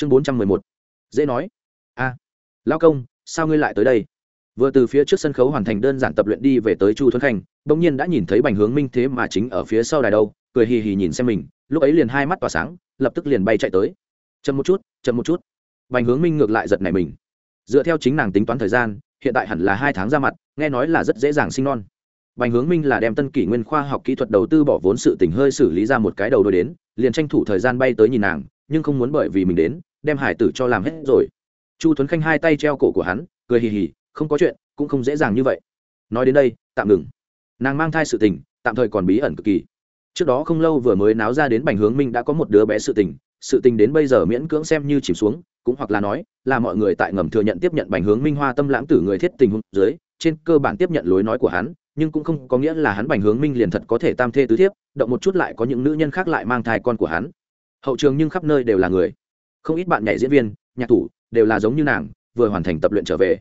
chương bốn trăm mười một. Dễ nói. A, lao công, sao ngươi lại tới đây? Vừa từ phía trước sân khấu hoàn thành đơn giản tập luyện đi về tới chu thuấn khanh, bỗng nhiên đã nhìn thấy bành hướng minh thế mà chính ở phía sau đài đâu, cười hì hì nhìn xem mình, lúc ấy liền hai mắt tỏa sáng, lập tức liền bay chạy tới. Chậm một chút, chậm một chút. Bành hướng minh ngược lại giật nảy mình. Dựa theo chính nàng tính toán thời gian, hiện tại hẳn là hai tháng ra mặt, nghe nói là rất dễ dàng sinh non. Bành hướng minh là đem tân kỷ nguyên khoa học kỹ thuật đầu tư bỏ vốn sự tỉnh hơi xử lý ra một cái đầu đôi đến, liền tranh thủ thời gian bay tới nhìn nàng, nhưng không muốn bởi vì mình đến đem hải tử cho làm hết rồi. Chu tuấn khanh hai tay treo cổ của hắn, cười hì hì, không có chuyện, cũng không dễ dàng như vậy. Nói đến đây, tạm ngừng. Nàng mang thai sự tình, tạm thời còn bí ẩn cực kỳ. Trước đó không lâu vừa mới náo ra đến bành hướng minh đã có một đứa bé sự tình sự tình đến bây giờ miễn cưỡng xem như chìm xuống, cũng hoặc là nói, là mọi người tại ngầm thừa nhận tiếp nhận bành hướng minh hoa tâm lãng tử người thiết tình huống dưới, trên cơ bản tiếp nhận lối nói của hắn, nhưng cũng không có nghĩa là hắn bành hướng minh liền thật có thể tam thê tứ thiếp, động một chút lại có những nữ nhân khác lại mang thai con của hắn. Hậu trường nhưng khắp nơi đều là người không ít bạn nhảy diễn viên, nhạc thủ đều là giống như nàng, vừa hoàn thành tập luyện trở về.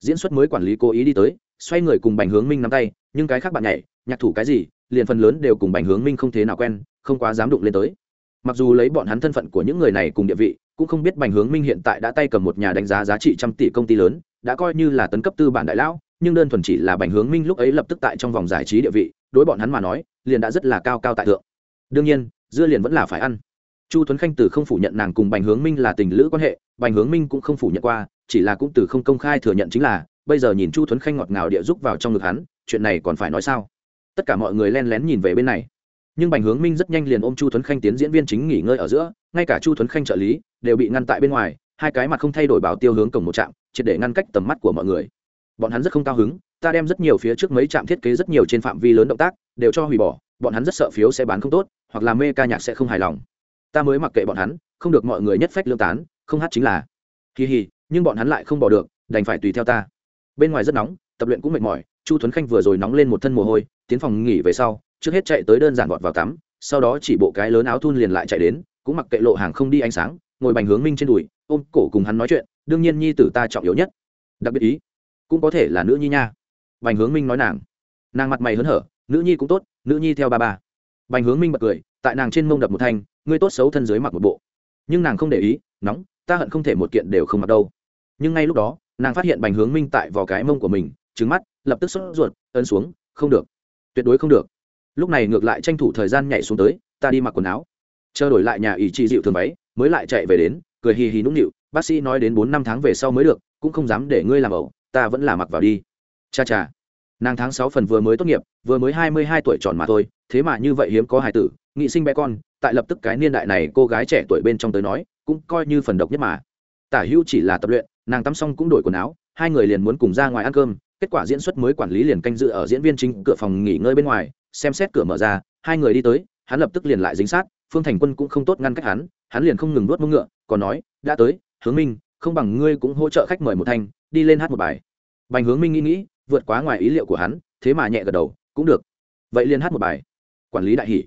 Diễn xuất mới quản lý cố ý đi tới, xoay người cùng bành hướng minh nắm tay, nhưng cái khác bạn nhảy, nhạc thủ cái gì, liền phần lớn đều cùng bành hướng minh không thế nào quen, không quá dám đụng lên tới. Mặc dù lấy bọn hắn thân phận của những người này cùng địa vị, cũng không biết bành hướng minh hiện tại đã tay cầm một nhà đánh giá giá trị trăm tỷ công ty lớn, đã coi như là tấn cấp tư bản đại lão, nhưng đơn thuần chỉ là bành hướng minh lúc ấy lập tức tại trong vòng giải trí địa vị, đối bọn hắn mà nói, liền đã rất là cao cao tại thượng. Đương nhiên, dưa liền vẫn là phải ăn chu tuấn khanh từ không phủ nhận nàng cùng bành hướng minh là tình lữ quan hệ, bành hướng minh cũng không phủ nhận qua, chỉ là cũng từ không công khai thừa nhận chính là, bây giờ nhìn chu tuấn khanh ngọt ngào địa giúp vào trong ngực hắn, chuyện này còn phải nói sao? Tất cả mọi người len lén nhìn về bên này. Nhưng bành hướng minh rất nhanh liền ôm chu tuấn khanh tiến diễn viên chính nghỉ ngơi ở giữa, ngay cả chu tuấn khanh trợ lý đều bị ngăn tại bên ngoài, hai cái mặt không thay đổi bảo tiêu hướng cổng một trạm, triệt để ngăn cách tầm mắt của mọi người. Bọn hắn rất không cao hứng, ta đem rất nhiều phía trước mấy trạm thiết kế rất nhiều trên phạm vi lớn động tác đều cho hủy bỏ, bọn hắn rất sợ phiếu sẽ bán không tốt, hoặc là mê ca nhạc sẽ không hài lòng ta mới mặc kệ bọn hắn, không được mọi người nhất phách lương tán, không hát chính là. Kỳ hì, nhưng bọn hắn lại không bỏ được, đành phải tùy theo ta. Bên ngoài rất nóng, tập luyện cũng mệt mỏi, chu tuấn khanh vừa rồi nóng lên một thân mồ hôi, tiến phòng nghỉ về sau, trước hết chạy tới đơn giản vọt vào tắm, sau đó chỉ bộ cái lớn áo thun liền lại chạy đến, cũng mặc kệ lộ hàng không đi ánh sáng, ngồi bành hướng minh trên đùi, ôm cổ cùng hắn nói chuyện, đương nhiên nhi tử ta trọng yếu nhất. Đặc biệt ý, cũng có thể là nữ nhi nha. Bành hướng minh nói nàng. Nàng mặt mày hớn hở, nữ nhi cũng tốt, nữ nhi theo ba ba. Bành hướng minh bật cười tại nàng trên mông đập một thanh, ngươi tốt xấu thân dưới mặc một bộ. Nhưng nàng không để ý, nóng, ta hận không thể một kiện đều không mặc đâu. Nhưng ngay lúc đó, nàng phát hiện bành hướng minh tại vào cái mông của mình trứng mắt, lập tức sốt ruột, ấn xuống, không được. Tuyệt đối không được. Lúc này ngược lại tranh thủ thời gian nhảy xuống tới, ta đi mặc quần áo. Chờ đổi lại nhà ỷ trị dịu thường váy, mới lại chạy về đến, cười hì hì nũng nịu, bác sĩ nói đến bốn năm tháng về sau mới được, cũng không dám để ngươi làm ẩu, ta vẫn là mặc vào đi. Cha cha. Nàng tháng sáu phần vừa mới tốt nghiệp, vừa mới hai mươi hai tuổi tròn mà thôi, thế mà như vậy hiếm có hài tử nghị sinh bé con, tại lập tức cái niên đại này cô gái trẻ tuổi bên trong tới nói, cũng coi như phần độc nhất mà. Tả hữu chỉ là tập luyện, nàng tắm xong cũng đổi quần áo, hai người liền muốn cùng ra ngoài ăn cơm, kết quả diễn xuất mới quản lý liền canh dự ở diễn viên chính cửa phòng nghỉ ngơi bên ngoài, xem xét cửa mở ra, hai người đi tới, hắn lập tức liền lại dính sát, phương thành quân cũng không tốt ngăn cách hắn hắn liền không ngừng nuốt mông ngựa, còn nói, đã tới, hướng minh, không bằng ngươi cũng hỗ trợ khách mời một thanh, đi lên hát một bài. Bành hướng minh nghĩ nghĩ, vượt quá ngoài ý liệu của hắn, thế mà nhẹ gật đầu, cũng được, vậy liền hát một bài. Quản lý đại hỷ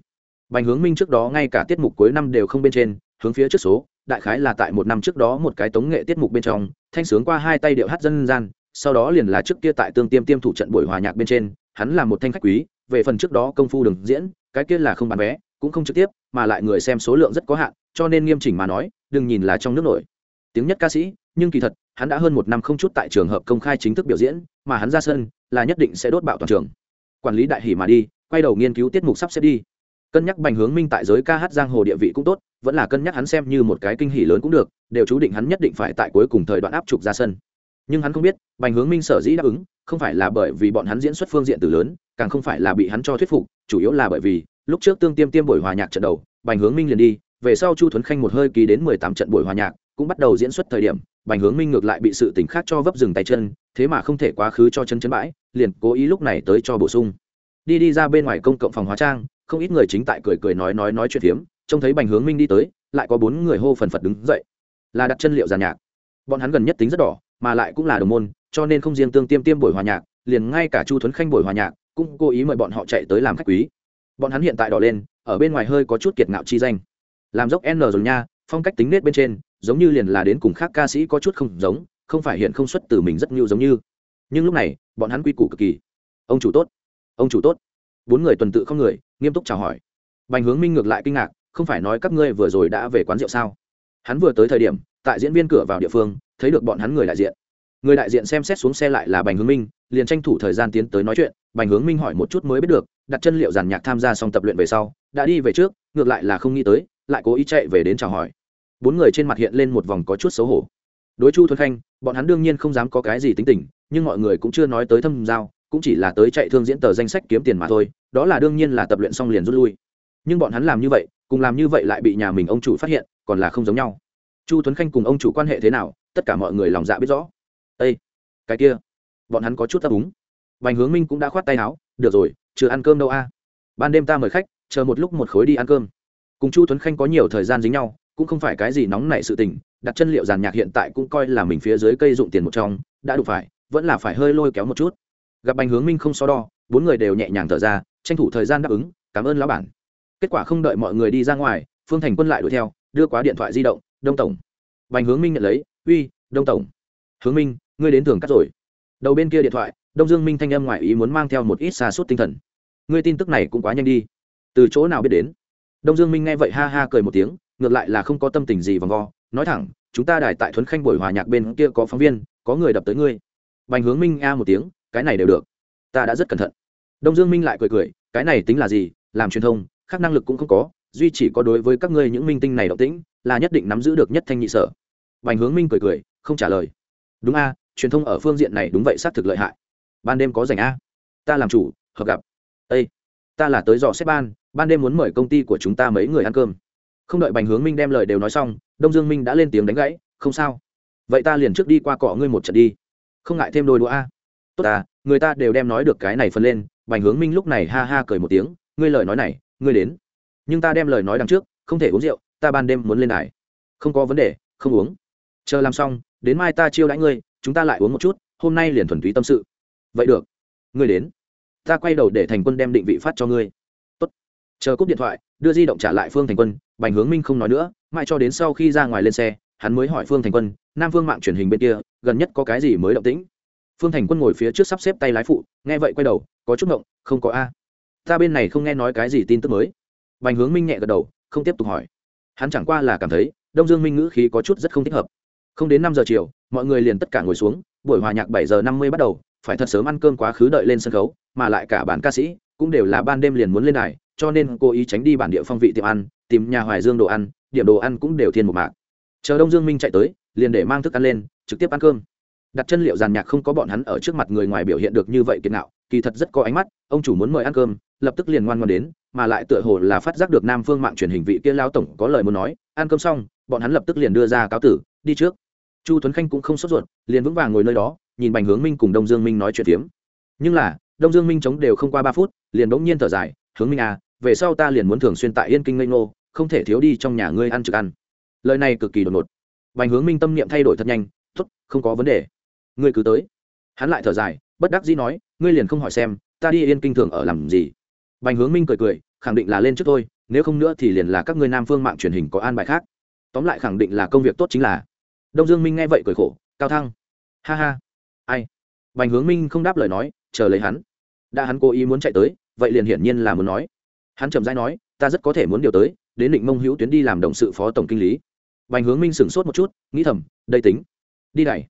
bành hướng minh trước đó ngay cả tiết mục cuối năm đều không bên trên, hướng phía trước số, đại khái là tại một năm trước đó một cái tống nghệ tiết mục bên trong, thanh sướng qua hai tay điệu hát dân gian, sau đó liền là trước kia tại tương tiêm tiêm thủ trận buổi hòa nhạc bên trên, hắn là một thanh khách quý, về phần trước đó công phu đường diễn, cái kia là không bán vé, cũng không trực tiếp, mà lại người xem số lượng rất có hạn, cho nên nghiêm chỉnh mà nói, đừng nhìn là trong nước nổi. Tiếng nhất ca sĩ, nhưng kỳ thật, hắn đã hơn một năm không chút tại trường hợp công khai chính thức biểu diễn, mà hắn ra sân, là nhất định sẽ đốt bạo toàn trường. Quản lý đại hỉ mà đi, quay đầu nghiên cứu tiết mục sắp xếp đi cân nhắc bành hướng minh tại giới ca hát giang hồ địa vị cũng tốt, vẫn là cân nhắc hắn xem như một cái kinh hỉ lớn cũng được, đều chú định hắn nhất định phải tại cuối cùng thời đoạn áp trục ra sân. Nhưng hắn không biết, bành hướng minh sở dĩ đáp ứng, không phải là bởi vì bọn hắn diễn xuất phương diện từ lớn, càng không phải là bị hắn cho thuyết phục, chủ yếu là bởi vì, lúc trước tương tiêm tiêm buổi hòa nhạc trận đầu, bành hướng minh liền đi, về sau chu thuấn khanh một hơi ký đến mười tám trận buổi hòa nhạc, cũng bắt đầu diễn xuất thời điểm, bành hướng minh ngược lại bị sự tỉnh khác cho vấp dừng tay chân, thế mà không thể quá khứ cho chân chân bãi, liền cố ý lúc này tới cho bổ sung. Đi đi ra bên ngoài công cộng phòng hóa trang không ít người chính tại cười cười nói nói nói chuyện phiếm, trông thấy bành hướng minh đi tới, lại có bốn người hô phần phật đứng dậy. Là đặt chân liệu giàn nhạc. Bọn hắn gần nhất tính rất đỏ, mà lại cũng là đồng môn, cho nên không riêng tương tiêm tiêm buổi hòa nhạc, liền ngay cả chu thuấn khanh buổi hòa nhạc, cũng cố ý mời bọn họ chạy tới làm khách quý. Bọn hắn hiện tại đỏ lên, ở bên ngoài hơi có chút kiệt ngạo chi danh. Làm dốc n rồi nha, phong cách tính nết bên trên, giống như liền là đến cùng khác ca sĩ có chút không giống, không phải hiện không xuất từ mình rất nhiều giống như. Nhưng lúc này, bọn hắn quy củ cực kỳ. Ông chủ tốt. Ông chủ tốt. Bốn người tuần tự không người nghiêm túc chào hỏi. Bành hướng minh ngược lại kinh ngạc, không phải nói các ngươi vừa rồi đã về quán rượu sao? Hắn vừa tới thời điểm, tại diễn viên cửa vào địa phương, thấy được bọn hắn người đại diện. Người đại diện xem xét xuống xe lại là bành hướng minh, liền tranh thủ thời gian tiến tới nói chuyện. Bành hướng minh hỏi một chút mới biết được, đặt chân liệu giàn nhạc tham gia xong tập luyện về sau, đã đi về trước, ngược lại là không nghĩ tới, lại cố ý chạy về đến chào hỏi. Bốn người trên mặt hiện lên một vòng có chút xấu hổ. Đối chu thuần khanh, bọn hắn đương nhiên không dám có cái gì tính tình, nhưng mọi người cũng chưa nói tới thâm giao cũng chỉ là tới chạy thương diễn tờ danh sách kiếm tiền mà thôi, đó là đương nhiên là tập luyện xong liền rút lui. Nhưng bọn hắn làm như vậy, cùng làm như vậy lại bị nhà mình ông chủ phát hiện, còn là không giống nhau. Chu tuấn khanh cùng ông chủ quan hệ thế nào, tất cả mọi người lòng dạ biết rõ. Ây cái kia, bọn hắn có chút ấp úng. Bành hướng minh cũng đã khoát tay áo, được rồi, chưa ăn cơm đâu a. Ban đêm ta mời khách, chờ một lúc một khối đi ăn cơm. Cùng chu tuấn khanh có nhiều thời gian dính nhau, cũng không phải cái gì nóng nảy sự tình, đặt chân liệu giàn nhạc hiện tại cũng coi là mình phía dưới cây dụng tiền một trong, đã đủ phải, vẫn là phải hơi lôi kéo một chút gặp bành hướng minh không so đo, bốn người đều nhẹ nhàng thở ra, tranh thủ thời gian đáp ứng, cảm ơn lão bản. Kết quả không đợi mọi người đi ra ngoài, phương thành quân lại đuổi theo, đưa quá điện thoại di động, đông tổng. Bành hướng minh nhận lấy, uy, đông tổng. Hướng minh, ngươi đến thường cắt rồi. Đầu bên kia điện thoại, đông dương minh thanh âm ngoại ý muốn mang theo một ít xa suốt tinh thần. Ngươi tin tức này cũng quá nhanh đi. Từ chỗ nào biết đến? Đông dương minh nghe vậy ha ha cười một tiếng, ngược lại là không có tâm tình gì vòng vo, nói thẳng, chúng ta đài tại thuấn khanh buổi hòa nhạc bên kia có phóng viên, có người đập tới ngươi. Bành hướng minh a một tiếng cái này đều được. Ta đã rất cẩn thận. Đông dương minh lại cười cười, cái này tính là gì? Làm truyền thông, khác năng lực cũng không có, duy chỉ có đối với các ngươi những minh tinh này động tĩnh, là nhất định nắm giữ được nhất thanh nhị sở. Bành hướng minh cười cười, không trả lời. Đúng a, truyền thông ở phương diện này đúng vậy xác thực lợi hại. Ban đêm có dành a? Ta làm chủ, hợp gặp. Â ta là tới dò xếp ban ban đêm muốn mời công ty của chúng ta mấy người ăn cơm. Không đợi bành hướng minh đem lời đều nói xong, đông dương minh đã lên tiếng đánh gãy, không sao. Vậy ta liền trước đi qua cọ ngươi một trận đi. Không ngại thêm đôi đũa a tốt à người ta đều đem nói được cái này phân lên, bành hướng minh lúc này ha ha cười một tiếng, ngươi lời nói này, ngươi đến. Nhưng ta đem lời nói đằng trước, không thể uống rượu, ta ban đêm muốn lên đài. Không có vấn đề, không uống. Chờ làm xong, đến mai ta chiêu đãi ngươi, chúng ta lại uống một chút, hôm nay liền thuần túy tâm sự. Vậy được. Ngươi đến. Ta quay đầu để thành quân đem định vị phát cho ngươi. Tốt. chờ cúp điện thoại, đưa di động trả lại phương thành quân, bành hướng minh không nói nữa, mãi cho đến sau khi ra ngoài lên xe, hắn mới hỏi phương thành quân, nam phương mạng truyền hình bên kia, gần nhất có cái gì mới động tĩnh? Phương thành quân ngồi phía trước sắp xếp tay lái phụ, nghe vậy quay đầu, có chút ngộng, không có a. Ta bên này không nghe nói cái gì tin tức mới. Bành hướng minh nhẹ gật đầu, không tiếp tục hỏi. Hắn chẳng qua là cảm thấy, đông dương minh ngữ khí có chút rất không thích hợp. Không đến năm giờ chiều, mọi người liền tất cả ngồi xuống, buổi hòa nhạc bảy giờ năm mươi bắt đầu, phải thật sớm ăn cơm quá khứ đợi lên sân khấu, mà lại cả bản ca sĩ cũng đều là ban đêm liền muốn lên đài, cho nên cố ý tránh đi bản địa phong vị tiệm ăn, tìm nhà hoài dương đồ ăn, điểm đồ ăn cũng đều thiên một mạc. Chờ đông dương minh chạy tới, liền để mang thức ăn lên, trực tiếp ăn cơm đặt chân liệu giàn nhạc không có bọn hắn ở trước mặt người ngoài biểu hiện được như vậy kiệt nạo kỳ thật rất có ánh mắt, ông chủ muốn mời ăn cơm, lập tức liền ngoan ngoan đến, mà lại tựa hồ là phát giác được nam phương mạng truyền hình vị kia lao tổng có lời muốn nói, ăn cơm xong, bọn hắn lập tức liền đưa ra cáo tử, đi trước. Chu tuấn khanh cũng không sốt ruột, liền vững vàng ngồi nơi đó, nhìn bành hướng minh cùng đông dương minh nói chuyện tiếm nhưng là, đông dương minh chống đều không qua ba phút, liền bỗng nhiên thở dài, hướng minh à về sau ta liền muốn thường xuyên tại yên kinh ngây ngô, không thể thiếu đi trong nhà ngươi ăn trực ăn. Lời này cực kỳ đột ngột. Bành hướng minh tâm niệm thay đổi thật nhanh t không có vấn đề ngươi cứ tới. Hắn lại thở dài, bất đắc dĩ nói, ngươi liền không hỏi xem, ta đi yên kinh thường ở làm gì. Bành hướng minh cười cười, khẳng định là lên trước tôi nếu không nữa thì liền là các ngươi nam phương mạng truyền hình có an bài khác. Tóm lại khẳng định là công việc tốt chính là. Đông dương minh nghe vậy cười khổ, cao thăng. Ha ha. Ai? Bành hướng minh không đáp lời nói, chờ lấy hắn. Đã hắn cố ý muốn chạy tới, vậy liền hiển nhiên là muốn nói. Hắn chậm rãi nói, ta rất có thể muốn điều tới, đến định mông hữu tuyến đi làm động sự phó tổng kinh lý. Bành hướng minh sửng sốt một chút, nghĩ thầm, đây tính. Đi này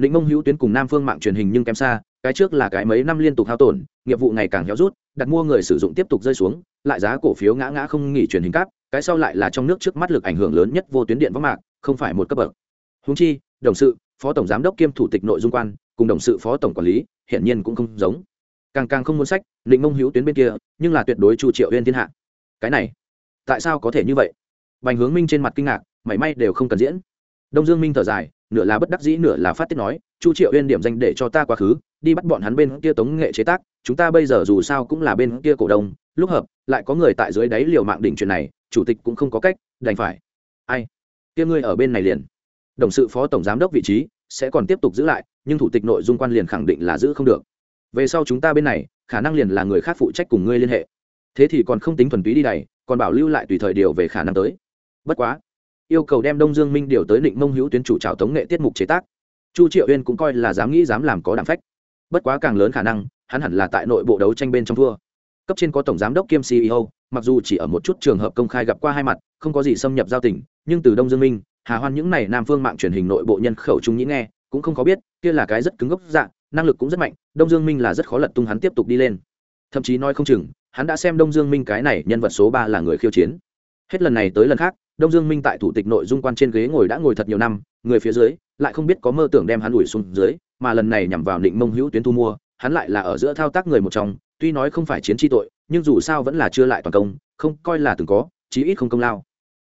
Ninh mông hữu tuyến cùng nam phương mạng truyền hình nhưng kém xa, cái trước là cái mấy năm liên tục hao tổn, nghiệp vụ ngày càng héo rút, đặt mua người sử dụng tiếp tục rơi xuống, lại giá cổ phiếu ngã ngã không nghỉ truyền hình cáp, cái sau lại là trong nước trước mắt lực ảnh hưởng lớn nhất vô tuyến điện võng mạc, không phải một cấp bậc. Huống chi, đồng sự, phó tổng giám đốc kiêm thủ tịch nội dung quan, cùng đồng sự phó tổng quản lý, hiển nhiên cũng không giống. Càng càng không muốn sách Ninh mông hữu tuyến bên kia, nhưng là tuyệt đối chu triệu uyên thiên hạ. Cái này, tại sao có thể như vậy? Bành hướng minh trên mặt kinh ngạc, mảy may đều không cần diễn đông dương minh thở dài, nửa là bất đắc dĩ, nửa là phát tiết nói, chu triệu uyên điểm danh để cho ta quá khứ, đi bắt bọn hắn bên kia tống nghệ chế tác, chúng ta bây giờ dù sao cũng là bên kia cổ đông, lúc hợp, lại có người tại dưới đáy liều mạng đỉnh chuyện này, chủ tịch cũng không có cách, đành phải. Ai? Kia ngươi ở bên này liền. Đồng sự phó tổng giám đốc vị trí sẽ còn tiếp tục giữ lại, nhưng thủ tịch nội dung quan liền khẳng định là giữ không được. Về sau chúng ta bên này, khả năng liền là người khác phụ trách cùng ngươi liên hệ. Thế thì còn không tính thuần túy đi này còn bảo lưu lại tùy thời điều về khả năng tới. Bất quá yêu cầu đem đông dương minh điều tới định mông hữu tuyến chủ trào tống nghệ tiết mục chế tác. Chu triệu uyên cũng coi là dám nghĩ dám làm có đảm phách. Bất quá càng lớn khả năng, hắn hẳn là tại nội bộ đấu tranh bên trong thua. Cấp trên có tổng giám đốc kiêm ceo mặc dù chỉ ở một chút trường hợp công khai gặp qua hai mặt, không có gì xâm nhập giao tình, nhưng từ đông dương minh, hà hoan những này nam phương mạng truyền hình nội bộ nhân khẩu trung nhĩ nghe, cũng không có biết, kia là cái rất cứng gốc dạng năng lực cũng rất mạnh, đông dương minh là rất khó lật tung hắn tiếp tục đi lên. Thậm chí nói không chừng, hắn đã xem đông dương minh cái này nhân vật số ba là người khiêu chiến. Hết lần này tới lần khác đông dương minh tại thủ tịch nội dung quan trên ghế ngồi đã ngồi thật nhiều năm, người phía dưới lại không biết có mơ tưởng đem hắn ủi xuống dưới, mà lần này nhằm vào định mông hữu tuyến thu mua, hắn lại là ở giữa thao tác người một trong, tuy nói không phải chiến tri tội, nhưng dù sao vẫn là chưa lại toàn công, không coi là từng có, chí ít không công lao.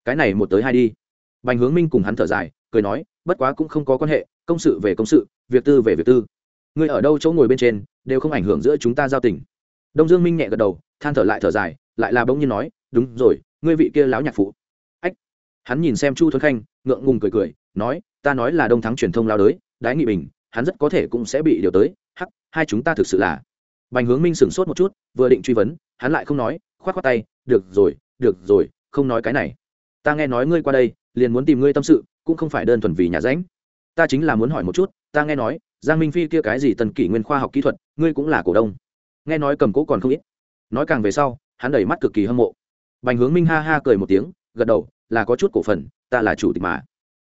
Cái này một tới hai đi. Bành hướng minh cùng hắn thở dài, cười nói, bất quá cũng không có quan hệ, công sự về công sự, việc tư về việc tư. Người ở đâu chỗ ngồi bên trên, đều không ảnh hưởng giữa chúng ta giao tình. Đông dương minh nhẹ gật đầu, than thở lại thở dài, lại là bỗng nhiên nói, đúng rồi, ngươi vị kia láo nhạc phụ hắn nhìn xem chu thuấn khanh, ngượng ngùng cười cười, nói, ta nói là đông thắng truyền thông lao đới, đái nghị bình, hắn rất có thể cũng sẽ bị điều tới, hắc, hai chúng ta thực sự là bành hướng minh sửng sốt một chút, vừa định truy vấn, hắn lại không nói k h o á t k h o á t tay, được rồi được rồi, không nói cái này. Ta nghe nói ngươi qua đây, liền muốn tìm ngươi tâm sự, cũng không phải đơn thuần vì nhà ránh. Ta chính là muốn hỏi một chút, ta nghe nói, giang minh phi kia cái gì tần kỷ nguyên khoa học kỹ thuật, ngươi cũng là cổ đông. Nghe nói cầm cố còn không ít. Nói càng về sau, hắn đẩy mắt cực kỳ hâm mộ. Bành hướng minh ha ha cười một tiếng gật đầu, là có chút cổ phần, ta là chủ tịch mà.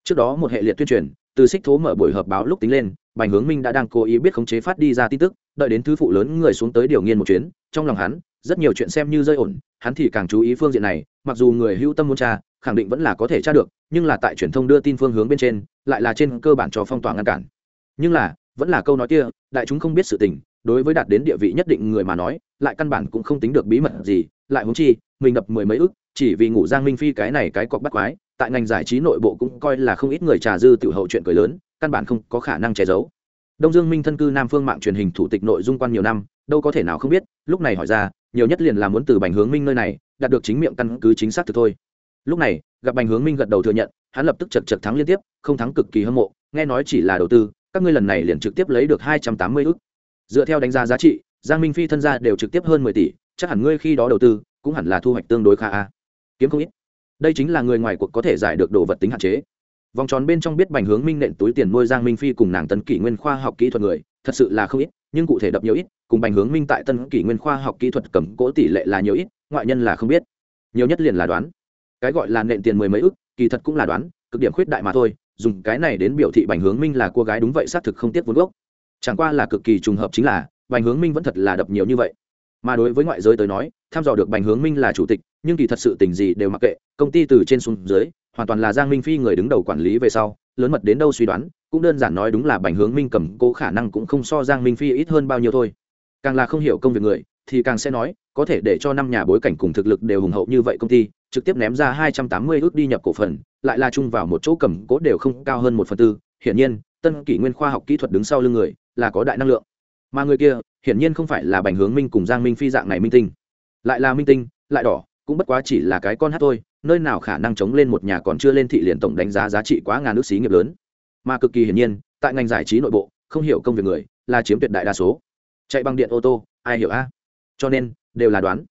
Trước đó một hệ liệt tuyên truyền, từ xích thố mở buổi họp báo lúc tính lên, bành hướng minh đã đang cố ý biết khống chế phát đi ra tin tức, đợi đến thứ phụ lớn người xuống tới điều nghiên một chuyến, trong lòng hắn, rất nhiều chuyện xem như rơi ổn, hắn thì càng chú ý phương diện này, mặc dù người hữu tâm muốn tra, khẳng định vẫn là có thể tra được, nhưng là tại truyền thông đưa tin phương hướng bên trên, lại là trên cơ bản cho phong tỏa ngăn cản. Nhưng là, vẫn là câu nói kia, đại chúng không biết sự tình đối với đạt đến địa vị nhất định người mà nói, lại căn bản cũng không tính được bí mật gì, lại húng chi, mình ngập mười mấy ức, chỉ vì ngủ giang minh phi cái này cái cọc bắt quái, tại ngành giải trí nội bộ cũng coi là không ít người trà dư tự hậu chuyện cười lớn, căn bản không có khả năng che giấu. Đông dương minh thân cư nam phương mạng truyền hình thủ tịch nội dung quan nhiều năm, đâu có thể nào không biết, lúc này hỏi ra, nhiều nhất liền là muốn từ bành hướng minh nơi này, đạt được chính miệng căn cứ chính xác thực thôi. Lúc này, gặp bành hướng minh gật đầu thừa nhận, hắn lập tức chật chật thắng liên tiếp, không thắng cực kỳ hâm mộ, nghe nói chỉ là đầu tư, các ngươi lần này liền trực tiếp lấy được hai trăm tám mươi ước dựa theo đánh giá giá trị, giang minh phi thân gia đều trực tiếp hơn mười tỷ, chắc hẳn ngươi khi đó đầu tư, cũng hẳn là thu hoạch tương đối khá a. Kiếm không ít. Đây chính là người ngoài cuộc có thể giải được đồ vật tính hạn chế. Vòng tròn bên trong biết bành hướng minh nện túi tiền nuôi giang minh phi cùng nàng tân kỷ nguyên khoa học kỹ thuật người, thật sự là không ít, nhưng cụ thể đập nhiều ít, cùng bành hướng minh tại tân kỷ nguyên khoa học kỹ thuật cầm cỗ tỷ lệ là nhiều ít, ngoại nhân là không biết. Nhiều nhất liền là đoán. Cái gọi là nện tiền mười mấy ức, kỳ thật cũng là đoán, cực điểm khuyết đại mà thôi, dùng cái này đến biểu thị bành hướng minh là cô gái đúng vậy, xác thực không tiếc vốn gốc chẳng qua là cực kỳ trùng hợp chính là, bành hướng minh vẫn thật là đập nhiều như vậy. Mà đối với ngoại giới tới nói, tham dò được bành hướng minh là chủ tịch, nhưng kỳ thật sự tình gì đều mặc kệ, công ty từ trên xuống dưới, hoàn toàn là giang minh phi người đứng đầu quản lý về sau, lớn mật đến đâu suy đoán, cũng đơn giản nói đúng là bành hướng minh cầm cố khả năng cũng không so giang minh phi ít hơn bao nhiêu thôi. Càng là không hiểu công việc người, thì càng sẽ nói, có thể để cho năm nhà bối cảnh cùng thực lực đều hùng hậu như vậy công ty, trực tiếp ném ra hai trăm tám mươi ước đi nhập cổ phần, lại là chung vào một chỗ cầm cố đều không cao hơn một phần tư. Hiển nhiên, tân kỷ nguyên khoa học kỹ thuật đứng sau lưng người là có đại năng lượng. Mà người kia, hiển nhiên không phải là bành hướng minh cùng giang minh phi dạng này minh tinh. Lại là minh tinh, lại đỏ, cũng bất quá chỉ là cái con hát thôi, nơi nào khả năng chống lên một nhà còn chưa lên thị liền tổng đánh giá giá trị quá ngàn nước xí nghiệp lớn. Mà cực kỳ hiển nhiên, tại ngành giải trí nội bộ, không hiểu công việc người, là chiếm tuyệt đại đa số. Chạy bằng điện ô tô, ai hiểu a? Cho nên, đều là đoán.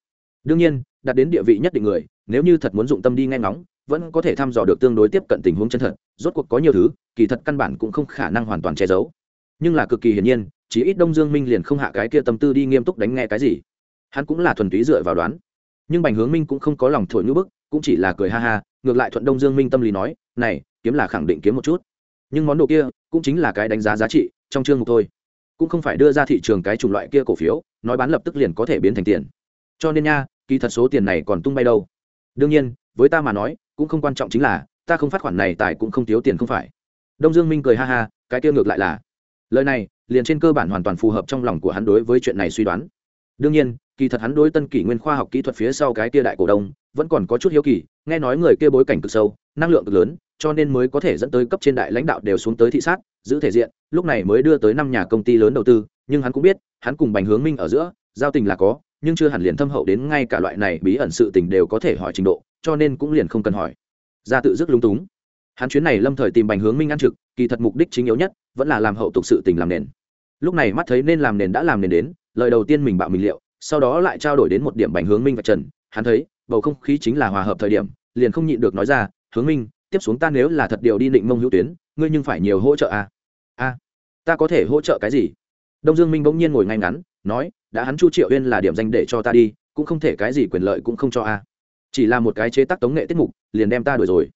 Đương nhiên, đạt đến địa vị nhất định người, nếu như thật muốn dụng tâm đi nghe ngóng, vẫn có thể thăm dò được tương đối tiếp cận tình huống chân thật, rốt cuộc có nhiều thứ, kỳ thật căn bản cũng không khả năng hoàn toàn che giấu nhưng là cực kỳ hiển nhiên chỉ ít đông dương minh liền không hạ cái kia tâm tư đi nghiêm túc đánh nghe cái gì. Hắn cũng là thuần túy dựa vào đoán. Nhưng bành hướng minh cũng không có lòng thổi ngữ bức, cũng chỉ là cười ha ha, ngược lại thuận đông dương minh tâm lý nói, này, kiếm là khẳng định kiếm một chút. Nhưng món đồ kia cũng chính là cái đánh giá giá trị trong chương mục thôi. Cũng không phải đưa ra thị trường cái chủng loại kia cổ phiếu, nói bán lập tức liền có thể biến thành tiền. Cho nên nha, kỳ thật số tiền này còn tung bay đâu. Đương nhiên, với ta mà nói, cũng không quan trọng chính là, ta không phát khoản này tài cũng không thiếu tiền không phải. Đông dương minh cười ha ha, cái kia ngược lại là lời này, liền trên cơ bản hoàn toàn phù hợp trong lòng của hắn đối với chuyện này suy đoán. Đương nhiên, kỳ thật hắn đối tân kỷ nguyên khoa học kỹ thuật phía sau cái kia đại cổ đông, vẫn còn có chút hiếu kỳ, nghe nói người kia bối cảnh cực sâu, năng lượng cực lớn, cho nên mới có thể dẫn tới cấp trên đại lãnh đạo đều xuống tới thị sát, giữ thể diện, lúc này mới đưa tới năm nhà công ty lớn đầu tư, nhưng hắn cũng biết, hắn cùng bành hướng minh ở giữa, giao tình là có, nhưng chưa hẳn liền thâm hậu đến ngay cả loại này bí ẩn sự tình đều có thể hỏi trình độ, cho nên cũng liền không cần hỏi. Ra tự dứt lung túng hắn chuyến này lâm thời tìm bành hướng minh ăn trực kỳ thật mục đích chính yếu nhất vẫn là làm hậu tục sự tình làm nền. Lúc này mắt thấy nên làm nền đã làm nền đến lời đầu tiên mình bạo mình liệu sau đó lại trao đổi đến một điểm bành hướng minh và trần. Hắn thấy bầu không khí chính là hòa hợp thời điểm liền không nhịn được nói ra hướng minh tiếp xuống ta nếu là thật điều đi định mông hữu tuyến ngươi nhưng phải nhiều hỗ trợ a à? a à, ta có thể hỗ trợ cái gì? Đông dương minh bỗng nhiên ngồi ngay ngắn nói đã hắn chu triệu uyên là điểm danh để cho ta đi cũng không thể cái gì quyền lợi cũng không cho a. Chỉ là một cái chế tác tống nghệ tiết mục liền đem ta đuổi rồi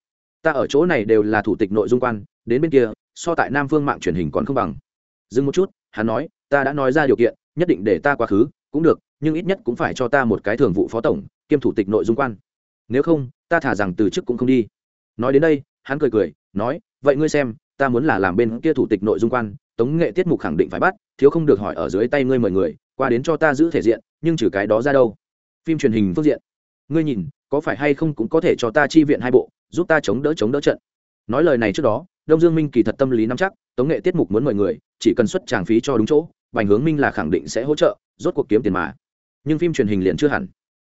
ta ở chỗ này đều là thủ tịch nội dung quan, đến bên kia, so tại nam phương mạng truyền hình còn không bằng. Dừng một chút, hắn nói, ta đã nói ra điều kiện, nhất định để ta quá khứ, cũng được, nhưng ít nhất cũng phải cho ta một cái thường vụ phó tổng, kiêm thủ tịch nội dung quan. Nếu không, ta thả rằng từ chức cũng không đi. Nói đến đây, hắn cười cười, nói, vậy ngươi xem, ta muốn là làm bên kia thủ tịch nội dung quan, tống nghệ tiết mục khẳng định phải bắt, thiếu không được hỏi ở dưới tay ngươi mời người, qua đến cho ta giữ thể diện, nhưng trừ cái đó ra đâu. Phim truyền hình phương diện. Ngươi nhìn, có phải hay không cũng có thể cho ta chi viện hai bộ? Giúp ta chống đỡ chống đỡ trận. Nói lời này trước đó, đông dương minh kỳ thật tâm lý nắm chắc, tống nghệ tiết mục muốn mời người, chỉ cần xuất tràng phí cho đúng chỗ, bành hướng minh là khẳng định sẽ hỗ trợ, rốt cuộc kiếm tiền mà. Nhưng phim truyền hình liền chưa hẳn.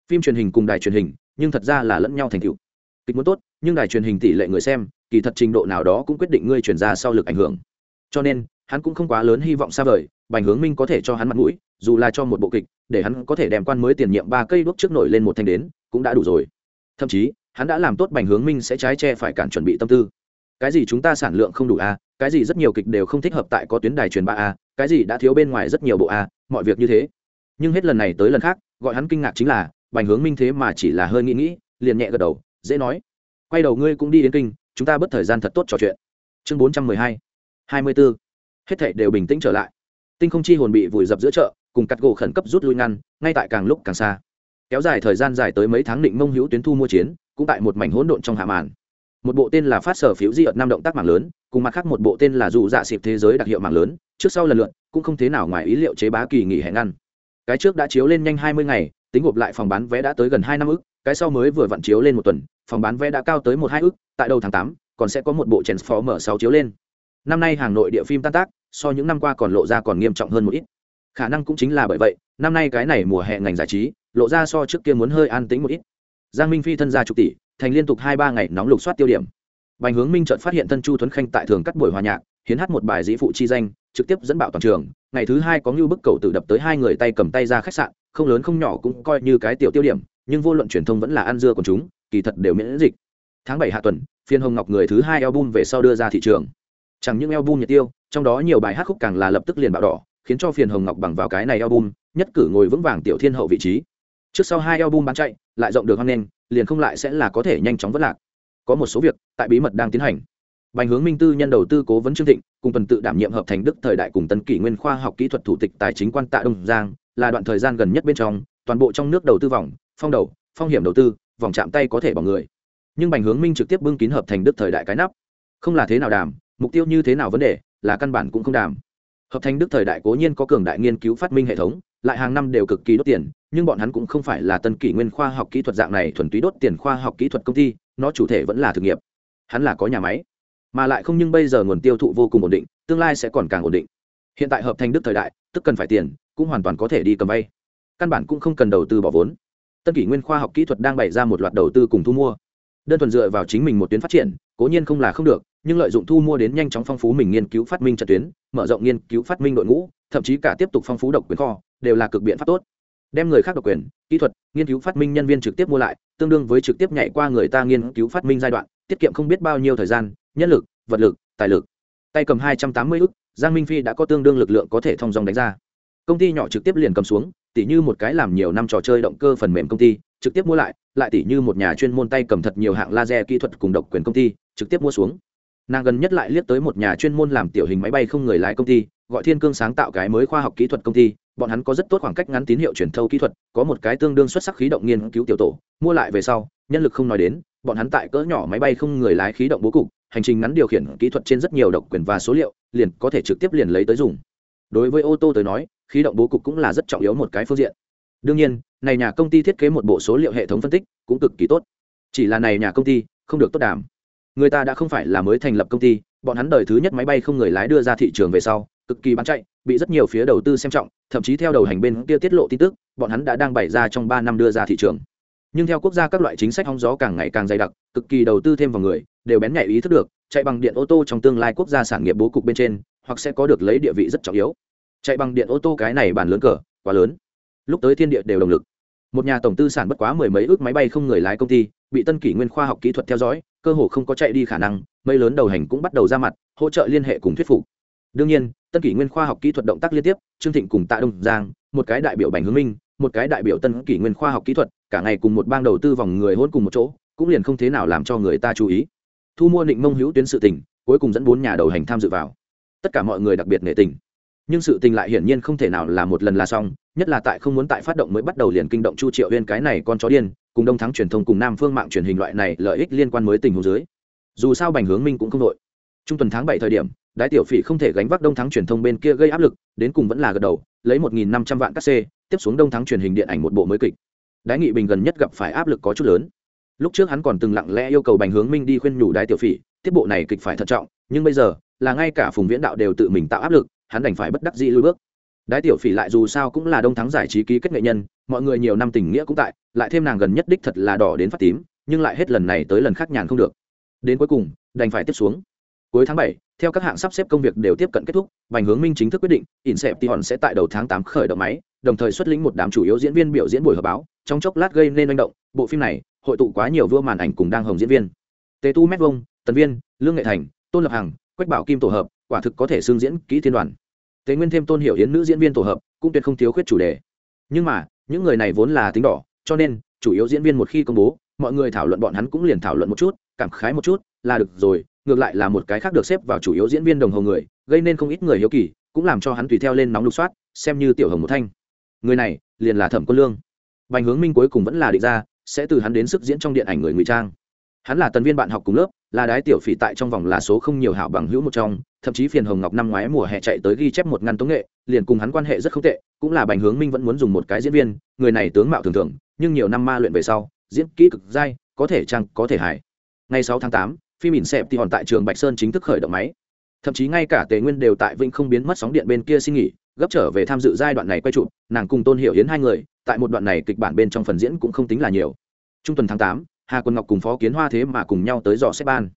Phim truyền hình cùng đài truyền hình, nhưng thật ra là lẫn nhau thành cựu kịch muốn tốt, nhưng đài truyền hình tỷ lệ người xem, kỳ thật trình độ nào đó cũng quyết định ngươi truyền ra sau lực ảnh hưởng. Cho nên, hắn cũng không quá lớn hy vọng xa vời, bành hướng minh có thể cho hắn mặt mũi, dù là cho một bộ kịch, để hắn có thể đem quan mới tiền nhiệm ba cây đuốc trước nổi lên một thanh đến, cũng đã đủ rồi. Thậm chí hắn đã làm tốt bành hướng minh sẽ trái che phải cản chuẩn bị tâm tư. Cái gì chúng ta sản lượng không đủ a, cái gì rất nhiều kịch đều không thích hợp tại có tuyến đài truyền ba a, cái gì đã thiếu bên ngoài rất nhiều bộ a, mọi việc như thế. Nhưng hết lần này tới lần khác, gọi hắn kinh ngạc chính là, bành hướng minh thế mà chỉ là hơi nghĩ nghĩ, liền nhẹ gật đầu, dễ nói. Quay đầu ngươi cũng đi đến kinh, chúng ta bất thời gian thật tốt trò chuyện. Chương bốn trăm mười hai hai mươi b ố hết thảy đều bình tĩnh trở lại. Tinh không chi hồn bị vùi dập giữa chợ, cùng cắt gỗ khẩn cấp rút lui ngăn, ngay tại càng lúc càng xa. Kéo dài thời gian dài tới mấy tháng định mông hữu tuyến thu mua chiến cũng tại một mảnh hỗn độn trong hạ màn. Một bộ tên là phát sở phiếu di ợt năm động tác mạng lớn, cùng mặt khác một bộ tên là dù dạ xịp thế giới đặc hiệu mạng lớn, trước sau lần lượt, cũng không thế nào ngoài ý liệu chế bá kỳ nghỉ hè ngăn. Cái trước đã chiếu lên nhanh hai mươi ngày, tính gộp lại phòng bán vé đã tới gần hai năm ức, cái sau mới vừa vặn chiếu lên một tuần, phòng bán vé đã cao tới một hai ức, tại đầu tháng tám, còn sẽ có một bộ transformer sáu chiếu lên. Năm nay hàng nội địa phim tan tác, so những năm qua còn lộ ra còn nghiêm trọng hơn một ít. Khả năng cũng chính là bởi vậy, năm nay cái này mùa hè ngành giải trí, lộ ra so trước kia muốn hơi an tĩnh một ít giang minh phi thân gia chục tỷ, thành liên tục hai ba ngày nóng lục soát tiêu điểm. Bành hướng minh chợt phát hiện thân chu thuấn khanh tại thường cắt buổi hòa nhạc, hiến hát một bài dĩ phụ chi danh, trực tiếp dẫn bạo toàn trường. Ngày thứ hai có ngưu bức cầu tự đập tới hai người tay cầm tay ra khách sạn, không lớn không nhỏ cũng coi như cái tiểu tiêu điểm, nhưng vô luận truyền thông vẫn là ăn dưa của chúng, kỳ thật đều miễn dịch. Tháng bảy hạ tuần, phiên hồng ngọc người thứ hai album về sau đưa ra thị trường. Chẳng những album nhiệt tiêu, trong đó nhiều bài hát khúc càng là lập tức liền bạo đỏ, khiến cho phiền hồng ngọc bằng vào cái này album, nhất cử ngồi vững vàng tiểu thiên hậu vị trí. Trước sau hai album bán chạy, lại rộng được hoan nghênh liền không lại sẽ là có thể nhanh chóng vất lạc có một số việc tại bí mật đang tiến hành Bành hướng Minh tư nhân đầu tư cố vấn Trương Thịnh, cùng tuần tự đảm nhiệm hợp thành đức thời đại cùng tân kỷ nguyên khoa học kỹ thuật thủ tịch tài chính quan tạ Đông Giang, là đoạn thời gian gần nhất bên trong, toàn bộ trong nước đầu tư vòng, phong đầu, phong hiểm đầu tư, vòng chạm tay có thể bỏ người. Nhưng Bành hướng Minh trực tiếp bưng kín hợp thành đức thời đại cái nắp. Không là thế nào đàm, mục tiêu như thế nào vấn đề, là căn bản cũng không đàm. Hợp thành đức thời đại cố nhiên có cường đại nghiên cứu phát minh hệ thống, lại hàng năm đều cực kỳ đốt tiền, nhưng bọn hắn cũng không phải là tân kỷ nguyên khoa học kỹ thuật dạng này thuần túy đốt tiền khoa học kỹ thuật công ty, nó chủ thể vẫn là thực nghiệp. Hắn là có nhà máy mà lại không nhưng bây giờ nguồn tiêu thụ vô cùng ổn định tương lai sẽ còn càng ổn định. Hiện tại hợp thành đức thời đại tức cần phải tiền cũng hoàn toàn có thể đi cầm vay căn bản cũng không cần đầu tư bỏ vốn. Tân kỷ nguyên khoa học kỹ thuật đang bày ra một loạt đầu tư cùng thu mua. Đơn thuần dựa vào chính mình một tuyến phát triển cố nhiên không là không được nhưng lợi dụng thu mua đến nhanh chóng phong phú mình nghiên cứu phát minh trận tuyến mở rộng nghiên cứu phát minh đội ngũ thậm chí cả tiếp tục phong phú độc quyền kho đều là cực biện pháp tốt. Đem người khác độc quyền, kỹ thuật, nghiên cứu phát minh nhân viên trực tiếp mua lại, tương đương với trực tiếp nhảy qua người ta nghiên cứu phát minh giai đoạn, tiết kiệm không biết bao nhiêu thời gian, nhân lực, vật lực, tài lực. Tay cầm hai trăm tám mươi ức, giang minh phi đã có tương đương lực lượng có thể thông dòng đánh ra. Công ty nhỏ trực tiếp liền cầm xuống, tỉ như một cái làm nhiều năm trò chơi động cơ phần mềm công ty, trực tiếp mua lại lại tỉ như một nhà chuyên môn tay cầm thật nhiều hạng laser kỹ thuật cùng độc quyền công ty, trực tiếp mua xuống. Nàng gần nhất lại liếc tới một nhà chuyên môn làm tiểu hình máy bay không người lái công ty gọi thiên cương sáng tạo cái mới khoa học kỹ thuật công ty, bọn hắn có rất tốt khoảng cách ngắn tín hiệu truyền thâu kỹ thuật, có một cái tương đương xuất sắc khí động nghiên cứu tiểu tổ, mua lại về sau, nhân lực không nói đến, bọn hắn tại cỡ nhỏ máy bay không người lái khí động bố cục, hành trình ngắn điều khiển kỹ thuật trên rất nhiều độc quyền và số liệu, liền có thể trực tiếp liền lấy tới dùng. Đối với ô tô tới nói, khí động bố cục cũng là rất trọng yếu một cái phương diện. Đương nhiên, này nhà công ty thiết kế một bộ số liệu hệ thống phân tích cũng cực kỳ tốt. Chỉ là này nhà công ty không được tốt đảm người ta đã không phải là mới thành lập công ty, bọn hắn đời thứ nhất máy bay không người lái đưa ra thị trường về sau cực kỳ bán chạy, bị rất nhiều phía đầu tư xem trọng, thậm chí theo đầu hành bên kia tiết lộ tin tức, bọn hắn đã đang bày ra trong ba năm đưa ra thị trường. Nhưng theo quốc gia các loại chính sách hóng gió càng ngày càng dày đặc, cực kỳ đầu tư thêm vào người, đều bén nhạy ý thức được, chạy bằng điện ô tô trong tương lai quốc gia sản nghiệp bố cục bên trên, hoặc sẽ có được lấy địa vị rất trọng yếu. Chạy bằng điện ô tô cái này bàn lớn cờ quá lớn. Lúc tới thiên địa đều động lực. Một nhà tổng tư sản bất quá mười mấy ước máy bay không người lái công ty, bị tân kỷ nguyên khoa học kỹ thuật theo dõi, cơ hồ không có chạy đi khả năng mây lớn đầu hành cũng bắt đầu ra mặt, hỗ trợ liên hệ cùng thuyết phục. Đương nhiên tân kỷ nguyên khoa học kỹ thuật động tác liên tiếp, trương thịnh cùng tạ đông giang, một cái đại biểu bành hướng minh, một cái đại biểu tân kỷ nguyên khoa học kỹ thuật, cả ngày cùng một bang đầu tư vòng người hôn cùng một chỗ, cũng liền không thế nào làm cho người ta chú ý. Thu mua định mông hữu tuyến sự tình, cuối cùng dẫn bốn nhà đầu hành tham dự vào. Tất cả mọi người đặc biệt nghệ tình. Nhưng sự tình lại hiển nhiên không thể nào là một lần là xong, nhất là tại không muốn tại phát động mới bắt đầu liền kinh động chu triệu huyên cái này con chó điên, cùng đông thắng truyền thông cùng nam phương mạng truyền hình loại này lợi ích liên quan mới tình huống dưới. Dù sao bành hướng minh cũng không đội. Trung tuần tháng bảy thời điểm Đái tiểu phỉ không thể gánh vác đông thắng truyền thông bên kia gây áp lực, đến cùng vẫn là gật đầu, lấy một nghìn năm trăm vạn các c tiếp xuống đông thắng truyền hình điện ảnh một bộ mới kịch. Đái nghị bình gần nhất gặp phải áp lực có chút lớn. Lúc trước hắn còn từng lặng lẽ yêu cầu bành hướng minh đi khuyên nhủ đái tiểu phỉ, tiếp bộ này kịch phải thận trọng, nhưng bây giờ, là ngay cả phùng viễn đạo đều tự mình tạo áp lực, hắn đành phải bất đắc dĩ lui bước. Đái tiểu phỉ lại dù sao cũng là đông thắng giải trí ký kết nghệ nhân, mọi người nhiều năm tình nghĩa cũng tại, lại thêm nàng gần nhất đích thật là đỏ đến phát tím, nhưng lại hết lần này tới lần khác nhàn không được. Đến cuối cùng, đành phải tiếp xuống. Cuối tháng bảy theo các hạng sắp xếp công việc đều tiếp cận kết thúc, Bành hướng minh chính thức quyết định insep thì hòn sẽ tại đầu tháng tám khởi động máy, đồng thời xuất lĩnh một đám chủ yếu diễn viên biểu diễn buổi họp báo, trong chốc lát gây nên manh động. Bộ phim này hội tụ quá nhiều vua màn ảnh cùng đang hồng diễn viên. Tề tu mét vông, tần viên, lương nghệ thành, tôn lập hằng, quách bảo kim tổ hợp, quả thực có thể xương diễn kỹ thiên đoàn. Tề nguyên thêm tôn hiểu yến nữ diễn viên tổ hợp, cũng tuyệt không thiếu khuyết chủ đề. Nhưng mà, những người này vốn là tính đỏ, cho nên, chủ yếu diễn viên một khi công bố, mọi người thảo luận bọn hắn cũng liền thảo luận một chút, cảm khái một chút, là được rồi ngược lại là một cái khác được xếp vào chủ yếu diễn viên đồng hồ người, gây nên không ít người hiếu kỳ, cũng làm cho hắn tùy theo lên nóng lục soát, xem như tiểu hồng một thanh. Người này, liền là thẩm quân lương. Bành hướng minh cuối cùng vẫn là định ra, sẽ từ hắn đến sức diễn trong điện ảnh người ngụy trang. Hắn là tần viên bạn học cùng lớp, là đái tiểu phỉ tại trong vòng là số không nhiều hảo bằng hữu một trong, thậm chí phiền hồng ngọc năm ngoái mùa hè chạy tới ghi chép một ngăn tống nghệ, liền cùng hắn quan hệ rất không tệ, cũng là bành hướng minh vẫn muốn dùng một cái diễn viên, người này tướng mạo thường thường, nhưng nhiều năm ma luyện về sau, diễn kỹ cực dai, có thể chăng, có thể hài. Ngày sáu tháng tám phim ỉn xẹp thì hòn tại trường bạch sơn chính thức khởi động máy. Thậm chí ngay cả tề nguyên đều tại vinh không biến mất sóng điện bên kia xin nghỉ, gấp trở về tham dự giai đoạn này quay chụp, nàng cùng tôn hiểu hiến hai người, tại một đoạn này kịch bản bên trong phần diễn cũng không tính là nhiều. Trung tuần tháng tám, hà quân ngọc cùng phó kiến hoa thế mà cùng nhau tới dò xếp ban.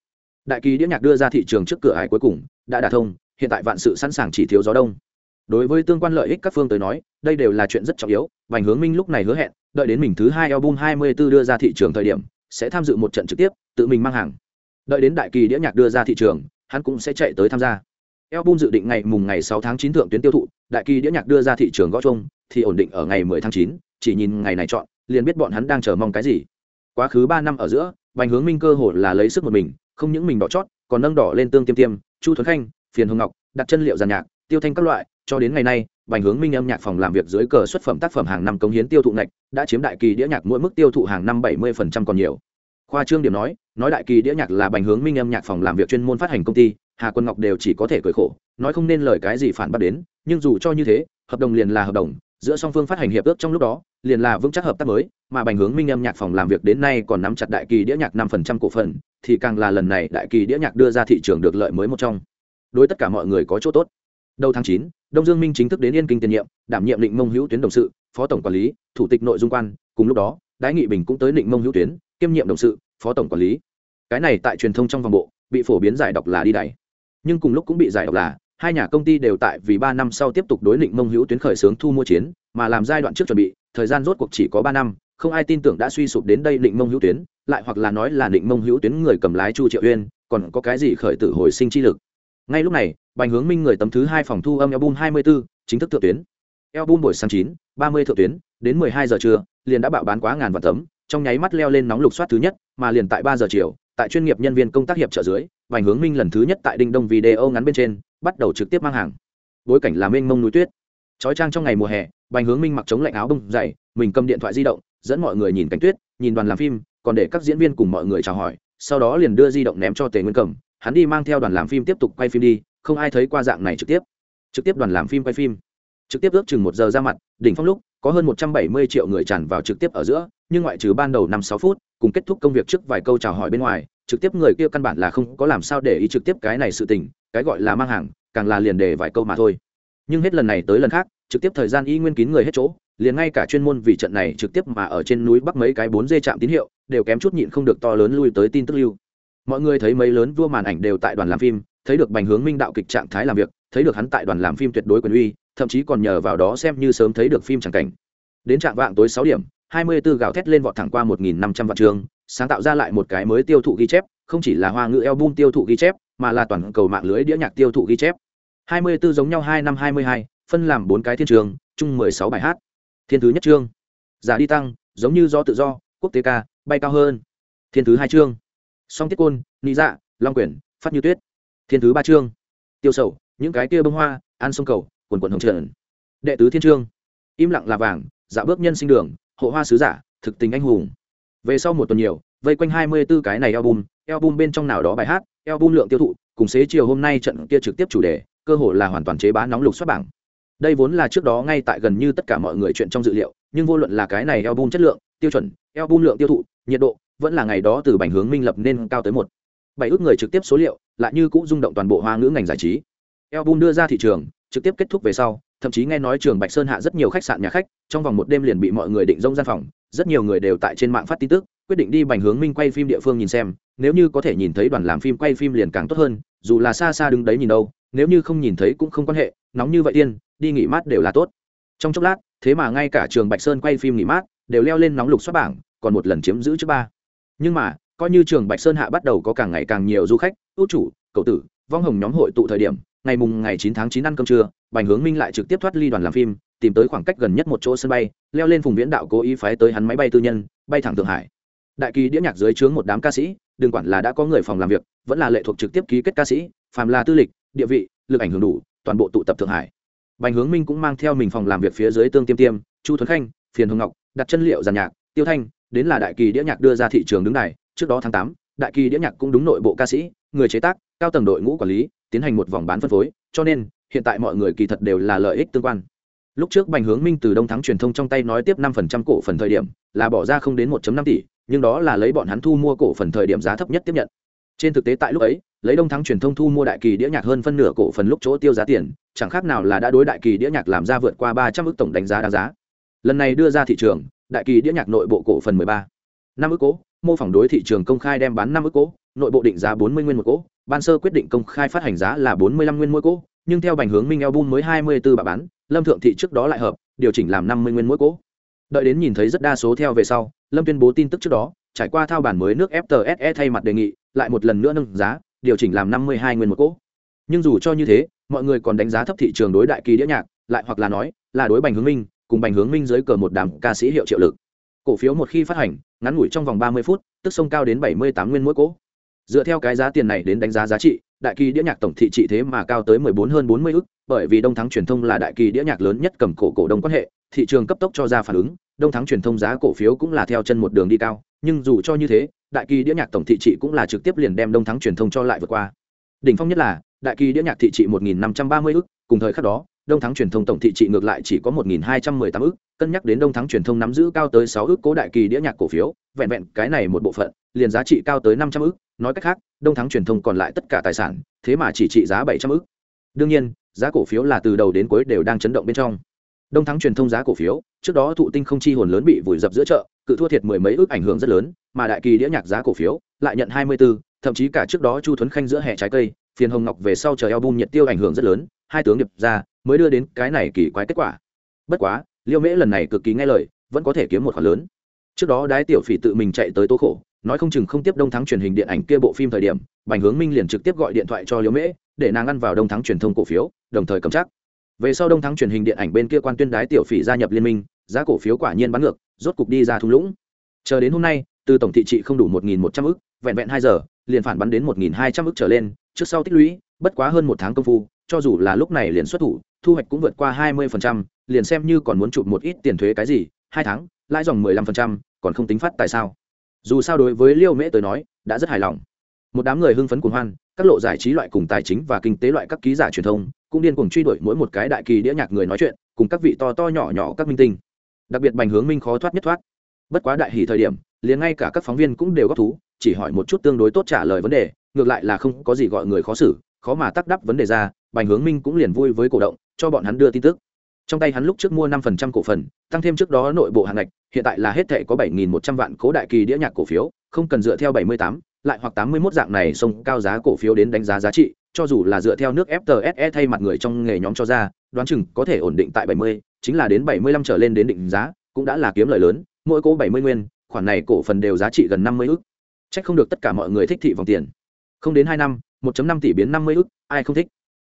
Đại kỳ đĩa nhạc đưa ra thị trường trước cửa hải cuối cùng, đã đả thông, hiện tại vạn sự sẵn sàng chỉ thiếu gió đông. Đối với tương quan lợi ích các phương tới nói, đây đều là chuyện rất trọng yếu, vành hướng minh lúc này hứa hẹn, đợi đến mình thứ hai album 24 đưa ra thị trường thời điểm, sẽ tham dự một trận trực tiếp, tự mình mang hàng đợi đến đại kỳ đĩa nhạc đưa ra thị trường hắn cũng sẽ chạy tới tham gia. Album dự định ngày mùng ngày 6 tháng 9 thượng tuyến tiêu thụ đại kỳ đĩa nhạc đưa ra thị trường gõ chung thì ổn định ở ngày 10 tháng 9, chỉ nhìn ngày này chọn liền biết bọn hắn đang chờ mong cái gì. Quá khứ ba năm ở giữa Bành hướng minh cơ hồ là lấy sức một mình không những mình đỏ chót còn nâng đỏ lên tương tiêm tiêm chu thuấn khanh phiền hương ngọc đặt chân liệu giàn nhạc tiêu thanh các loại cho đến ngày nay Bành hướng minh âm nhạc phòng làm việc dưới cờ xuất phẩm tác phẩm hàng năm công hiến tiêu thụ ngạch đã chiếm đại kỳ đĩa nhạc mỗi mức tiêu thụ hàng năm bảy mươi còn nhiều. Khoa trương điểm nói nói đại kỳ đĩa nhạc là bành hướng minh âm nhạc phòng làm việc chuyên môn phát hành công ty, hà quân ngọc đều chỉ có thể cười khổ, nói không nên lời cái gì phản bác đến, nhưng dù cho như thế, hợp đồng liền là hợp đồng, giữa song phương phát hành hiệp ước trong lúc đó, liền là vững chắc hợp tác mới, mà bành hướng minh âm nhạc phòng làm việc đến nay còn nắm chặt đại kỳ đĩa nhạc năm phần trăm cổ phần, thì càng là lần này đại kỳ đĩa nhạc đưa ra thị trường được lợi mới một trong. Đối tất cả mọi người có chỗ tốt. Đầu tháng chín, đông dương minh chính thức đến yên kinh tiền nhiệm, đảm nhiệm định mông hữu tuyến đồng sự, phó tổng quản lý, thủ tịch nội dung quan, cùng lúc đó, đái nghị bình cũng tới định mông hữu tuyến, kiêm nhiệm đồng sự, phó tổng quản lý cái này tại truyền thông trong vòng bộ bị phổ biến giải đọc là đi đẩy nhưng cùng lúc cũng bị giải đọc là hai nhà công ty đều tại vì ba năm sau tiếp tục đối định mông hữu tuyến khởi xướng thu mua chiến mà làm giai đoạn trước chuẩn bị thời gian rốt cuộc chỉ có ba năm không ai tin tưởng đã suy sụp đến đây định mông hữu tuyến lại hoặc là nói là định mông hữu tuyến người cầm lái chu triệu uyên còn có cái gì khởi tử hồi sinh chi lực. Ngay lúc này bành hướng minh người tấm thứ hai phòng thu âm album 24, chính thức thượng tuyến. Album buổi sáng chín ba mươi thượng tuyến đến 12 giờ trưa liền đã bạo bán quá ngàn vạn tấm trong nháy mắt leo lên nóng lục soát thứ nhất mà liền tại ba giờ chiều tại chuyên nghiệp nhân viên công tác hiệp trợ dưới bành hướng minh lần thứ nhất tại đinh đông video ngắn bên trên, bắt đầu trực tiếp mang hàng. Bối cảnh là mênh mông núi tuyết. Trói trang trong ngày mùa hè bành hướng minh mặc chống lạnh áo bông dày, mình cầm điện thoại di động, dẫn mọi người nhìn cảnh tuyết, nhìn đoàn làm phim, còn để các diễn viên cùng mọi người chào hỏi, sau đó liền đưa di động ném cho tề nguyên cầm hắn đi mang theo đoàn làm phim tiếp tục quay phim đi, không ai thấy qua dạng này trực tiếp. Trực tiếp đoàn làm phim quay phim. Trực tiếp ước chừng một giờ ra mặt, đỉnh phong lúc có hơn một trăm bảy mươi triệu người tràn vào trực tiếp ở giữa, nhưng ngoại trừ ban đầu năm sáu phút, cùng kết thúc công việc trước vài câu chào hỏi bên ngoài, trực tiếp người kia căn bản là không có làm sao để ý trực tiếp cái này sự tình, cái gọi là mang hàng, càng là liền để vài câu mà thôi. Nhưng hết lần này tới lần khác, trực tiếp thời gian y nguyên kín người hết chỗ, liền ngay cả chuyên môn vì trận này trực tiếp mà ở trên núi bắc mấy cái bốn dê chạm tín hiệu, đều kém chút nhịn không được to lớn lui tới tin tức lưu. Mọi người thấy mấy lớn vua màn ảnh đều tại đoàn làm phim, thấy được bành hướng minh đạo kịch trạng thái làm việc thấy được hắn tại đoàn làm phim tuyệt đối quyền uy, thậm chí còn nhờ vào đó xem như sớm thấy được phim chẳng cảnh. Đến trạng vạng tối sáu điểm, hai mươi 24 gào thét lên vọt thẳng qua một nghìn năm trăm vạn trường, sáng tạo ra lại một cái mới tiêu thụ ghi chép, không chỉ là hoa ngữ album tiêu thụ ghi chép, mà là toàn cầu mạng lưới đĩa nhạc tiêu thụ ghi chép. hai mươi 24 giống nhau hai năm hai mươi hai, phân làm bốn cái thiên trường, chung mười sáu bài hát. Thiên thứ nhất chương, giả đi tăng, giống như do tự do, quốc tế ca, bay cao hơn. Thiên thứ hai chương, song tiết côn, nị dạ long quyền phát như tuyết. Thiên thứ ba chương, tiêu sầu những cái kia bông hoa ăn sông cầu quần quần hồng trần. Đệ tứ thiên trương, im lặng là vàng dạ bước nhân sinh đường hộ hoa sứ giả thực tình anh hùng. Về sau một tuần nhiều vây quanh hai mươi 24 cái này album album bên trong nào đó bài hát album lượng tiêu thụ cùng xế chiều hôm nay trận kia trực tiếp chủ đề cơ hội là hoàn toàn chế bá nóng lục xuất bảng. Đây vốn là trước đó ngay tại gần như tất cả mọi người chuyện trong dự liệu nhưng vô luận là cái này album chất lượng tiêu chuẩn album lượng tiêu thụ nhiệt độ vẫn là ngày đó từ bành hướng minh lập nên cao tới một. Bảy ước người trực tiếp số liệu lại như cũng rung động toàn bộ hoa ngữ ngành giải trí album đưa ra thị trường, trực tiếp kết thúc về sau, thậm chí nghe nói trường bạch sơn hạ rất nhiều khách sạn nhà khách, trong vòng một đêm liền bị mọi người định rông gian phòng, rất nhiều người đều tại trên mạng phát tin tức, quyết định đi bành hướng minh quay phim địa phương nhìn xem, nếu như có thể nhìn thấy đoàn làm phim quay phim liền càng tốt hơn, dù là xa xa đứng đấy nhìn đâu, nếu như không nhìn thấy cũng không quan hệ, nóng như vậy tiên, đi nghỉ mát đều là tốt. Trong chốc lát, thế mà ngay cả trường bạch sơn quay phim nghỉ mát, đều leo lên nóng lục xuất bảng, còn một lần chiếm giữ trước ba. Nhưng mà, coi như trường bạch sơn hạ bắt đầu có càng ngày càng nhiều du khách, ưu chủ, cậu tử, vong hồng nhóm hội tụ thời điểm ngày mùng ngày 9 tháng 9 ăn cơm trưa, bành hướng minh lại trực tiếp thoát ly đoàn làm phim, tìm tới khoảng cách gần nhất một chỗ sân bay, leo lên vùng viễn đạo cố ý phái tới hắn máy bay tư nhân, bay thẳng thượng hải. Đại kỳ đĩa nhạc dưới trướng một đám ca sĩ, đừng quản là đã có người phòng làm việc, vẫn là lệ thuộc trực tiếp ký kết ca sĩ, phàm là tư lịch, địa vị, lực ảnh hưởng đủ, toàn bộ tụ tập thượng hải. Bành hướng minh cũng mang theo mình phòng làm việc phía dưới tương tiêm tiêm, chu thuấn khanh, phiền hồng ngọc, đặt chân liệu giàn nhạc, tiêu thanh, đến là đại kỳ đĩa nhạc đưa ra thị trường đứng này trước đó tháng tám, đại kỳ đĩa nhạc cũng đúng nội bộ ca sĩ, người chế tác, cao tầng đội ngũ quản lý tiến hành một vòng bán phân phối, cho nên, hiện tại mọi người kỳ thật đều là lợi ích tương quan. Lúc trước bành hướng minh từ đông thắng truyền thông trong tay nói tiếp năm phần trăm cổ phần thời điểm, là bỏ ra không đến một năm tỷ, nhưng đó là lấy bọn hắn thu mua cổ phần thời điểm giá thấp nhất tiếp nhận. Trên thực tế tại lúc ấy, lấy đông thắng truyền thông thu mua đại kỳ đĩa nhạc hơn phân nửa cổ phần lúc chỗ tiêu giá tiền, chẳng khác nào là đã đối đại kỳ đĩa nhạc làm ra vượt qua ba trăm ước tổng đánh giá đáng giá. Lần này đưa ra thị trường, đại kỳ đĩa nhạc nội bộ cổ phần mười ba. năm ước cố, mô phỏng đối thị trường công khai đem bán năm ước cố, nội bộ định giá bốn mươi nguyên một cố ban sơ quyết định công khai phát hành giá là bốn mươi lăm nguyên mỗi cỗ, nhưng theo bành hướng minh album mới hai mươi 24 bà bán lâm thượng thị trước đó lại hợp điều chỉnh làm năm mươi nguyên mỗi cỗ. đợi đến nhìn thấy rất đa số theo về sau lâm tuyên bố tin tức trước đó trải qua thao bản mới nước ftse thay mặt đề nghị lại một lần nữa nâng giá điều chỉnh làm năm mươi hai nguyên một cỗ. Nhưng dù cho như thế mọi người còn đánh giá thấp thị trường đối đại kỳ đĩa nhạc lại hoặc là nói là đối bành hướng minh cùng bành hướng minh dưới cờ một đám ca sĩ hiệu triệu lực. Cổ phiếu một khi phát hành ngắn ngủi trong vòng ba mươi phút tức sông cao đến bảy mươi tám nguyên mỗi cỗ dựa theo cái giá tiền này đến đánh giá giá trị, đại kỳ đĩa nhạc tổng thị trị thế mà cao tới mười bốn hơn bốn mươi ức, bởi vì đông thắng truyền thông là đại kỳ đĩa nhạc lớn nhất cầm cổ cổ đông quan hệ, thị trường cấp tốc cho ra phản ứng, đông thắng truyền thông giá cổ phiếu cũng là theo chân một đường đi cao, nhưng dù cho như thế, đại kỳ đĩa nhạc tổng thị trị cũng là trực tiếp liền đem đông thắng truyền thông cho lại vượt qua. Đỉnh phong nhất là, đại kỳ đĩa nhạc thị trị một nghìn năm trăm ba mươi ức, cùng thời khắc đó đông thắng truyền thông tổng thị trị ngược lại chỉ có một nghìn hai trăm mười tám ức cân nhắc đến đông thắng truyền thông nắm giữ cao tới sáu ức cố đại kỳ đĩa nhạc cổ phiếu vẹn vẹn cái này một bộ phận liền giá trị cao tới năm trăm ức nói cách khác đông thắng truyền thông còn lại tất cả tài sản thế mà chỉ trị giá bảy trăm ức đương nhiên giá cổ phiếu là từ đầu đến cuối đều đang chấn động bên trong. Đông thắng truyền thông giá cổ phiếu trước đó thụ tinh không chi hồn lớn bị vùi dập giữa chợ cự thua thiệt mười mấy ức ảnh hưởng rất lớn mà đại kỳ đĩa nhạc giá cổ phiếu lại nhận hai mươi 24, thậm chí cả trước đó chu thuấn khanh giữa hè trái cây phiền hồng ngọc về sau chờ album nhiệt tiêu ảnh hưởng rất lớn hai tướng điệp ra mới đưa đến cái này kỳ quái kết quả. Bất quá, liêu mễ lần này cực kỳ nghe lời, vẫn có thể kiếm một khoản lớn. Trước đó đái tiểu phỉ tự mình chạy tới tố khổ, nói không chừng không tiếp đông thắng truyền hình điện ảnh kia bộ phim thời điểm, bành hướng minh liền trực tiếp gọi điện thoại cho liêu mễ, để nàng ăn vào đông thắng truyền thông cổ phiếu, đồng thời cầm chắc. Về sau đông thắng truyền hình điện ảnh bên kia quan tuyên đái tiểu phỉ gia nhập liên minh, giá cổ phiếu quả nhiên bắn ngược, rốt cục đi ra thung lũng. Chờ đến hôm nay, từ tổng thị trị không đủ một nghìn một trăm ức, vẹn vẹn hai giờ, liền phản bắn đến một nghìn hai trăm ức trở lên, trước sau tích lũy, bất quá hơn một tháng công phu, cho dù là lúc này liền xuất thủ thu hoạch cũng vượt qua hai mươi phần trăm, liền xem như còn muốn chụp một ít tiền thuế cái gì hai tháng lãi dòng mười lăm phần trăm, còn không tính phát tại sao. Dù sao đối với liêu mễ tới nói đã rất hài lòng. Một đám người hưng phấn cuồng hoan các lộ giải trí loại cùng tài chính và kinh tế loại các ký giả truyền thông cũng điên cuồng truy đuổi mỗi một cái đại kỳ đĩa nhạc người nói chuyện cùng các vị to to nhỏ nhỏ các minh tinh. Đặc biệt bành hướng minh khó thoát nhất thoát. Bất quá đại hỉ thời điểm liền ngay cả các phóng viên cũng đều góp thú chỉ hỏi một chút tương đối tốt trả lời vấn đề ngược lại là không có gì gọi người khó xử khó mà tác đắp vấn đề ra bành hướng minh cũng liền vui với cổ động cho bọn hắn đưa tin tức. Trong tay hắn lúc trước mua năm phần trăm cổ phần, tăng thêm trước đó nội bộ hàng ngạch, hiện tại là hết thể có bảy nghìn một trăm vạn cố đại kỳ đĩa nhạc cổ phiếu, không cần dựa theo bảy mươi tám, lại hoặc tám mươi 81 dạng này xông cao giá cổ phiếu đến đánh giá giá trị, cho dù là dựa theo nước FTSE thay mặt người trong nghề nhóm cho ra, đoán chừng có thể ổn định tại bảy mươi, chính là đến bảy mươi lăm trở lên đến định giá, cũng đã là kiếm lợi lớn, mỗi cố bảy mươi nguyên, khoản này cổ phần đều giá trị gần năm mươi ức. Trách không được tất cả mọi người thích thị vòng tiền. Không đến hai năm 1 năm tỷ biến năm mươi ức, ai không thích?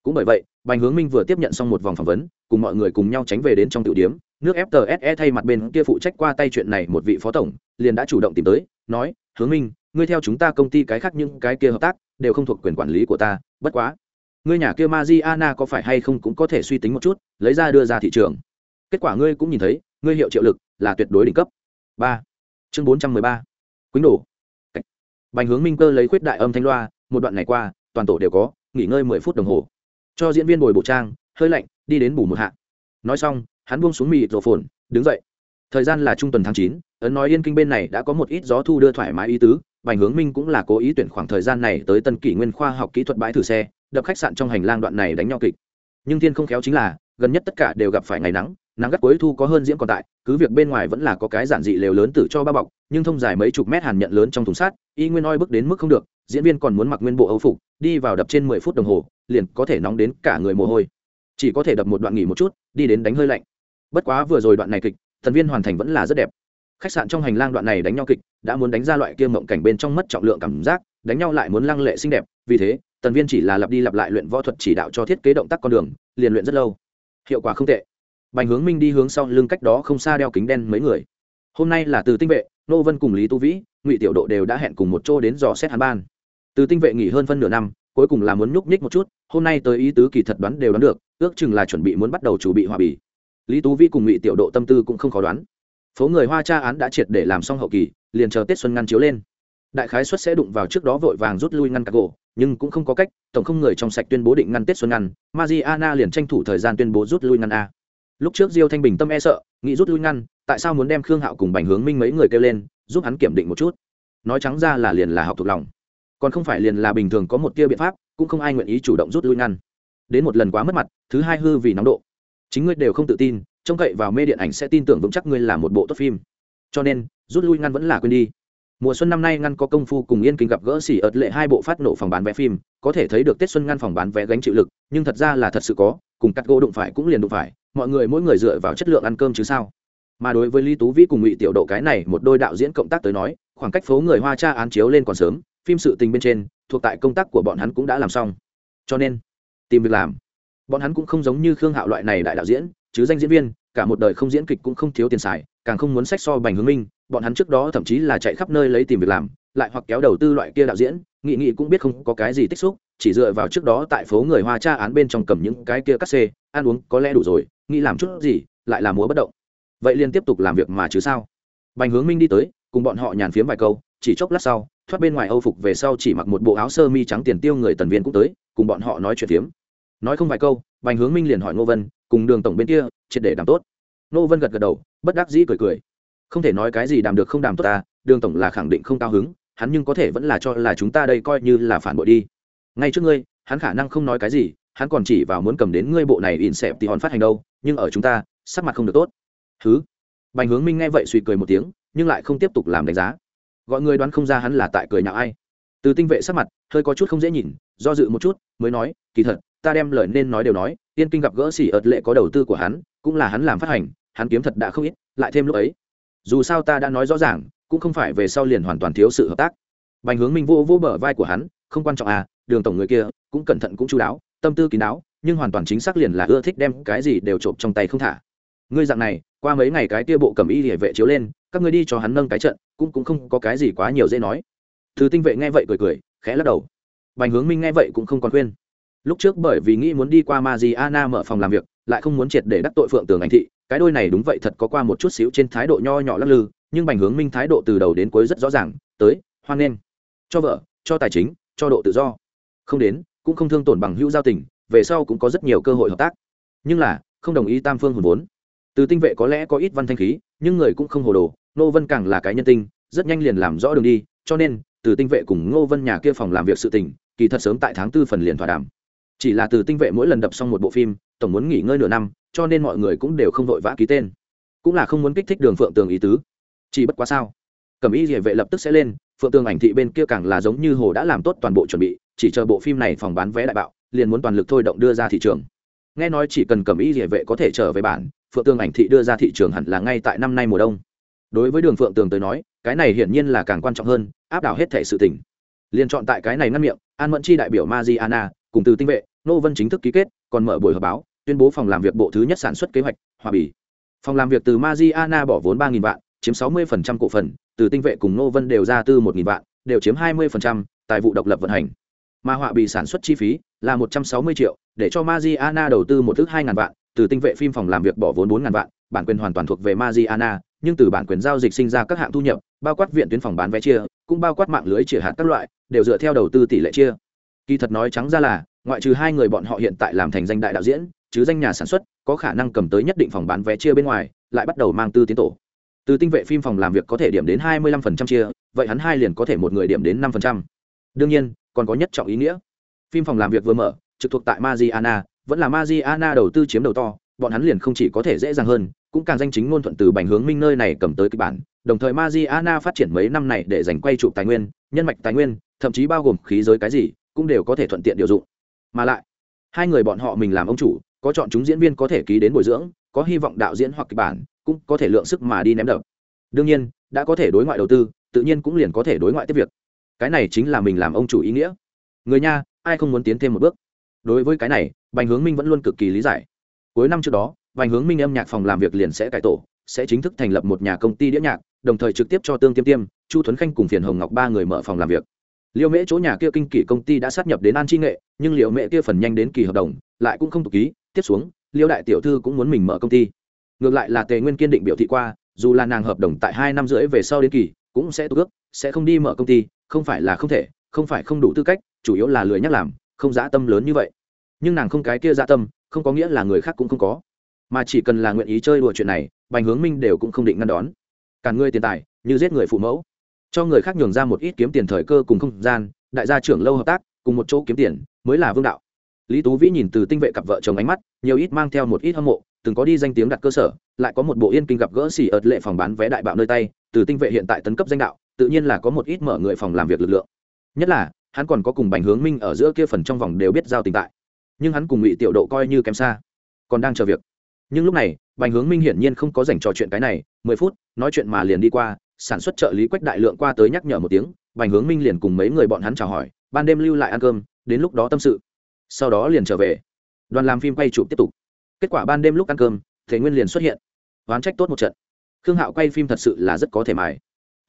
Cũng bởi vậy, bành hướng minh vừa tiếp nhận xong một vòng phỏng vấn, cùng mọi người cùng nhau tránh về đến trong tiểu điếm nước ftse thay mặt bên kia phụ trách qua tay chuyện này một vị phó tổng, liền đã chủ động tìm tới, nói, hướng minh, ngươi theo chúng ta công ty cái khác những cái kia hợp tác, đều không thuộc quyền quản lý của ta, bất quá, ngươi nhà kia Mariana có phải hay không cũng có thể suy tính một chút, lấy ra đưa ra thị trường. Kết quả ngươi cũng nhìn thấy, ngươi hiệu triệu lực là tuyệt đối đỉnh cấp. Ba. Chương bốn trăm mười ba. Quýnh đổ. Bành hướng minh cơ lấy khuyết đại âm thanh loa, một đoạn này qua, toàn tổ đều có, nghỉ ngơi mười phút đồng hồ cho diễn viên bồi bộ trang, hơi lạnh, đi đến bù một hạ. Nói xong, hắn buông xuống mịt rổ phồn đứng dậy. Thời gian là trung tuần tháng chín, ấn nói yên kinh bên này đã có một ít gió thu đưa thoải mái ý tứ, bành hướng minh cũng là cố ý tuyển khoảng thời gian này tới tân kỷ nguyên khoa học kỹ thuật bãi thử xe, đập khách sạn trong hành lang đoạn này đánh nhau kịch. Nhưng thiên không khéo chính là, gần nhất tất cả đều gặp phải ngày nắng nắng gắt cuối thu có hơn diễm còn tại, cứ việc bên ngoài vẫn là có cái giản dị lều lớn tử cho ba bọc, nhưng thông dài mấy chục mét hàn nhận lớn trong thùng sát y nguyên oi bước đến mức không được, diễn viên còn muốn mặc nguyên bộ âu phục, đi vào đập trên mười phút đồng hồ, liền có thể nóng đến cả người mồ hôi. Chỉ có thể đập một đoạn nghỉ một chút, đi đến đánh hơi lạnh. Bất quá vừa rồi đoạn này kịch, thần viên hoàn thành vẫn là rất đẹp. Khách sạn trong hành lang đoạn này đánh nhau kịch, đã muốn đánh ra loại kia mộng cảnh bên trong mất trọng lượng cảm giác, đánh nhau lại muốn lăng lệ xinh đẹp, vì thế tần viên chỉ là lặp đi lặp lại luyện võ thuật chỉ đạo cho thiết kế động tác con đường, liền luyện rất lâu. Hiệu quả không tệ bành hướng minh đi hướng sau lưng cách đó không xa đeo kính đen mấy người. Hôm nay là từ tinh vệ, nô vân cùng lý tu vĩ, ngụy tiểu độ đều đã hẹn cùng một chỗ đến dò xét hắn ban. Từ tinh vệ nghỉ hơn phân nửa năm, cuối cùng là muốn nhúc nhích một chút, hôm nay tới ý tứ kỳ thật đoán đều đoán được, ước chừng là chuẩn bị muốn bắt đầu chủ bị hòa bì. Lý tú vĩ cùng ngụy tiểu độ tâm tư cũng không khó đoán. Phố người hoa tra án đã triệt để làm xong hậu kỳ, liền chờ tết xuân ngăn chiếu lên. Đại khái xuất sẽ đụng vào trước đó vội vàng rút lui ngăn cản gỗ, nhưng cũng không có cách, tổng không người trong sạch tuyên bố định ngăn tết xuân ngăn, mariana liền tranh thủ thời gian tuyên bố rút lui ngăn a lúc trước diêu thanh bình tâm e sợ, nghĩ rút lui ngăn, tại sao muốn đem khương hạo cùng bành hướng minh mấy người kêu lên, giúp hắn kiểm định một chút. Nói trắng ra là liền là học thuộc lòng. Còn không phải liền là bình thường có một tia biện pháp, cũng không ai nguyện ý chủ động rút lui ngăn. Đến một lần quá mất mặt, thứ hai hư vì nóng độ. Chính ngươi đều không tự tin, trông cậy vào mê điện ảnh sẽ tin tưởng vững chắc ngươi là một bộ tốt phim. Cho nên, rút lui ngăn vẫn là quên đi. Mùa xuân năm nay ngăn có công phu cùng yên kinh gặp gỡ xỉ ợt lệ hai bộ phát nổ phòng bán vé phim, có thể thấy được tết xuân ngăn phòng bán vé gánh chịu lực, nhưng thật ra là thật sự có, cùng cắt gỗ đụng phải cũng liền đụng phải mọi người mỗi người dựa vào chất lượng ăn cơm chứ sao? Mà đối với lý tú vĩ cùng ngụy tiểu độ cái này một đôi đạo diễn cộng tác tới nói, khoảng cách phố người hoa cha án chiếu lên còn sớm, phim sự tình bên trên, thuộc tại công tác của bọn hắn cũng đã làm xong. Cho nên, tìm việc làm. Bọn hắn cũng không giống như khương hạo loại này đại đạo diễn, chứ danh diễn viên, cả một đời không diễn kịch cũng không thiếu tiền xài, càng không muốn sách so bành hướng minh, bọn hắn trước đó thậm chí là chạy khắp nơi lấy tìm việc làm, lại hoặc kéo đầu tư loại kia đạo diễn, nghị nghị cũng biết không có cái gì tích xúc chỉ dựa vào trước đó tại phố người hoa tra án bên trong cầm những cái kia cắt xê, ăn uống có lẽ đủ rồi, nghĩ làm chút gì, lại là múa bất động. Vậy liền tiếp tục làm việc mà chứ sao? Bành hướng minh đi tới, cùng bọn họ nhàn phiếm vài câu, chỉ chốc lát sau, thoát bên ngoài âu phục về sau chỉ mặc một bộ áo sơ mi trắng tiền tiêu người tần viên cũng tới, cùng bọn họ nói chuyện phiếm. Nói không vài câu, bành hướng minh liền hỏi ngô vân, cùng đường tổng bên kia, triệt để đàm tốt. Ngô vân gật gật đầu, bất đắc dĩ cười cười. Không thể nói cái gì đàm được không đàm tốt ta, đường tổng là khẳng định không cao hứng, hắn nhưng có thể vẫn là cho là chúng ta đây coi như là phản bội đi ngay trước ngươi, hắn khả năng không nói cái gì, hắn còn chỉ vào muốn cầm đến ngươi bộ này in xẹp thì hòn phát hành đâu, nhưng ở chúng ta, sắc mặt không được tốt. Thứ bành hướng minh nghe vậy suy cười một tiếng, nhưng lại không tiếp tục làm đánh giá. Gọi người đoán không ra hắn là tại cười nhạo ai. Từ tinh vệ sắc mặt, hơi có chút không dễ nhìn, do dự một chút, mới nói, kỳ thật, ta đem lời nên nói đều nói, tiên kinh gặp gỡ xỉ ợt lệ có đầu tư của hắn, cũng là hắn làm phát hành, hắn kiếm thật đã không ít, lại thêm lúc ấy. Dù sao ta đã nói rõ ràng, cũng không phải về sau liền hoàn toàn thiếu sự hợp tác. Bành hướng minh vô vô bờ vai của hắn, không quan trọng à đường tổng người kia cũng cẩn thận cũng chú đáo, tâm tư kín đáo, nhưng hoàn toàn chính xác liền là ưa thích đem cái gì đều trộm trong tay không thả. Ngươi dạng này, qua mấy ngày cái kia bộ cầm y địa vệ chiếu lên, các ngươi đi cho hắn nâng cái trận, cũng cũng không có cái gì quá nhiều dễ nói. Thứ tinh vệ nghe vậy cười cười, khẽ lắc đầu. Bành hướng minh nghe vậy cũng không còn khuyên. Lúc trước bởi vì nghĩ muốn đi qua Mariana mở phòng làm việc, lại không muốn triệt để đắc tội phượng tường ảnh thị, cái đôi này đúng vậy thật có qua một chút xíu trên thái độ nho nhỏ lắc lư, nhưng bành hướng minh thái độ từ đầu đến cuối rất rõ ràng, tới, hoan nghênh. Cho vợ, cho tài chính, cho độ tự do không đến, cũng không thương tổn bằng hữu giao tình, về sau cũng có rất nhiều cơ hội hợp tác. Nhưng là, không đồng ý tam phương hùn vốn. Từ tinh vệ có lẽ có ít văn thanh khí, nhưng người cũng không hồ đồ nô vân càng là cái nhân tinh, rất nhanh liền làm rõ đường đi, cho nên, từ tinh vệ cùng ngô vân nhà kia phòng làm việc sự tình, kỳ thật sớm tại tháng tư phần liền thỏa đàm. Chỉ là từ tinh vệ mỗi lần đập xong một bộ phim, tổng muốn nghỉ ngơi nửa năm, cho nên mọi người cũng đều không vội vã ký tên. Cũng là không muốn kích thích đường phượng tường ý tứ. Chỉ bất quá sao? Cẩm y địa vệ lập tức sẽ lên, phượng tường ảnh thị bên kia càng là giống như hồ đã làm tốt toàn bộ chuẩn bị chỉ chờ bộ phim này phòng bán vé đại bạo liền muốn toàn lực thôi động đưa ra thị trường. Nghe nói chỉ cần cầm y địa vệ có thể trở về bản phượng tường ảnh thị đưa ra thị trường hẳn là ngay tại năm nay mùa đông. Đối với đường phượng tường tới nói cái này hiển nhiên là càng quan trọng hơn áp đảo hết thể sự tỉnh liền chọn tại cái này ngăn miệng an mẫn chi đại biểu mariana cùng từ tinh vệ nô vân chính thức ký kết còn mở buổi họp báo tuyên bố phòng làm việc bộ thứ nhất sản xuất kế hoạch hòa bỉ phòng làm việc từ mariana bỏ vốn ba vạn chiếm sáu mươi cổ phần từ tinh vệ cùng nô vân đều ra tư một vạn đều chiếm 20%, tài vụ độc lập vận hành mà họa bị sản xuất chi phí là 160 triệu, để cho Mariana đầu tư một thước hai ngàn vạn, từ tinh vệ phim phòng làm việc bỏ vốn bốn ngàn vạn, bản quyền hoàn toàn thuộc về Mariana, nhưng từ bản quyền giao dịch sinh ra các hạng thu nhập, bao quát viện tuyến phòng bán vé chia, cũng bao quát mạng lưới chia hạt các loại, đều dựa theo đầu tư tỷ lệ chia kỳ thật nói trắng ra là, ngoại trừ hai người bọn họ hiện tại làm thành danh đại đạo diễn, chứ danh nhà sản xuất có khả năng cầm tới nhất định phòng bán vé chia bên ngoài, lại bắt đầu mang tư tiến tổ từ tinh vệ phim phòng làm việc có thể điểm đến hai mươi 25% chia, vậy hắn hai liền có thể một người điểm đến 5%. đương nhiên còn có nhất trọng ý nghĩa. Phim phòng làm việc vừa mở, trực thuộc tại Mariana, vẫn là Mariana đầu tư chiếm đầu to, bọn hắn liền không chỉ có thể dễ dàng hơn, cũng càng danh chính ngôn thuận từ bành hướng minh nơi này cầm tới kịch bản, đồng thời Mariana phát triển mấy năm này để dành quay chụp tài nguyên, nhân mạch tài nguyên, thậm chí bao gồm khí giới cái gì, cũng đều có thể thuận tiện điều dụng. Mà lại, hai người bọn họ mình làm ông chủ, có chọn chúng diễn viên có thể ký đến bồi dưỡng, có hy vọng đạo diễn hoặc kịch bản, cũng có thể lượng sức mà đi ném đập. Đương nhiên, đã có thể đối ngoại đầu tư, tự nhiên cũng liền có thể đối ngoại tiếp việc cái này chính là mình làm ông chủ ý nghĩa. Người nha, ai không muốn tiến thêm một bước? Đối với cái này, bành hướng minh vẫn luôn cực kỳ lý giải. Cuối năm trước đó, bành hướng minh âm nhạc phòng làm việc liền sẽ cải tổ, sẽ chính thức thành lập một nhà công ty đĩa nhạc, đồng thời trực tiếp cho tương tiêm tiêm, chu thuấn khanh cùng phiền hồng ngọc ba người mở phòng làm việc. Liệu mễ chỗ nhà kia kinh kỷ công ty đã sát nhập đến an chi nghệ, nhưng liệu mễ kia phần nhanh đến kỳ hợp đồng, lại cũng không tục ký. Tiếp xuống, liêu đại tiểu thư cũng muốn mình mở công ty. Ngược lại là tề nguyên kiên định biểu thị qua, dù là nàng hợp đồng tại hai năm rưỡi về sau đến kỳ, cũng sẽ tục ước, sẽ không đi mở công ty không phải là không thể, không phải không đủ tư cách, chủ yếu là lười nhắc làm, không dã tâm lớn như vậy. Nhưng nàng không cái kia dã tâm, không có nghĩa là người khác cũng không có. Mà chỉ cần là nguyện ý chơi đùa chuyện này, bành hướng minh đều cũng không định ngăn đón. Càn ngươi tiền tài, như giết người phụ mẫu. Cho người khác nhường ra một ít kiếm tiền thời cơ cùng không gian, đại gia trưởng lâu hợp tác, cùng một chỗ kiếm tiền, mới là vương đạo. Lý tú vĩ nhìn từ tinh vệ cặp vợ chồng ánh mắt, nhiều ít mang theo một ít hâm mộ, từng có đi danh tiếng đặt cơ sở, lại có một bộ yên kinh gặp gỡ xỉ ợt lệ phòng bán vé đại bạo nơi tay, từ tinh vệ hiện tại tấn cấp danh đạo tự nhiên là có một ít mở người phòng làm việc lực lượng. Nhất là, hắn còn có cùng bành hướng minh ở giữa kia phần trong vòng đều biết giao tình tại. Nhưng hắn cùng ngụy tiểu độ coi như kém xa, còn đang chờ việc. Nhưng lúc này, bành hướng minh hiển nhiên không có dành trò chuyện cái này, mười phút, nói chuyện mà liền đi qua, sản xuất trợ lý quách đại lượng qua tới nhắc nhở một tiếng, bành hướng minh liền cùng mấy người bọn hắn chào hỏi, ban đêm lưu lại ăn cơm, đến lúc đó tâm sự. Sau đó liền trở về. Đoàn làm phim quay chụp tiếp tục. Kết quả ban đêm lúc ăn cơm, thế nguyên liền xuất hiện. Oán trách tốt một trận. Khương hạo quay phim thật sự là rất có thể mài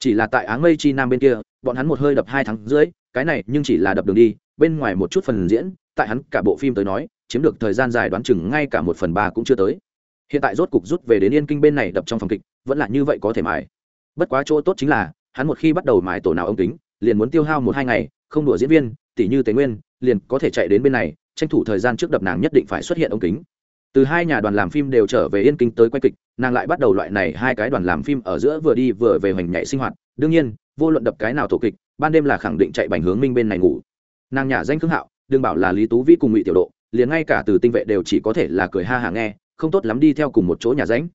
chỉ là tại áng mây chi nam bên kia bọn hắn một hơi đập hai tháng rưỡi cái này nhưng chỉ là đập đường đi bên ngoài một chút phần diễn tại hắn cả bộ phim tới nói chiếm được thời gian dài đoán chừng ngay cả một phần ba cũng chưa tới. Hiện tại rốt cục rút về đến yên kinh bên này đập trong phòng kịch vẫn là như vậy có thể mài. Bất quá chỗ tốt chính là hắn một khi bắt đầu mài tổ nào ông tính, liền muốn tiêu hao một hai ngày không đùa diễn viên tỷ như tế nguyên liền có thể chạy đến bên này tranh thủ thời gian trước đập nàng nhất định phải xuất hiện ông kính từ hai nhà đoàn làm phim đều trở về yên kinh tới quay kịch, nàng lại bắt đầu loại này hai cái đoàn làm phim ở giữa vừa đi vừa về hoành nhảy sinh hoạt. Đương nhiên, vô luận đập cái nào thổ kịch, ban đêm là khẳng định chạy bành hướng minh bên này ngủ. Nàng nhà danh khương hạo, đừng bảo là lý tú vĩ cùng ngụy tiểu độ, liền ngay cả từ tinh vệ đều chỉ có thể là cười ha hả nghe, không tốt lắm đi theo cùng một chỗ nhà ránh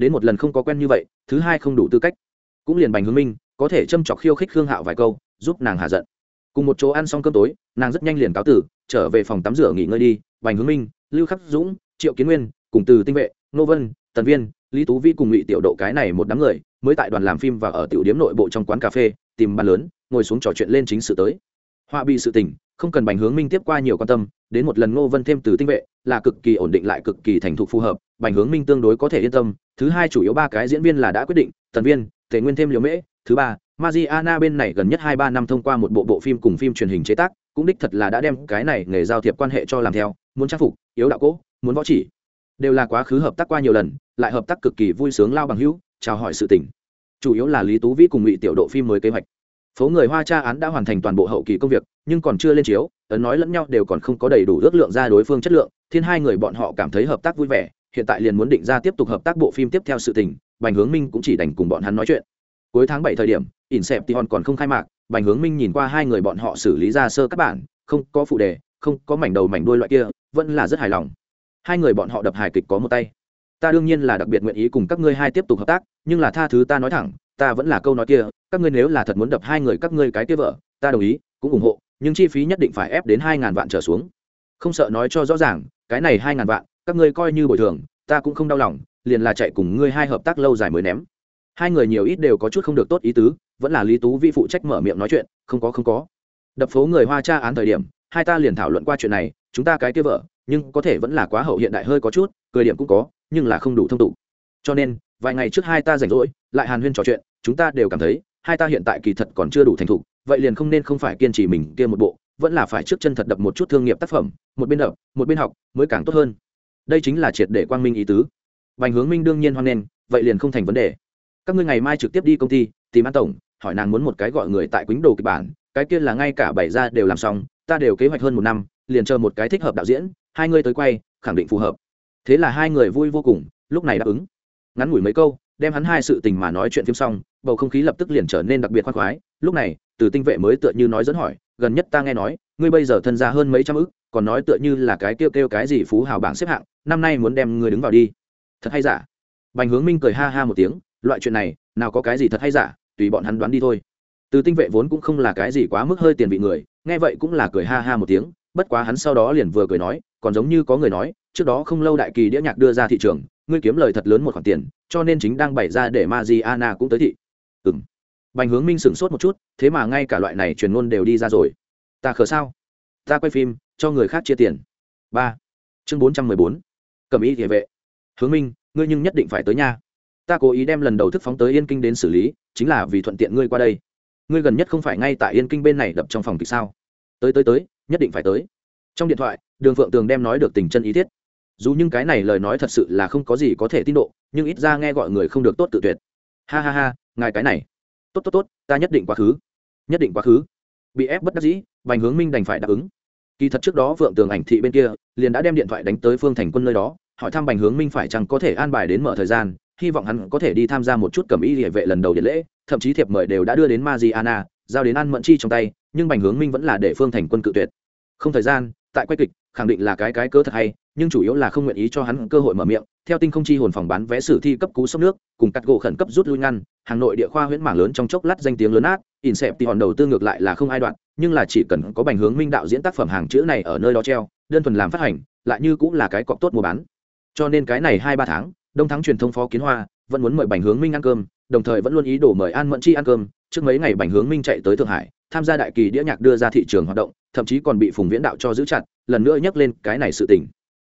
đến một lần không có quen như vậy, thứ hai không đủ tư cách. Cũng liền bành hướng minh, có thể châm chọc khiêu khích khương hạo vài câu, giúp nàng hạ giận. Cùng một chỗ ăn xong cơm tối, nàng rất nhanh liền cáo tử, trở về phòng tắm rửa nghỉ ngơi đi, bành hướng minh, lưu khắc dũng triệu kiến nguyên cùng từ tinh vệ nô vân tần viên lý tú vi cùng ngụy tiểu độ cái này một đám người mới tại đoàn làm phim và ở tiểu điếm nội bộ trong quán cà phê tìm bàn lớn ngồi xuống trò chuyện lên chính sự tới. Họa bị sự tình không cần bành hướng minh tiếp qua nhiều quan tâm đến một lần ngô vân thêm từ tinh vệ là cực kỳ ổn định lại cực kỳ thành thục phù hợp bành hướng minh tương đối có thể yên tâm thứ hai chủ yếu ba cái diễn viên là đã quyết định tần viên tề nguyên thêm liều mễ thứ ba Mariana bên này gần nhất hai ba năm thông qua một bộ bộ phim cùng phim truyền hình chế tác, cũng đích thật là đã đem cái này nghề giao thiệp quan hệ cho làm theo, muốn trang phục, yếu đạo cố, muốn võ chỉ, đều là quá khứ hợp tác qua nhiều lần, lại hợp tác cực kỳ vui sướng lao bằng hữu, chào hỏi sự tình. Chủ yếu là Lý Tú Vĩ cùng Ngụy Tiểu Độ phim mới kế hoạch. Phố người Hoa tra án đã hoàn thành toàn bộ hậu kỳ công việc, nhưng còn chưa lên chiếu, ấn nói lẫn nhau đều còn không có đầy đủ ước lượng ra đối phương chất lượng, thiên hai người bọn họ cảm thấy hợp tác vui vẻ, hiện tại liền muốn định ra tiếp tục hợp tác bộ phim tiếp theo sự tình, Bành Hướng Minh cũng chỉ đành cùng bọn hắn nói chuyện. Cuối tháng bảy thời điểm, Inception còn không khai mạc, Bành Hướng Minh nhìn qua hai người bọn họ xử lý ra sơ các bản, không có phụ đề, không có mảnh đầu mảnh đuôi loại kia, vẫn là rất hài lòng. Hai người bọn họ đập hài kịch có một tay. Ta đương nhiên là đặc biệt nguyện ý cùng các ngươi hai tiếp tục hợp tác, nhưng là tha thứ ta nói thẳng, ta vẫn là câu nói kia, các ngươi nếu là thật muốn đập hai người các ngươi cái kia vợ, ta đồng ý, cũng ủng hộ, nhưng chi phí nhất định phải ép đến hai ngàn vạn trở xuống. Không sợ nói cho rõ ràng, cái này hai ngàn vạn, các ngươi coi như bồi thường, ta cũng không đau lòng, liền là chạy cùng ngươi hai hợp tác lâu dài mới ném hai người nhiều ít đều có chút không được tốt ý tứ vẫn là lý tú vi phụ trách mở miệng nói chuyện không có không có đập phố người hoa tra án thời điểm hai ta liền thảo luận qua chuyện này chúng ta cái kia vợ nhưng có thể vẫn là quá hậu hiện đại hơi có chút, cười điểm cũng có, nhưng là không đủ thông tục. Cho nên, vài ngày trước hai ta rảnh rỗi, lại hàn huyên trò chuyện, chúng ta đều cảm thấy, hai ta hiện tại kỳ thật còn chưa đủ thành thục, vậy liền không nên không phải kiên trì mình kia một bộ, vẫn là phải trước chân thật đập một chút thương nghiệp tác phẩm, một bên đập, một bên học, mới càng tốt hơn. Đây chính là triệt để quang minh ý tứ. Bành hướng minh đương nhiên hoan nghênh, vậy liền không thành vấn đề. Các ngươi ngày mai trực tiếp đi công ty, tìm an tổng, hỏi nàng muốn một cái gọi người tại quýnh đồ kịch bản, cái kia là ngay cả bảy ra đều làm xong, ta đều kế hoạch hơn một năm, liền chờ một cái thích hợp đạo diễn hai ngươi tới quay, khẳng định phù hợp. Thế là hai người vui vô cùng, lúc này đáp ứng. Ngắn ngủi mấy câu, đem hắn hai sự tình mà nói chuyện phim xong, bầu không khí lập tức liền trở nên đặc biệt khoan khoái. Lúc này, từ tinh vệ mới tựa như nói dẫn hỏi, gần nhất ta nghe nói, ngươi bây giờ thân ra hơn mấy trăm ức, còn nói tựa như là cái kêu kêu cái gì phú hào bảng xếp hạng, năm nay muốn đem ngươi đứng vào đi. Thật hay giả? Bành hướng minh cười ha ha một tiếng, loại chuyện này, nào có cái gì thật hay giả, tùy bọn hắn đoán đi thôi. Từ tinh vệ vốn cũng không là cái gì quá mức hơi tiền vị người, nghe vậy cũng là cười ha ha một tiếng, bất quá hắn sau đó liền vừa cười nói còn giống như có người nói, trước đó không lâu đại kỳ đĩa nhạc đưa ra thị trường, ngươi kiếm lời thật lớn một khoản tiền, cho nên chính đang bày ra để Mariana cũng tới thị. Ừ m bành hướng minh sửng sốt một chút, thế mà ngay cả loại này truyền ngôn đều đi ra rồi. Ta khờ sao? Ta quay phim, cho người khác chia tiền. Ba. Chương bốn trăm mười bốn. Cầm ý địa vệ. Hướng minh, ngươi nhưng nhất định phải tới nha. Ta cố ý đem lần đầu thức phóng tới yên kinh đến xử lý, chính là vì thuận tiện ngươi qua đây. Ngươi gần nhất không phải ngay tại yên kinh bên này đập trong phòng kịch sao? Tới tới tới, nhất định phải tới. Trong điện thoại đường phượng tường đem nói được tình chân ý thiết. Dù những cái này lời nói thật sự là không có gì có thể tin độ nhưng ít ra nghe gọi người không được tốt tự tuyệt. Ha ha ha ngài cái này. Tốt tốt tốt ta nhất định quá khứ. Nhất định quá khứ. Bị ép bất đắc dĩ bành hướng minh đành phải đáp ứng. Kỳ thật trước đó vượng tường ảnh thị bên kia liền đã đem điện thoại đánh tới phương thành quân nơi đó hỏi thăm bành hướng minh phải chăng có thể an bài đến mở thời gian hy vọng hắn có thể đi tham gia một chút cầm y địa vệ lần đầu điện lễ thậm chí thiệp mời đều đã đưa đến Mariana, giao đến An Mẫn Chi trong tay, nhưng Bành Hướng Minh vẫn là để Phương Thành Quân cự tuyệt. Không thời gian, tại quay kịch, khẳng định là cái cái cơ thật hay, nhưng chủ yếu là không nguyện ý cho hắn cơ hội mở miệng. Theo tinh không chi hồn phòng bán vé sử thi cấp cú sốc nước, cùng cắt gỗ khẩn cấp rút lui ngăn, Hà Nội địa khoa huyễn mảng lớn trong chốc lát danh tiếng lớn át, hòn đầu tư ngược lại là không ai đoạn, nhưng là chỉ cần có Bành Hướng Minh đạo diễn tác phẩm hàng chữ này ở nơi đó treo, đơn thuần làm phát hành, lại như cũng là cái cọc tốt mua bán. Cho nên cái này hai ba tháng, Đông Thắng truyền thông phó kiến hoa, vẫn muốn mời Bành Hướng Minh ăn cơm, đồng thời vẫn luôn ý đồ mời An Mẫn Chi ăn cơm, trước mấy ngày Bành Hướng Minh chạy tới Thượng Hải, tham gia đại kỳ đĩa nhạc đưa ra thị trường hoạt động, thậm chí còn bị Phùng Viễn Đạo cho giữ chặt, lần nữa nhắc lên cái này sự tình.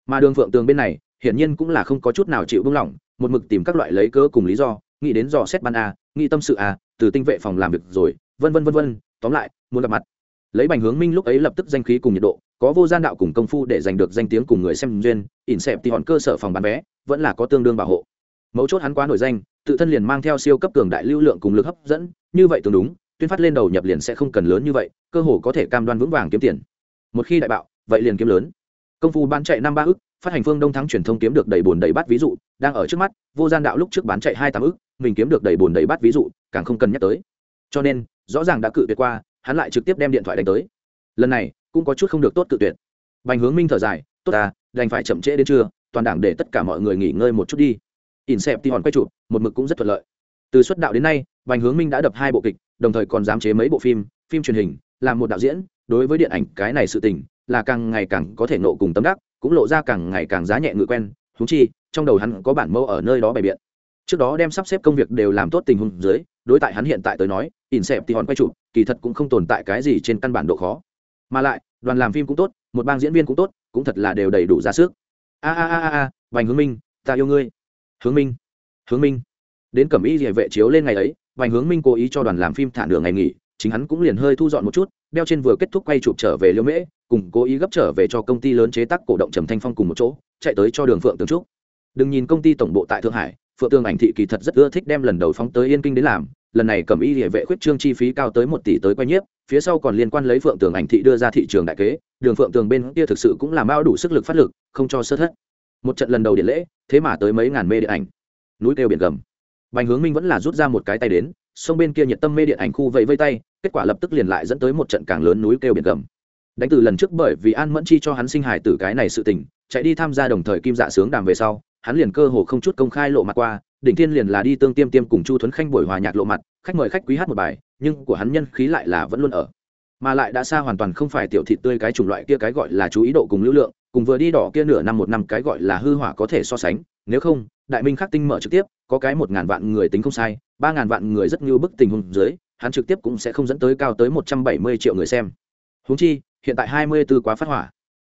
Mà Đường Phượng Tường bên này, hiển nhiên cũng là không có chút nào chịu buông lỏng, một mực tìm các loại lấy cớ cùng lý do, nghĩ đến dò xét ban a, nghĩ tâm sự a, từ tinh vệ phòng làm việc rồi, vân vân vân vân, tóm lại, muốn gặp mặt. Lấy Bành Hướng Minh lúc ấy lập tức danh khí cùng nhiệt độ, có vô gian đạo cùng công phu để giành được danh tiếng cùng người xem duyên, ỉn xẹp thì hòn cơ sở phòng bán vé, vẫn là có tương đương bảo hộ. Mấu chốt hắn quá nổi danh, tự thân liền mang theo siêu cấp cường đại lưu lượng cùng lực hấp dẫn như vậy tương đúng tuyên phát lên đầu nhập liền sẽ không cần lớn như vậy, cơ hồ có thể cam đoan vững vàng kiếm tiền. Một khi đại bạo, vậy liền kiếm lớn. Công phu bán chạy năm ba ức, phát hành phương đông thắng truyền thông kiếm được đầy bồn đầy bát ví dụ, đang ở trước mắt, vô gian đạo lúc trước bán chạy hai tám ức, mình kiếm được đầy bồn đầy bát ví dụ, càng không cần nhắc tới. Cho nên, rõ ràng đã cự tuyệt qua, hắn lại trực tiếp đem điện thoại đánh tới. Lần này, cũng có chút không được tốt cự tuyệt. Bành hướng minh thở dài, tốt ta, đành phải chậm trễ đến trưa, toàn đảng để tất cả mọi người nghỉ ngơi một chút đi. In xẹp thì hòn quay chụp, một mực cũng rất thuận lợi. Từ xuất đạo đến nay Bành Hướng Minh đã đập hai bộ kịch, đồng thời còn giám chế mấy bộ phim, phim truyền hình, làm một đạo diễn, đối với điện ảnh cái này sự tình, là càng ngày càng có thể nộ cùng tâm đắc, cũng lộ ra càng ngày càng giá nhẹ ngự quen, huống chi, trong đầu hắn có bản mẫu ở nơi đó bày biện. Trước đó đem sắp xếp công việc đều làm tốt tình huống dưới, đối tại hắn hiện tại tới nói, ỉn xẹp thì hòn quay chụp, kỳ thật cũng không tồn tại cái gì trên căn bản độ khó. Mà lại, đoàn làm phim cũng tốt, một bang diễn viên cũng tốt, cũng thật là đều đầy đủ ra sức. A a a a, Bành Hướng Minh, ta yêu ngươi. Hướng Minh, Hướng Minh đến cẩm y Liễu vệ chiếu lên ngày ấy Bành hướng minh cố ý cho đoàn làm phim thả nửa ngày nghỉ, chính hắn cũng liền hơi thu dọn một chút, đeo trên vừa kết thúc quay chụp trở về liêu mễ, cùng cố ý gấp trở về cho công ty lớn chế tác cổ động trầm thanh phong cùng một chỗ, chạy tới cho đường phượng tường trúc. Đừng nhìn công ty tổng bộ tại thượng hải, phượng tường ảnh thị kỳ thật rất ưa thích đem lần đầu phóng tới yên kinh đến làm, lần này cầm y liễu vệ khuyết trương chi phí cao tới một tỷ tới quay nhiếp, phía sau còn liên quan lấy phượng tường ảnh thị đưa ra thị trường đại kế, đường phượng tường bên kia thực sự cũng làm bao đủ sức lực phát lực, không cho sơ thất. Một trận lần đầu điện lễ, thế mà tới mấy ngàn mê điện ảnh. Núi kêu biển gầm. Bành Hướng Minh vẫn là rút ra một cái tay đến, sông bên kia nhiệt tâm mê điện ảnh khu vẫy vây tay, kết quả lập tức liền lại dẫn tới một trận càng lớn núi kêu biển gầm. Đánh từ lần trước bởi vì An Mẫn Chi cho hắn sinh hài tử cái này sự tình, chạy đi tham gia đồng thời kim dạ sướng đàm về sau, hắn liền cơ hồ không chút công khai lộ mặt qua, đỉnh thiên liền là đi tương tiêm tiêm cùng Chu Thuấn Khanh buổi hòa nhạc lộ mặt, khách mời khách quý hát một bài, nhưng của hắn nhân khí lại là vẫn luôn ở. Mà lại đã xa hoàn toàn không phải tiểu thị tươi cái chủng loại kia cái gọi là chú ý độ cùng lưu lượng, cùng vừa đi đỏ kia nửa năm một năm cái gọi là hư hỏa có thể so sánh, nếu không, đại minh khắc tinh mở trực tiếp có cái một ngàn vạn người tính không sai ba ngàn vạn người rất như bức tình huống dưới hắn trực tiếp cũng sẽ không dẫn tới cao tới một trăm bảy mươi triệu người xem. Húng chi hiện tại hai mươi b ố quá phát hỏa.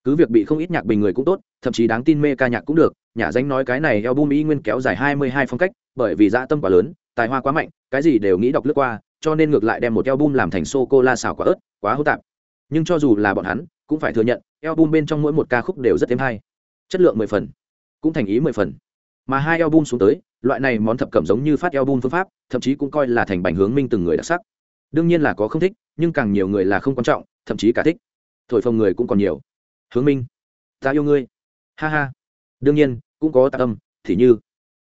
Cứ việc bị không ít nhạc bình người cũng tốt thậm chí đáng tin mê ca nhạc cũng được nhà danh nói cái này eo bum y nguyên kéo dài hai mươi hai phong cách bởi vì dã tâm quá lớn tài hoa quá mạnh cái gì đều nghĩ đọc lướt qua cho nên ngược lại đem một eo bum làm thành sô cô la xào quả ớt quá hô tạp. Nhưng cho dù là bọn hắn cũng phải thừa nhận eo bum bên trong mỗi một ca khúc đều rất thêm hay. Chất lượng mười phần, cũng thành ý mười phần. Mà hai eo bum xuống tới, loại này món thập cẩm giống như phát eo bum phương pháp, thậm chí cũng coi là thành bành hướng minh từng người đặc sắc. Đương nhiên là có không thích, nhưng càng nhiều người là không quan trọng, thậm chí cả thích. Thổi phồng người cũng còn nhiều. Hướng minh, ta yêu ngươi. Ha ha. Đương nhiên, cũng có tạ tâm thì như,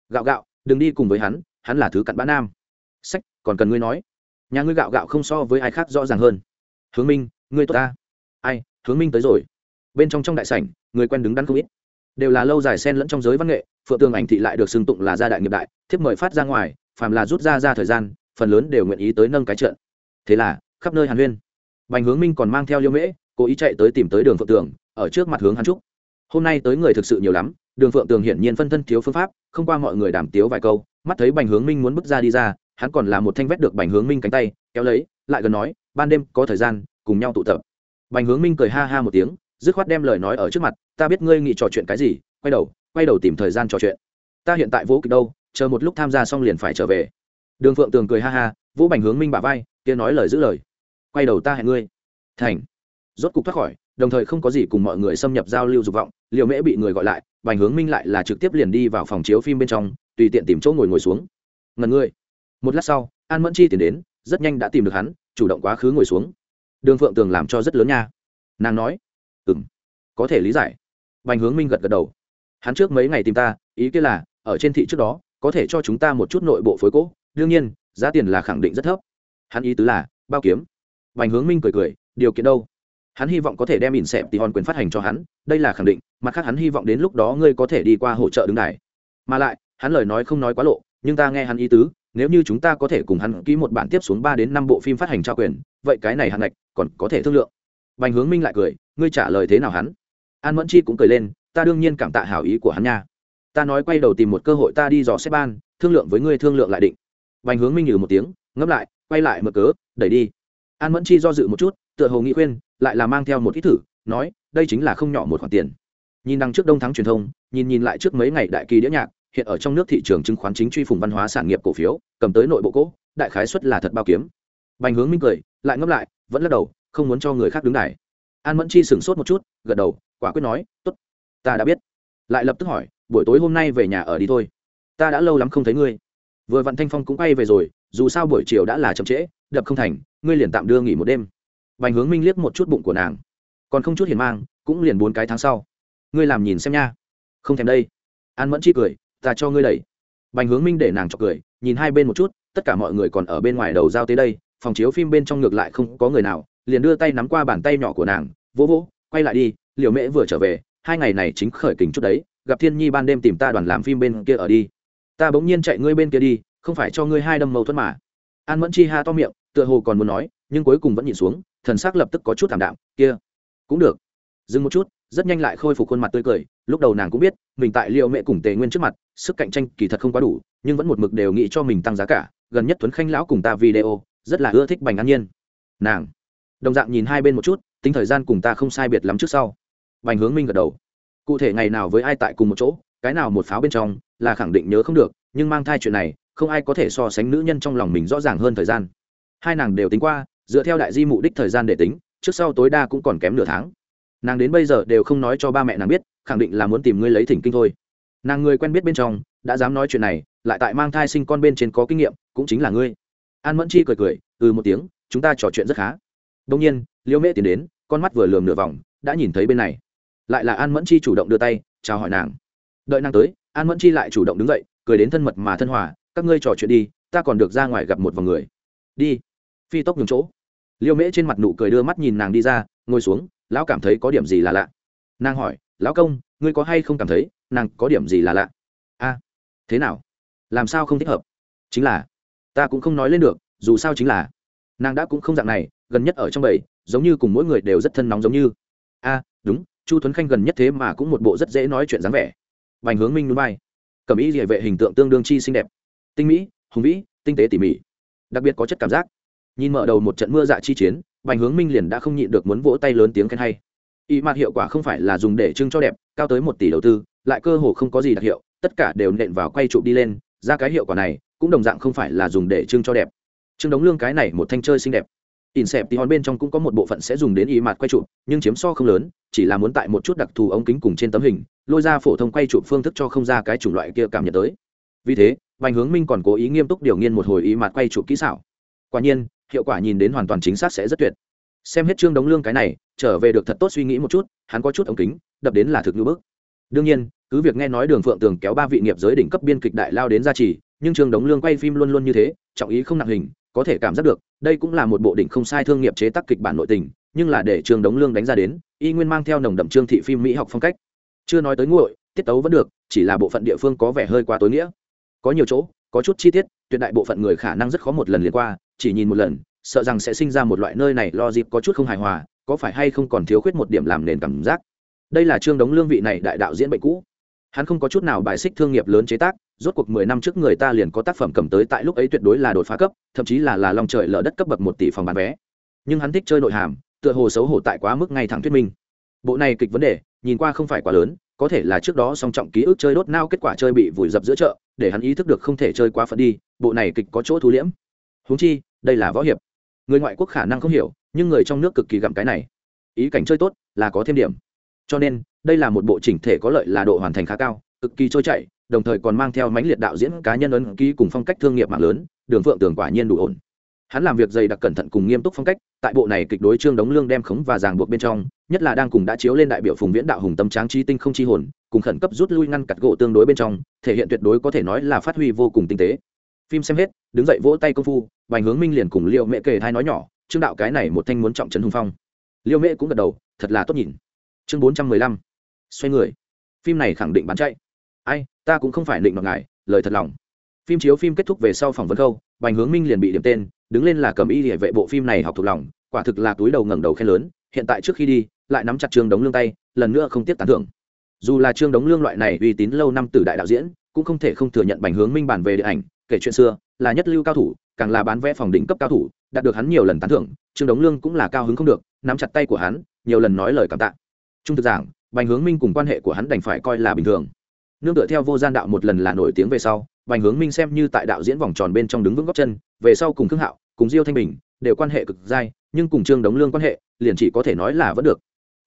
gạo gạo, đừng đi cùng với hắn hắn là thứ cặn bã nam. Sách, còn cần ngươi nói. Nhà ngươi gạo gạo không so với ai khác rõ ràng hơn. Hướng minh, ngươi tốt ta. Ai, hướng minh tới rồi bên trong trong đại sảnh, người quen đứng đắn không ít. Đều là lâu dài xen lẫn trong giới văn nghệ, phượng tường ảnh thị lại được xưng tụng là gia đại nghiệp đại, thiếp mời phát ra ngoài, phàm là rút ra ra thời gian, phần lớn đều nguyện ý tới nâng cái trận. Thế là, khắp nơi hàn huyên. Bành hướng minh còn mang theo liêu mễ, cố ý chạy tới tìm tới đường phượng tường, ở trước mặt hướng hắn trúc hôm nay tới người thực sự nhiều lắm, đường phượng tường hiển nhiên phân thân thiếu phương pháp, không qua mọi người đàm tiếu vài câu, mắt thấy bành hướng minh muốn bước ra đi ra, hắn còn là một thanh vét được bành hướng minh cánh tay, kéo lấy, lại gần nói, ban đêm có thời gian, cùng nhau tụ tập. Bành hướng minh cười ha ha một tiếng dứt khoát đem lời nói ở trước mặt, ta biết ngươi nghĩ trò chuyện cái gì, quay đầu quay đầu tìm thời gian trò chuyện. Ta hiện tại vỗ kịch đâu, chờ một lúc tham gia xong liền phải trở về. Đường phượng tường cười ha ha, Vũ bành hướng minh bà vai, kia nói lời giữ lời. Quay đầu ta hẹn ngươi. Thành. Rốt cục thoát khỏi, đồng thời không có gì cùng mọi người xâm nhập giao lưu dục vọng liệu mễ bị người gọi lại, bành hướng minh lại là trực tiếp liền đi vào phòng chiếu phim bên trong, tùy tiện tìm chỗ ngồi ngồi xuống. Ngần ngươi. Một lát sau, an mẫn chi tiến đến, rất nhanh đã tìm được hắn, chủ động quá khứ ngồi xuống. Đường phượng tường làm cho rất lớn nha. Nàng nói ừ m có thể lý giải. Bành hướng minh gật gật đầu. Hắn trước mấy ngày tìm ta, ý kia là, ở trên thị trước đó, có thể cho chúng ta một chút nội bộ phối cỗ, đương nhiên, giá tiền là khẳng định rất thấp. Hắn ý tứ là, bao kiếm. Bành hướng minh cười cười, điều kiện đâu? Hắn hy vọng có thể đem ỉn xẹp tỉ hòn quyền phát hành cho hắn, đây là khẳng định, mặt khác hắn hy vọng đến lúc đó ngươi có thể đi qua hỗ trợ đứng đài. Mà lại, hắn lời nói không nói quá lộ, nhưng ta nghe hắn ý tứ, nếu như chúng ta có thể cùng hắn ký một bản tiếp xuống ba đến năm bộ phim phát hành trao quyền, vậy cái này hắn ngạch còn có thể thương lượng. Bành hướng minh lại cười ngươi trả lời thế nào hắn? An mẫn chi cũng cười lên, ta đương nhiên cảm tạ hảo ý của hắn nha. Ta nói quay đầu tìm một cơ hội ta đi dò xếp ban, thương lượng với ngươi thương lượng lại định. Bành hướng minh nhừ một tiếng, ngẫm lại, quay lại mở cớ, đẩy đi. An mẫn chi do dự một chút, tựa hồ nghị khuyên, lại là mang theo một ít thử, nói, đây chính là không nhỏ một khoản tiền. Nhìn đằng trước đông thắng truyền thông, nhìn nhìn lại trước mấy ngày đại kỳ đĩa nhạc, hiện ở trong nước thị trường chứng khoán chính truy phùng văn hóa sản nghiệp cổ phiếu, cầm tới nội bộ cỗ đại khái suất là thật bao kiếm. Bành hướng minh cười, lại ngấp lại, vẫn lắc đầu, không muốn cho người khác đứng đài an mẫn chi sửng sốt một chút, gật đầu, quả quyết nói, tốt, ta đã biết. Lại lập tức hỏi, buổi tối hôm nay về nhà ở đi thôi. Ta đã lâu lắm không thấy ngươi. Vừa vặn thanh phong cũng bay về rồi, dù sao buổi chiều đã là chậm trễ, đập không thành, ngươi liền tạm đưa nghỉ một đêm. Bành hướng minh liếc một chút bụng của nàng. Còn không chút hiền mang, cũng liền bốn cái tháng sau. Ngươi làm nhìn xem nha. Không thèm đây. An mẫn chi cười, ta cho ngươi đẩy. Bành hướng minh để nàng cho cười, nhìn hai bên một chút, tất cả mọi người còn ở bên ngoài đầu giao tới đây, phòng chiếu phim bên trong ngược lại không có người nào liền đưa tay nắm qua bàn tay nhỏ của nàng vỗ vỗ quay lại đi liều mễ vừa trở về, hai ngày này chính khởi kình chút đấy, gặp thiên nhi ban đêm tìm ta đoàn làm phim bên kia ở đi. Ta bỗng nhiên chạy ngươi bên kia đi, không phải cho ngươi hai đâm mâu thuẫn mà. An mẫn chi ha to miệng, tựa hồ còn muốn nói, nhưng cuối cùng vẫn nhìn xuống, thần sắc lập tức có chút thảm đạm, kia, cũng được. Dừng một chút, rất nhanh lại khôi phục khuôn mặt tươi cười, lúc đầu nàng cũng biết, mình tại liệu mẹ cùng tề nguyên trước mặt, sức cạnh tranh kỳ thật không quá đủ, nhưng vẫn một mực đều nghĩ cho mình tăng giá cả, gần nhất tuấn khanh lão cùng ta video, rất là ưa thích bành an nhiên. Nàng đồng dạng nhìn hai bên một chút, tính thời gian cùng ta không sai biệt lắm trước sau. Bành hướng minh gật đầu. Cụ thể ngày nào với ai tại cùng một chỗ, cái nào một pháo bên trong, là khẳng định nhớ không được, nhưng mang thai chuyện này, không ai có thể so sánh nữ nhân trong lòng mình rõ ràng hơn thời gian. Hai nàng đều tính qua, dựa theo đại di mục đích thời gian để tính, trước sau tối đa cũng còn kém nửa tháng. Nàng đến bây giờ đều không nói cho ba mẹ nàng biết, khẳng định là muốn tìm ngươi lấy thỉnh kinh thôi. Nàng người quen biết bên trong, đã dám nói chuyện này, lại tại mang thai sinh con bên trên có kinh nghiệm, cũng chính là ngươi. An mẫn chi cười cười ừ một tiếng, chúng ta trò chuyện rất khá đông nhiên, liễu mễ tiến đến, con mắt vừa lườm nửa vòng, đã nhìn thấy bên này. Lại là an mẫn chi chủ động đưa tay, chào hỏi nàng. Đợi nàng tới, an mẫn chi lại chủ động đứng dậy, cười đến thân mật mà thân hòa, các ngươi trò chuyện đi, ta còn được ra ngoài gặp một vòng người. Đi. Phi tốc nhường chỗ. Liêu mễ trên mặt nụ cười đưa mắt nhìn nàng đi ra, ngồi xuống, lão cảm thấy có điểm gì là lạ. Nàng hỏi, lão công, ngươi có hay không cảm thấy, nàng có điểm gì là lạ? A, thế nào? Làm sao không thích hợp? Chính là, ta cũng không nói lên được, dù sao chính là nàng đã cũng không dạng này, gần nhất ở trong bầy, giống như cùng mỗi người đều rất thân nóng giống như. A, đúng, chu tuấn khanh gần nhất thế mà cũng một bộ rất dễ nói chuyện dáng vẻ. Bành hướng minh núi bay. Cầm ý địa vệ hình tượng tương đương chi xinh đẹp. Tinh mỹ, hùng vĩ, tinh tế tỉ mỉ. Đặc biệt có chất cảm giác. Nhìn mở đầu một trận mưa dạ chi chiến, bành hướng minh liền đã không nhịn được muốn vỗ tay lớn tiếng khen hay. Y mặt hiệu quả không phải là dùng để trưng cho đẹp, cao tới một tỷ đầu tư, lại cơ hồ không có gì đặc hiệu, tất cả đều nện vào quay trụ đi lên, ra cái hiệu quả này, cũng đồng dạng không phải là dùng để trưng cho đẹp trương đống lương cái này một thanh chơi xinh đẹp. In xẹp tí hòn bên trong cũng có một bộ phận sẽ dùng đến y mặt quay chụp, nhưng chiếm so không lớn, chỉ là muốn tại một chút đặc thù ống kính cùng trên tấm hình, lôi ra phổ thông quay chụp phương thức cho không ra cái chủng loại kia cảm nhận tới. Vì thế, bành hướng minh còn cố ý nghiêm túc điều nghiên một hồi y mặt quay chụp kỹ xảo. Quả nhiên, hiệu quả nhìn đến hoàn toàn chính xác sẽ rất tuyệt. Xem hết trương đống lương cái này, trở về được thật tốt suy nghĩ một chút, hắn có chút ống kính, đập đến là thực như bước đương nhiên, cứ việc nghe nói đường phượng tường kéo ba vị nghiệp giới đỉnh cấp biên kịch đại lao đến gia trì, nhưng trương đống lương quay phim luôn luôn như thế, trọng ý không nặng hình có thể cảm giác được, đây cũng là một bộ đỉnh không sai thương nghiệp chế tác kịch bản nội tình, nhưng là để trương đống lương đánh ra đến, y nguyên mang theo nồng đậm trương thị phim mỹ học phong cách. Chưa nói tới nguội, tiết tấu vẫn được, chỉ là bộ phận địa phương có vẻ hơi quá tối nghĩa. Có nhiều chỗ, có chút chi tiết, tuyệt đại bộ phận người khả năng rất khó một lần liền qua, chỉ nhìn một lần, sợ rằng sẽ sinh ra một loại nơi này lo dịp có chút không hài hòa, có phải hay không còn thiếu khuyết một điểm làm nền cảm giác. Đây là trương đống lương vị này đại đạo diễn bệnh cũ. Hắn không có chút nào bài xích thương nghiệp lớn chế tác rốt cuộc mười năm trước người ta liền có tác phẩm cầm tới tại lúc ấy tuyệt đối là đột phá cấp, thậm chí là là lòng trời lở đất cấp bậc một tỷ phòng bán vé. Nhưng hắn thích chơi nội hàm, tựa hồ xấu hổ tại quá mức ngay thẳng thuyết minh. Bộ này kịch vấn đề, nhìn qua không phải quá lớn, có thể là trước đó song trọng ký ức chơi đốt nao kết quả chơi bị vùi dập giữa chợ, để hắn ý thức được không thể chơi quá phận đi, bộ này kịch có chỗ thú liễm. Huống chi, đây là võ hiệp. Người ngoại quốc khả năng không hiểu, nhưng người trong nước cực kỳ gặm cái này. Ý cảnh chơi tốt là có thêm điểm. Cho nên, đây là một bộ chỉnh thể có lợi là độ hoàn thành khá cao, cực kỳ trôi chảy đồng thời còn mang theo mãnh liệt đạo diễn cá nhân ấn ký cùng phong cách thương nghiệp mạng lớn, đường phượng tường quả nhiên đủ ổn. Hắn làm việc dày đặc cẩn thận cùng nghiêm túc phong cách, tại bộ này kịch đối trương đống lương đem khống và ràng buộc bên trong, nhất là đang cùng đã chiếu lên đại biểu phùng viễn đạo hùng tâm tráng chi tinh không chi hồn, cùng khẩn cấp rút lui ngăn cặt gỗ tương đối bên trong, thể hiện tuyệt đối có thể nói là phát huy vô cùng tinh tế. Phim xem hết, đứng dậy vỗ tay công phu vành hướng minh liền cùng liệu mẹ kể thai nói nhỏ, trương đạo cái này một thanh muốn trọng trấn hùng phong. Liêu mẹ cũng gật đầu, thật là tốt nhìn. Chương bốn trăm mười lăm. Xoay người. Phim này khẳng định bán chạy. Ai ta cũng không phải định mặc ngài, lời thật lòng. Phim chiếu phim kết thúc về sau phỏng vấn khâu, bành hướng minh liền bị điểm tên, đứng lên là cầm y địa vệ bộ phim này học thuộc lòng, quả thực là túi đầu ngẩng đầu khen lớn, hiện tại trước khi đi, lại nắm chặt trương đống lương tay, lần nữa không tiếp tán thưởng. Dù là trương đống lương loại này uy tín lâu năm từ đại đạo diễn, cũng không thể không thừa nhận bành hướng minh bản về điện ảnh, kể chuyện xưa, là nhất lưu cao thủ, càng là bán vẽ phòng đỉnh cấp cao thủ, đạt được hắn nhiều lần tán thưởng, trương đống lương cũng là cao hứng không được, nắm chặt tay của hắn, nhiều lần nói lời cảm tạ. Trung thực giảng, bành hướng minh cùng quan hệ của hắn đành phải coi là bình thường nương tựa theo vô gian đạo một lần là nổi tiếng về sau, bành hướng minh xem như tại đạo diễn vòng tròn bên trong đứng vững góc chân, về sau cùng khương hạo, cùng diêu thanh bình đều quan hệ cực dai, nhưng cùng trương đống lương quan hệ, liền chỉ có thể nói là vẫn được.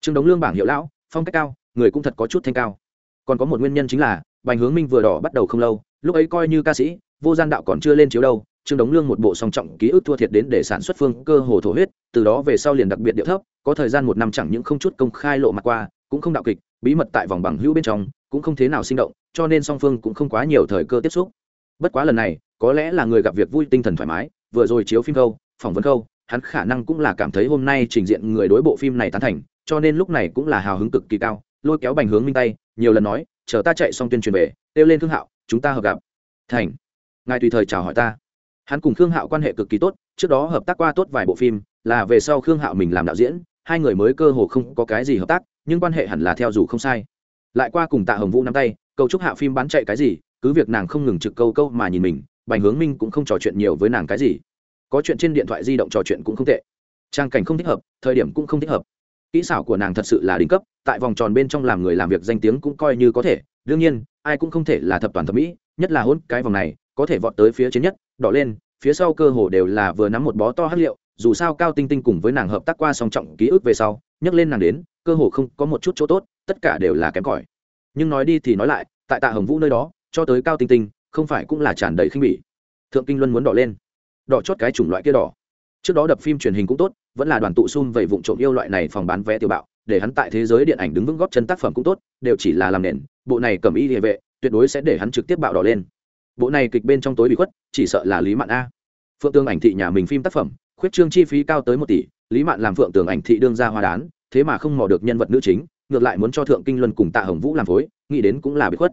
Trương đống lương bảng hiệu lão, phong cách cao, người cũng thật có chút thanh cao. Còn có một nguyên nhân chính là, bành hướng minh vừa đỏ bắt đầu không lâu, lúc ấy coi như ca sĩ, vô gian đạo còn chưa lên chiếu đâu, trương đống lương một bộ song trọng ký ức thua thiệt đến để sản xuất phương cơ hồ thổ huyết, từ đó về sau liền đặc biệt điệu thấp, có thời gian một năm chẳng những không chút công khai lộ mặt qua, cũng không đạo kịch, bí mật tại vòng bằng hữu bên trong cũng không thế nào sinh động, cho nên song phương cũng không quá nhiều thời cơ tiếp xúc. Bất quá lần này, có lẽ là người gặp việc vui tinh thần thoải mái, vừa rồi chiếu phim câu, phỏng vấn câu, hắn khả năng cũng là cảm thấy hôm nay trình diện người đối bộ phim này tán thành, cho nên lúc này cũng là hào hứng cực kỳ cao, lôi kéo bành hướng minh tay, nhiều lần nói, chờ ta chạy xong tuyên truyền về, kêu lên thương hạo, chúng ta hợp gặp. Thành, ngài tùy thời chào hỏi ta. Hắn cùng khương hạo quan hệ cực kỳ tốt, trước đó hợp tác qua tốt vài bộ phim, là về sau khương hạo mình làm đạo diễn, hai người mới cơ hồ không có cái gì hợp tác, nhưng quan hệ hẳn là theo dù không sai lại qua cùng tạ hồng vũ nắm tay câu chúc hạ phim bán chạy cái gì, cứ việc nàng không ngừng trực câu câu mà nhìn mình, bành hướng minh cũng không trò chuyện nhiều với nàng cái gì. Có chuyện trên điện thoại di động trò chuyện cũng không tệ. Trang cảnh không thích hợp, thời điểm cũng không thích hợp. Kỹ xảo của nàng thật sự là đỉnh cấp, tại vòng tròn bên trong làm người làm việc danh tiếng cũng coi như có thể. Đương nhiên, ai cũng không thể là thập toàn thẩm mỹ, nhất là hôn cái vòng này, có thể vọt tới phía trên nhất, đỏ lên, phía sau cơ hồ đều là vừa nắm một bó to hát liệu, dù sao cao tinh tinh cùng với nàng hợp tác qua song trọng ký ức về sau nhấc lên nàng đến, cơ hồ không có một chút chỗ tốt tất cả đều là kém cỏi. Nhưng nói đi thì nói lại, tại tạ hồng vũ nơi đó, cho tới cao tinh tinh, không phải cũng là tràn đầy khinh bỉ. Thượng kinh luân muốn đỏ lên. Đỏ chót cái chủng loại kia đỏ. Trước đó đập phim truyền hình cũng tốt, vẫn là đoàn tụ xung vậy vụ trộm yêu loại này phòng bán vé tiểu bạo, để hắn tại thế giới điện ảnh đứng vững góp chân tác phẩm cũng tốt, đều chỉ là làm nền, bộ này cầm y địa vệ, tuyệt đối sẽ để hắn trực tiếp bạo đỏ lên. Bộ này kịch bên trong tối bị khuất, chỉ sợ là lý mạn a. Phượng tương ảnh thị nhà mình phim tác phẩm, khuyết trương chi phí cao tới một tỷ, lý mạn làm phượng tường ảnh thị đương ra hoa đán, thế mà không mò được nhân vật nữ chính ngược lại muốn cho thượng kinh luân cùng tạ hồng vũ làm phối, nghĩ đến cũng là bị khuất.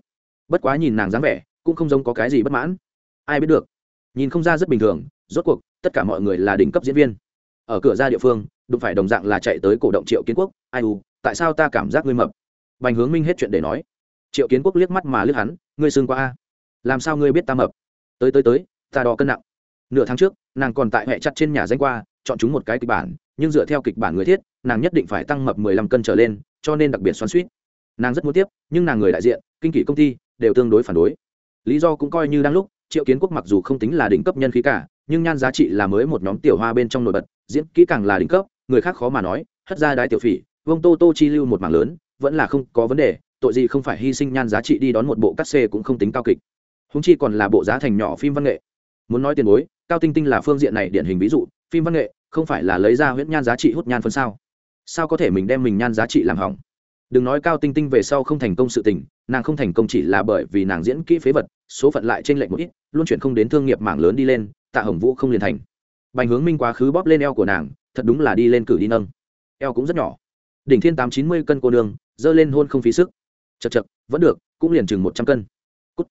Bất quá nhìn nàng dáng vẻ, cũng không giống có cái gì bất mãn. Ai biết được, nhìn không ra rất bình thường, rốt cuộc, tất cả mọi người là đỉnh cấp diễn viên. Ở cửa ra địa phương, đụng phải đồng dạng là chạy tới cổ động triệu kiến quốc, ai u, tại sao ta cảm giác ngươi mập? Bành hướng minh hết chuyện để nói. Triệu kiến quốc liếc mắt mà liếc hắn, ngươi xương qua a? Làm sao ngươi biết ta mập? Tới tới tới, ta đo cân nặng. Nửa tháng trước, nàng còn tại hệ chặt trên nhà danh qua, chọn chúng một cái kịch bản, nhưng dựa theo kịch bản người thiết nàng nhất định phải tăng mập mười lăm cân trở lên, cho nên đặc biệt xoắn suýt nàng rất muốn tiếp, nhưng nàng người đại diện, kinh kỷ công ty, đều tương đối phản đối. Lý do cũng coi như đang lúc, triệu kiến quốc mặc dù không tính là đỉnh cấp nhân khí cả, nhưng nhan giá trị là mới một nhóm tiểu hoa bên trong nổi bật, diễn kỹ càng là đỉnh cấp, người khác khó mà nói, hất ra đái tiểu phỉ, vông tô tô chi lưu một mảng lớn, vẫn là không có vấn đề, tội gì không phải hy sinh nhan giá trị đi đón một bộ cắt xê cũng không tính cao kịch. Húng chi còn là bộ giá thành nhỏ phim văn nghệ. Muốn nói tiền bối, cao tinh tinh là phương diện này điển hình ví dụ, phim văn nghệ không phải là lấy ra huyễn nhan giá trị hút nhan phân sao? Sao có thể mình đem mình nhan giá trị làm hỏng? Đừng nói cao tinh tinh về sau không thành công sự tình, nàng không thành công chỉ là bởi vì nàng diễn kỹ phế vật, số phận lại trên lệnh một ít, luôn chuyển không đến thương nghiệp mảng lớn đi lên, tạ hồng vũ không liền thành. Bành hướng minh quá khứ bóp lên eo của nàng, thật đúng là đi lên cử đi nâng. Eo cũng rất nhỏ. Đỉnh thiên tám chín mươi cân cô đường dơ lên hôn không phí sức. Chật chật vẫn được, cũng liền chừng một trăm cân. Cút.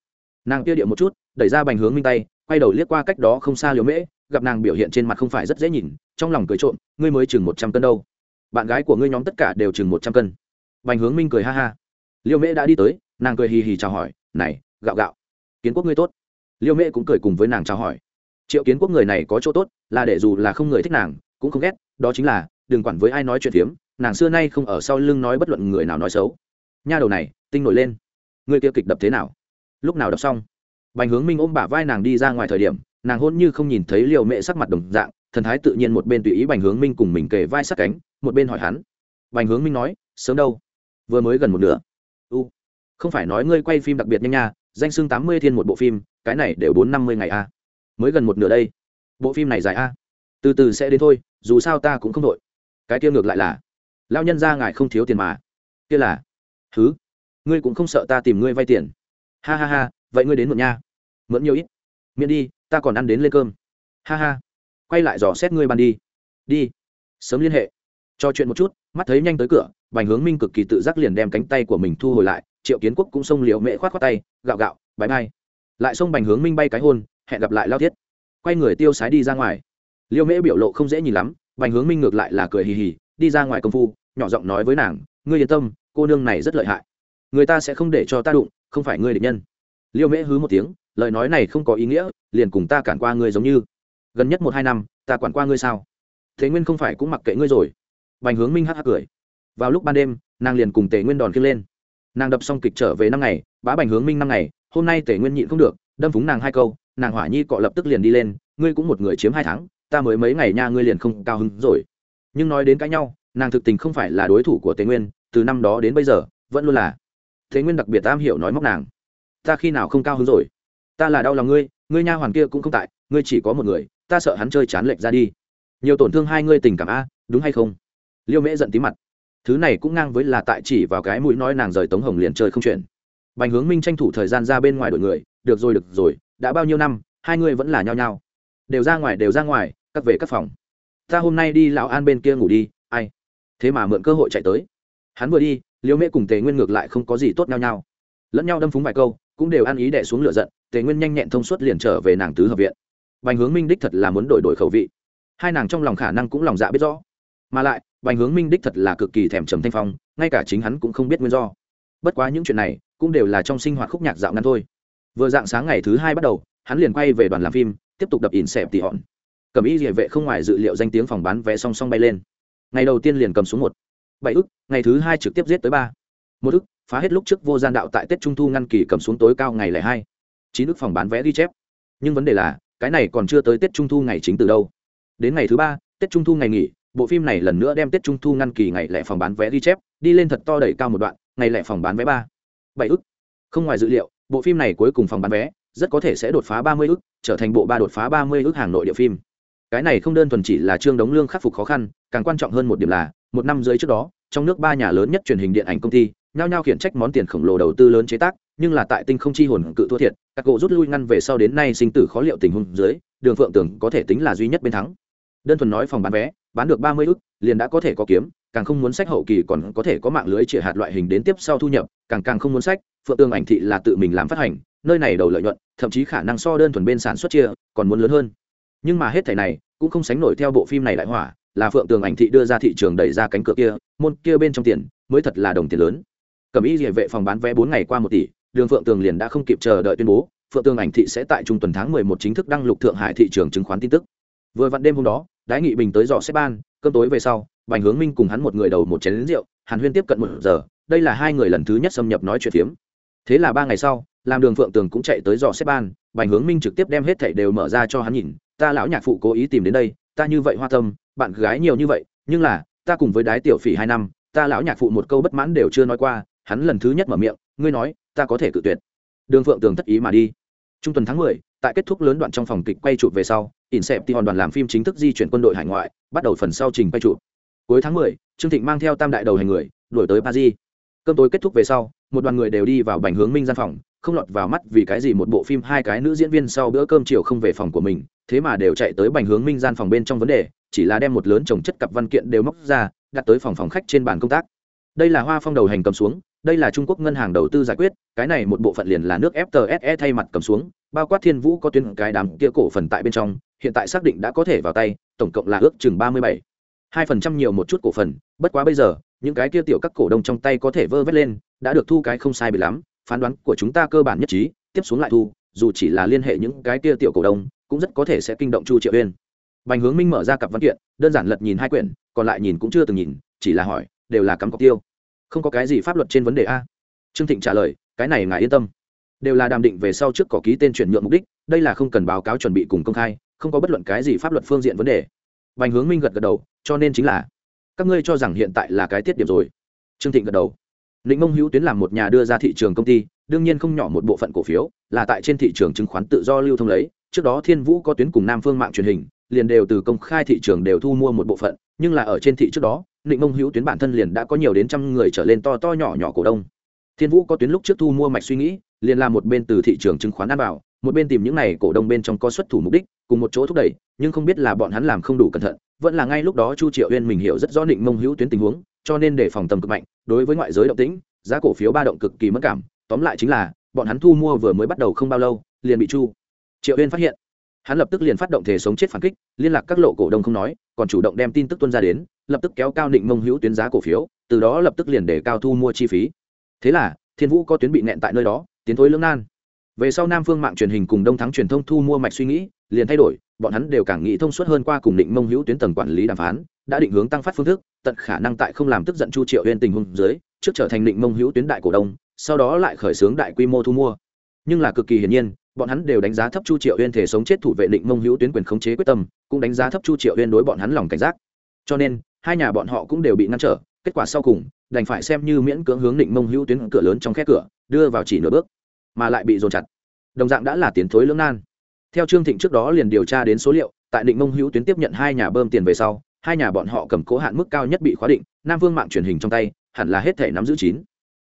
nàng tiêu điệu một chút, đẩy ra bành hướng minh tay, quay đầu liếc qua cách đó không xa liều mễ, gặp nàng biểu hiện trên mặt không phải rất dễ nhìn, trong lòng cười trộm, ngươi mới chừng một trăm cân đâu bạn gái của ngươi nhóm tất cả đều chừng một trăm cân. Bành hướng minh cười ha ha. Liêu mễ đã đi tới, nàng cười hì hì chào hỏi, này, gạo gạo, kiến quốc ngươi tốt. Liêu mễ cũng cười cùng với nàng chào hỏi. Triệu kiến quốc người này có chỗ tốt, là để dù là không người thích nàng, cũng không ghét, đó chính là, đừng quản với ai nói chuyện phiếm, nàng xưa nay không ở sau lưng nói bất luận người nào nói xấu. Nha đầu này, tinh nổi lên. Người kia kịch đập thế nào? Lúc nào đọc xong? Bành hướng minh ôm bả vai nàng đi ra ngoài thời điểm, nàng hôn như không nhìn thấy liều mẹ sắc mặt đồng dạng, thần thái tự nhiên một bên tùy ý bành hướng minh cùng mình kề vai sát cánh một bên hỏi hắn. Bành hướng minh nói, sớm đâu? Vừa mới gần một nửa. U, không phải nói ngươi quay phim đặc biệt nhanh nha, danh xưng tám mươi thiên một bộ phim, cái này đều bốn năm mươi ngày a mới gần một nửa đây. Bộ phim này dài a từ từ sẽ đến thôi, dù sao ta cũng không đội. Cái kia ngược lại là lao nhân ra ngài không thiếu tiền mà. Kia là thứ ngươi cũng không sợ ta tìm ngươi vay tiền. Ha ha ha, vậy ngươi đến mượn nha. Mượn nhiều ít. Miễn đi, ta còn ăn đến lên cơm. Ha ha, quay lại dò xét ngươi ban đi. Đi, sớm liên hệ cho chuyện một chút, mắt thấy nhanh tới cửa, bành hướng minh cực kỳ tự giác liền đem cánh tay của mình thu hồi lại, triệu kiến quốc cũng xông liều Mẹ khoát khoát tay, gạo gạo bãi bay lại xông bành hướng minh bay cái hôn, hẹn gặp lại lao thiết. Quay người tiêu sái đi ra ngoài. Liêu mễ biểu lộ không dễ nhìn lắm, bành hướng minh ngược lại là cười hì hì, đi ra ngoài công phu, nhỏ giọng nói với nàng, ngươi yên tâm, cô nương này rất lợi hại. Người ta sẽ không để cho ta đụng, không phải ngươi địch nhân. Liêu mễ hứ một tiếng, lời nói này không có ý nghĩa, liền cùng ta cản qua ngươi giống như. Gần nhất một hai năm, ta quản qua ngươi sao? Thế nguyên không phải cũng mặc kệ ngươi rồi bành hướng minh hắc hắc cười. Vào lúc ban đêm, nàng liền cùng tề nguyên đòn kia lên. Nàng đập xong kịch trở về năm ngày, bá bành hướng minh năm ngày, hôm nay tề nguyên nhịn không được, đâm phúng nàng hai câu, nàng hỏa nhi cọ lập tức liền đi lên, ngươi cũng một người chiếm hai tháng, ta mới mấy ngày nha ngươi liền không cao hứng rồi. Nhưng nói đến cãi nhau, nàng thực tình không phải là đối thủ của tề nguyên, từ năm đó đến bây giờ, vẫn luôn là. Thế nguyên đặc biệt am hiểu nói móc nàng. Ta khi nào không cao hứng rồi? Ta là đau lòng ngươi ngươi nha hoàn kia cũng không tại, ngươi chỉ có một người, ta sợ hắn chơi chán lệch ra đi. Nhiều tổn thương hai ngươi tình cảm a, đúng hay không? Liêu mễ giận tí mặt. Thứ này cũng ngang với là tại chỉ vào cái mũi nói nàng rời tống hồng liền chơi không chuyện. Bành hướng minh tranh thủ thời gian ra bên ngoài đổi người, được rồi được rồi, đã bao nhiêu năm, hai người vẫn là nhao nhao. Đều ra ngoài, đều ra ngoài cắt về các phòng. Ta hôm nay đi lão an bên kia ngủ đi, ai? Thế mà mượn cơ hội chạy tới. Hắn vừa đi, liêu mễ cùng tề nguyên ngược lại không có gì tốt nhau nhau lẫn nhau đâm phúng vài câu, cũng đều ăn ý đẻ xuống lửa giận, tề nguyên nhanh nhẹn thông suốt liền trở về nàng tứ hợp viện. Bành hướng minh đích thật là muốn đổi đổi khẩu vị. Hai nàng trong lòng khả năng cũng lòng dạ biết rõ. Mà lại bành hướng minh đích thật là cực kỳ thèm trầm thanh phong, ngay cả chính hắn cũng không biết nguyên do. Bất quá những chuyện này cũng đều là trong sinh hoạt khúc nhạc dạo ngắn thôi. Vừa dạng sáng ngày thứ hai bắt đầu, hắn liền quay về đoàn làm phim, tiếp tục đập ỉn xẹp tỉ hòn. Cầm ý địa vệ không ngoài dự liệu danh tiếng phòng bán vé song song bay lên. Ngày đầu tiên liền cầm xuống một. Bảy ức, ngày thứ hai trực tiếp giết tới ba. Một ức, phá hết lúc trước vô gian đạo tại tết trung thu ngăn kỳ cầm xuống tối cao ngày lẻ hai. Chín ức phòng bán vé ghi chép. Nhưng vấn đề là, cái này còn chưa tới tết trung thu ngày chính từ đâu. Đến ngày thứ ba, tết trung thu ngày nghỉ bộ phim này lần nữa đem tết trung thu ngăn kỳ ngày lẻ phòng bán vé ghi chép, đi lên thật to đẩy cao một đoạn, ngày lẻ phòng bán vé ba, bảy ức. Không ngoài dự liệu, bộ phim này cuối cùng phòng bán vé, rất có thể sẽ đột phá ba mươi ức, trở thành bộ ba đột phá ba mươi ức hàng nội địa phim. Cái này không đơn thuần chỉ là trương đống lương khắc phục khó khăn, càng quan trọng hơn một điểm là, một năm dưới trước đó, trong nước ba nhà lớn nhất truyền hình điện ảnh công ty, nhao nhao khiển trách món tiền khổng lồ đầu tư lớn chế tác, nhưng là tại tinh không chi hồn cự thua thiệt, các gỗ rút lui ngăn về sau đến nay sinh tử khó liệu tình huống dưới, đường phượng tưởng có thể tính là duy nhất bên thắng đơn thuần nói phòng bán vé, bán được ba mươi ức, liền đã có thể có kiếm, càng không muốn sách hậu kỳ còn có thể có mạng lưới chĩa hạt loại hình đến tiếp sau thu nhập, càng càng không muốn sách, phượng tương ảnh thị là tự mình làm phát hành, nơi này đầu lợi nhuận, thậm chí khả năng so đơn thuần bên sản xuất chia, còn muốn lớn hơn. Nhưng mà hết thẻ này, cũng không sánh nổi theo bộ phim này đại hỏa, là phượng tường ảnh thị đưa ra thị trường đẩy ra cánh cửa kia, môn kia bên trong tiền, mới thật là đồng tiền lớn. Cầm ý địa vệ phòng bán vé bốn ngày qua một tỷ, đường phượng tường liền đã không kịp chờ đợi tuyên bố, phượng tường ảnh thị sẽ tại trung tuần tháng mười một chính thức đăng lục thượng hải thị trường chứng khoán tin tức vừa vặn đêm hôm đó, đái nghị bình tới dọ xếp ban, cơm tối về sau, bành hướng minh cùng hắn một người đầu một chén rượu, hàn huyên tiếp cận một giờ, đây là hai người lần thứ nhất xâm nhập nói chuyện phiếm. Thế là ba ngày sau, làm đường phượng tường cũng chạy tới dò xếp ban, bành hướng minh trực tiếp đem hết thảy đều mở ra cho hắn nhìn, ta lão nhạc phụ cố ý tìm đến đây, ta như vậy hoa tâm, bạn gái nhiều như vậy, nhưng là, ta cùng với đái tiểu phỉ hai năm, ta lão nhạc phụ một câu bất mãn đều chưa nói qua, hắn lần thứ nhất mở miệng, ngươi nói, ta có thể cự tuyệt. Đường phượng tường thất ý mà đi. Trung tuần tháng mười, tại kết thúc lớn đoạn trong phòng kịch quay chụp về sau Inception đoàn làm phim chính thức di chuyển quân đội hải ngoại, bắt đầu phần sau trình quay chụp cuối tháng mười, trương thịnh mang theo tam đại đầu hành người, đuổi tới paris. Cơm tối kết thúc về sau, một đoàn người đều đi vào bành hướng minh gian phòng, không lọt vào mắt vì cái gì một bộ phim hai cái nữ diễn viên sau bữa cơm chiều không về phòng của mình, thế mà đều chạy tới bành hướng minh gian phòng bên trong vấn đề, chỉ là đem một lớn chồng chất cặp văn kiện đều móc ra, đặt tới phòng phòng khách trên bàn công tác. Đây là hoa phong đầu hành cầm xuống đây là trung quốc ngân hàng đầu tư giải quyết, cái này một bộ phận liền là nước ftse thay mặt cầm xuống, bao quát thiên vũ có tuyến cái đám kia cổ phần tại bên trong, hiện tại xác định đã có thể vào tay, tổng cộng là ước chừng ba mươi bảy. hai phần trăm nhiều một chút cổ phần, bất quá bây giờ, những cái kia tiểu các cổ đông trong tay có thể vơ vét lên, đã được thu cái không sai bị lắm, phán đoán của chúng ta cơ bản nhất trí, tiếp xuống lại thu, dù chỉ là liên hệ những cái kia tiểu cổ đông, cũng rất có thể sẽ kinh động chu triệu uyên. Bành hướng minh mở ra cặp văn kiện, đơn giản lật nhìn hai quyển, còn lại nhìn cũng chưa từng nhìn, chỉ là hỏi, đều là cắm cọc tiêu không có cái gì pháp luật trên vấn đề a. Trương thịnh trả lời cái này ngài yên tâm. Đều là đàm định về sau trước có ký tên chuyển nhượng mục đích đây là không cần báo cáo chuẩn bị cùng công khai không có bất luận cái gì pháp luật phương diện vấn đề. Bành hướng minh gật gật đầu cho nên chính là các ngươi cho rằng hiện tại là cái tiết điểm rồi. Trương thịnh gật đầu. Lĩnh Mông Hữu Tuyến làm một nhà đưa ra thị trường công ty, đương nhiên không nhỏ một bộ phận cổ phiếu là tại trên thị trường chứng khoán tự do lưu thông lấy. Trước đó Thiên Vũ có tuyến cùng Nam Phương mạng truyền hình, liền đều từ công khai thị trường đều thu mua một bộ phận, nhưng là ở trên thị trước đó, định Mông Hữu Tuyến bản thân liền đã có nhiều đến trăm người trở lên to to nhỏ nhỏ cổ đông. Thiên Vũ có tuyến lúc trước thu mua mạch suy nghĩ, liền làm một bên từ thị trường chứng khoán ăn vào, một bên tìm những này cổ đông bên trong có xuất thủ mục đích, cùng một chỗ thúc đẩy, nhưng không biết là bọn hắn làm không đủ cẩn thận, vẫn là ngay lúc đó Chu Triệu Uyên mình hiểu rất rõ định Mông Hữu Tuyến tình huống, cho nên để phòng tầm cực mạnh, đối với ngoại giới động tĩnh, giá cổ phiếu ba động cực kỳ mất cảm, tóm lại chính là, bọn hắn thu mua vừa mới bắt đầu không bao lâu, liền bị Chu Triệu Uyên phát hiện. Hắn lập tức liền phát động thể sống chết phản kích, liên lạc các lộ cổ đông không nói, còn chủ động đem tin tức tuân ra đến, lập tức kéo cao định Mông Hữu Tuyến giá cổ phiếu, từ đó lập tức liền để cao thu mua chi phí. Thế là, Thiên Vũ có tuyến bị nẹn tại nơi đó, tiến thối lưỡng nan về sau nam phương mạng truyền hình cùng đông thắng truyền thông thu mua mạch suy nghĩ liền thay đổi bọn hắn đều càng nghĩ thông suốt hơn qua cùng định mông hữu tuyến tầng quản lý đàm phán đã định hướng tăng phát phương thức tận khả năng tại không làm tức giận chu triệu huyên tình huống dưới trước trở thành định mông hữu tuyến đại cổ đông sau đó lại khởi xướng đại quy mô thu mua nhưng là cực kỳ hiển nhiên bọn hắn đều đánh giá thấp chu triệu Uyên thể sống chết thủ vệ định mông hữu tuyến quyền khống chế quyết tâm, cũng đánh giá thấp chu triệu Uyên đối bọn hắn lòng cảnh giác. Cho nên, hai nhà bọn họ cũng đều bị ngăn trở, kết quả sau cùng, đành phải xem như miễn cưỡng hướng định mông hữu tuyến cửa lớn trong khe cửa, đưa vào chỉ nửa bước, mà lại bị dồn chặt. Đồng dạng đã là tiến thối lưỡng nan. Theo trương thịnh trước đó liền điều tra đến số liệu, tại định mông hữu tuyến tiếp nhận hai nhà bơm tiền về sau, hai nhà bọn họ cầm cố hạn mức cao nhất bị khóa định, nam vương mạng truyền hình trong tay, hẳn là hết thể nắm giữ chín.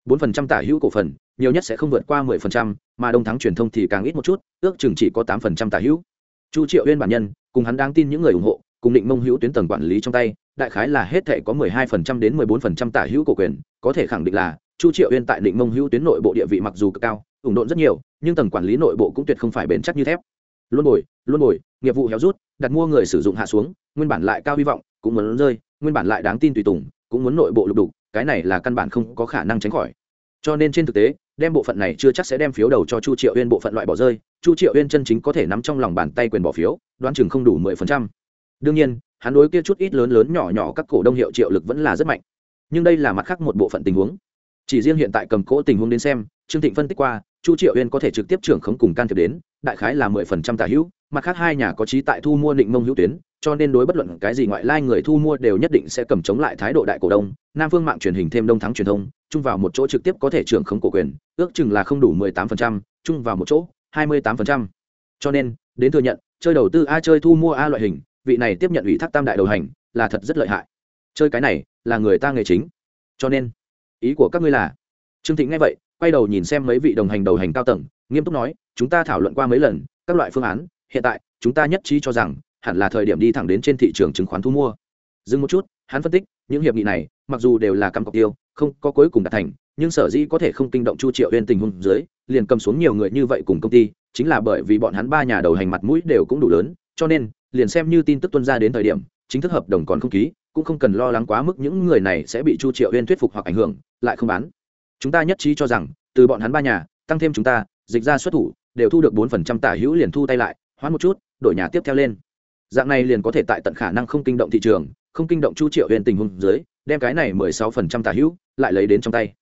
Bốn phần trăm tả hữu cổ phần nhiều nhất sẽ không vượt qua mười phần trăm, mà đông thắng truyền thông thì càng ít một chút, ước chừng chỉ có 8% tả hữu. Chu triệu uyên bản nhân, cùng hắn đang tin những người ủng hộ, cùng định mông hữu tuyến tầng quản lý trong tay, đại khái là hết thể có mười hai phần trăm đến mười bốn phần trăm tả hữu cổ quyền, có thể khẳng định là chu triệu uyên tại định mông hữu tuyến nội bộ địa vị mặc dù cực cao, ủng độn rất nhiều, nhưng tầng quản lý nội bộ cũng tuyệt không phải bền chắc như thép. Luôn bồi luôn bồi, nghiệp vụ héo rút, đặt mua người sử dụng hạ xuống, nguyên bản lại cao hy vọng, cũng muốn rơi, nguyên bản lại đáng tin tùy tùng, cũng muốn nội bộ lục đục, cái này là căn bản không có khả năng tránh khỏi cho nên trên thực tế, đem bộ phận này chưa chắc sẽ đem phiếu đầu cho chu triệu uyên bộ phận loại bỏ rơi, chu triệu uyên chân chính có thể nắm trong lòng bàn tay quyền bỏ phiếu, đoán chừng không đủ mười phần trăm. Đương nhiên, hắn đối kia chút ít lớn lớn nhỏ nhỏ các cổ đông hiệu triệu lực vẫn là rất mạnh. Nhưng đây là mặt khác một bộ phận tình huống. Chỉ riêng hiện tại cầm cố tình huống đến xem, trương thịnh phân tích qua, chu triệu uyên có thể trực tiếp trưởng khống cùng can thiệp đến đại khái là mười phần trăm tả hữu, mặt khác hai nhà có trí tại thu mua định mông hữu tuyến, cho nên đối bất luận cái gì ngoại lai người thu mua đều nhất định sẽ cầm chống lại thái độ đại cổ đông, nam phương mạng truyền hình thêm đông thắng truyền thông, chung vào một chỗ trực tiếp có thể trưởng khống cổ quyền, ước chừng là không đủ mười tám phần trăm, chung vào một chỗ hai mươi tám phần trăm. Cho nên, đến thừa nhận, chơi đầu tư a chơi thu mua a loại hình, vị này tiếp nhận ủy thác tam đại đầu hành, là thật rất lợi hại. Chơi cái này, là người ta nghề chính. Cho nên, ý của các ngươi là, trương thịnh nghe vậy quay đầu nhìn xem mấy vị đồng hành đầu hành cao tầng, nghiêm túc nói, chúng ta thảo luận qua mấy lần, các loại phương án, hiện tại, chúng ta nhất trí cho rằng, hẳn là thời điểm đi thẳng đến trên thị trường chứng khoán thu mua. Dừng một chút, hắn phân tích, những hiệp nghị này, mặc dù đều là cắm cọc tiêu, không có cuối cùng đạt thành, nhưng sở dĩ có thể không kinh động chu triệu uyên tình huống dưới, liền cầm xuống nhiều người như vậy cùng công ty, chính là bởi vì bọn hắn ba nhà đầu hành mặt mũi đều cũng đủ lớn, cho nên, liền xem như tin tức tuân ra đến thời điểm, chính thức hợp đồng còn không ký, cũng không cần lo lắng quá mức những người này sẽ bị chu triệu uyên thuyết phục hoặc ảnh hưởng, lại không bán chúng ta nhất trí cho rằng, từ bọn hắn ba nhà, tăng thêm chúng ta, dịch ra xuất thủ, đều thu được bốn phần trăm tả hữu liền thu tay lại, hoãn một chút, đổi nhà tiếp theo lên. Dạng này liền có thể tại tận khả năng không kinh động thị trường, không kinh động chu triệu huyền tình huống dưới, đem cái này mười sáu phần trăm tả hữu lại lấy đến trong tay.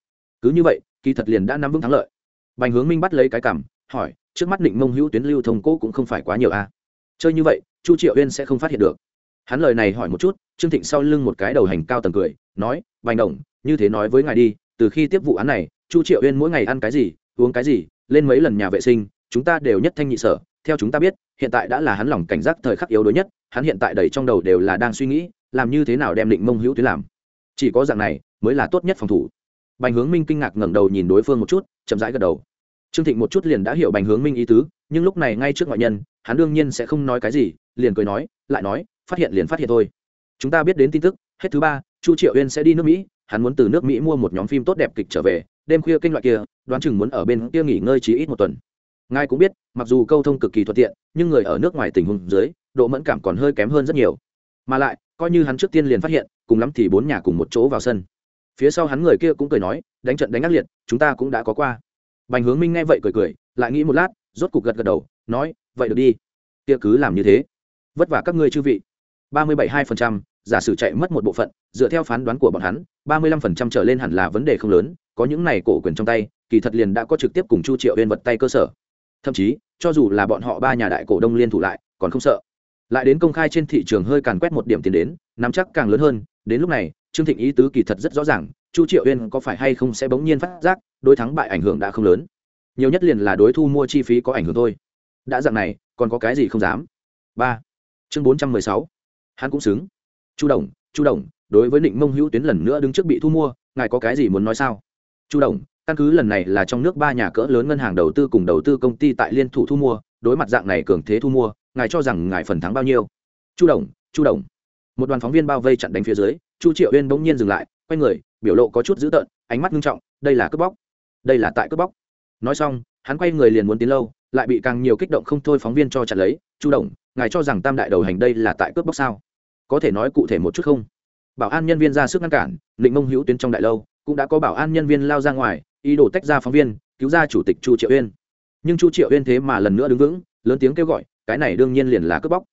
Cứ như vậy, kỳ thật liền đã nắm vững thắng lợi. Bành hướng minh bắt lấy cái cảm, hỏi, trước mắt định mông hữu tuyến lưu thông cố cũng không phải quá nhiều a à? chơi như vậy, chu triệu uyên sẽ không phát hiện được. Hắn lời này hỏi một chút, trương thịnh sau lưng một cái đầu hành cao tầng cười, nói, bành đồng, như thế nói với ngài đi từ khi tiếp vụ án này, chu triệu uyên mỗi ngày ăn cái gì, uống cái gì, lên mấy lần nhà vệ sinh, chúng ta đều nhất thanh nhị sở. Theo chúng ta biết, hiện tại đã là hắn lòng cảnh giác thời khắc yếu đuối nhất, hắn hiện tại đầy trong đầu đều là đang suy nghĩ, làm như thế nào đem định mông hữu tuyến làm. Chỉ có dạng này, mới là tốt nhất phòng thủ. Bành hướng minh kinh ngạc ngẩng đầu nhìn đối phương một chút, chậm rãi gật đầu. Trương thịnh một chút liền đã hiểu bành hướng minh ý tứ, nhưng lúc này ngay trước ngoại nhân, hắn đương nhiên sẽ không nói cái gì, liền cười nói, lại nói, phát hiện liền phát hiện thôi. Chúng ta biết đến tin tức, hết thứ ba, chu triệu uyên sẽ đi nước mỹ hắn muốn từ nước mỹ mua một nhóm phim tốt đẹp kịch trở về, đêm khuya kinh loại kia, đoán chừng muốn ở bên kia nghỉ ngơi chỉ ít một tuần. Ngài cũng biết, mặc dù câu thông cực kỳ thuận tiện, nhưng người ở nước ngoài tình huống dưới, độ mẫn cảm còn hơi kém hơn rất nhiều. Mà lại, coi như hắn trước tiên liền phát hiện, cùng lắm thì bốn nhà cùng một chỗ vào sân. Phía sau hắn người kia cũng cười nói, đánh trận đánh ác liệt, chúng ta cũng đã có qua. Bành hướng minh nghe vậy cười cười, lại nghĩ một lát, rốt cục gật gật đầu, nói, vậy được đi. Kia cứ làm như thế. Vất vả các ngươi chư vị. Ba mươi bảy hai phần trăm giả sử chạy mất một bộ phận, dựa theo phán đoán của bọn hắn, ba mươi lăm phần trăm trở lên hẳn là vấn đề không lớn, có những này cổ quyền trong tay, kỳ thật liền đã có trực tiếp cùng chu triệu Uyên vật tay cơ sở. Thậm chí, cho dù là bọn họ ba nhà đại cổ đông liên thủ lại, còn không sợ. Lại đến công khai trên thị trường hơi càn quét một điểm tiền đến, nắm chắc càng lớn hơn, đến lúc này, trương thịnh ý tứ kỳ thật rất rõ ràng, chu triệu uyên có phải hay không sẽ bỗng nhiên phát giác, đối thắng bại ảnh hưởng đã không lớn. Nhiều nhất liền là đối thu mua chi phí có ảnh hưởng thôi. Đã dạng này, còn có cái gì không dám? Ba. Chương bốn trăm mười sáu. Hắn cũng xứng chu đồng chu đồng, đối với định mông hữu tuyến lần nữa đứng trước bị thu mua, ngài có cái gì muốn nói sao? Chu đồng, căn cứ lần này là trong nước ba nhà cỡ lớn ngân hàng đầu tư cùng đầu tư công ty tại liên thủ thu mua, đối mặt dạng này cường thế thu mua, ngài cho rằng ngài phần thắng bao nhiêu? Chu đồng chu đồng. Một đoàn phóng viên bao vây chặn đánh phía dưới, chu triệu uyên bỗng nhiên dừng lại, quay người, biểu lộ có chút dữ tợn, ánh mắt nghiêm trọng, đây là cướp bóc. Đây là tại cướp bóc. Nói xong, hắn quay người liền muốn tiến lâu, lại bị càng nhiều kích động không thôi phóng viên cho chặt lấy. Chu đồng, ngài cho rằng tam đại đầu hành đây là tại cướp bóc sao? Có thể nói cụ thể một chút không? Bảo an nhân viên ra sức ngăn cản định mông hữu tuyến trong đại lâu, cũng đã có bảo an nhân viên lao ra ngoài, ý đồ tách ra phóng viên, cứu ra chủ tịch chu triệu uyên. Nhưng chu triệu uyên thế mà lần nữa đứng vững, lớn tiếng kêu gọi, cái này đương nhiên liền là cướp bóc.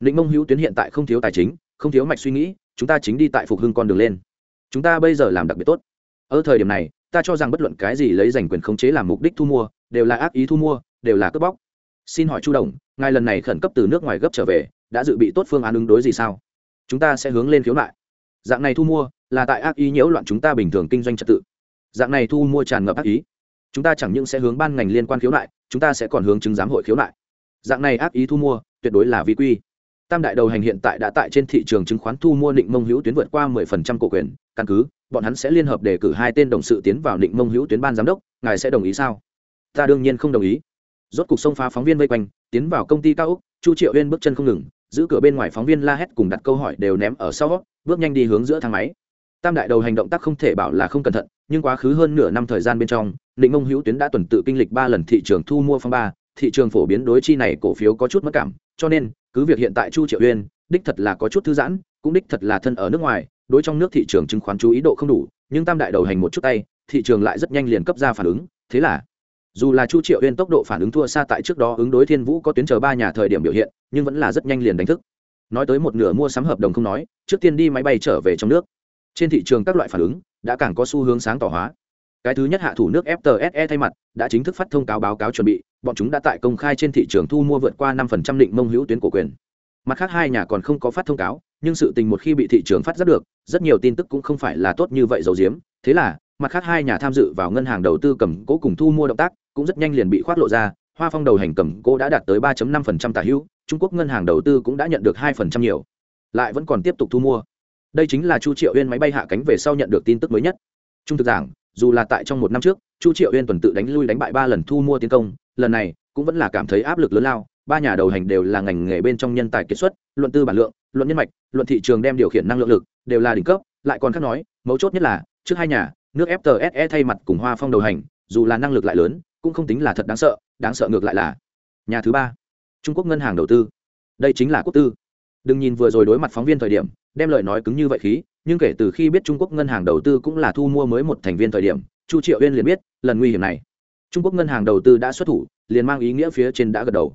Định mông hữu tuyến hiện tại không thiếu tài chính, không thiếu mạch suy nghĩ, chúng ta chính đi tại phục hưng con đường lên. Chúng ta bây giờ làm đặc biệt tốt. Ở thời điểm này, ta cho rằng bất luận cái gì lấy giành quyền khống chế làm mục đích thu mua, đều là ác ý thu mua, đều là cướp bóc. Xin hỏi chu đồng, ngài lần này khẩn cấp từ nước ngoài gấp trở về, đã dự bị tốt phương án ứng đối gì sao? Chúng ta sẽ hướng lên khiếu nại. Dạng này thu mua là tại ác ý nhiễu loạn chúng ta bình thường kinh doanh trật tự. Dạng này thu mua tràn ngập ác ý. Chúng ta chẳng những sẽ hướng ban ngành liên quan khiếu nại, chúng ta sẽ còn hướng chứng giám hội khiếu nại. Dạng này ác ý thu mua tuyệt đối là vi quy. Tam đại đầu hành hiện tại đã tại trên thị trường chứng khoán thu mua định mông hữu tuyến vượt qua 10% cổ quyền, căn cứ, bọn hắn sẽ liên hợp đề cử hai tên đồng sự tiến vào định mông hữu tuyến ban giám đốc, ngài sẽ đồng ý sao? Ta đương nhiên không đồng ý. Rốt cục xông phá phóng viên vây quanh, tiến vào công ty cao úc chu triệu uyên bước chân không ngừng giữ cửa bên ngoài phóng viên la hét cùng đặt câu hỏi đều ném ở sau, bước nhanh đi hướng giữa thang máy. Tam đại đầu hành động tác không thể bảo là không cẩn thận, nhưng quá khứ hơn nửa năm thời gian bên trong định mông hữu tuyến đã tuần tự kinh lịch ba lần thị trường thu mua phong ba, thị trường phổ biến đối chi này cổ phiếu có chút mất cảm, cho nên, cứ việc hiện tại chu triệu uyên, đích thật là có chút thư giãn, cũng đích thật là thân ở nước ngoài, đối trong nước thị trường chứng khoán chú ý độ không đủ, nhưng tam đại đầu hành một chút tay, thị trường lại rất nhanh liền cấp ra phản ứng, thế là dù là chu triệu uyên tốc độ phản ứng thua xa tại trước đó ứng đối thiên vũ có tuyến chờ ba nhà thời điểm biểu hiện, nhưng vẫn là rất nhanh liền đánh thức. Nói tới một nửa mua sắm hợp đồng không nói, trước tiên đi máy bay trở về trong nước. Trên thị trường các loại phản ứng đã càng có xu hướng sáng tỏ hóa. Cái thứ nhất hạ thủ nước ftse thay mặt, đã chính thức phát thông cáo báo cáo chuẩn bị, bọn chúng đã tại công khai trên thị trường thu mua vượt qua năm phần trăm định mông hữu tuyến cổ quyền. Mặt khác hai nhà còn không có phát thông cáo, nhưng sự tình một khi bị thị trường phát giác được, rất nhiều tin tức cũng không phải là tốt như vậy dầu diếm thế là, mặt khác hai nhà tham dự vào ngân hàng đầu tư cầm cố cùng thu mua động tác cũng rất nhanh liền bị khoát lộ ra, hoa phong đầu hành cầm cố đã đạt tới ba năm phần trăm tả hữu, trung quốc ngân hàng đầu tư cũng đã nhận được hai phần trăm nhiều. Lại vẫn còn tiếp tục thu mua. Đây chính là chu triệu uyên máy bay hạ cánh về sau nhận được tin tức mới nhất. Trung thực giảng, dù là tại trong một năm trước, chu triệu uyên tuần tự đánh lui đánh bại ba lần thu mua tiến công, lần này cũng vẫn là cảm thấy áp lực lớn lao, ba nhà đầu hành đều là ngành nghề bên trong nhân tài kiệt xuất, luận tư bản lượng, luận nhân mạch, luận thị trường đem điều khiển năng lượng lực, đều là đỉnh cấp, lại còn khác nói, mấu chốt nhất là, trước hai nhà, nước ftse thay mặt cùng hoa phong đầu hành, dù là năng lực lại lớn cũng không tính là thật đáng sợ đáng sợ ngược lại là nhà thứ ba, trung quốc ngân hàng đầu tư. Đây chính là quốc tư. Đừng nhìn vừa rồi đối mặt phóng viên thời điểm, đem lời nói cứng như vậy khí, nhưng kể từ khi biết trung quốc ngân hàng đầu tư cũng là thu mua mới một thành viên thời điểm, chu triệu uyên liền biết, lần nguy hiểm này. Trung quốc ngân hàng đầu tư đã xuất thủ, liền mang ý nghĩa phía trên đã gật đầu.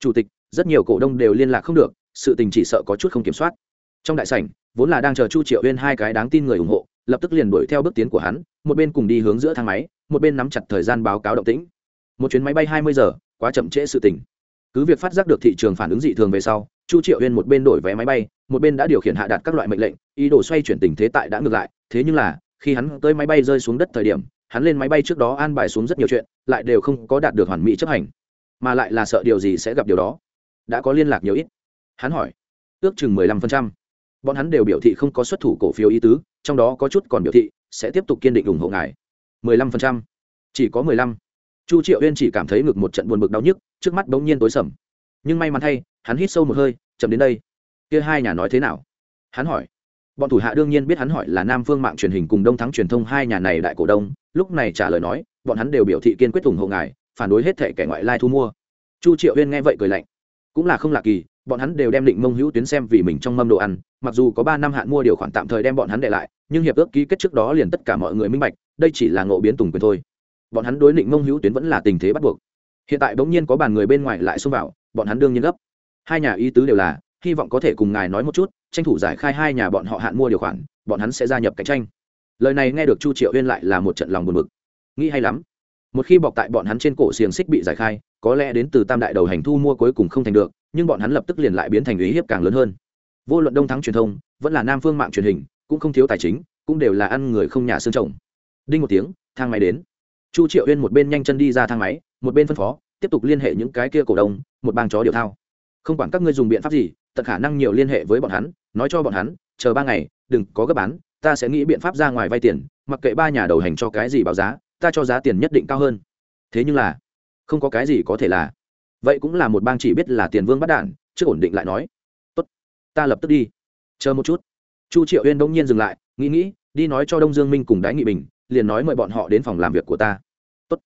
Chủ tịch, rất nhiều cổ đông đều liên lạc không được, sự tình chỉ sợ có chút không kiểm soát. Trong đại sảnh, vốn là đang chờ chu triệu uyên hai cái đáng tin người ủng hộ, lập tức liền đuổi theo bước tiến của hắn, một bên cùng đi hướng giữa thang máy một bên nắm chặt thời gian báo cáo động tĩnh. Một chuyến máy bay hai mươi giờ, quá chậm trễ sự tình. Cứ việc phát giác được thị trường phản ứng dị thường về sau, chu triệu huyên một bên đổi vé máy bay, một bên đã điều khiển hạ đạt các loại mệnh lệnh, ý đồ xoay chuyển tình thế tại đã ngược lại, thế nhưng là, khi hắn tới máy bay rơi xuống đất thời điểm, hắn lên máy bay trước đó an bài xuống rất nhiều chuyện, lại đều không có đạt được hoàn mỹ chấp hành. Mà lại là sợ điều gì sẽ gặp điều đó. Đã có liên lạc nhiều ít. Hắn hỏi, ước chừng mười lăm phần trăm. Bọn hắn đều biểu thị không có xuất thủ cổ phiếu ý tứ, trong đó có chút còn biểu thị, sẽ tiếp tục kiên định ủng hộ ngài mười lăm phần trăm. Chỉ có mười lăm. Chu triệu uyên chỉ cảm thấy ngực một trận buồn bực đau nhức, trước mắt bỗng nhiên tối sầm. Nhưng may mắn thay, hắn hít sâu một hơi, chậm đến đây. Kia hai nhà nói thế nào? Hắn hỏi. Bọn thủ hạ đương nhiên biết hắn hỏi là nam phương mạng truyền hình cùng đông thắng truyền thông hai nhà này đại cổ đông, lúc này trả lời nói, bọn hắn đều biểu thị kiên quyết ủng hộ ngài, phản đối hết thể kẻ ngoại lai thu mua. Chu triệu Uyên nghe vậy cười lạnh. Cũng là không lạ kỳ bọn hắn đều đem định mông hữu tuyến xem vì mình trong mâm đồ ăn, mặc dù có ba năm hạn mua điều khoản tạm thời đem bọn hắn để lại, nhưng hiệp ước ký kết trước đó liền tất cả mọi người minh bạch, đây chỉ là ngộ biến tùng quyền thôi. Bọn hắn đối định mông hữu tuyến vẫn là tình thế bắt buộc. Hiện tại bỗng nhiên có bàn người bên ngoài lại xông vào, bọn hắn đương nhiên gấp. Hai nhà ý tứ đều là, hy vọng có thể cùng ngài nói một chút, tranh thủ giải khai hai nhà bọn họ hạn mua điều khoản, bọn hắn sẽ gia nhập cạnh tranh. Lời này nghe được chu triệu huyên lại là một trận lòng buồn bực. Nghĩ hay lắm, một khi bọc tại bọn hắn trên cổ xiềng xích bị giải khai có lẽ đến từ tam đại đầu hành thu mua cuối cùng không thành được, nhưng bọn hắn lập tức liền lại biến thành ý hiếp càng lớn hơn. Vô luận đông thắng truyền thông, vẫn là nam phương mạng truyền hình, cũng không thiếu tài chính, cũng đều là ăn người không nhà xương trồng. Đinh một tiếng, thang máy đến. Chu triệu huyên một bên nhanh chân đi ra thang máy, một bên phân phó, tiếp tục liên hệ những cái kia cổ đông, một bang chó điều thao. Không quản các ngươi dùng biện pháp gì, tận khả năng nhiều liên hệ với bọn hắn, nói cho bọn hắn, chờ ba ngày, đừng có gấp bán, ta sẽ nghĩ biện pháp ra ngoài vay tiền, mặc kệ ba nhà đầu hành cho cái gì báo giá, ta cho giá tiền nhất định cao hơn. Thế nhưng là không có cái gì có thể là. Vậy cũng là một bang chỉ biết là tiền vương bắt đản chưa ổn định lại nói. Tốt, ta lập tức đi. Chờ một chút. Chu triệu uyên đông nhiên dừng lại, nghĩ nghĩ, đi nói cho đông dương minh cùng đái nghị bình, liền nói mời bọn họ đến phòng làm việc của ta. Tốt.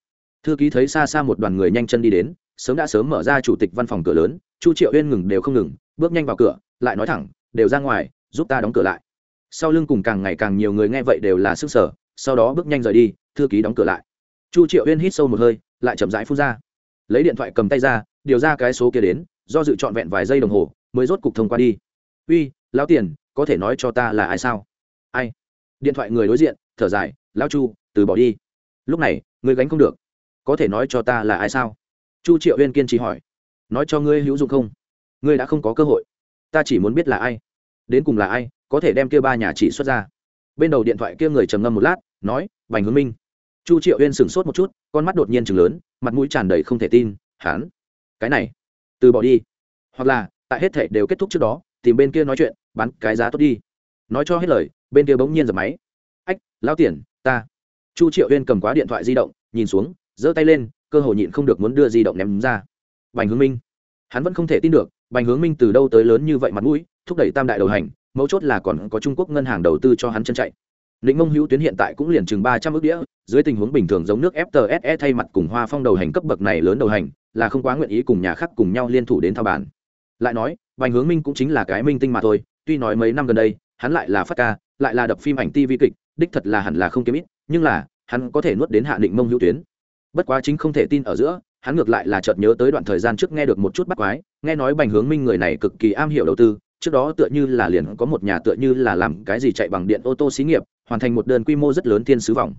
Thư ký thấy xa xa một đoàn người nhanh chân đi đến, sớm đã sớm mở ra chủ tịch văn phòng cửa lớn, chu triệu uyên ngừng đều không ngừng, bước nhanh vào cửa, lại nói thẳng, đều ra ngoài, giúp ta đóng cửa lại. Sau lưng cùng càng ngày càng nhiều người nghe vậy đều là sức sở sau đó bước nhanh rời đi, thư ký đóng cửa lại. Chu triệu uyên hít sâu một hơi lại chậm rãi phun ra. Lấy điện thoại cầm tay ra, điều ra cái số kia đến, do dự trọn vẹn vài giây đồng hồ, mới rốt cục thông qua đi. Uy, lão tiền, có thể nói cho ta là ai sao? Ai? Điện thoại người đối diện, thở dài, lão chu, từ bỏ đi. Lúc này người gánh không được. Có thể nói cho ta là ai sao? Chu triệu huyên kiên trì hỏi. Nói cho ngươi hữu dụng không? Ngươi đã không có cơ hội. Ta chỉ muốn biết là ai. Đến cùng là ai, có thể đem kia ba nhà chỉ xuất ra. Bên đầu điện thoại kia người trầm ngâm một lát, nói, bành hướng minh. Chu triệu huyên sửng sốt một chút con mắt đột nhiên chừng lớn mặt mũi tràn đầy không thể tin hắn, cái này? Từ bỏ đi. Hoặc là tại hết thể đều kết thúc trước đó tìm bên kia nói chuyện bán cái giá tốt đi. Nói cho hết lời bên kia bỗng nhiên dập máy. Ách lao tiền ta. Chu triệu huyên cầm quá điện thoại di động nhìn xuống giơ tay lên cơ hội nhịn không được muốn đưa di động ném ra. Bành hướng minh. Hắn vẫn không thể tin được bành hướng minh từ đâu tới lớn như vậy mặt mũi thúc đẩy tam đại đầu hành mấu chốt là còn có trung quốc ngân hàng đầu tư cho hắn chân chạy. Lĩnh Mông Hữu Tuyến hiện tại cũng liền chừng ba trăm ức đĩa, dưới tình huống bình thường giống nước FTSE thay mặt cùng Hoa Phong đầu hành cấp bậc này lớn đầu hành, là không quá nguyện ý cùng nhà khác cùng nhau liên thủ đến thao bản. Lại nói, Bành Hướng Minh cũng chính là cái minh tinh mà thôi, tuy nói mấy năm gần đây, hắn lại là phát ca, lại là đập phim ảnh TV kịch, đích thật là hẳn là không kiếm ít, nhưng là, hắn có thể nuốt đến hạ định Mông Hữu Tuyến. Bất quá chính không thể tin ở giữa, hắn ngược lại là chợt nhớ tới đoạn thời gian trước nghe được một chút bắt quái, nghe nói Bành Hướng Minh người này cực kỳ am hiểu đầu tư, trước đó tựa như là liền có một nhà tựa như là làm cái gì chạy bằng điện ô tô xí nghiệp, hoàn thành một đơn quy mô rất lớn thiên sứ vòng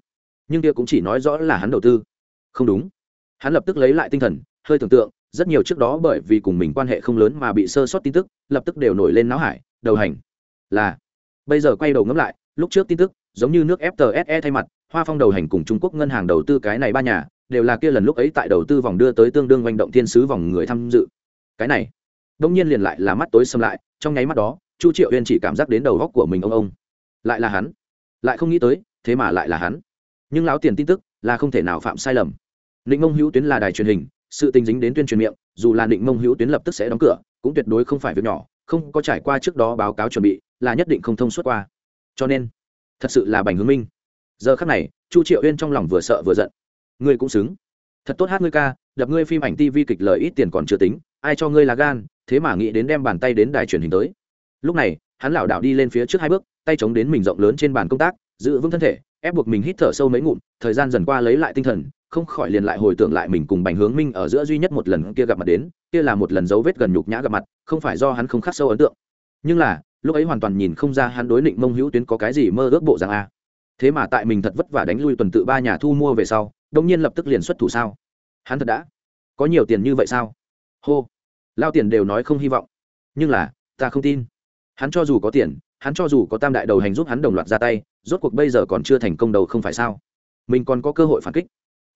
nhưng kia cũng chỉ nói rõ là hắn đầu tư. Không đúng. Hắn lập tức lấy lại tinh thần, hơi tưởng tượng, rất nhiều trước đó bởi vì cùng mình quan hệ không lớn mà bị sơ sót tin tức, lập tức đều nổi lên náo hải, đầu hành. Là, bây giờ quay đầu ngẫm lại, lúc trước tin tức, giống như nước ftse thay mặt, hoa phong đầu hành cùng trung quốc ngân hàng đầu tư cái này ba nhà, đều là kia lần lúc ấy tại đầu tư vòng đưa tới tương đương manh động thiên sứ vòng người tham dự. Cái này, đông nhiên liền lại là mắt tối xâm lại trong nháy mắt đó, chu triệu huyên chỉ cảm giác đến đầu góc của mình ông ông. Lại là hắn. Lại không nghĩ tới, thế mà lại là hắn. Nhưng lão tiền tin tức là không thể nào phạm sai lầm. Định mông hữu tuyến là đài truyền hình, sự tình dính đến tuyên truyền miệng, dù là định mông hữu tuyến lập tức sẽ đóng cửa, cũng tuyệt đối không phải việc nhỏ, không có trải qua trước đó báo cáo chuẩn bị, là nhất định không thông suốt qua. Cho nên, thật sự là bành hướng minh. Giờ khắc này, chu triệu huyên trong lòng vừa sợ vừa giận. Ngươi cũng xứng. Thật tốt hát ngươi ca, đập ngươi phim ảnh tv kịch lời ít tiền còn chưa tính, ai cho ngươi là gan thế mà nghĩ đến đem bàn tay đến đài truyền hình tới. Lúc này, hắn lảo đảo đi lên phía trước hai bước, tay chống đến mình rộng lớn trên bàn công tác, giữ vững thân thể, ép buộc mình hít thở sâu mấy ngụm, thời gian dần qua lấy lại tinh thần, không khỏi liền lại hồi tưởng lại mình cùng bành hướng minh ở giữa duy nhất một lần kia gặp mặt đến, kia là một lần dấu vết gần nhục nhã gặp mặt, không phải do hắn không khắc sâu ấn tượng. Nhưng là, lúc ấy hoàn toàn nhìn không ra hắn đối định mông hữu tuyến có cái gì mơ ước bộ rằng a. Thế mà tại mình thật vất vả đánh lui tuần tự ba nhà thu mua về sau đông nhiên lập tức liền xuất thủ sao? Hắn thật đã có nhiều tiền như vậy sao? Hô lao tiền đều nói không hy vọng. Nhưng là, ta không tin. Hắn cho dù có tiền, hắn cho dù có tam đại đầu hành giúp hắn đồng loạt ra tay, rốt cuộc bây giờ còn chưa thành công đầu không phải sao? Mình còn có cơ hội phản kích.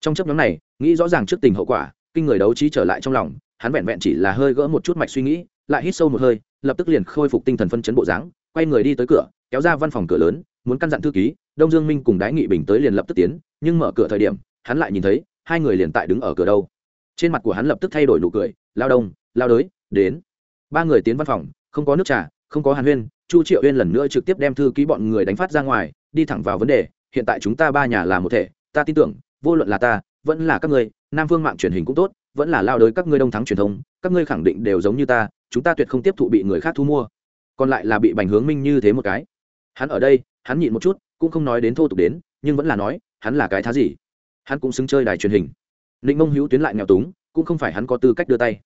Trong chấp nhóm này, nghĩ rõ ràng trước tình hậu quả, kinh người đấu trí trở lại trong lòng, hắn vẹn vẹn chỉ là hơi gỡ một chút mạch suy nghĩ, lại hít sâu một hơi, lập tức liền khôi phục tinh thần phân chấn bộ dáng, quay người đi tới cửa, kéo ra văn phòng cửa lớn, muốn căn dặn thư ký, đông dương minh cùng đái nghị bình tới liền lập tức tiến, nhưng mở cửa thời điểm, hắn lại nhìn thấy, hai người liền tại đứng ở cửa đâu. Trên mặt của hắn lập tức thay đổi nụ cười, lao đông lao đới, đến. Ba người tiến văn phòng, không có nước trà, không có hàn huyên, chu triệu huyên lần nữa trực tiếp đem thư ký bọn người đánh phát ra ngoài, đi thẳng vào vấn đề, hiện tại chúng ta ba nhà là một thể, ta tin tưởng, vô luận là ta, vẫn là các ngươi, nam phương mạng truyền hình cũng tốt, vẫn là lao đới các ngươi đông thắng truyền thông, các ngươi khẳng định đều giống như ta, chúng ta tuyệt không tiếp thụ bị người khác thu mua. Còn lại là bị bành hướng minh như thế một cái. Hắn ở đây, hắn nhịn một chút, cũng không nói đến thô tục đến, nhưng vẫn là nói, hắn là cái thá gì? Hắn cũng xứng chơi đài truyền hình. Ninh mông hữu tuyến lại nghèo túng, cũng không phải hắn có tư cách đưa tay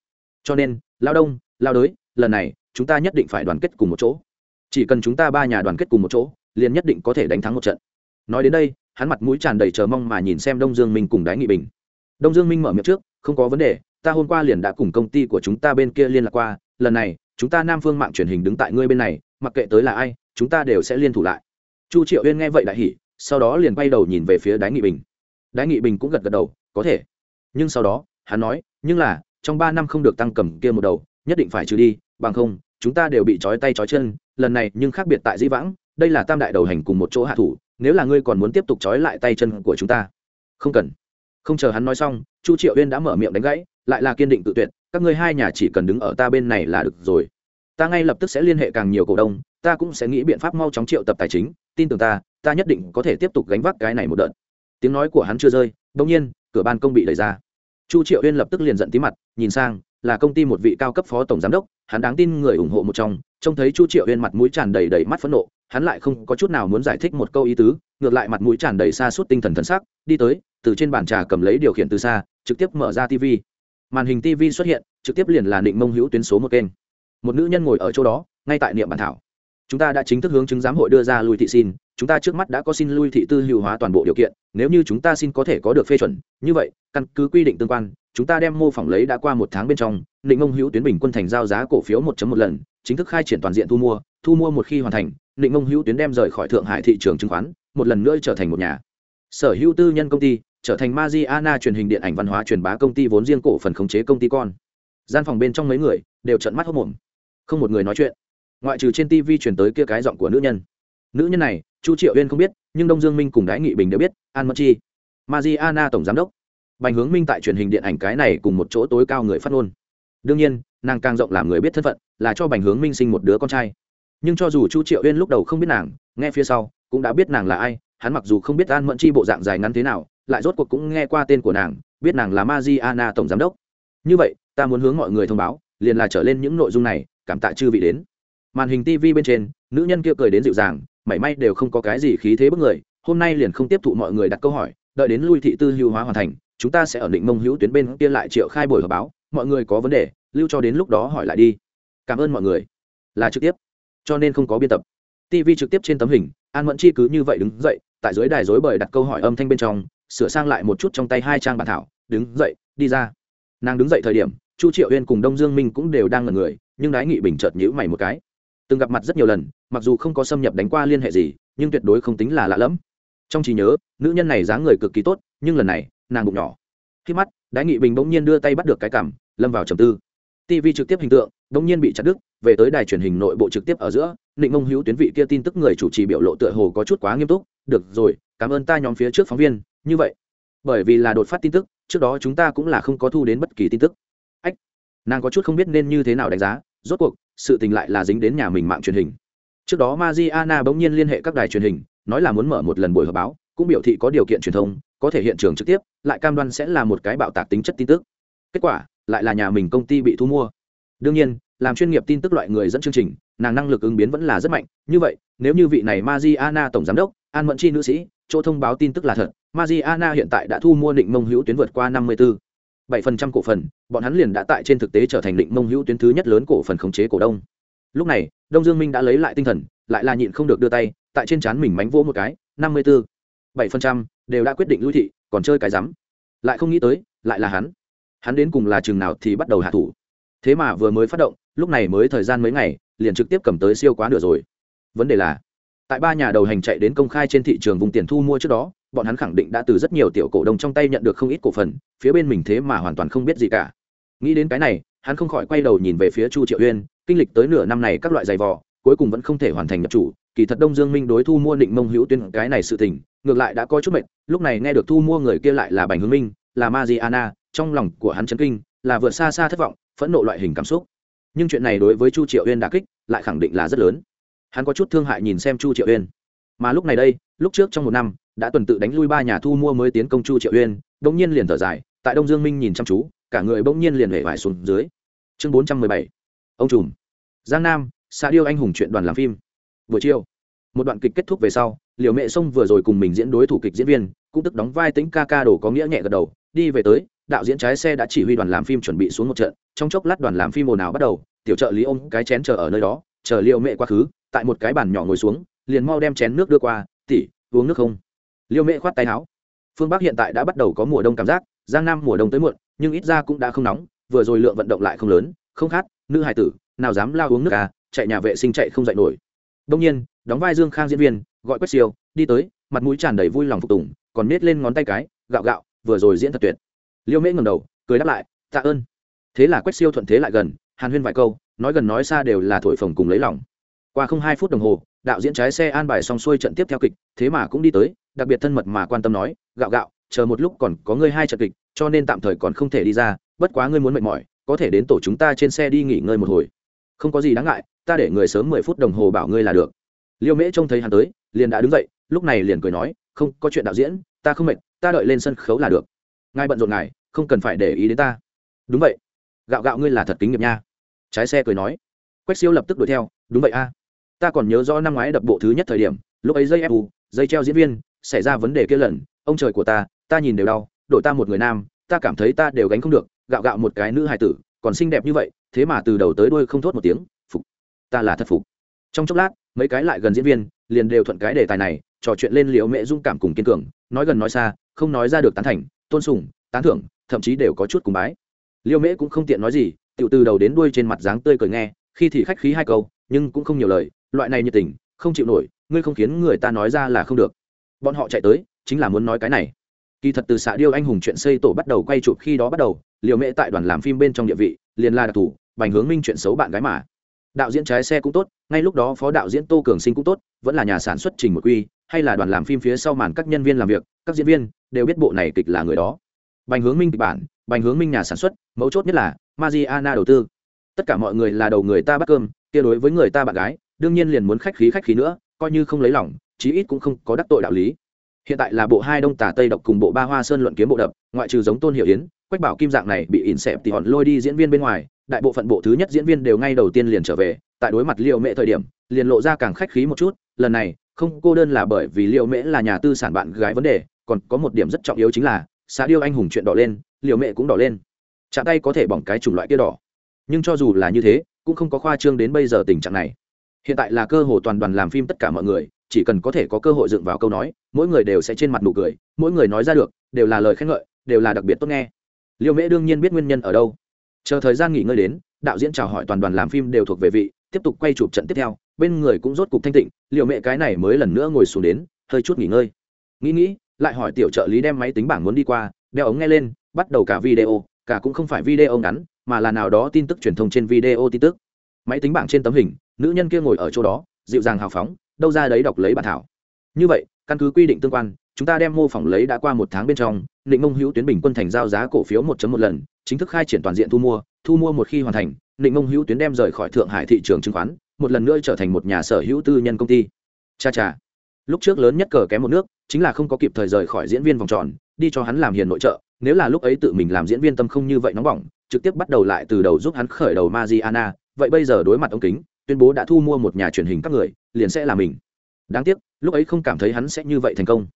cho nên, lao đông, lao đới, lần này, chúng ta nhất định phải đoàn kết cùng một chỗ. Chỉ cần chúng ta ba nhà đoàn kết cùng một chỗ, liền nhất định có thể đánh thắng một trận. Nói đến đây, hắn mặt mũi tràn đầy chờ mong mà nhìn xem đông dương minh cùng đái nghị bình. Đông dương minh mở miệng trước, không có vấn đề, ta hôm qua liền đã cùng công ty của chúng ta bên kia liên lạc qua, lần này, chúng ta nam phương mạng truyền hình đứng tại ngươi bên này, mặc kệ tới là ai, chúng ta đều sẽ liên thủ lại. Chu triệu uyên nghe vậy đại hỉ, sau đó liền quay đầu nhìn về phía đái nghị bình. Đái nghị bình cũng gật gật đầu, có thể. Nhưng sau đó, hắn nói, nhưng là trong ba năm không được tăng cầm kia một đầu, nhất định phải trừ đi, bằng không, chúng ta đều bị trói tay trói chân, lần này nhưng khác biệt tại dĩ vãng, đây là tam đại đầu hành cùng một chỗ hạ thủ, nếu là ngươi còn muốn tiếp tục trói lại tay chân của chúng ta. Không cần. Không chờ hắn nói xong, chu triệu uyên đã mở miệng đánh gãy, lại là kiên định tự tuyệt, các ngươi hai nhà chỉ cần đứng ở ta bên này là được rồi. Ta ngay lập tức sẽ liên hệ càng nhiều cổ đông, ta cũng sẽ nghĩ biện pháp mau chóng triệu tập tài chính, tin tưởng ta ta nhất định có thể tiếp tục gánh vác cái này một đợt. Tiếng nói của hắn chưa rơi bỗng nhiên, cửa ban công bị đẩy ra chu triệu uyên lập tức liền giận tí mặt, nhìn sang, là công ty một vị cao cấp phó tổng giám đốc, hắn đáng tin người ủng hộ một trong, trông thấy chu triệu uyên mặt mũi tràn đầy đầy mắt phẫn nộ, hắn lại không có chút nào muốn giải thích một câu ý tứ, ngược lại mặt mũi tràn đầy xa suốt tinh thần thân sắc, đi tới, từ trên bàn trà cầm lấy điều khiển từ xa, trực tiếp mở ra tv màn hình tv xuất hiện, trực tiếp liền là định mông hữu tuyến số một kênh. Một nữ nhân ngồi ở chỗ đó, ngay tại niệm bản thảo. Chúng ta đã chính thức hướng chứng giám hội đưa ra lùi thị xin chúng ta trước mắt đã có xin lui thị tư hữu hóa toàn bộ điều kiện nếu như chúng ta xin có thể có được phê chuẩn như vậy căn cứ quy định tương quan chúng ta đem mô phỏng lấy đã qua một tháng bên trong định mông hữu tuyến bình quân thành giao giá cổ phiếu một một lần chính thức khai triển toàn diện thu mua thu mua một khi hoàn thành định mông hữu tuyến đem rời khỏi thượng hải thị trường chứng khoán một lần nữa trở thành một nhà sở hữu tư nhân công ty trở thành Mariana truyền hình điện ảnh văn hóa truyền bá công ty vốn riêng cổ phần khống chế công ty con. Gian phòng bên trong mấy người đều trợn mắt hốt mồm. Không một người nói chuyện. Ngoại trừ trên TV truyền tới kia cái giọng của nữ nhân. Nữ nhân này, Chu Triệu Uyên không biết, nhưng Đông Dương Minh cùng Đái Nghị Bình đều biết, An Mẫn Chi, Mariana tổng giám đốc. Bành Hướng Minh tại truyền hình điện ảnh cái này cùng một chỗ tối cao người phát ngôn. Đương nhiên, nàng càng rộng làm người biết thân phận, là cho Bành Hướng Minh sinh một đứa con trai. Nhưng cho dù Chu Triệu Uyên lúc đầu không biết nàng, nghe phía sau, cũng đã biết nàng là ai, hắn mặc dù không biết An Mẫn Chi bộ dạng dài ngắn thế nào, lại rốt cuộc cũng nghe qua tên của nàng biết nàng là Mariana tổng giám đốc như vậy ta muốn hướng mọi người thông báo liền là trở lên những nội dung này cảm tạ chư vị đến màn hình tv bên trên nữ nhân kia cười đến dịu dàng mảy may đều không có cái gì khí thế bức người, hôm nay liền không tiếp thụ mọi người đặt câu hỏi, đợi đến lui thị tư hữu hóa hoàn thành, chúng ta sẽ ở định mông hữu tuyến bên kia lại triệu khai buổi họp báo, mọi người có vấn đề, lưu cho đến lúc đó hỏi lại đi. Cảm ơn mọi người. Là trực tiếp. Cho nên không có biên tập. Tv trực tiếp trên tấm hình, an mẫn chi cứ như vậy đứng dậy, tại dưới đài dối bời đặt câu hỏi âm thanh bên trong, sửa sang lại một chút trong tay hai trang bản thảo, đứng dậy, đi ra. Nàng đứng dậy thời điểm, chu triệu Uyên cùng đông dương minh cũng đều đang ngần người, nhưng đái nghị bình chợt nhữ mày một cái từng gặp mặt rất nhiều lần, mặc dù không có xâm nhập đánh qua liên hệ gì, nhưng tuyệt đối không tính là lạ lẫm. Trong trí nhớ, nữ nhân này dáng người cực kỳ tốt, nhưng lần này, nàng bụng nhỏ. Khi mắt, đái nghị bình bỗng nhiên đưa tay bắt được cái cảm lâm vào trầm tư. Tv trực tiếp hình tượng, bỗng nhiên bị chặt đứt, về tới đài truyền hình nội bộ trực tiếp ở giữa định mông hữu tuyến vị kia tin tức người chủ trì biểu lộ tựa hồ có chút quá nghiêm túc, được rồi, cảm ơn ta nhóm phía trước phóng viên. Như vậy, bởi vì là đột phát tin tức, trước đó chúng ta cũng là không có thu đến bất kỳ tin tức. Ách, nàng có chút không biết nên như thế nào đánh giá, rốt cuộc sự tình lại là dính đến nhà mình mạng truyền hình. Trước đó mariana bỗng nhiên liên hệ các đài truyền hình, nói là muốn mở một lần buổi họp báo, cũng biểu thị có điều kiện truyền thông, có thể hiện trường trực tiếp, lại cam đoan sẽ là một cái bạo tạc tính chất tin tức. Kết quả, lại là nhà mình công ty bị thu mua. Đương nhiên, làm chuyên nghiệp tin tức loại người dẫn chương trình, nàng năng lực ứng biến vẫn là rất mạnh. Như vậy, nếu như vị này mariana tổng giám đốc, an mẫn chi nữ sĩ, chỗ thông báo tin tức là thật, mariana hiện tại đã thu mua định mông hữu tuyến vượt qua năm mươi bốn bảy phần trăm cổ phần, bọn hắn liền đã tại trên thực tế trở thành định mông hữu tuyến thứ nhất lớn cổ phần khống chế cổ đông. Lúc này, đông dương minh đã lấy lại tinh thần, lại là nhịn không được đưa tay, tại trên trán mình mánh vỗ một cái, năm mươi bốn bảy phần trăm, đều đã quyết định lui thị, còn chơi cái rắm. Lại không nghĩ tới, lại là hắn. Hắn đến cùng là chừng nào thì bắt đầu hạ thủ. Thế mà vừa mới phát động, lúc này mới thời gian mấy ngày, liền trực tiếp cầm tới siêu quá nửa rồi. Vấn đề là, tại ba nhà đầu hành chạy đến công khai trên thị trường vùng tiền thu mua trước đó bọn hắn khẳng định đã từ rất nhiều tiểu cổ đông trong tay nhận được không ít cổ phần, phía bên mình thế mà hoàn toàn không biết gì cả. Nghĩ đến cái này, hắn không khỏi quay đầu nhìn về phía chu triệu uyên, kinh lịch tới nửa năm này các loại giày vò, cuối cùng vẫn không thể hoàn thành nhập chủ, kỳ thật đông dương minh đối thu mua định mông hữu tuyên cái này sự tình, ngược lại đã có chút mệt, lúc này nghe được thu mua người kia lại là bành hướng minh, là mariana trong lòng của hắn chấn kinh, là vượt xa xa thất vọng, phẫn nộ loại hình cảm xúc. Nhưng chuyện này đối với chu triệu uyên đà kích, lại khẳng định là rất lớn. Hắn có chút thương hại nhìn xem chu triệu uyên. Mà lúc này đây, lúc trước trong một năm đã tuần tự đánh lui ba nhà thu mua mới tiến công chu triệu uyên, bỗng nhiên liền thở dài, tại đông dương minh nhìn chăm chú, cả người bỗng nhiên liền hể vải xuống dưới. Chương bốn trăm mười bảy, ông trùm. Giang nam xa điêu anh hùng chuyện đoàn làm phim. Buổi chiều, một đoạn kịch kết thúc về sau liều mẹ sông vừa rồi cùng mình diễn đối thủ kịch diễn viên, cũng tức đóng vai tính ca ca đồ có nghĩa nhẹ gật đầu, đi về tới, đạo diễn trái xe đã chỉ huy đoàn làm phim chuẩn bị xuống một trận, trong chốc lát đoàn làm phim ồn ào bắt đầu, tiểu trợ lý ôm cái chén chờ ở nơi đó, chờ liệu mẹ quá khứ, tại một cái bàn nhỏ ngồi xuống, liền mau đem chén nước đưa qua tỉ uống nước không? Liêu mẹ khoát tay áo. Phương bắc hiện tại đã bắt đầu có mùa đông cảm giác, giang nam mùa đông tới muộn, nhưng ít ra cũng đã không nóng, vừa rồi lượng vận động lại không lớn, không khát, nữ Hải tử, nào dám lao uống nước à chạy nhà vệ sinh chạy không dậy nổi. Đông nhiên, đóng vai dương khang diễn viên, gọi quách siêu, đi tới, mặt mũi tràn đầy vui lòng phục tùng, còn nết lên ngón tay cái, gạo gạo, vừa rồi diễn thật tuyệt. Liêu mễ ngầm đầu, cười đáp lại, tạ ơn. Thế là quách siêu thuận thế lại gần, hàn huyên vài câu, nói gần nói xa đều là thổi phồng cùng lấy lòng. Qua không hai phút đồng hồ đạo diễn trái xe an bài xong xuôi trận tiếp theo kịch, thế mà cũng đi tới, đặc biệt thân mật mà quan tâm nói, gạo gạo, chờ một lúc còn có ngươi hai trận kịch, cho nên tạm thời còn không thể đi ra, bất quá ngươi muốn mệt mỏi, có thể đến tổ chúng ta trên xe đi nghỉ ngơi một hồi. Không có gì đáng ngại, ta để người sớm mười phút đồng hồ bảo ngươi là được. Liêu mễ trông thấy hắn tới, liền đã đứng dậy, lúc này liền cười nói, không, có chuyện đạo diễn, ta không mệt, ta đợi lên sân khấu là được. Ngài bận rộn ngài, không cần phải để ý đến ta. Đúng vậy. Gạo gạo ngươi là thật kính nghiệp nha. Trái xe cười nói. Quách siêu lập tức đuổi theo, đúng vậy a ta còn nhớ rõ năm ngoái đập bộ thứ nhất thời điểm, lúc ấy dây fu dây treo diễn viên, xảy ra vấn đề kia lần, ông trời của ta ta nhìn đều đau đội ta một người nam, ta cảm thấy ta đều gánh không được, gạo gạo một cái nữ hài tử, còn xinh đẹp như vậy, thế mà từ đầu tới đuôi không thốt một tiếng, phục. Ta là thật phục. Trong chốc lát, mấy cái lại gần diễn viên, liền đều thuận cái đề tài này, trò chuyện lên liệu mẹ dung cảm cùng kiên cường, nói gần nói xa, không nói ra được tán thành, tôn sùng, tán thưởng, thậm chí đều có chút cùng bái. Liêu mễ cũng không tiện nói gì tự từ đầu đến đuôi trên mặt dáng tươi cười nghe, khi thì khách khí hai câu, nhưng cũng không nhiều lời loại này nhiệt tình, không chịu nổi, ngươi không khiến người ta nói ra là không được. Bọn họ chạy tới, chính là muốn nói cái này. Kỳ thật từ xã điêu anh hùng chuyện xây tổ bắt đầu quay chụp khi đó bắt đầu liều mễ tại đoàn làm phim bên trong địa vị, liền là đặc thủ, bành hướng minh chuyện xấu bạn gái mà. Đạo diễn trái xe cũng tốt, ngay lúc đó phó đạo diễn tô cường sinh cũng tốt, vẫn là nhà sản xuất trình một quy, hay là đoàn làm phim phía sau màn các nhân viên làm việc, các diễn viên, đều biết bộ này kịch là người đó. Bành hướng minh kịch bản, bành hướng minh nhà sản xuất, mấu chốt nhất là mariana đầu tư. Tất cả mọi người là đầu người ta bắt cơm, kia đối với người ta bạn gái đương nhiên liền muốn khách khí khách khí nữa, coi như không lấy lòng, chí ít cũng không có đắc tội đạo lý. Hiện tại là bộ hai đông tả tây độc cùng bộ ba hoa sơn luận kiếm bộ đập, ngoại trừ giống tôn hiệu yến, quách bảo kim dạng này bị ỉn xẹp thì hòn lôi đi diễn viên bên ngoài, đại bộ phận bộ thứ nhất diễn viên đều ngay đầu tiên liền trở về, tại đối mặt liệu Mẹ thời điểm, liền lộ ra càng khách khí một chút, lần này, không cô đơn là bởi vì liệu mễ là nhà tư sản bạn gái vấn đề, còn có một điểm rất trọng yếu chính là xã điêu anh hùng chuyện đỏ lên liệu Mẹ cũng đỏ lên. Chạm tay có thể bỏng cái chủng loại kia đỏ. Nhưng cho dù là như thế, cũng không có khoa trương đến bây giờ tình trạng này hiện tại là cơ hội toàn đoàn làm phim tất cả mọi người, chỉ cần có thể có cơ hội dựng vào câu nói, mỗi người đều sẽ trên mặt nụ cười, mỗi người nói ra được, đều là lời khen ngợi, đều là đặc biệt tốt nghe. Liêu mễ đương nhiên biết nguyên nhân ở đâu. Chờ thời gian nghỉ ngơi đến, đạo diễn chào hỏi toàn đoàn làm phim đều thuộc về vị, tiếp tục quay chụp trận tiếp theo, bên người cũng rốt cục thanh tịnh liệu mẹ cái này mới lần nữa ngồi xuống đến, hơi chút nghỉ ngơi. Nghĩ nghĩ, lại hỏi tiểu trợ lý đem máy tính bảng muốn đi qua, đeo ống nghe lên, bắt đầu cả video, cả cũng không phải video ngắn, mà là nào đó tin tức truyền thông trên video tin tức. Máy tính bảng trên tấm hình nữ nhân kia ngồi ở chỗ đó dịu dàng hào phóng đâu ra đấy đọc lấy bản thảo. Như vậy căn cứ quy định tương quan chúng ta đem mô phỏng lấy đã qua một tháng bên trong định mông hữu tuyến bình quân thành giao giá cổ phiếu 1 một lần chính thức khai triển toàn diện thu mua thu mua một khi hoàn thành định mông hữu tuyến đem rời khỏi thượng hải thị trường chứng khoán một lần nữa trở thành một nhà sở hữu tư nhân công ty. Cha cha. Lúc trước lớn nhất cờ kém một nước chính là không có kịp thời rời khỏi diễn viên vòng tròn đi cho hắn làm hiền nội trợ nếu là lúc ấy tự mình làm diễn viên tâm không như vậy nóng bỏng trực tiếp bắt đầu lại từ đầu giúp hắn khởi đầu Mariana, vậy bây giờ đối mặt ông kính tuyên bố đã thu mua một nhà truyền hình các người, liền sẽ là mình. Đáng tiếc, lúc ấy không cảm thấy hắn sẽ như vậy thành công.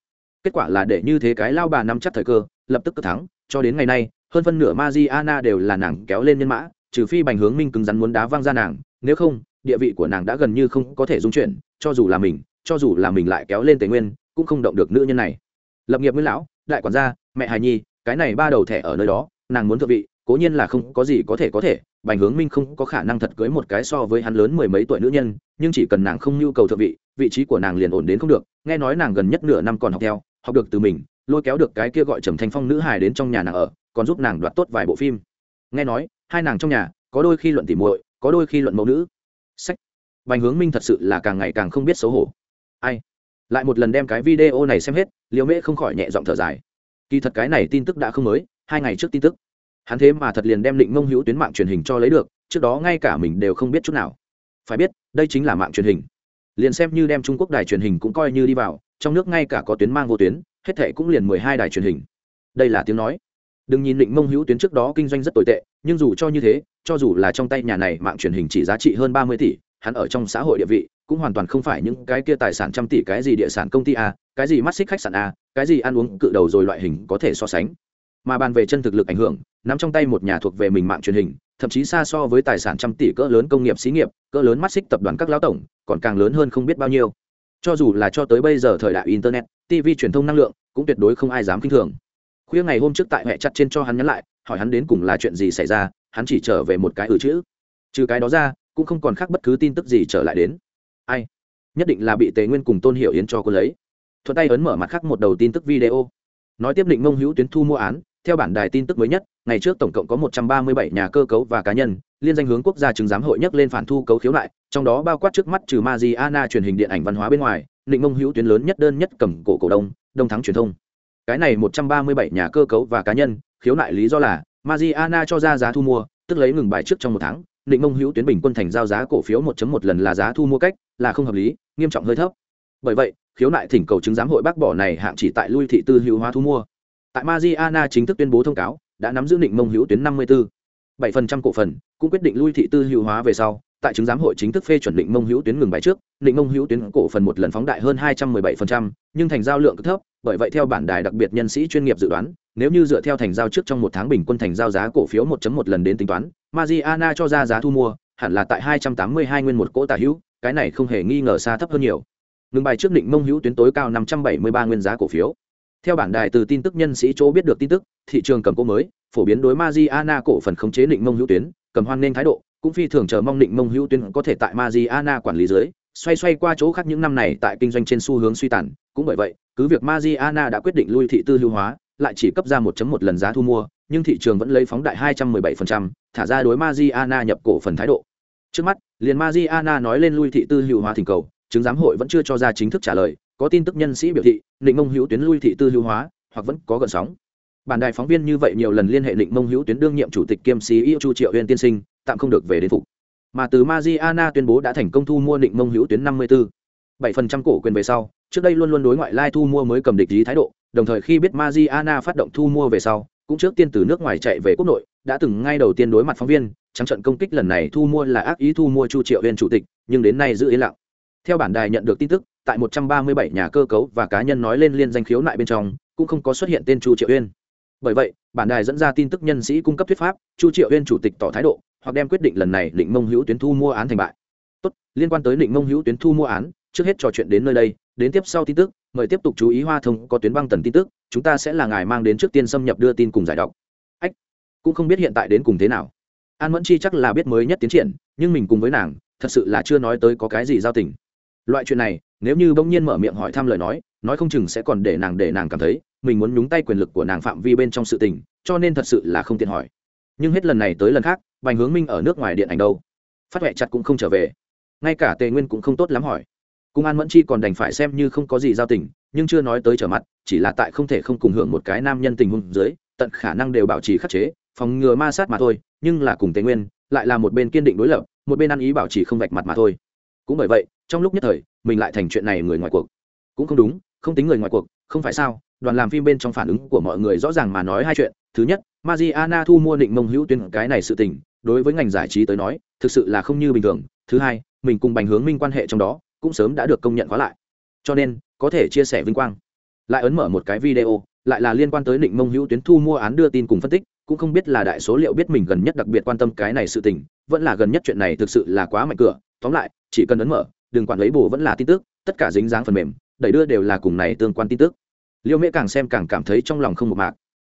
Kết quả là để như thế cái lao bà nắm chắc thời cơ, lập tức cất thắng. Cho đến ngày nay, hơn phân nửa Mariana đều là nàng kéo lên nhân mã, trừ phi bành hướng minh cứng rắn muốn đá văng ra nàng. Nếu không, địa vị của nàng đã gần như không có thể dung chuyển, cho dù là mình, cho dù là mình lại kéo lên tề nguyên, cũng không động được nữ nhân này. Lập nghiệp nguyên lão, đại quản gia, mẹ hài nhi, cái này ba đầu thẻ ở nơi đó, nàng muốn thượng vị cố nhiên là không có gì có thể có thể, bành hướng minh không có khả năng thật cưới một cái so với hắn lớn mười mấy tuổi nữ nhân, nhưng chỉ cần nàng không nhu cầu thượng vị vị trí của nàng liền ổn đến không được. Nghe nói nàng gần nhất nửa năm còn học theo, học được từ mình, lôi kéo được cái kia gọi trầm thanh phong nữ hài đến trong nhà nàng ở, còn giúp nàng đoạt tốt vài bộ phim. Nghe nói, hai nàng trong nhà, có đôi khi luận tỉ muội, có đôi khi luận mẫu nữ. Sách. Bành hướng minh thật sự là càng ngày càng không biết xấu hổ. Ai? Lại một lần đem cái video này xem hết liều mễ không khỏi nhẹ giọng thở dài. Kỳ thật cái này tin tức đã không mới, hai ngày trước tin tức hắn thế mà thật liền đem định mông hữu tuyến mạng truyền hình cho lấy được, trước đó ngay cả mình đều không biết chút nào. Phải biết, đây chính là mạng truyền hình. Liền xem như đem trung quốc đài truyền hình cũng coi như đi vào, trong nước ngay cả có tuyến mang vô tuyến, hết thệ cũng liền mười hai đài truyền hình. Đây là tiếng nói. Đừng nhìn định mông hữu tuyến trước đó kinh doanh rất tồi tệ, nhưng dù cho như thế, cho dù là trong tay nhà này mạng truyền hình chỉ giá trị hơn ba mươi tỷ, hắn ở trong xã hội địa vị cũng hoàn toàn không phải những cái kia tài sản trăm tỷ, cái gì địa sản công ty a, cái gì mắt xích khách sạn a, cái gì ăn uống cự đầu rồi loại hình có thể so sánh. Mà bàn về chân thực lực ảnh hưởng nắm trong tay một nhà thuộc về mình mạng truyền hình, thậm chí xa so với tài sản trăm tỷ cỡ lớn công nghiệp xí nghiệp, cỡ lớn mắt xích tập đoàn các lão tổng, còn càng lớn hơn không biết bao nhiêu. Cho dù là cho tới bây giờ thời đại internet tv truyền thông năng lượng cũng tuyệt đối không ai dám kinh thường. Khuya ngày hôm trước tại hệ chặt trên cho hắn nhắn lại, hỏi hắn đến cùng là chuyện gì xảy ra, hắn chỉ trở về một cái ừ chữ. Trừ cái đó ra, cũng không còn khác bất cứ tin tức gì trở lại đến. Ai? Nhất định là bị tề nguyên cùng tôn hiểu yến cho cô lấy. Thuận tay ấn mở mặt khác một đầu tin tức video. Nói tiếp định mông hữu tuyến thu mua án theo bản đài tin tức mới nhất, ngày trước tổng cộng có 137 nhà cơ cấu và cá nhân, liên danh hướng quốc gia chứng giám hội nhất lên phản thu cấu khiếu nại trong đó bao quát trước mắt trừ Mariana truyền hình điện ảnh văn hóa bên ngoài định mông hữu tuyến lớn nhất đơn nhất cầm cổ cổ đông đông thắng truyền thông. Cái này 137 nhà cơ cấu và cá nhân, khiếu nại lý do là, Mariana cho ra giá thu mua, tức lấy ngừng bài trước trong một tháng định mông hữu tuyến bình quân thành giao giá cổ phiếu 1.1 lần là giá thu mua cách, là không hợp lý, nghiêm trọng hơi thấp. Bởi vậy, khiếu nại thỉnh cầu chứng giám hội bác bỏ này hạng chỉ tại lui thị tư hữu hóa thu mua tại Mariana chính thức tuyên bố thông cáo đã nắm giữ định mông hữu tuyến 54 7% cổ phần cũng quyết định lui thị tư hữu hóa về sau. Tại chứng giám hội chính thức phê chuẩn định mông hữu tuyến ngừng bài trước định mông hữu tuyến cổ phần một lần phóng đại hơn 217%, nhưng thành giao lượng cực thấp bởi vậy theo bản đài đặc biệt nhân sĩ chuyên nghiệp dự đoán nếu như dựa theo thành giao trước trong một tháng bình quân thành giao giá cổ phiếu 1.1 lần đến tính toán Mariana cho ra giá thu mua hẳn là tại 282 nguyên một cỗ tả hữu cái này không hề nghi ngờ xa thấp hơn nhiều. Ngừng bài trước định mông hữu tuyến tối cao 573 nguyên giá cổ phiếu theo bản đài từ tin tức nhân sĩ chỗ biết được tin tức thị trường cầm cố mới phổ biến đối Mariana cổ phần khống chế định mông hữu tuyến cầm hoan nên thái độ cũng phi thường chờ mong định mông hữu tuyến có thể tại Mariana quản lý dưới xoay xoay qua chỗ khác những năm này tại kinh doanh trên xu hướng suy tàn. Cũng bởi vậy cứ việc Mariana đã quyết định lui thị tư lưu hóa lại chỉ cấp ra 1.1 lần giá thu mua nhưng thị trường vẫn lấy phóng đại 217%, thả ra đối Mariana nhập cổ phần thái độ. Trước mắt liền Mariana nói lên lui thị tư lưu hóa thỉnh cầu chứng giám hội vẫn chưa cho ra chính thức trả lời có tin tức nhân sĩ biểu thị định mông hữu tuyến lui thị tư lưu hóa, hoặc vẫn có gần sóng. Bản đài phóng viên như vậy nhiều lần liên hệ định mông hữu tuyến đương nhiệm chủ tịch kiêm sĩ yêu chu triệu huyền tiên sinh, tạm không được về đến phục mà từ Mariana tuyên bố đã thành công thu mua định mông hữu tuyến 54 7% cổ quyền về sau, trước đây luôn luôn đối ngoại lai thu mua mới cầm địch lý thái độ, đồng thời khi biết Mariana phát động thu mua về sau, cũng trước tiên từ nước ngoài chạy về quốc nội, đã từng ngay đầu tiên đối mặt phóng viên, trắng trận công kích lần này thu mua là ác ý thu mua chu triệu huyền chủ tịch, nhưng đến nay giữ yên lặng. Theo bản đài nhận được tin tức tại 137 nhà cơ cấu và cá nhân nói lên liên danh khiếu nại bên trong, cũng không có xuất hiện tên chu triệu uyên. Bởi vậy, bản đài dẫn ra tin tức nhân sĩ cung cấp thuyết pháp, chu triệu uyên chủ tịch tỏ thái độ, hoặc đem quyết định lần này định mông hữu tuyến thu mua án thành bại. Tốt, liên quan tới định mông hữu tuyến thu mua án, trước hết trò chuyện đến nơi đây, đến tiếp sau tin tức, mời tiếp tục chú ý hoa thông có tuyến băng tần tin tức, chúng ta sẽ là ngài mang đến trước tiên xâm nhập đưa tin cùng giải đọc. Ách, cũng không biết hiện tại đến cùng thế nào. An mẫn chi chắc là biết mới nhất tiến triển, nhưng mình cùng với nàng, thật sự là chưa nói tới có cái gì giao tình. Loại chuyện này nếu như bỗng nhiên mở miệng hỏi thăm lời nói nói không chừng sẽ còn để nàng để nàng cảm thấy mình muốn nhúng tay quyền lực của nàng phạm vi bên trong sự tình, cho nên thật sự là không tiện hỏi. Nhưng hết lần này tới lần khác, bành hướng minh ở nước ngoài điện ảnh đâu? Phát huệ chặt cũng không trở về. Ngay cả tề nguyên cũng không tốt lắm hỏi. Cung an mẫn chi còn đành phải xem như không có gì giao tình, nhưng chưa nói tới trở mặt, chỉ là tại không thể không cùng hưởng một cái nam nhân tình hôn dưới, tận khả năng đều bảo trì khắc chế, phòng ngừa ma sát mà thôi, nhưng là cùng tề nguyên, lại là một bên kiên định đối lập, một bên ăn ý bảo trì không vạch mặt mà thôi. Cũng bởi vậy trong lúc nhất thời, mình lại thành chuyện này người ngoài cuộc. Cũng không đúng, không tính người ngoài cuộc, không phải sao, đoàn làm phim bên trong phản ứng của mọi người rõ ràng mà nói hai chuyện. Thứ nhất, Mariana thu mua định mông hữu tuyên cái này sự tình, đối với ngành giải trí tới nói, thực sự là không như bình thường. Thứ hai, mình cùng bành hướng minh quan hệ trong đó, cũng sớm đã được công nhận khóa lại. Cho nên, có thể chia sẻ vinh quang. Lại ấn mở một cái video, lại là liên quan tới định mông hữu tuyến thu mua án đưa tin cùng phân tích, cũng không biết là đại số liệu biết mình gần nhất đặc biệt quan tâm cái này sự tình, vẫn là gần nhất chuyện này thực sự là quá mạnh cửa. Tóm lại, chỉ cần ấn mở đừng quản lấy bù vẫn là tin tức, tất cả dính dáng phần mềm, đẩy đưa đều là cùng này tương quan tin tức. Liêu mễ càng xem càng cảm thấy trong lòng không một mạc.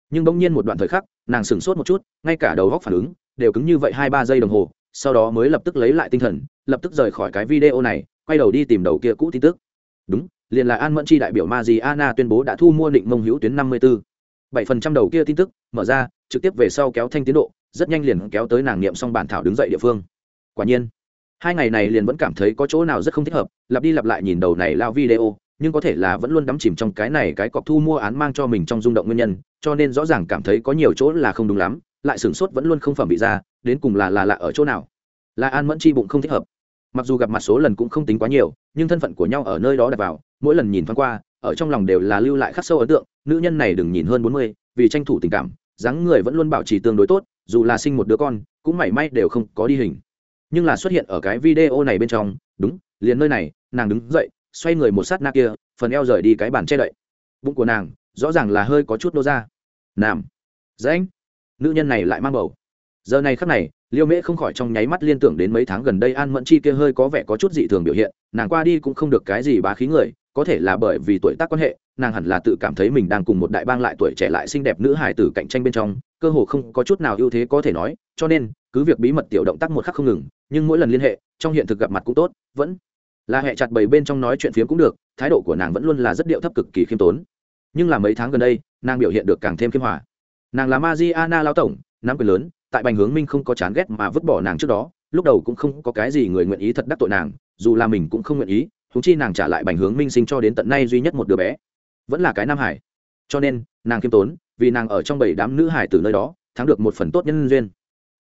Nhưng bỗng nhiên một đoạn thời khắc, nàng sửng sốt một chút, ngay cả đầu góc phản ứng đều cứng như vậy hai ba giây đồng hồ, sau đó mới lập tức lấy lại tinh thần, lập tức rời khỏi cái video này, quay đầu đi tìm đầu kia cũ tin tức. Đúng, liền là an mẫn chi đại biểu ma ana tuyên bố đã thu mua định mông hữu tuyến năm mươi bốn. Bảy phần trăm đầu kia tin tức, mở ra, trực tiếp về sau kéo thanh tiến độ, rất nhanh liền kéo tới nàng niệm xong bản thảo đứng dậy địa phương. Quả nhiên hai ngày này liền vẫn cảm thấy có chỗ nào rất không thích hợp, lặp đi lặp lại nhìn đầu này lao video, nhưng có thể là vẫn luôn đắm chìm trong cái này cái cọc thu mua án mang cho mình trong rung động nguyên nhân, cho nên rõ ràng cảm thấy có nhiều chỗ là không đúng lắm, lại sửng sốt vẫn luôn không phẩm bị ra, đến cùng là là lạ ở chỗ nào. Là an mẫn chi bụng không thích hợp. Mặc dù gặp mặt số lần cũng không tính quá nhiều, nhưng thân phận của nhau ở nơi đó đặt vào, mỗi lần nhìn thoáng qua, ở trong lòng đều là lưu lại khắc sâu ấn tượng, nữ nhân này đừng nhìn hơn bốn mươi, vì tranh thủ tình cảm, dáng người vẫn luôn bảo trì tương đối tốt, dù là sinh một đứa con, cũng mảy may đều không có đi hình nhưng là xuất hiện ở cái video này bên trong, đúng, liền nơi này, nàng đứng dậy, xoay người một sát na kia, phần eo rời đi cái bàn che đậy. Bụng của nàng, rõ ràng là hơi có chút nô ra. Nam. Dễ nữ nhân này lại mang bầu. Giờ này khắc này, liêu mễ không khỏi trong nháy mắt liên tưởng đến mấy tháng gần đây an mẫn chi kia hơi có vẻ có chút dị thường biểu hiện, nàng qua đi cũng không được cái gì bá khí người, có thể là bởi vì tuổi tác quan hệ, nàng hẳn là tự cảm thấy mình đang cùng một đại bang lại tuổi trẻ lại xinh đẹp nữ hài tử cạnh tranh bên trong, cơ hồ không có chút nào ưu thế có thể nói, cho nên cứ việc bí mật tiểu động tác một khắc không ngừng, nhưng mỗi lần liên hệ, trong hiện thực gặp mặt cũng tốt, vẫn là hệ chặt bảy bên trong nói chuyện phiếm cũng được, thái độ của nàng vẫn luôn là rất điệu thấp cực kỳ khiêm tốn. Nhưng là mấy tháng gần đây, nàng biểu hiện được càng thêm khiêm hòa. Nàng là Mariana lao tổng nắm quyền lớn, tại bành hướng minh không có chán ghét mà vứt bỏ nàng trước đó, lúc đầu cũng không có cái gì người nguyện ý thật đắc tội nàng, dù là mình cũng không nguyện ý thúng chi nàng trả lại bành hướng minh sinh cho đến tận nay duy nhất một đứa bé. Vẫn là cái nam hải. Cho nên, nàng khiêm tốn, vì nàng ở trong bảy đám nữ hải từ nơi đó, thắng được một phần tốt nhân duyên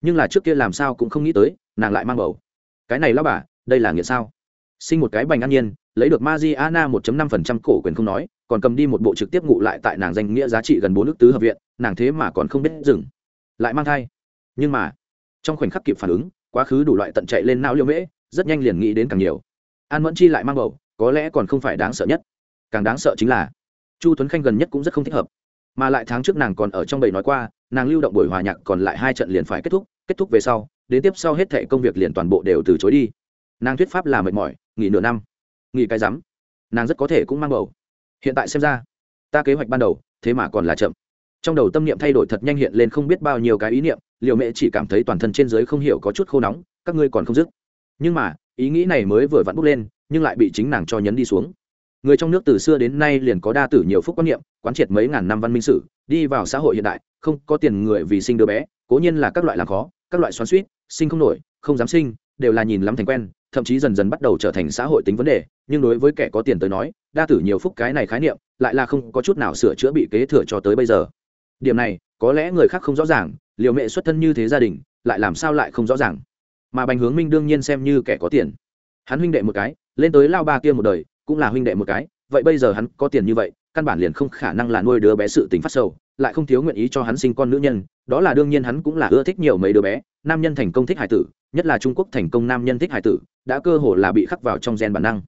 nhưng là trước kia làm sao cũng không nghĩ tới nàng lại mang bầu cái này lao bà đây là nghĩa sao sinh một cái bành an nhiên lấy được Mariana 1.5% cổ quyền không nói, còn cầm đi một bộ trực tiếp ngụ lại tại nàng danh nghĩa giá trị gần bốn nước tứ hợp viện, nàng thế mà còn không biết dừng. Lại mang thai. Nhưng mà, trong khoảnh khắc kịp phản ứng, quá khứ đủ loại tận chạy lên não liêu mễ, rất nhanh liền nghĩ đến càng nhiều. An Mẫn Chi lại mang bầu, có lẽ còn không phải đáng sợ nhất. Càng đáng sợ chính là, Chu Tuấn Khanh gần nhất cũng rất không thích hợp. Mà lại tháng trước nàng còn ở trong bầy nói qua, nàng lưu động buổi hòa nhạc còn lại hai trận liền phải kết thúc, kết thúc về sau, đến tiếp sau hết thệ công việc liền toàn bộ đều từ chối đi. Nàng thuyết pháp là mệt mỏi, nghỉ nửa năm nghỉ cái rắm. Nàng rất có thể cũng mang bầu. Hiện tại xem ra ta kế hoạch ban đầu thế mà còn là chậm. Trong đầu tâm niệm thay đổi thật nhanh hiện lên không biết bao nhiêu cái ý niệm liệu mẹ chỉ cảm thấy toàn thân trên giới không hiểu có chút khô nóng các ngươi còn không dứt. Nhưng mà ý nghĩ này mới vừa vặn bút lên nhưng lại bị chính nàng cho nhấn đi xuống người trong nước từ xưa đến nay liền có đa tử nhiều phúc quan niệm, quán triệt mấy ngàn năm văn minh sử, đi vào xã hội hiện đại, không có tiền người vì sinh đứa bé, cố nhiên là các loại làm khó, các loại xoắn suýt sinh không nổi, không dám sinh, đều là nhìn lắm thành quen, thậm chí dần dần bắt đầu trở thành xã hội tính vấn đề, nhưng đối với kẻ có tiền tới nói, đa tử nhiều phúc cái này khái niệm, lại là không có chút nào sửa chữa bị kế thừa cho tới bây giờ. Điểm này, có lẽ người khác không rõ ràng, liều mẹ xuất thân như thế gia đình, lại làm sao lại không rõ ràng? Mà bành hướng minh đương nhiên xem như kẻ có tiền. Hắn huynh đệ một cái, lên tới lao ba kia một đời cũng là huynh đệ một cái, vậy bây giờ hắn có tiền như vậy, căn bản liền không khả năng là nuôi đứa bé sự tình phát sầu, lại không thiếu nguyện ý cho hắn sinh con nữ nhân, đó là đương nhiên hắn cũng là ưa thích nhiều mấy đứa bé, nam nhân thành công thích hải tử, nhất là trung quốc thành công nam nhân thích hải tử, đã cơ hồ là bị khắc vào trong gen bản năng.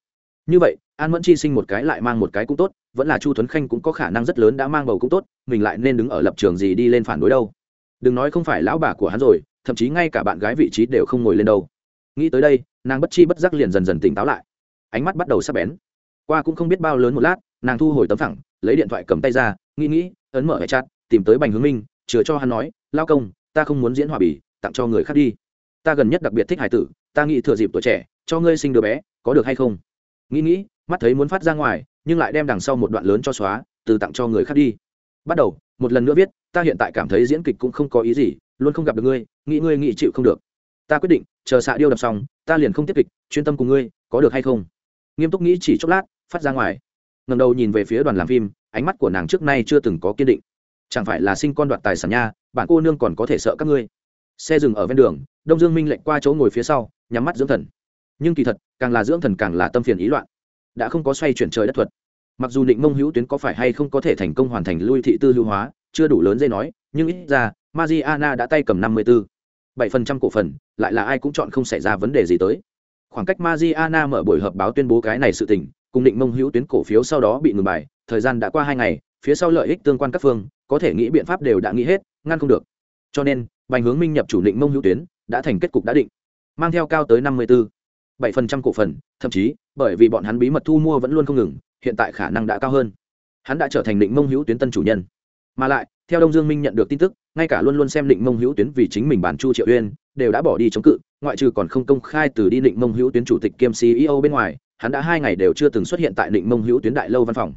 Như vậy, an mẫn chi sinh một cái lại mang một cái cũng tốt, vẫn là chu tuấn khanh cũng có khả năng rất lớn đã mang bầu cũng tốt, mình lại nên đứng ở lập trường gì đi lên phản đối đâu. Đừng nói không phải lão bà của hắn rồi, thậm chí ngay cả bạn gái vị trí đều không ngồi lên đâu. Nghĩ tới đây, nàng bất chi bất giác liền dần dần tỉnh táo lại. Ánh mắt bắt đầu sắp bén qua cũng không biết bao lớn một lát nàng thu hồi tấm thẳng lấy điện thoại cầm tay ra nghĩ nghĩ ấn mở hệ chặt, tìm tới bành hướng minh chứa cho hắn nói lao công ta không muốn diễn hòa bì tặng cho người khác đi. Ta gần nhất đặc biệt thích hải tử ta nghĩ thừa dịp tuổi trẻ cho ngươi sinh đứa bé có được hay không? Nghĩ nghĩ mắt thấy muốn phát ra ngoài nhưng lại đem đằng sau một đoạn lớn cho xóa từ tặng cho người khác đi. Bắt đầu một lần nữa viết ta hiện tại cảm thấy diễn kịch cũng không có ý gì luôn không gặp được ngươi nghĩ ngươi nghĩ chịu không được. Ta quyết định chờ xạ điêu đập xong ta liền không tiếp kịch chuyên tâm cùng ngươi có được hay không? Nghiêm túc nghĩ chỉ chốc lát phát ra ngoài. Ngầm đầu nhìn về phía đoàn làm phim, ánh mắt của nàng trước nay chưa từng có kiên định. Chẳng phải là sinh con đoạt tài sản nha, bạn cô nương còn có thể sợ các ngươi. Xe dừng ở ven đường, đông dương minh lệnh qua chỗ ngồi phía sau, nhắm mắt dưỡng thần. Nhưng kỳ thật, càng là dưỡng thần càng là tâm phiền ý loạn. Đã không có xoay chuyển trời đất thuật. Mặc dù định mông hữu tuyến có phải hay không có thể thành công hoàn thành lui thị tư hữu hóa, chưa đủ lớn dây nói, nhưng ít ra, mariana đã tay cầm năm mươi bốn bảy phần trăm cổ phần, lại là ai cũng chọn không xảy ra vấn đề gì tới. Khoảng cách mariana mở buổi họp báo tuyên bố cái này sự tình cùng định mông hữu tuyến cổ phiếu sau đó bị ngừng bài, thời gian đã qua hai ngày, phía sau lợi ích tương quan các phương, có thể nghĩ biện pháp đều đã nghĩ hết, ngăn không được. Cho nên, bành hướng minh nhập chủ định mông hữu tuyến, đã thành kết cục đã định. Mang theo cao tới năm mươi bốn bảy phần trăm cổ phần, thậm chí, bởi vì bọn hắn bí mật thu mua vẫn luôn không ngừng, hiện tại khả năng đã cao hơn. Hắn đã trở thành định mông hữu tuyến tân chủ nhân. Mà lại, theo đông dương minh nhận được tin tức, ngay cả luôn luôn xem định mông hữu tuyến vì chính mình bản chu triệu uyên, đều đã bỏ đi chống cự, ngoại trừ còn không công khai từ đi định mông hữu tuyến chủ tịch kiêm ceo bên ngoài hắn đã hai ngày đều chưa từng xuất hiện tại định mông hữu tuyến đại lâu văn phòng.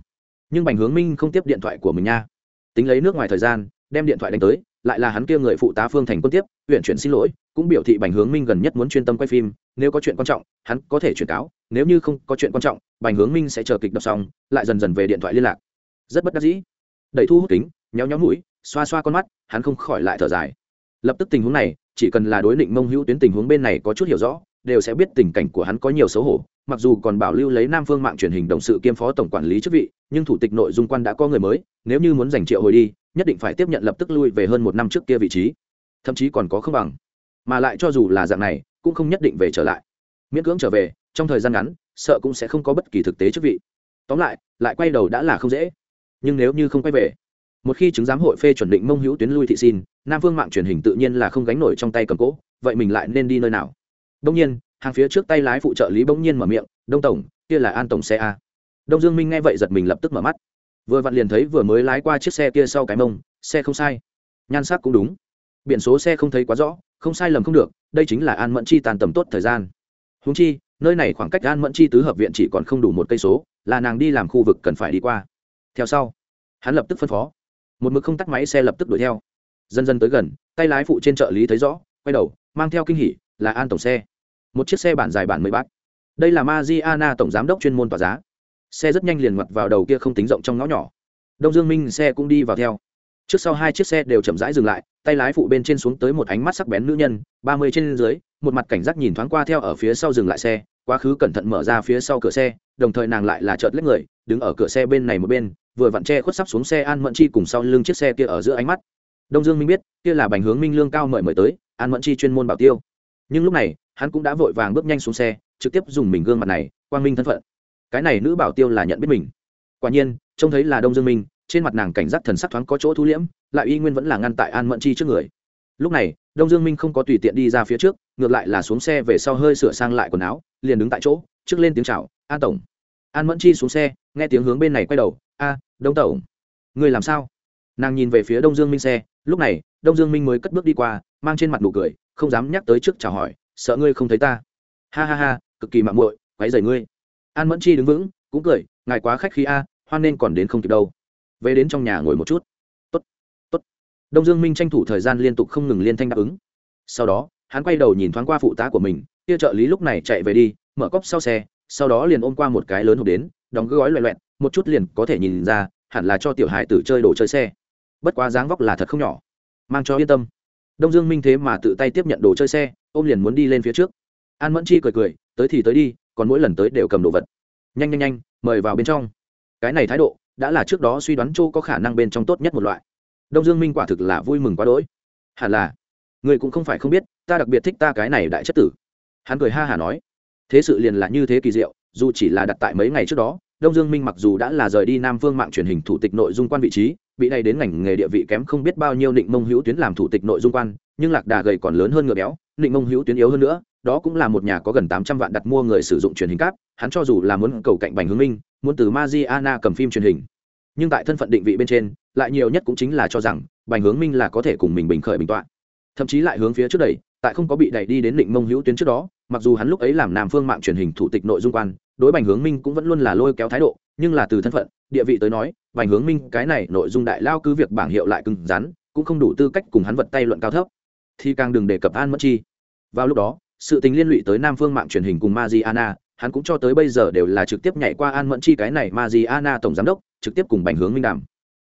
Nhưng bành hướng minh không tiếp điện thoại của mình nha. Tính lấy nước ngoài thời gian, đem điện thoại đánh tới, lại là hắn kia người phụ tá phương thành quân tiếp, huyện chuyển xin lỗi, cũng biểu thị bành hướng minh gần nhất muốn chuyên tâm quay phim, nếu có chuyện quan trọng, hắn có thể chuyển cáo, nếu như không có chuyện quan trọng, bành hướng minh sẽ chờ kịch đọc xong, lại dần dần về điện thoại liên lạc. Rất bất đắc dĩ. Đẩy thu hút kính, nhéo nhéo mũi, xoa xoa con mắt, hắn không khỏi lại thở dài. Lập tức tình huống này, chỉ cần là đối định mông hữu tuyến tình huống bên này có chút hiểu rõ, đều sẽ biết tình cảnh của hắn có nhiều xấu hổ mặc dù còn bảo lưu lấy nam phương mạng truyền hình đồng sự kiêm phó tổng quản lý chức vị, nhưng thủ tịch nội dung quan đã có người mới, nếu như muốn giành triệu hồi đi, nhất định phải tiếp nhận lập tức lui về hơn một năm trước kia vị trí. Thậm chí còn có không bằng. Mà lại cho dù là dạng này, cũng không nhất định về trở lại. Miễn cưỡng trở về, trong thời gian ngắn, sợ cũng sẽ không có bất kỳ thực tế chức vị. Tóm lại lại quay đầu đã là không dễ. Nhưng nếu như không quay về, một khi chứng giám hội phê chuẩn định mông hữu tuyến lui thị xin, nam phương mạng truyền hình tự nhiên là không gánh nổi trong tay cầm cỗ vậy mình lại nên đi nơi nào? Đông nhiên hàng phía trước tay lái phụ trợ lý bỗng nhiên mở miệng, đông tổng, kia là an tổng xe a. Đông dương minh nghe vậy giật mình lập tức mở mắt. Vừa vặn liền thấy vừa mới lái qua chiếc xe kia sau cái mông, xe không sai. Nhan sắc cũng đúng. Biển số xe không thấy quá rõ, không sai lầm không được, đây chính là an mẫn chi tàn tầm tốt thời gian. Húng chi, nơi này khoảng cách an mẫn chi tứ hợp viện chỉ còn không đủ một cây số, là nàng đi làm khu vực cần phải đi qua. Theo sau, hắn lập tức phân phó. Một mực không tắt máy xe lập tức đuổi theo. Dần dần tới gần, tay lái phụ trên trợ lý thấy rõ, quay đầu, mang theo kinh hỉ, là an tổng xe một chiếc xe bản dài bản mới bát. Đây là Mariana tổng giám đốc chuyên môn tỏa giá. Xe rất nhanh liền mặt vào đầu kia không tính rộng trong ngõ nhỏ. Đông dương minh xe cũng đi vào theo. Trước sau hai chiếc xe đều chậm rãi dừng lại, tay lái phụ bên trên xuống tới một ánh mắt sắc bén nữ nhân, ba mươi trên dưới, một mặt cảnh giác nhìn thoáng qua theo ở phía sau dừng lại xe, quá khứ cẩn thận mở ra phía sau cửa xe, đồng thời nàng lại là chợt lết người, đứng ở cửa xe bên này một bên, vừa vặn che khuất sắp xuống xe an mẫn chi cùng sau lưng chiếc xe kia ở giữa ánh mắt. Đông dương minh biết, kia là bành hướng minh lương cao mời mời tới, an mẫn chi chuyên môn bảo tiêu nhưng lúc này, hắn cũng đã vội vàng bước nhanh xuống xe, trực tiếp dùng mình gương mặt này, quang minh thân phận. Cái này nữ bảo tiêu là nhận biết mình. Quả nhiên, trông thấy là đông dương minh, trên mặt nàng cảnh giác thần sắc thoáng có chỗ thu liễm, lại y nguyên vẫn là ngăn tại an mẫn chi trước người. Lúc này, đông dương minh không có tùy tiện đi ra phía trước, ngược lại là xuống xe về sau hơi sửa sang lại quần áo, liền đứng tại chỗ, trước lên tiếng chào, an tổng. An mẫn chi xuống xe, nghe tiếng hướng bên này quay đầu, a, đông tổng người làm sao? Nàng nhìn về phía đông dương minh xe, lúc này, đông dương minh mới cất bước đi qua mang trên mặt nụ cười, không dám nhắc tới trước chào hỏi, sợ ngươi không thấy ta. Ha ha ha, cực kỳ mạng muội, quấy rầy ngươi. An mẫn chi đứng vững, cũng cười, ngài quá khách khí a, hoan nên còn đến không kịp đâu. Về đến trong nhà ngồi một chút. Tốt tốt. Đông dương minh tranh thủ thời gian liên tục không ngừng liên thanh đáp ứng. Sau đó, hắn quay đầu nhìn thoáng qua phụ tá của mình, kia trợ lý lúc này chạy về đi, mở cốc sau xe, sau đó liền ôm qua một cái lớn hộp đến, đóng gói loẹ loẹt, một chút liền có thể nhìn ra, hẳn là cho tiểu hải tử chơi đồ chơi xe. Bất quá dáng vóc là thật không nhỏ. Mang cho yên tâm đông dương minh thế mà tự tay tiếp nhận đồ chơi xe, ôm liền muốn đi lên phía trước. An mẫn chi cười cười, tới thì tới đi, còn mỗi lần tới đều cầm đồ vật. Nhanh nhanh nhanh, mời vào bên trong. Cái này thái độ, đã là trước đó suy đoán châu có khả năng bên trong tốt nhất một loại. Đông dương minh quả thực là vui mừng quá đỗi. Hẳn là, người cũng không phải không biết, ta đặc biệt thích ta cái này đại chất tử. Hắn cười ha hả nói, thế sự liền là như thế kỳ diệu, dù chỉ là đặt tại mấy ngày trước đó đông dương minh mặc dù đã là rời đi nam phương mạng truyền hình thủ tịch nội dung quan vị trí, bị này đến ngành nghề địa vị kém không biết bao nhiêu định mông hữu tuyến làm thủ tịch nội dung quan, nhưng lạc đà gầy còn lớn hơn ngựa béo định mông hữu tuyến yếu hơn nữa, đó cũng là một nhà có gần tám trăm vạn đặt mua người sử dụng truyền hình cáp, hắn cho dù là muốn cầu cạnh bành hướng minh, muốn từ Mariana cầm phim truyền hình. Nhưng tại thân phận định vị bên trên, lại nhiều nhất cũng chính là cho rằng bành hướng minh là có thể cùng mình bình khởi bình tọa. Thậm chí lại hướng phía trước đẩy, tại không có bị đẩy đi đến định mông hữu tuyến trước đó mặc dù hắn lúc ấy làm nam phương mạng truyền hình thủ tịch nội dung quan đối bành hướng minh cũng vẫn luôn là lôi kéo thái độ nhưng là từ thân phận địa vị tới nói bành hướng minh cái này nội dung đại lao cứ việc bảng hiệu lại cứng rắn cũng không đủ tư cách cùng hắn vật tay luận cao thấp thì càng đừng đề cập an mất chi vào lúc đó sự tình liên lụy tới nam phương mạng truyền hình cùng Mariana, hắn cũng cho tới bây giờ đều là trực tiếp nhảy qua An Mẫn Chi cái này Mariana tổng giám đốc, trực tiếp cùng Bành Hướng Minh đàm.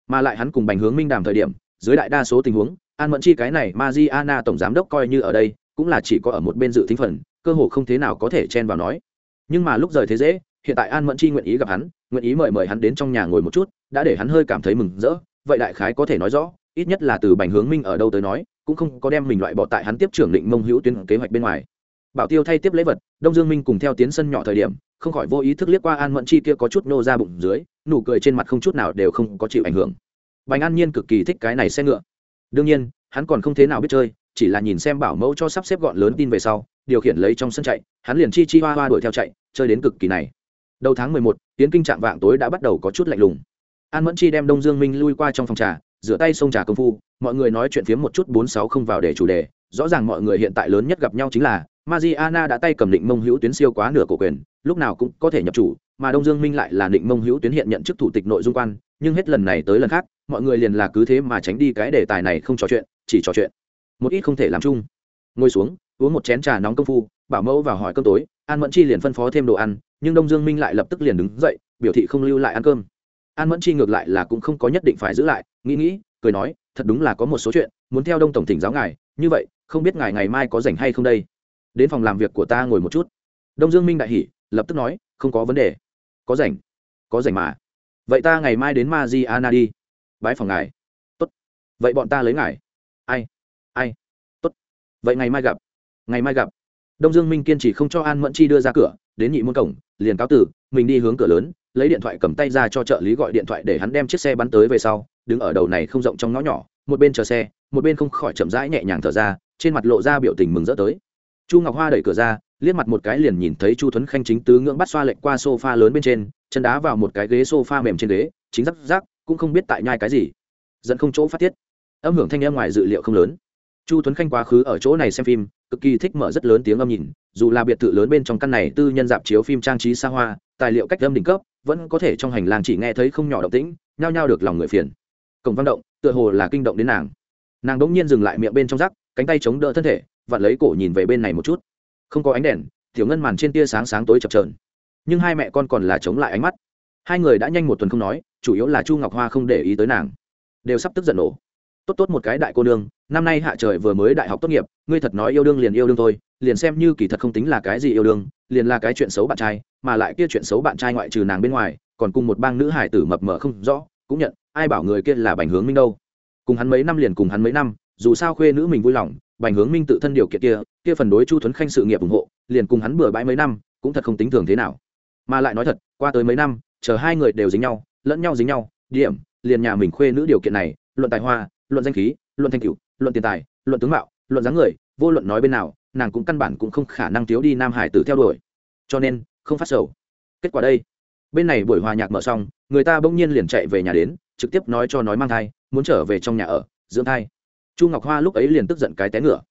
Mà lại hắn cùng Bành Hướng Minh đàm thời điểm, dưới đại đa số tình huống, An Mẫn Chi cái này Mariana tổng giám đốc coi như ở đây, cũng là chỉ có ở một bên dự thính phần, cơ hồ không thế nào có thể chen vào nói. Nhưng mà lúc rời thế dễ, hiện tại An Mẫn Chi nguyện ý gặp hắn, nguyện ý mời mời hắn đến trong nhà ngồi một chút, đã để hắn hơi cảm thấy mừng rỡ, vậy đại khái có thể nói rõ, ít nhất là từ Bành Hướng Minh ở đâu tới nói, cũng không có đem mình loại bỏ tại hắn tiếp trưởng định mông hữu tuyến kế hoạch bên ngoài. Bảo tiêu thay tiếp lễ vật đông dương minh cùng theo tiến sân nhỏ thời điểm không khỏi vô ý thức liếc qua an mẫn chi kia có chút nô ra bụng dưới nụ cười trên mặt không chút nào đều không có chịu ảnh hưởng. Bành an nhiên cực kỳ thích cái này xe ngựa. Đương nhiên hắn còn không thế nào biết chơi chỉ là nhìn xem bảo mẫu cho sắp xếp gọn lớn tin về sau điều khiển lấy trong sân chạy, hắn liền chi chi hoa hoa đuổi theo chạy, chơi đến cực kỳ này. Đầu tháng mười một tiến kinh trạng vạng tối đã bắt đầu có chút lạnh lùng. An mẫn chi đem đông dương minh lui qua trong phòng trà, rửa tay xông trà công phu, mọi người nói chuyện phiếm một chút bốn sáu không vào để chủ đề, rõ ràng mọi người hiện tại lớn nhất gặp nhau chính là, Mariana đã tay cầm định mông hữu tuyến siêu quá nửa cổ quyền, lúc nào cũng có thể nhập chủ, mà đông dương minh lại là định mông hữu tuyến hiện nhận chức thủ tịch nội dung quan, nhưng hết lần này tới lần khác, mọi người liền là cứ thế mà tránh đi cái đề tài này không trò chuyện, chỉ trò chuyện. Một ít không thể làm chung. Ngồi xuống uống một chén trà nóng công phu, bảo mẫu vào hỏi cơm tối, an mẫn chi liền phân phó thêm đồ ăn, nhưng đông dương minh lại lập tức liền đứng dậy, biểu thị không lưu lại ăn cơm. An mẫn chi ngược lại là cũng không có nhất định phải giữ lại, nghĩ nghĩ, cười nói, thật đúng là có một số chuyện, muốn theo đông tổng thỉnh giáo ngài, như vậy, không biết ngài ngày mai có rảnh hay không đây? Đến phòng làm việc của ta ngồi một chút. Đông dương minh đại hỉ, lập tức nói, không có vấn đề. Có rảnh. Có rảnh mà. Vậy ta ngày mai đến ma di ana đi. Bái phòng ngài. Tốt. Vậy bọn ta lấy ngài. Ai? Ai? Tốt. Vậy ngày mai gặp ngày mai gặp. Đông dương minh kiên trì không cho an mẫn chi đưa ra cửa, đến nhị môn cổng, liền cáo tử, mình đi hướng cửa lớn, lấy điện thoại cầm tay ra cho trợ lý gọi điện thoại để hắn đem chiếc xe bắn tới về sau, đứng ở đầu này không rộng trong ngõ nhỏ, một bên chờ xe, một bên không khỏi chậm rãi nhẹ nhàng thở ra, trên mặt lộ ra biểu tình mừng rỡ tới. Chu ngọc hoa đẩy cửa ra, liếc mặt một cái liền nhìn thấy chu thuấn khanh chính tứ ngưỡng bắt xoa lệnh qua sofa lớn bên trên, chân đá vào một cái ghế sofa mềm trên ghế, chính rắc rác cũng không biết tại nhai cái gì. Dẫn không chỗ phát tiết. Âm hưởng thanh âm ngoài dự liệu không lớn. Chu tuấn khanh quá khứ ở chỗ này xem phim cực kỳ thích mở rất lớn tiếng âm nhìn, dù là biệt thự lớn bên trong căn này tư nhân dạp chiếu phim trang trí xa hoa, tài liệu cách âm đỉnh cấp, vẫn có thể trong hành lang chỉ nghe thấy không nhỏ động tĩnh, nhao nhao được lòng người phiền. Cổng văn động, tựa hồ là kinh động đến nàng. Nàng đ ỗ n g nhiên dừng lại miệng bên trong rắc, cánh tay chống đỡ thân thể và lấy cổ nhìn về bên này một chút. Không có ánh đèn, tiểu ngân màn trên tia sáng sáng tối chập trờn nhưng hai mẹ con còn là chống lại ánh mắt. Hai người đã nhanh một tuần không nói, chủ yếu là chu ngọc hoa không để ý tới nàng. Đều sắp tức giận nổ. Tốt tốt một cái đại cô nương năm nay hạ trời vừa mới đại học tốt nghiệp, ngươi thật nói yêu đương liền yêu đương thôi, liền xem như kỳ thật không tính là cái gì yêu đương, liền là cái chuyện xấu bạn trai, mà lại kia chuyện xấu bạn trai ngoại trừ nàng bên ngoài, còn cùng một bang nữ hải tử mập mờ không rõ, cũng nhận, ai bảo người kia là bành hướng minh đâu. Cùng hắn mấy năm liền cùng hắn mấy năm, dù sao khuê nữ mình vui lòng, bành hướng minh tự thân điều kiện kia kia phần đối chu tuấn khanh sự nghiệp ủng hộ, liền cùng hắn bừa bãi mấy năm, cũng thật không tính thường thế nào. Mà lại nói thật, qua tới mấy năm, chờ hai người đều dính nhau, lẫn nhau dính nhau, điểm, liền nhà mình khuê nữ điều kiện này, luận tài hoa, luận danh khí, luận thanh cửu luận tiền tài, luận tướng mạo, luận dáng người, vô luận nói bên nào, nàng cũng căn bản cũng không khả năng thiếu đi nam hải tử theo đuổi. Cho nên, không phát sầu. Kết quả đây. Bên này buổi hòa nhạc mở xong, người ta bỗng nhiên liền chạy về nhà đến, trực tiếp nói cho nói mang thai, muốn trở về trong nhà ở, dưỡng thai. Chu ngọc hoa lúc ấy liền tức giận cái té ngựa.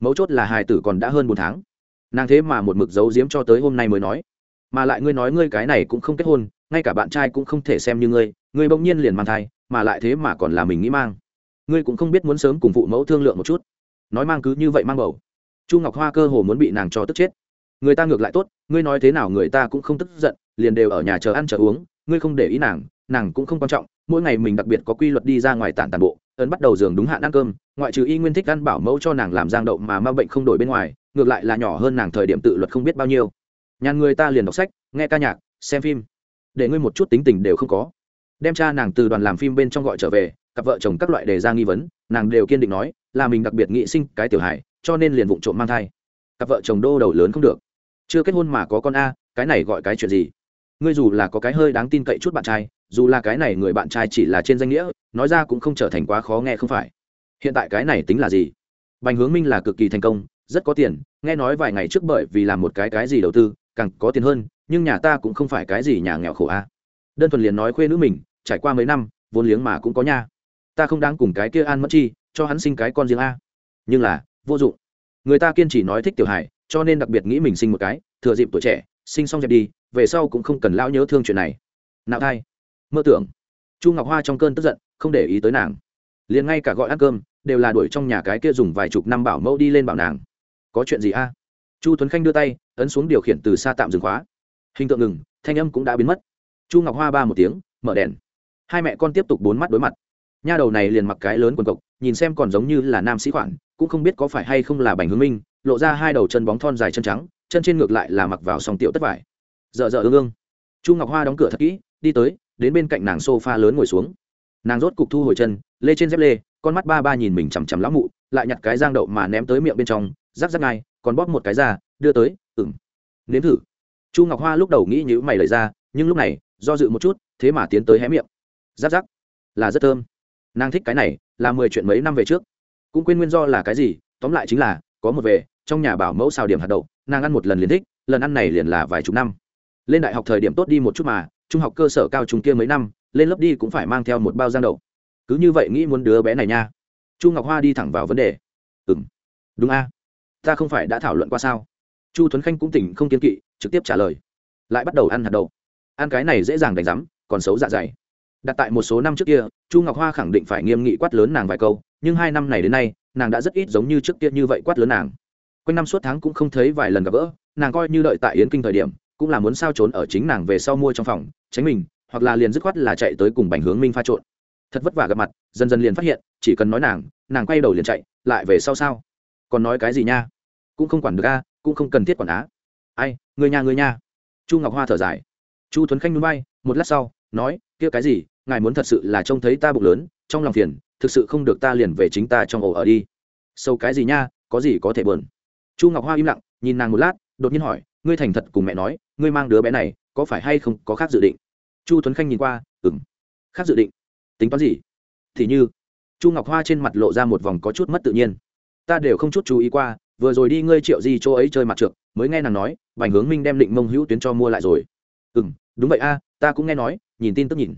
Mấu chốt là hài tử còn đã hơn bốn tháng. Nàng thế mà một mực giấu giếm cho tới hôm nay mới nói. Mà lại ngươi nói ngươi cái này cũng không kết hôn, ngay cả bạn trai cũng không thể xem như ngươi ngươi bỗng nhiên liền mang thai, mà lại thế mà còn là mình nghĩ mang ngươi cũng không biết muốn sớm cùng phụ mẫu thương lượng một chút. Nói mang cứ như vậy mang bầu. Chu ngọc hoa cơ hồ muốn bị nàng cho tức chết. Người ta ngược lại tốt, ngươi nói thế nào người ta cũng không tức giận, liền đều ở nhà chờ ăn chờ uống, ngươi không để ý nàng nàng cũng không quan trọng, mỗi ngày mình đặc biệt có quy luật đi ra ngoài tản tàn bộ, ấn bắt đầu giường đúng hạn ăn cơm, ngoại trừ y nguyên thích ăn bảo mẫu cho nàng làm giang đậu mà ma bệnh không đổi bên ngoài, ngược lại là nhỏ hơn nàng thời điểm tự luật không biết bao nhiêu. Nhàn người ta liền đọc sách, nghe ca nhạc, xem phim. Để ngươi một chút tính tình đều không có. Đem cha nàng từ đoàn làm phim bên trong gọi trở về cặp vợ chồng các loại đề ra nghi vấn, nàng đều kiên định nói, là mình đặc biệt nghị sinh cái tiểu hải cho nên liền vụng trộm mang thai. Cặp vợ chồng đô đầu lớn không được. Chưa kết hôn mà có con a, cái này gọi cái chuyện gì? Ngươi dù là có cái hơi đáng tin cậy chút bạn trai, dù là cái này người bạn trai chỉ là trên danh nghĩa, nói ra cũng không trở thành quá khó nghe không phải. Hiện tại cái này tính là gì? Bành hướng minh là cực kỳ thành công, rất có tiền, nghe nói vài ngày trước bởi vì làm một cái cái gì đầu tư, càng có tiền hơn, nhưng nhà ta cũng không phải cái gì nhà nghèo khổ a. Đơn thuần liền nói khuê nữ mình, trải qua mấy năm, vốn liếng mà cũng có nha ta không đáng cùng cái kia an mất chi, cho hắn sinh cái con riêng a. Nhưng là, vô dụng. Người ta kiên trì nói thích tiểu hải cho nên đặc biệt nghĩ mình sinh một cái, thừa dịp tuổi trẻ, sinh xong dẹp đi, về sau cũng không cần lão nhớ thương chuyện này. Nạo thai. Mơ tưởng. Chu ngọc hoa trong cơn tức giận, không để ý tới nàng. Liền ngay cả gọi ăn cơm, đều là đuổi trong nhà cái kia dùng vài chục năm bảo mẫu đi lên bảo nàng. Có chuyện gì a? Chu tuấn khanh đưa tay, ấn xuống điều khiển từ xa tạm dừng khóa. Hình tượng ngừng, thanh âm cũng đã biến mất. Chu ngọc hoa ba một tiếng, mở đèn. Hai mẹ con tiếp tục bốn mắt đối mặt nha đầu này liền mặc cái lớn quần cộc nhìn xem còn giống như là nam sĩ khoản cũng không biết có phải hay không là bành hướng minh lộ ra hai đầu chân bóng thon dài chân trắng chân trên ngược lại là mặc vào song tiểu tất vải. Dợ dợ ương ương. Chu ngọc hoa đóng cửa thật kỹ đi tới đến bên cạnh nàng s o f a lớn ngồi xuống. Nàng rốt cục thu hồi chân lê trên dép lê con mắt ba ba nhìn mình chằm chằm lão mụ lại nhặt cái giang đậu mà ném tới miệng bên trong rắc rắc ngay còn bóp một cái ra đưa tới ừng nếm thử. Chu ngọc hoa lúc đầu nghĩ nhữ mày lời ra nhưng lúc này do dự một chút thế mà tiến tới hé miệng. Rắc rắc, là rất thơm nàng thích cái này, là mười chuyện mấy năm về trước. Cũng quên nguyên do là cái gì, tóm lại chính là, có một về, trong nhà bảo mẫu xào điểm hạt đậu, nàng ăn một lần liền thích, lần ăn này liền là vài chục năm. Lên đại học thời điểm tốt đi một chút mà, trung học cơ sở cao trung kia mấy năm, lên lớp đi cũng phải mang theo một bao giang đậu. Cứ như vậy nghĩ muốn đứa bé này nha. Chu ngọc hoa đi thẳng vào vấn đề. Ừ m đúng a. Ta không phải đã thảo luận qua sao? Chu tuấn khanh cũng tỉnh không kiên kỵ, trực tiếp trả lời. Lại bắt đầu ăn hạt đậu. Ăn cái này dễ dàng đánh rắm, còn xấu dạ dày đặt tại một số năm trước kia, chu ngọc hoa khẳng định phải nghiêm nghị quát lớn nàng vài câu, nhưng hai năm này đến nay, nàng đã rất ít giống như trước kia như vậy quát lớn nàng. Quanh năm suốt tháng cũng không thấy vài lần gặp gỡ, nàng coi như đợi tại yến kinh thời điểm, cũng là muốn sao trốn ở chính nàng về sau mua trong phòng, tránh mình, hoặc là liền dứt khoát là chạy tới cùng bành hướng minh pha trộn. Thật vất vả gặp mặt, dần dần liền phát hiện, chỉ cần nói nàng nàng quay đầu liền chạy, lại về sau sao? Còn nói cái gì nha? Cũng không quản được a, cũng không cần thiết quản á. Ai người nhà người nhà chu ngọc hoa thở dài. Chu tuấn khanh núi bay một lát sau, nói, kia cái gì ngài muốn thật sự là trông thấy ta bụng lớn, trong lòng phiền, thực sự không được ta liền về chính ta trong ổ ở đi. Sâu cái gì nha, có gì có thể buồn. Chu ngọc hoa im lặng, nhìn nàng một lát, đột nhiên hỏi, ngươi thành thật cùng mẹ nói, ngươi mang đứa bé này, có phải hay không có khác dự định? Chu tuấn khanh nhìn qua ừng khác dự định? Tính toán gì? Thì như, chu ngọc hoa trên mặt lộ ra một vòng có chút mất tự nhiên. Ta đều không chút chú ý qua, vừa rồi đi ngươi triệu gì chỗ ấy chơi mặt trượt mới nghe nàng nói, bành hướng minh đem định mông hữu tuyến cho mua lại rồi. Ừ m đúng vậy a, ta cũng nghe nói, nhìn tin tức nhìn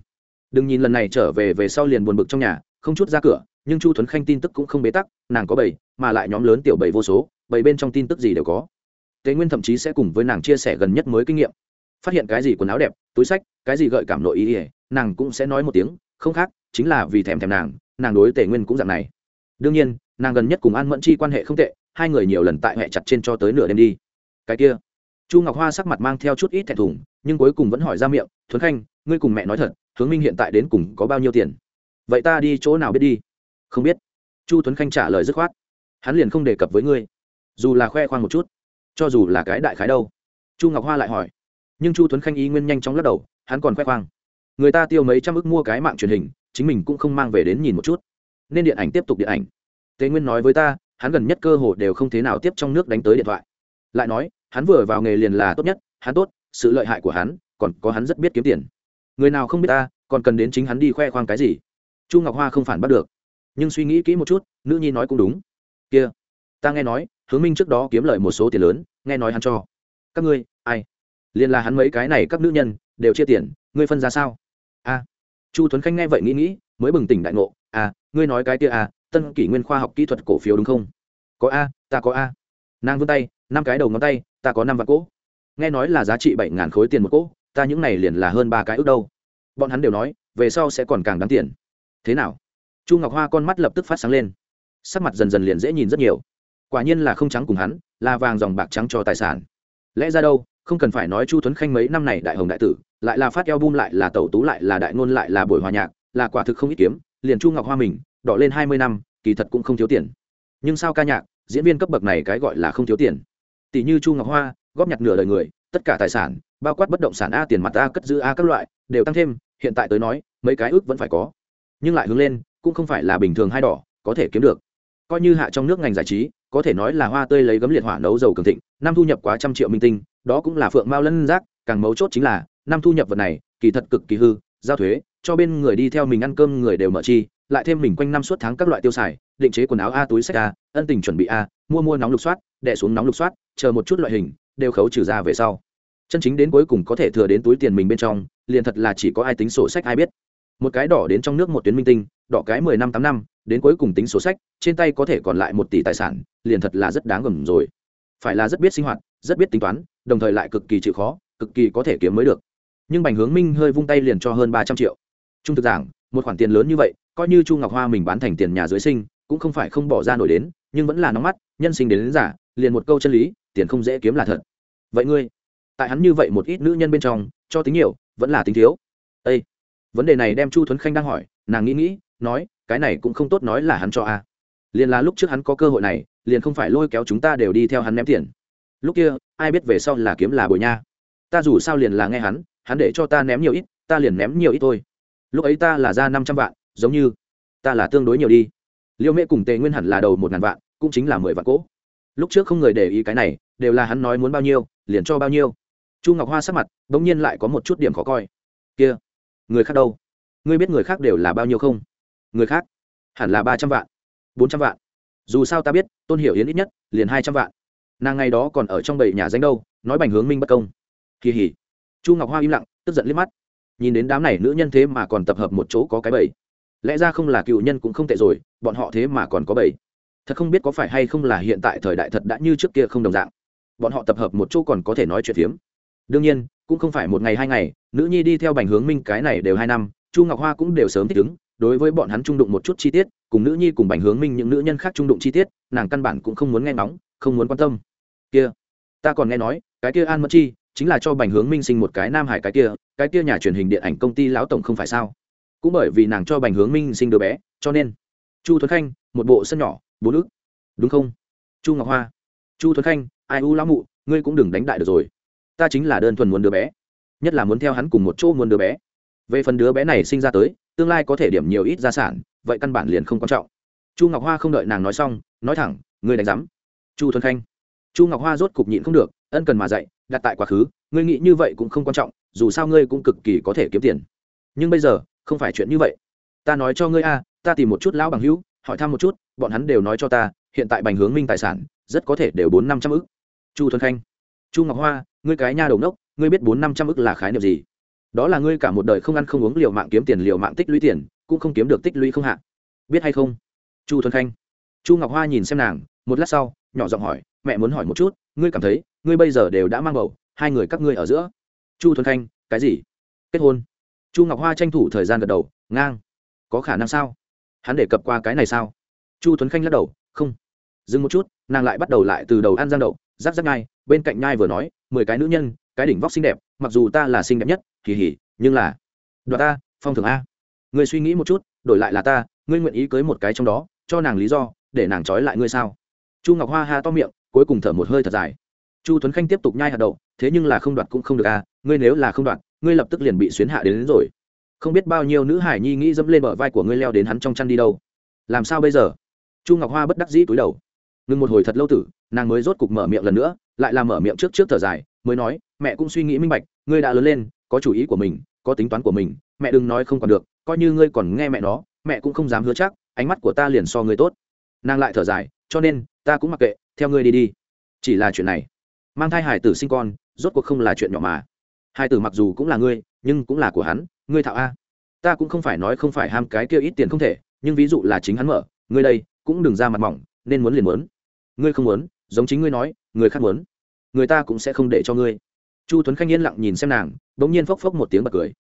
đừng nhìn lần này trở về về sau liền buồn bực trong nhà, không chút ra cửa, nhưng chu thuấn khanh tin tức cũng không bế tắc, nàng có bảy mà lại nhóm lớn tiểu bảy vô số bảy bên trong tin tức gì đều có. Tề nguyên thậm chí sẽ cùng với nàng chia sẻ gần nhất mới kinh nghiệm. Phát hiện cái gì quần áo đẹp, túi sách, cái gì gợi cảm nội ý ỉa nàng cũng sẽ nói một tiếng, không khác, chính là vì thèm thèm nàng nàng đối tề nguyên cũng dạng này. Đương nhiên, nàng gần nhất cùng an mẫn chi quan hệ không tệ, hai người nhiều lần tại hệ chặt trên cho tới nửa đêm đi. Cái kia, chu ngọc hoa sắc mặt mang theo chút ít thẹn thùng, nhưng cuối cùng vẫn hỏi ra miệng, thuấn khanh, ngươi cùng mẹ nói thật hướng minh hiện tại đến cùng có bao nhiêu tiền? Vậy ta đi chỗ nào biết đi? Không biết. Chu tuấn khanh trả lời dứt khoát. Hắn liền không đề cập với ngươi. Dù là khoe khoang một chút, cho dù là cái đại khái đâu. Chu ngọc hoa lại hỏi. Nhưng chu tuấn khanh ý nguyên nhanh chóng lắc đầu, hắn còn khoe khoang. Người ta tiêu mấy trăm ức mua cái mạng truyền hình, chính mình cũng không mang về đến nhìn một chút. Nên điện ảnh tiếp tục điện ảnh. Tề nguyên nói với ta, hắn gần nhất cơ hồ đều không thế nào tiếp trong nước đánh tới điện thoại. Lại nói, hắn vừa vào nghề liền là tốt nhất, hắn tốt, sự lợi hại của hắn, còn có hắn rất biết kiếm tiền người nào không biết ta, còn cần đến chính hắn đi khoe khoang cái gì? Chu ngọc hoa không phản bắt được. Nhưng suy nghĩ kỹ một chút, nữ nhi nói cũng đúng. Kia, ta nghe nói, hướng minh trước đó kiếm lời một số tiền lớn, nghe nói hắn cho. Các ngươi, ai? Liền là hắn mấy cái này các nữ nhân, đều chia tiền, ngươi phân ra sao? A. Chu tuấn khanh nghe vậy nghĩ nghĩ, mới bừng tỉnh đại ngộ. À ngươi nói cái kia à tân kỷ nguyên khoa học kỹ thuật cổ phiếu đúng không? Có a, ta có a. Nàng vươn tay, năm cái đầu ngón tay, ta có năm vạn cỗ. Nghe nói là giá trị bảy ngàn khối tiền một cỗ ta những này liền là hơn ba cái ước đâu. Bọn hắn đều nói, về sau sẽ còn càng đáng tiền. Thế nào? Chu ngọc hoa con mắt lập tức phát sáng lên. Sắc mặt dần dần liền dễ nhìn rất nhiều. Quả nhiên là không trắng cùng hắn, là vàng dòng bạc trắng cho tài sản. Lẽ ra đâu, không cần phải nói chu tuấn khanh mấy năm này đại hồng đại tử, lại là phát eo bum lại là tẩu tú lại là đại ngôn lại là buổi hòa nhạc, là quả thực không ít kiếm, liền chu ngọc hoa mình, đỏ lên hai mươi năm, kỳ thật cũng không thiếu tiền. Nhưng sao ca nhạc, diễn viên cấp bậc này cái gọi là không thiếu tiền. Tỷ như chu ngọc hoa, góp nhặt nửa đời người tất cả tài sản, bao quát bất động sản a, tiền mặt a, cất giữ a, các loại, đều tăng thêm, hiện tại tới nói, mấy cái ước vẫn phải có. Nhưng lại hướng lên, cũng không phải là bình thường hai đỏ, có thể kiếm được. Coi như hạ trong nước ngành giải trí, có thể nói là hoa tươi lấy gấm liệt hỏa nấu dầu cường thịnh, năm thu nhập quá trăm triệu minh tinh, đó cũng là phượng mao lân giác, càng mấu chốt chính là, năm thu nhập vật này, kỳ thật cực kỳ hư, giao thuế, cho bên người đi theo mình ăn cơm người đều mở chi, lại thêm mình quanh năm suốt tháng các loại tiêu xài, định chế quần áo a, túi sách a, ân tình chuẩn bị a, mua mua nóng lục soát đẻ xuống nóng lục soát, chờ một chút loại hình đều khấu trừ ra về sau. Chân chính đến cuối cùng có thể thừa đến túi tiền mình bên trong liền thật là chỉ có ai tính sổ sách ai biết. Một cái đỏ đến trong nước một tuyến minh tinh đỏ cái mười năm tám năm đến cuối cùng tính sổ sách trên tay có thể còn lại một tỷ tài sản liền thật là rất đáng gầm rồi. Phải là rất biết sinh hoạt rất biết tính toán đồng thời lại cực kỳ chịu khó cực kỳ có thể kiếm mới được. Nhưng bành hướng minh hơi vung tay liền cho hơn ba trăm triệu. Trung thực giảng một khoản tiền lớn như vậy coi như chu ngọc hoa mình bán thành tiền nhà dưới sinh cũng không phải không bỏ ra nổi đến nhưng vẫn là nóng mắt nhân sinh đến, đến giả liền một câu chân lý tiền không dễ kiếm là thật. Vậy ngươi, tại hắn như vậy một ít nữ nhân bên trong, cho tính nhiều, vẫn là tính thiếu. Ây vấn đề này đem chu thuấn khanh đang hỏi, nàng nghĩ nghĩ, nói, cái này cũng không tốt nói là hắn cho a. À. liền là lúc trước hắn có cơ hội này, liền không phải lôi kéo chúng ta đều đi theo hắn ném tiền. Lúc kia, ai biết về sau là kiếm là bồi nha. Ta dù sao liền là nghe hắn hắn để cho ta ném nhiều ít, ta liền ném nhiều ít thôi. Lúc ấy ta là ra năm trăm vạn, giống như ta là tương đối nhiều đi. Liêu mễ cùng tề nguyên hẳn là đầu một ngàn vạn, cũng chính là mười vạn cỗ lúc trước không người để ý cái này, đều là hắn nói muốn bao nhiêu, liền cho bao nhiêu. Chu ngọc hoa sắc mặt đ ỗ n g nhiên lại có một chút điểm khó coi. Kia, người khác đâu? Ngươi biết người khác đều là bao nhiêu không? Người khác, hẳn là ba trăm vạn, bốn trăm vạn. Dù sao ta biết, tôn hiểu yến ít nhất, liền hai trăm vạn. Nàng ngày đó còn ở trong bảy nhà danh đâu, nói bành hướng minh bất công. Kỳ hỉ. Chu ngọc hoa im lặng, tức giận liếc mắt. Nhìn đến đám này nữ nhân thế mà còn tập hợp một chỗ có cái bầy. Lẽ ra không là cựu nhân cũng không tệ rồi, bọn họ thế mà còn có bảy thật không biết có phải hay không là hiện tại thời đại thật đã như trước kia không đồng dạng. Bọn họ tập hợp một chỗ còn có thể nói chuyện phiếm. Đương nhiên, cũng không phải một ngày hai ngày, nữ nhi đi theo bành hướng minh cái này đều hai năm, chu ngọc hoa cũng đều sớm thích ứng, đối với bọn hắn trung đụng một chút chi tiết, cùng nữ nhi cùng bành hướng minh những nữ nhân khác trung đụng chi tiết, nàng căn bản cũng không muốn nghe nóng không muốn quan tâm. Kia, ta còn nghe nói, cái kia an mẫn chi, chính là cho bành hướng minh sinh một cái nam hải cái kia cái kia nhà truyền hình điện ảnh công ty lão tổng không phải sao? Cũng bởi vì nàng cho bành hướng minh sinh đứa bé, cho nên, chu thuấn khanh, một bộ sân nhỏ bốn ức đúng không? Chu ngọc hoa. Chu thuấn khanh, ai u lão mụ, ngươi cũng đừng đánh đại được rồi. Ta chính là đơn thuần muốn đứa bé. Nhất là muốn theo hắn cùng một chỗ muốn đứa bé. Về phần đứa bé này sinh ra tới, tương lai có thể điểm nhiều ít gia sản, vậy căn bản liền không quan trọng. Chu ngọc hoa không đợi nàng nói xong, nói thẳng, ngươi đánh giám. Chu thuần khanh. Chu ngọc hoa rốt cục nhịn không được, ân cần mà dạy, đặt tại quá khứ, ngươi nghĩ như vậy cũng không quan trọng, dù sao ngươi cũng cực kỳ có thể kiếm tiền. Nhưng bây giờ, không phải chuyện như vậy. Ta nói cho ngươi a, ta tìm một chút lão bằng hữu hỏi thăm một chút, bọn hắn đều nói cho ta, hiện tại bành hướng minh tài sản, rất có thể đều bốn năm trăm ức. Chu thuần khanh, chu ngọc hoa, ngươi cái nha đầu nốc ngươi biết bốn năm trăm ức là khái niệm gì? Đó là ngươi cả một đời không ăn không uống liều mạng kiếm tiền, liều mạng tích lũy tiền, cũng không kiếm được tích lũy không hạn biết hay không? Chu thuần khanh, chu ngọc hoa nhìn xem nàng, một lát sau, nhỏ giọng hỏi, mẹ muốn hỏi một chút, ngươi cảm thấy, ngươi bây giờ đều đã mang bầu, hai người các ngươi ở giữa. Chu thuần khanh, cái gì? Kết hôn. Chu ngọc hoa tranh thủ thời gian gật đầu, ngang. Có khả năng sao? Hắn để cập qua cái này sao? Chu thuấn khanh lắc đầu không. Dừng một chút nàng lại bắt đầu lại từ đầu ăn giang đậu giáp giáp ngay bên cạnh nhai vừa nói mười cái nữ nhân cái đỉnh vóc xinh đẹp mặc dù ta là xinh đẹp nhất kỳ hỉ nhưng là đoạt ta phong thường a. Người suy nghĩ một chút đổi lại là ta ngươi nguyện ý cưới một cái trong đó cho nàng lý do để nàng trói lại ngươi sao? Chu ngọc hoa ha to miệng cuối cùng thở một hơi thật dài. Chu tuấn khanh tiếp tục nhai hạt đậu thế nhưng là không đoạt cũng không được a ngươi nếu là không đoạt ngươi lập tức liền bị xuyến hạ đến, đến rồi không biết bao nhiêu nữ hải nhi nghĩ dẫm lên bờ vai của ngươi leo đến hắn trong chăn đi đâu. Làm sao bây giờ? Chu ngọc hoa bất đắc dĩ túi đầu. Ngừng một hồi thật lâu tử, nàng mới rốt cục mở miệng lần nữa, lại làm mở miệng trước trước thở dài, mới nói, mẹ cũng suy nghĩ minh bạch, ngươi đã lớn lên, có chủ ý của mình, có tính toán của mình, mẹ đừng nói không còn được, coi như ngươi còn nghe mẹ nó, mẹ cũng không dám hứa chắc, ánh mắt của ta liền so ngươi tốt. Nàng lại thở dài, cho nên, ta cũng mặc kệ, theo ngươi đi đi. Chỉ là chuyện này, mang thai hải tử sinh con, rốt cuộc không là chuyện nhỏ mà hai tử mặc dù cũng là ngươi, nhưng cũng là của hắn, ngươi thạo a. Ta cũng không phải nói không phải ham cái kia ít tiền không thể, nhưng ví dụ là chính hắn mở, ngươi đây, cũng đừng ra mặt mỏng, nên muốn liền muốn. Ngươi không muốn, giống chính ngươi nói, người khác muốn. Người ta cũng sẽ không để cho ngươi. Chu tuấn khanh yên lặng nhìn xem nàng đ ỗ n g nhiên phốc phốc một tiếng bật cười.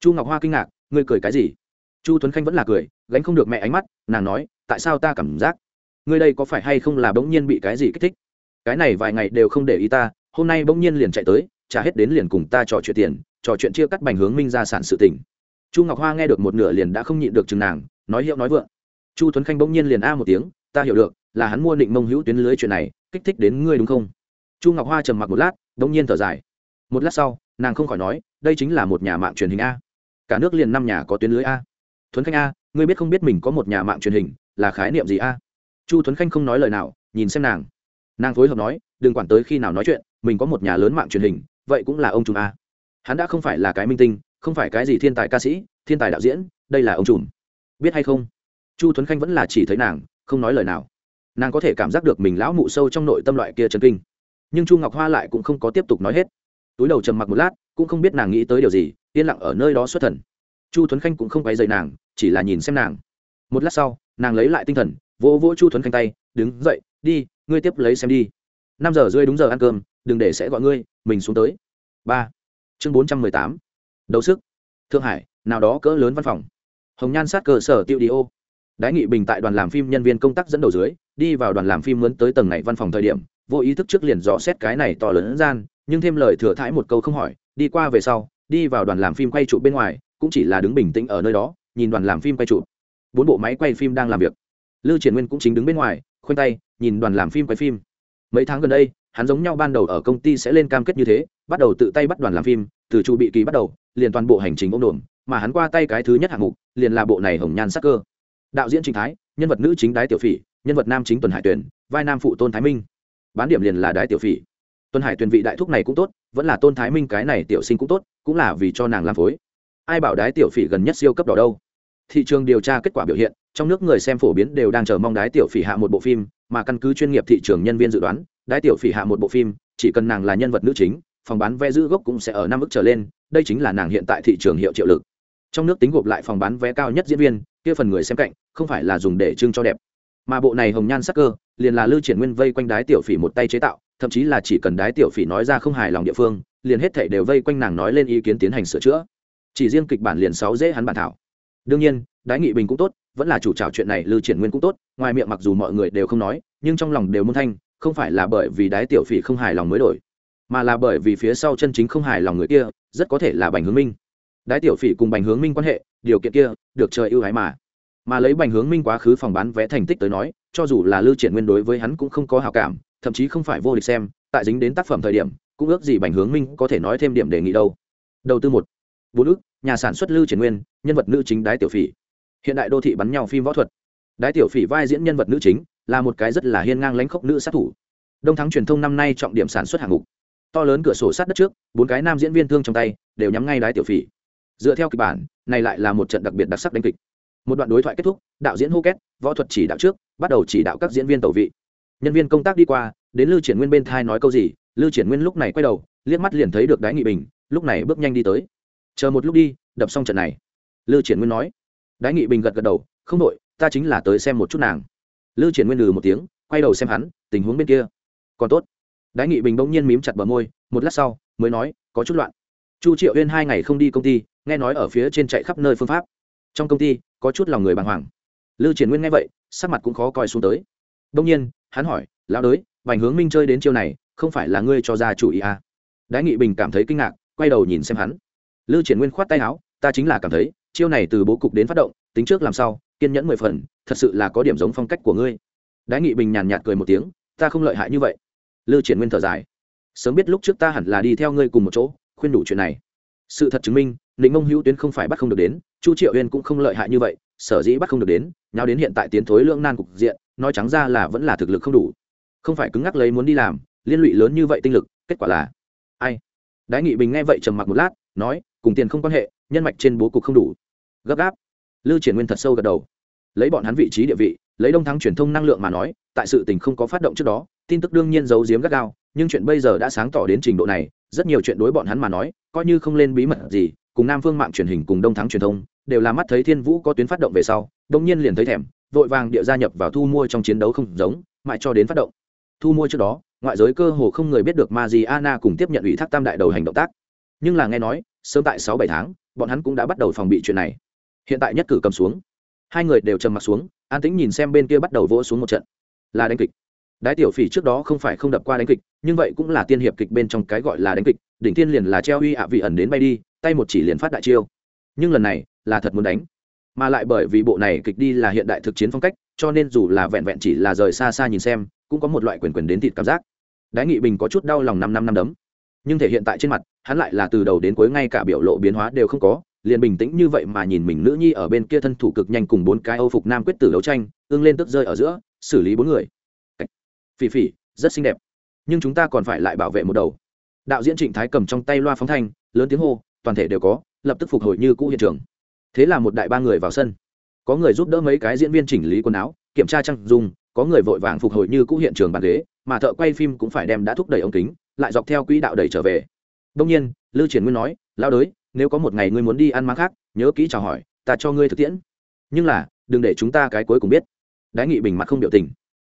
Chu ngọc hoa kinh ngạc, ngươi cười cái gì? Chu tuấn khanh vẫn là cười, gánh không được mẹ ánh mắt, nàng nói, tại sao ta cảm giác? Ngươi đây có phải hay không là bỗng nhiên bị cái gì kích thích? Cái này vài ngày đều không để ý ta, hôm nay bỗng nhiên liền chạy tới trả hết đến liền cùng ta trò chuyện tiền, trò chuyện chia cắt bành hướng minh ra sản sự tỉnh chu ngọc hoa nghe được một nửa liền đã không nhịn được chừng nàng, nói hiệu nói vượng. Chu tuấn khanh bỗng nhiên liền a một tiếng, ta hiểu được, là hắn mua định mông hữu tuyến lưới chuyện này, kích thích đến ngươi đúng không? Chu ngọc hoa trầm mặc một lát, bỗng nhiên thở dài. Một lát sau, nàng không khỏi nói, đây chính là một nhà mạng truyền hình a. Cả nước liền năm nhà có tuyến lưới a. Thuấn khanh a, ngươi biết không biết mình có một nhà mạng truyền hình, là khái niệm gì a? Chu thuấn khanh không nói lời nào, nhìn xem nàng. Nàng phối hợp nói, đừng quản tới khi nào nói chuyện, mình có một nhà lớn mạng truyền hình vậy cũng là ông trùm a. Hắn đã không phải là cái minh tinh, không phải cái gì thiên tài ca sĩ, thiên tài đạo diễn, đây là ông trùm. Biết hay không? Chu thuấn khanh vẫn là chỉ thấy nàng, không nói lời nào. Nàng có thể cảm giác được mình lão mụ sâu trong nội tâm loại kia chân kinh. Nhưng chu ngọc hoa lại cũng không có tiếp tục nói hết. Túi đầu trầm mặc một lát, cũng không biết nàng nghĩ tới điều gì, yên lặng ở nơi đó xuất thần. Chu thuấn khanh cũng không quay dậy nàng, chỉ là nhìn xem nàng. Một lát sau, nàng lấy lại tinh thần, vỗ vỗ chu thuấn khanh tay, đứng dậy, đi, ngươi tiếp lấy xem đi. Năm giờ rưỡi đúng giờ ăn cơm đừng để sẽ gọi ngươi, mình xuống tới. Ba. Chương bốn trăm mười tám. Đấu sức. Thượng hải, nào đó cỡ lớn văn phòng. Hồng nhan sát cơ sở tiêu đi ô. Đái nghị bình tại đoàn làm phim nhân viên công tác dẫn đầu dưới, đi vào đoàn làm phim mướn tới tầng này văn phòng thời điểm, vô ý thức trước liền dò xét cái này to lớn gian, nhưng thêm lời thừa thãi một câu không hỏi, đi qua về sau, đi vào đoàn làm phim quay trụ bên ngoài, cũng chỉ là đứng bình tĩnh ở nơi đó, nhìn đoàn làm phim quay trụ bốn bộ máy quay phim đang làm việc. Lưu triển nguyên cũng chính đứng bên ngoài, khoanh tay, nhìn đoàn làm phim quay phim. Mấy tháng gần đây hắn giống nhau ban đầu ở công ty sẽ lên cam kết như thế, bắt đầu tự tay bắt đoàn làm phim, từ chu bị kỳ bắt đầu, liền toàn bộ hành trình ôm đồn mà hắn qua tay cái thứ nhất hạng mục, liền là bộ này hồng nhan sắc cơ. Đạo diễn trình thái, nhân vật nữ chính đái tiểu phỉ, nhân vật nam chính tuần hải tuyển vai nam phụ tôn thái minh. Bán điểm liền là đái tiểu phỉ. Tuần hải tuyển vị đại thúc này cũng tốt, vẫn là tôn thái minh cái này tiểu sinh cũng tốt, cũng là vì cho nàng làm phối. Ai bảo đái tiểu phỉ gần nhất siêu cấp đỏ đâu? Thị trường điều tra kết quả biểu hiện, trong nước người xem phổ biến đều đang chờ mong đái tiểu phỉ hạ một bộ phim mà căn cứ chuyên nghiệp thị trường nhân viên dự đoán, đái tiểu phỉ hạ một bộ phim, chỉ cần nàng là nhân vật nữ chính, phòng bán vé giữ gốc cũng sẽ ở năm ức trở lên, đây chính là nàng hiện tại thị trường hiệu triệu lực. Trong nước tính gộp lại phòng bán vé cao nhất diễn viên, kia phần người xem cạnh, không phải là dùng để trưng cho đẹp. Mà bộ này hồng nhan sắc cơ, liền là lưu triển nguyên vây quanh đái tiểu phỉ một tay chế tạo, thậm chí là chỉ cần đái tiểu phỉ nói ra không hài lòng địa phương, liền hết thảy đều vây quanh nàng nói lên ý kiến tiến hành sửa chữa. Chỉ riêng kịch bản liền sáu dễ hắn bản thảo. Đương nhiên, đái nghị bình cũng tốt vẫn là chủ trào chuyện này lưu triển nguyên cũng tốt, ngoài miệng mặc dù mọi người đều không nói, nhưng trong lòng đều môn thanh, không phải là bởi vì đái tiểu phỉ không hài lòng mới đổi, mà là bởi vì phía sau chân chính không hài lòng người kia, rất có thể là bành hướng minh. Đái tiểu phỉ cùng bành hướng minh quan hệ, điều kiện kia, được trời ưu ái mà. Mà lấy bành hướng minh quá khứ phòng bán vé thành tích tới nói, cho dù là lưu triển nguyên đối với hắn cũng không có hào cảm, thậm chí không phải vô địch xem, tại dính đến tác phẩm thời điểm, cũng ước gì bành hướng minh có thể nói thêm điểm đề nghị đâu. Đầu tư một, bốn ước nhà sản xuất lưu triển nguyên, nhân vật nữ chính đái tiểu phỉ hiện đại đô thị bắn nhau phim võ thuật. Đái tiểu phỉ vai diễn nhân vật nữ chính, là một cái rất là hiên ngang lãnh khốc nữ sát thủ. Đông thắng truyền thông năm nay trọng điểm sản xuất hạng mục. To lớn cửa sổ sát đất trước, bốn cái nam diễn viên thương trong tay, đều nhắm ngay đái tiểu phỉ. Dựa theo kịch bản, này lại là một trận đặc biệt đặc sắc đánh kịch. Một đoạn đối thoại kết thúc, đạo diễn hô két, võ thuật chỉ đạo trước, bắt đầu chỉ đạo các diễn viên tẩu vị. Nhân viên công tác đi qua, đến lưu triển nguyên bên thai nói câu gì, lưu triển nguyên lúc này quay đầu, liếc mắt liền thấy được đái nghị bình, lúc này bước nhanh đi tới. Chờ một lúc đi, đập xong trận này. Lưu triển nguyên nói đái nghị bình gật gật đầu, không đội ta chính là tới xem một chút nàng. Lưu triển nguyên lừ một tiếng, quay đầu xem hắn, tình huống bên kia. Còn tốt. Đái nghị bình bỗng nhiên mím chặt bờ môi, một lát sau, mới nói, có chút loạn. Chu triệu huyên hai ngày không đi công ty, nghe nói ở phía trên chạy khắp nơi phương pháp. Trong công ty, có chút lòng người bàng hoàng. Lưu triển nguyên nghe vậy, sắc mặt cũng khó coi xuống tới. Bỗng nhiên, hắn hỏi, lão đới vành hướng minh chơi đến chiêu này, không phải là ngươi cho ra chủ ý à. đái nghị bình cảm thấy kinh ngạc, quay đầu nhìn xem hắn. Lưu triển nguyên khoát tay áo, ta chính là cảm thấy chiêu này từ bố cục đến phát động, tính trước làm sao kiên nhẫn mười phần, thật sự là có điểm giống phong cách của ngươi. Đái nghị bình nhàn nhạt cười một tiếng, ta không lợi hại như vậy. Lưu triển nguyên thở dài. Sớm biết lúc trước ta hẳn là đi theo ngươi cùng một chỗ, khuyên đủ chuyện này. Sự thật chứng minh định mông hữu tuyến không phải bắt không được đến, chu triệu huyên cũng không lợi hại như vậy, sở dĩ bắt không được đến nhau đến hiện tại tiến thối lưỡng nan cục diện, nói trắng ra là vẫn là thực lực không đủ. Không phải cứng ngắc lấy muốn đi làm, liên lụy lớn như vậy tinh lực, kết quả là ai? Đái nghị bình nghe vậy trầm mặc một lát, nói, cùng tiền không quan hệ nhân mạch trên bố cục không đủ. Gấp gáp. Lưu triển nguyên thật sâu gật đầu. Lấy bọn hắn vị trí địa vị, lấy đông thắng truyền thông năng lượng mà nói, tại sự tình không có phát động trước đó, tin tức đương nhiên giấu giếm gắt gao, nhưng chuyện bây giờ đã sáng tỏ đến trình độ này, rất nhiều chuyện đối bọn hắn mà nói, coi như không lên bí mật gì, cùng nam phương mạng truyền hình cùng đông thắng truyền thông, đều là mắt thấy thiên vũ có tuyến phát động về sau đông nhiên liền thấy thèm, vội vàng địa gia nhập vào thu mua trong chiến đấu không giống, mãi cho đến phát động. Thu mua trước đó, ngoại giới cơ hồ không người biết được Mariana cùng tiếp nhận ủy thác tam đại đầu hành động tác. Nhưng là nghe nói, sớm tại sáu bảy tháng bọn hắn cũng đã bắt đầu phòng bị chuyện này. Hiện tại nhất cử cầm xuống. Hai người đều trầm mặt xuống, an tĩnh nhìn xem bên kia bắt đầu vỗ xuống một trận. Là đánh kịch. Đái tiểu phỉ trước đó không phải không đập qua đánh kịch, nhưng vậy cũng là tiên hiệp kịch bên trong cái gọi là đánh kịch, đỉnh tiên liền là treo uy ạ vị ẩn đến bay đi, tay một chỉ liền phát đại chiêu. Nhưng lần này là thật muốn đánh. Mà lại bởi vì bộ này kịch đi là hiện đại thực chiến phong cách, cho nên dù là vẹn vẹn chỉ là rời xa xa nhìn xem, cũng có một loại quyền quyền đến thịt cảm giác. Đái nghị bình có chút đau lòng năm năm năm đấm nhưng thể hiện tại trên mặt, hắn lại là từ đầu đến cuối ngay cả biểu lộ biến hóa đều không có, liền bình tĩnh như vậy mà nhìn mình nữ nhi ở bên kia thân thủ cực nhanh cùng bốn cái âu phục nam quyết tử đấu tranh, ương lên tức rơi ở giữa, xử lý bốn người. Phỉ phỉ, rất xinh đẹp. Nhưng chúng ta còn phải lại bảo vệ một đầu. Đạo diễn trịnh thái cầm trong tay loa phóng thanh, lớn tiếng hô, toàn thể đều có, lập tức phục hồi như cũ hiện trường. Thế là một đại ba người vào sân. Có người giúp đỡ mấy cái diễn viên chỉnh lý quần áo, kiểm tra trang dùng có người vội vàng phục hồi như cũ hiện trường bàn ghế, mà thợ quay phim cũng phải đem đã thúc đẩy ống kính, lại dọc theo quỹ đạo đẩy trở về. Đông nhiên, lưu triển nguyên nói lao đới, nếu có một ngày ngươi muốn đi ăn má khác, nhớ kỹ chào hỏi, ta cho ngươi thực tiễn. Nhưng là, đừng để chúng ta cái cuối cùng biết. Đái nghị bình mặt không biểu tình.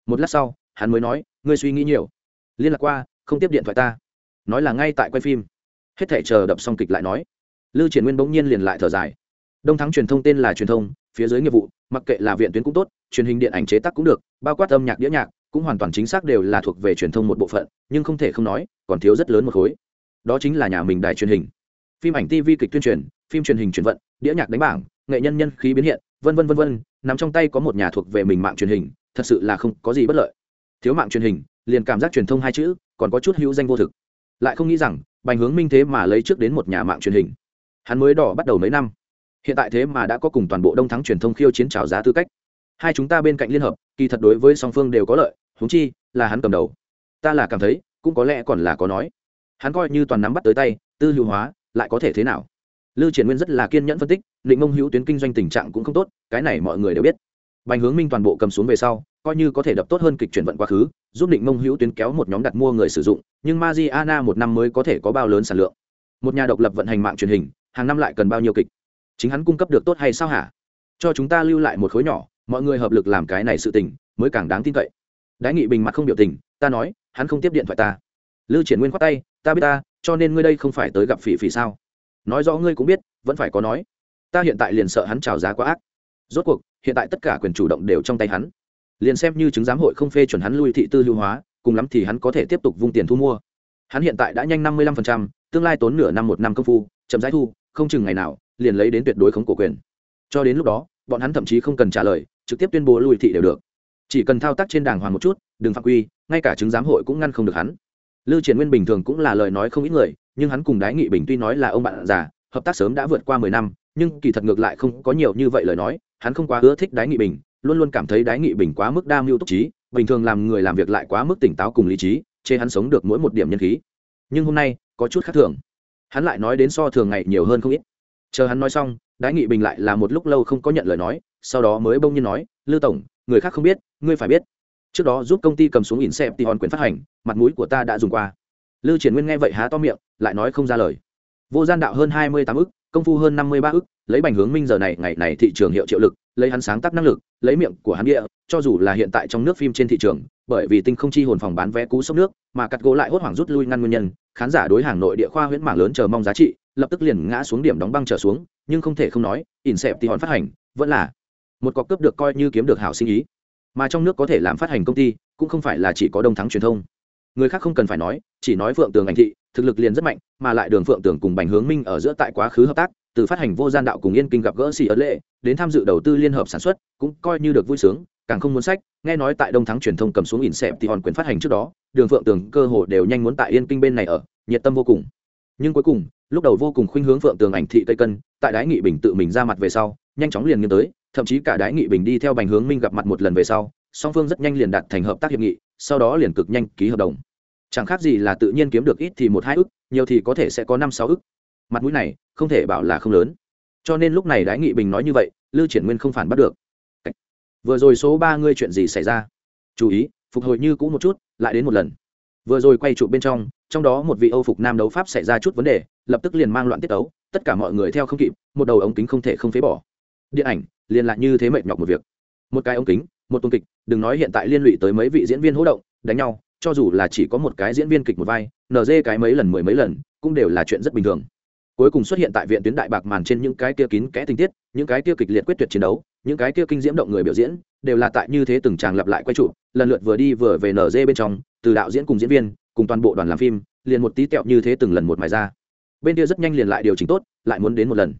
Một lát sau, hắn mới nói, ngươi suy nghĩ nhiều. Liên lạc qua, không tiếp điện thoại ta. Nói là ngay tại quay phim. Hết thể chờ đập xong kịch lại nói. Lưu triển nguyên bỗng nhiên liền lại thở dài. Đông thắng truyền thông tên là truyền thông, phía dưới nghiệp vụ, mặc kệ là viện tuyến cũng tốt truyền hình điện ảnh chế tác cũng được, bao quát âm nhạc, đĩa nhạc, cũng hoàn toàn chính xác đều là thuộc về truyền thông một bộ phận, nhưng không thể không nói, còn thiếu rất lớn một khối. Đó chính là nhà mình đài truyền hình. Phim ảnh tv kịch tuyên truyền, phim truyền hình truyền vận, đĩa nhạc đánh bảng, nghệ nhân nhân khí biến hiện, vân vân vân vân, nằm trong tay có một nhà thuộc về mình mạng truyền hình, thật sự là không có gì bất lợi. Thiếu mạng truyền hình, liền cảm giác truyền thông hai chữ, còn có chút hữu danh vô thực. Lại không nghĩ rằng, bành hướng minh thế mà lấy trước đến một nhà mạng truyền hình. Hắn mới đỏ bắt đầu mấy năm. Hiện tại thế mà đã có cùng toàn bộ đông thắng truyền thông khiêu chiến trào giá tư cách hai chúng ta bên cạnh liên hợp, kỳ thật đối với song phương đều có lợi húng chi, là hắn cầm đầu. Ta là cảm thấy, cũng có lẽ còn là có nói. Hắn coi như toàn nắm bắt tới tay, tư lưu hóa, lại có thể thế nào? Lưu triển nguyên rất là kiên nhẫn phân tích, định mông hữu tuyến kinh doanh tình trạng cũng không tốt, cái này mọi người đều biết. Bành hướng minh toàn bộ cầm xuống về sau, coi như có thể đập tốt hơn kịch chuyển vận quá khứ, giúp định mông hữu tuyến kéo một nhóm đặt mua người sử dụng, nhưng Mariana một năm mới có thể có bao lớn sản lượng. Một nhà độc lập vận hành mạng truyền hình, hàng năm lại cần bao nhiêu kịch? Chính hắn cung cấp được tốt hay sao hả? Cho chúng ta lưu lại một khối nhỏ mọi người hợp lực làm cái này sự tình, mới càng đáng tin cậy. Đái nghị bình mặt không biểu tình, ta nói, hắn không tiếp điện thoại ta. Lưu triển nguyên khoát tay, ta biết ta, cho nên ngươi đây không phải tới gặp phỉ phỉ sao? Nói rõ ngươi cũng biết, vẫn phải có nói. Ta hiện tại liền sợ hắn trào giá quá ác. Rốt cuộc, hiện tại tất cả quyền chủ động đều trong tay hắn. Liền xem như chứng giám hội không phê chuẩn hắn lui thị tư lưu hóa, cùng lắm thì hắn có thể tiếp tục vung tiền thu mua. Hắn hiện tại đã nhanh năm mươi lăm phần trăm, tương lai tốn nửa năm một năm công phu, chậm rãi thu, không chừng ngày nào, liền lấy đến tuyệt đối khống cổ quyền. Cho đến lúc đó bọn hắn thậm chí không cần trả lời, trực tiếp tuyên bố lui thị đều được. Chỉ cần thao tác trên đàng hoàng một chút, đừng phạm quy, ngay cả chứng giám hội cũng ngăn không được hắn. Lưu triển nguyên bình thường cũng là lời nói không ít người, nhưng hắn cùng đái nghị bình tuy nói là ông bạn già, hợp tác sớm đã vượt qua mười năm, nhưng kỳ thật ngược lại không có nhiều như vậy lời nói, hắn không quá ưa thích đái nghị bình, luôn luôn cảm thấy đái nghị bình quá mức đa mưu túc trí, bình thường làm người làm việc lại quá mức tỉnh táo cùng lý trí, chê hắn sống được mỗi một điểm nhân khí. Nhưng hôm nay, có chút khác thường. Hắn lại nói đến so thường ngày nhiều hơn không ít chờ hắn nói xong, đái nghị bình lại là một lúc lâu không có nhận lời nói, sau đó mới bông nhiên nói, lư tổng, người khác không biết, ngươi phải biết. Trước đó giúp công ty cầm xuống in xẹp thì hòn quyền phát hành, mặt mũi của ta đã dùng qua. Lư triển nguyên nghe vậy há to miệng, lại nói không ra lời. Vô gian đạo hơn hai mươi tám ức, công phu hơn năm mươi ba ức, lấy bành hướng minh giờ này, ngày này thị trường hiệu triệu lực, lấy hắn sáng tác năng lực, lấy miệng của hắn địa, cho dù là hiện tại trong nước phim trên thị trường, bởi vì tinh không chi hồn phòng bán vé cú sốc nước, mà cắt gỗ lại hốt hoảng rút lui ngăn nguyên nhân, khán giả đối hàng nội địa khoa huyễn mảng lớn chờ mong giá trị lập tức liền ngã xuống điểm đóng băng trở xuống, nhưng không thể không nói, ỉn xẹp thì hòn phát hành, vẫn là một cọc cướp được coi như kiếm được hảo sinh ý. Mà trong nước có thể làm phát hành công ty, cũng không phải là chỉ có đông thắng truyền thông. Người khác không cần phải nói, chỉ nói phượng tường ảnh thị, thực lực liền rất mạnh, mà lại đường phượng tường cùng bành hướng minh ở giữa tại quá khứ hợp tác, từ phát hành vô gian đạo cùng yên kinh gặp gỡ xì ấn lệ, đến tham dự đầu tư liên hợp sản xuất, cũng coi như được vui sướng, càng không muốn sách, nghe nói tại đông thắng truyền thông cầm xuống ỉn xẹp thì hòn quyền phát hành trước đó, đường phượng tường cơ hồ đều nhanh muốn tại yên kinh bên này ở, nhiệt tâm vô cùng nhưng cuối cùng, lúc đầu vô cùng khuynh hướng phượng tường ảnh thị tây cân, tại đái nghị bình tự mình ra mặt về sau, nhanh chóng liền nghiêng tới, thậm chí cả đái nghị bình đi theo bành hướng minh gặp mặt một lần về sau, song phương rất nhanh liền đạt thành hợp tác hiệp nghị, sau đó liền cực nhanh ký hợp đồng. Chẳng khác gì là tự nhiên kiếm được ít thì một hai ức, nhiều thì có thể sẽ có năm sáu ức. Mặt mũi này, không thể bảo là không lớn. Cho nên lúc này đái nghị bình nói như vậy, lưu triển nguyên không phản bắt được. Vừa rồi số ba ngươi chuyện gì xảy ra? Chú ý, phục hồi như cũ một chút, lại đến một lần vừa rồi quay trụ bên trong trong đó một vị âu phục nam đấu pháp xảy ra chút vấn đề, lập tức liền mang loạn tiết tấu, tất cả mọi người theo không kịp, một đầu ống kính không thể không phế bỏ. Điện ảnh, liền lại như thế mệt nhọc một việc. Một cái ống kính, một tuần kịch, đừng nói hiện tại liên lụy tới mấy vị diễn viên hỗ động, đánh nhau, cho dù là chỉ có một cái diễn viên kịch một vai nd cái mấy lần, mười mấy lần, cũng đều là chuyện rất bình thường. Cuối cùng xuất hiện tại viện tuyến đại bạc màn trên những cái kia kín kẽ tình tiết, những cái kia kịch liệt quyết tuyệt chiến đấu, những cái kia kinh diễm động người biểu diễn, đều là tại như thế từng tràng lặp lại quay trụ lần lượt vừa đi vừa về nd bên trong từ đạo diễn cùng diễn viên, cùng toàn bộ đoàn làm phim, liền một tí tẹo như thế từng lần một mài ra. Bên kia rất nhanh liền lại điều chỉnh tốt, lại muốn đến một lần.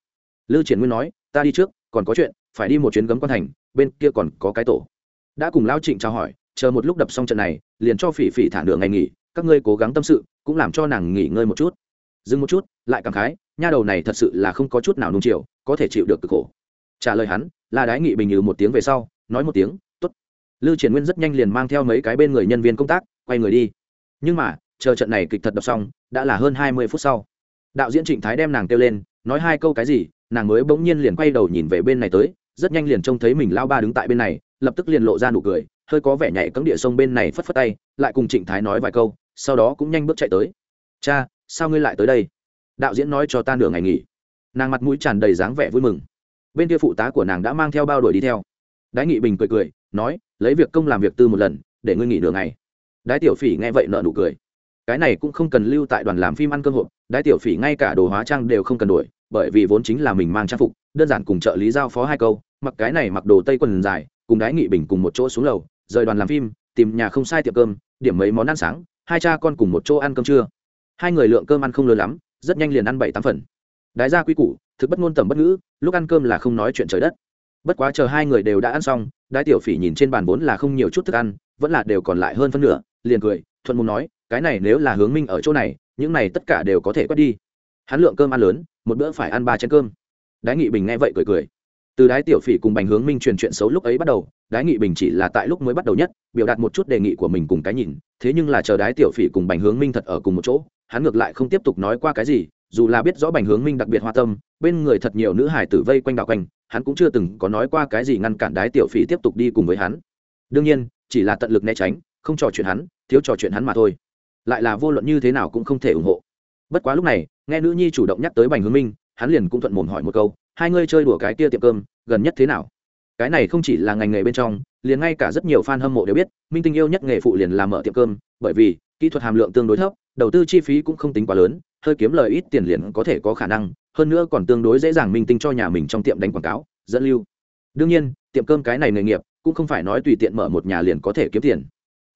Lư triển nguyên nói, ta đi trước, còn có chuyện, phải đi một chuyến gấm quan thành, bên kia còn có cái tổ. Đã cùng lao trịnh chào hỏi, chờ một lúc đập xong trận này, liền cho phỉ phỉ thả nửa ngày nghỉ, các ngươi cố gắng tâm sự, cũng làm cho nàng nghỉ ngơi một chút. Dừng một chút, lại cảm khái, nha đầu này thật sự là không có chút nào nung chiều, có thể chịu được cực khổ. Trả lời hắn, là đái nghị bình như một tiếng về sau, nói một tiếng t ố t lưu triển nguyên rất nhanh liền mang theo mấy cái bên người nhân viên công tác quay người đi. Nhưng mà, chờ trận này kịch thật đọc xong, đã là hơn hai mươi phút sau. Đạo diễn trịnh thái đem nàng kêu lên, nói hai câu cái gì, nàng mới bỗng nhiên liền quay đầu nhìn về bên này tới, rất nhanh liền trông thấy mình lao ba đứng tại bên này, lập tức liền lộ ra nụ cười, hơi có vẻ nhảy cấm địa sông bên này phất phất tay, lại cùng trịnh thái nói vài câu, sau đó cũng nhanh bước chạy tới. Cha, sao ngươi lại tới đây? Đạo diễn nói cho ta nửa ngày nghỉ. Nàng mặt mũi tràn đầy dáng vẻ vui mừng. Bên kia phụ tá của nàng đã mang theo bao đuổi đi theo. Đái nghị bình cười cười, nói, lấy việc công làm việc tư một lần, để ngươi nghỉ nửa ngày đái tiểu phỉ nghe vậy nợ nụ cười. Cái này cũng không cần lưu tại đoàn làm phim ăn cơm hộp, đái tiểu phỉ ngay cả đồ hóa trang đều không cần đổi, bởi vì vốn chính là mình mang trang phục, đơn giản cùng trợ lý giao phó hai câu, mặc cái này mặc đồ tây quần dài, cùng đái nghị bình cùng một chỗ xuống lầu, rời đoàn làm phim, tìm nhà không sai tiệm cơm, điểm mấy món ăn sáng, hai cha con cùng một chỗ ăn cơm trưa. Hai người lượng cơm ăn không lớn lắm, rất nhanh liền ăn bảy tám phần. Đái ra quy củ, thực bất ngôn tầm bất ngữ, lúc ăn cơm là không nói chuyện trời đất. Bất quá chờ hai người đều đã ăn xong, đái tiểu phỉ nhìn trên bàn vốn là không nhiều chút thức ăn, vẫn là đều còn lại hơn phân nửa liền cười, thuận mùng nói, cái này nếu là hướng minh ở chỗ này, những này tất cả đều có thể quét đi. Hắn lượng cơm ăn lớn, một bữa phải ăn ba chén cơm. Đái nghị bình nghe vậy cười cười. Từ đái tiểu phỉ cùng bành hướng minh truyền chuyện xấu lúc ấy bắt đầu, đái nghị bình chỉ là tại lúc mới bắt đầu nhất, biểu đạt một chút đề nghị của mình cùng cái nhìn, thế nhưng là chờ đái tiểu phỉ cùng bành hướng minh thật ở cùng một chỗ, hắn ngược lại không tiếp tục nói qua cái gì, dù là biết rõ bành hướng minh đặc biệt hoa tâm, bên người thật nhiều nữ hải tử vây quanh đạo quanh, hắn cũng chưa từng có nói qua cái gì ngăn cản đái tiểu phỉ tiếp tục đi cùng với hắn. Đương nhiên, chỉ là tận lực né tránh không trò chuyện hắn, thiếu trò chuyện hắn mà thôi. Lại là vô luận như thế nào cũng không thể ủng hộ. Bất quá lúc này, nghe nữ nhi chủ động nhắc tới bành hướng minh, hắn liền cũng thuận mồm hỏi một câu, hai ngươi chơi đùa cái kia tiệm cơm, gần nhất thế nào? Cái này không chỉ là ngành nghề bên trong, liền ngay cả rất nhiều fan hâm mộ đều biết, minh tinh yêu nhất nghề phụ liền làm mở tiệm cơm, bởi vì, kỹ thuật hàm lượng tương đối thấp, đầu tư chi phí cũng không tính quá lớn, hơi kiếm lời ít tiền liền có thể có khả năng, hơn nữa còn tương đối dễ dàng minh tinh cho nhà mình trong tiệm đánh quảng cáo, dẫn lưu. Đương nhiên, tiệm cơm cái này nghề nghiệp, cũng không phải nói tùy tiện mở một nhà liền có thể kiếm tiền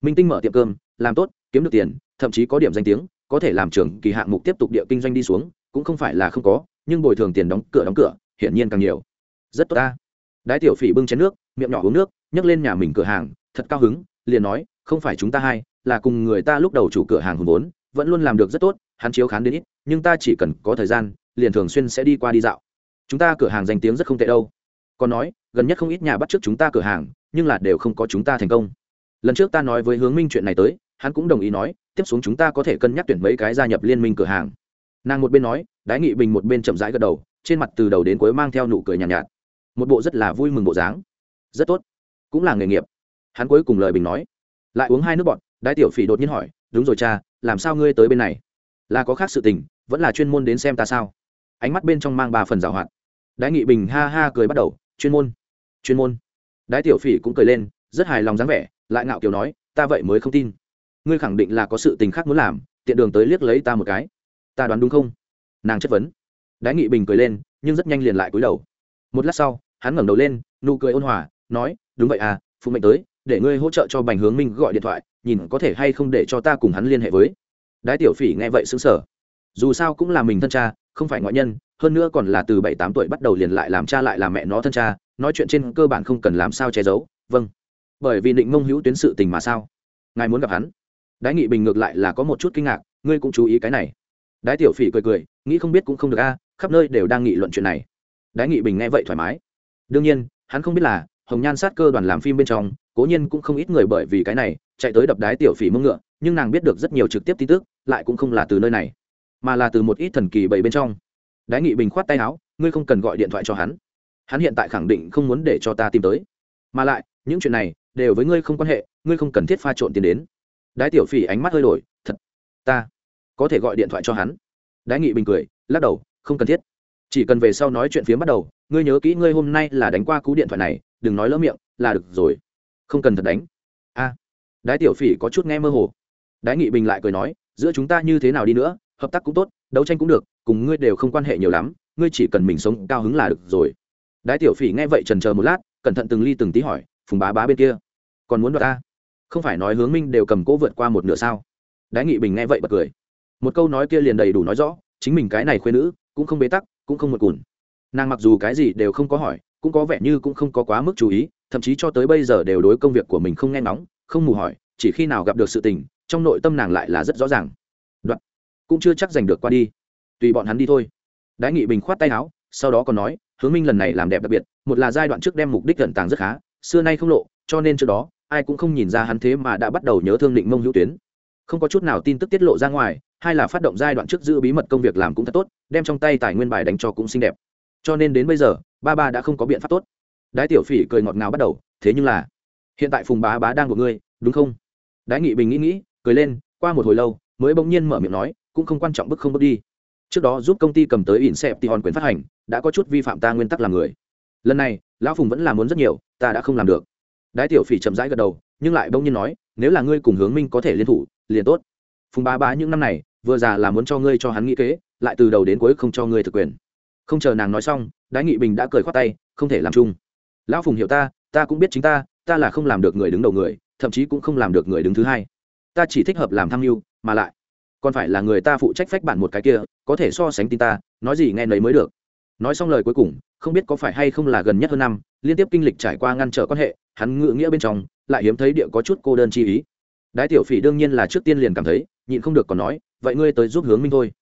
minh tinh mở tiệm cơm, làm tốt, kiếm được tiền, thậm chí có điểm danh tiếng, có thể làm trường kỳ hạng mục tiếp tục địa kinh doanh đi xuống, cũng không phải là không có, nhưng bồi thường tiền đóng cửa đóng cửa, hiển nhiên càng nhiều. Rất tốt ta. Đái tiểu phỉ bưng chén nước, miệng nhỏ uống nước, nhấc lên nhà mình cửa hàng, thật cao hứng, liền nói, không phải chúng ta hai, là cùng người ta lúc đầu chủ cửa hàng hùng vốn, vẫn luôn làm được rất tốt, hắn chiếu khán đến ít, nhưng ta chỉ cần có thời gian, liền thường xuyên sẽ đi qua đi dạo. Chúng ta cửa hàng danh tiếng rất không tệ đâu. Còn nói, gần nhất không ít nhà bắt trước chúng ta cửa hàng, nhưng là đều không có chúng ta thành công lần trước ta nói với hướng minh chuyện này tới hắn cũng đồng ý nói tiếp xuống chúng ta có thể cân nhắc tuyển mấy cái gia nhập liên minh cửa hàng. Nàng một bên nói đái nghị bình một bên chậm rãi gật đầu trên mặt từ đầu đến cuối mang theo nụ cười nhàn nhạt, nhạt. Một bộ rất là vui mừng bộ dáng. Rất tốt. Cũng là nghề nghiệp. Hắn cuối cùng lời bình nói. Lại uống hai nước bọt đái tiểu phỉ đột nhiên hỏi đúng rồi cha làm sao ngươi tới bên này? Là có khác sự tình vẫn là chuyên môn đến xem ta sao? Ánh mắt bên trong mang ba phần rào hoạt. Đái nghị bình ha ha cười bắt đầu chuyên môn chuyên môn. Đái tiểu phỉ cũng cười lên rất hài lòng dáng vẻ lại ngạo kiều nói, ta vậy mới không tin. Ngươi khẳng định là có sự tình khác muốn làm, tiện đường tới liếc lấy ta một cái. Ta đoán đúng không? Nàng chất vấn. Đái nghị bình cười lên, nhưng rất nhanh liền lại cúi đầu. Một lát sau, hắn ngẩng đầu lên, nụ cười ôn hòa, nói, đúng vậy à phụ mệnh tới, để ngươi hỗ trợ cho bành hướng minh gọi điện thoại, nhìn có thể hay không để cho ta cùng hắn liên hệ với. Đái tiểu phỉ nghe vậy xứng sở dù sao cũng là mình thân cha, không phải ngoại nhân, hơn nữa còn là từ bảy tám tuổi bắt đầu liền lại làm cha lại làm mẹ nó thân cha, nói chuyện trên cơ bản không cần làm sao che giấu vâng bởi vì định mông hữu tuyến sự tình mà sao? Ngài muốn gặp hắn? Đái nghị bình ngược lại là có một chút kinh ngạc, ngươi cũng chú ý cái này. Đái tiểu phỉ cười cười, nghĩ không biết cũng không được a, khắp nơi đều đang nghị luận chuyện này. Đái nghị bình nghe vậy thoải mái. Đương nhiên, hắn không biết là, hồng nhan sát cơ đoàn làm phim bên trong, cố nhiên cũng không ít người bởi vì cái này, chạy tới đập đái tiểu phỉ mông ngựa, nhưng nàng biết được rất nhiều trực tiếp tin tức, lại cũng không là từ nơi này, mà là từ một ít thần kỳ bậy bên trong. Đái nghị bình khoát tay áo, ngươi không cần gọi điện thoại cho hắn. Hắn hiện tại khẳng định không muốn để cho ta tìm tới. Mà lại, những chuyện này đều với ngươi không quan hệ, ngươi không cần thiết pha trộn tiền đến. Đái tiểu phỉ ánh mắt hơi đổi, thật, ta có thể gọi điện thoại cho hắn. Đái nghị bình cười, lắc đầu, không cần thiết. Chỉ cần về sau nói chuyện phía bắt đầu, ngươi nhớ kỹ ngươi hôm nay là đánh qua cú điện thoại này, đừng nói lỡ miệng, là được rồi. Không cần thật đánh. A, đái tiểu phỉ có chút nghe mơ hồ. Đái nghị bình lại cười nói, giữa chúng ta như thế nào đi nữa, hợp tác cũng tốt, đấu tranh cũng được, cùng ngươi đều không quan hệ nhiều lắm, ngươi chỉ cần mình sống cao hứng là được rồi. Đái tiểu phỉ nghe vậy trần chờ một lát, cẩn thận từng ly từng tí hỏi, phùng bá bá bên kia? Còn muốn đoạt ta? Không phải nói hướng minh đều cầm cố vượt qua một nửa sao? Đái nghị bình nghe vậy bật cười. Một câu nói kia liền đầy đủ nói rõ, chính mình cái này khuyên nữ, cũng không bế tắc, cũng không một cùn. Nàng mặc dù cái gì đều không có hỏi, cũng có vẻ như cũng không có quá mức chú ý, thậm chí cho tới bây giờ đều đối công việc của mình không nghe nóng không mù hỏi, chỉ khi nào gặp được sự tình, trong nội tâm nàng lại là rất rõ ràng. Đoạn. Cũng chưa chắc giành được qua đi. Tùy bọn hắn đi thôi. Đái nghị bình khoát tay áo, sau đó còn nói, hướng minh lần này làm đẹp đặc biệt, một là giai đoạn trước đem mục đích gần tàng rất khá, xưa nay không lộ, cho nên trước đó ai cũng không nhìn ra hắn thế mà đã bắt đầu nhớ thương định mông hữu tuyến. Không có chút nào tin tức tiết lộ ra ngoài, hai là phát động giai đoạn trước giữ bí mật công việc làm cũng thật tốt, đem trong tay tài nguyên bài đánh cho cũng xinh đẹp. Cho nên đến bây giờ, ba ba đã không có biện pháp tốt. Đái tiểu phỉ cười ngọt ngào bắt đầu, thế nhưng là, hiện tại phùng bá bá đang của ngươi, đúng không? Đái nghị bình nghĩ nghĩ, cười lên, qua một hồi lâu, mới bỗng nhiên mở miệng nói, cũng không quan trọng bước không bước đi. Trước đó giúp công ty cầm tới ỉn xẹp Hòn quyền phát hành, đã có chút vi phạm ta nguyên tắc làm người. Lần này, lão phùng vẫn làm muốn rất nhiều, ta đã không làm được đái tiểu phỉ chậm rãi gật đầu, nhưng lại bỗng nhiên nói, nếu là ngươi cùng hướng minh có thể liên thủ, liền tốt. Phùng bá bá những năm này, vừa già là muốn cho ngươi cho hắn nghĩ kế, lại từ đầu đến cuối không cho ngươi thực quyền. Không chờ nàng nói xong, đái nghị bình đã cười khoát tay, không thể làm chung. Lão phùng hiểu ta ta cũng biết chính ta ta là không làm được người đứng đầu người, thậm chí cũng không làm được người đứng thứ hai. Ta chỉ thích hợp làm tham mưu, mà lại còn phải là người ta phụ trách phách bản một cái kia, có thể so sánh tin ta, nói gì nghe nấy mới được. Nói xong lời cuối cùng, không biết có phải hay không là gần nhất hơn năm liên tiếp kinh lịch trải qua ngăn trở quan hệ, hắn ngự nghĩa bên trong, lại hiếm thấy địa có chút cô đơn chi ý. Đái tiểu phỉ đương nhiên là trước tiên liền cảm thấy, nhịn không được còn nói, vậy ngươi tới giúp hướng minh thôi.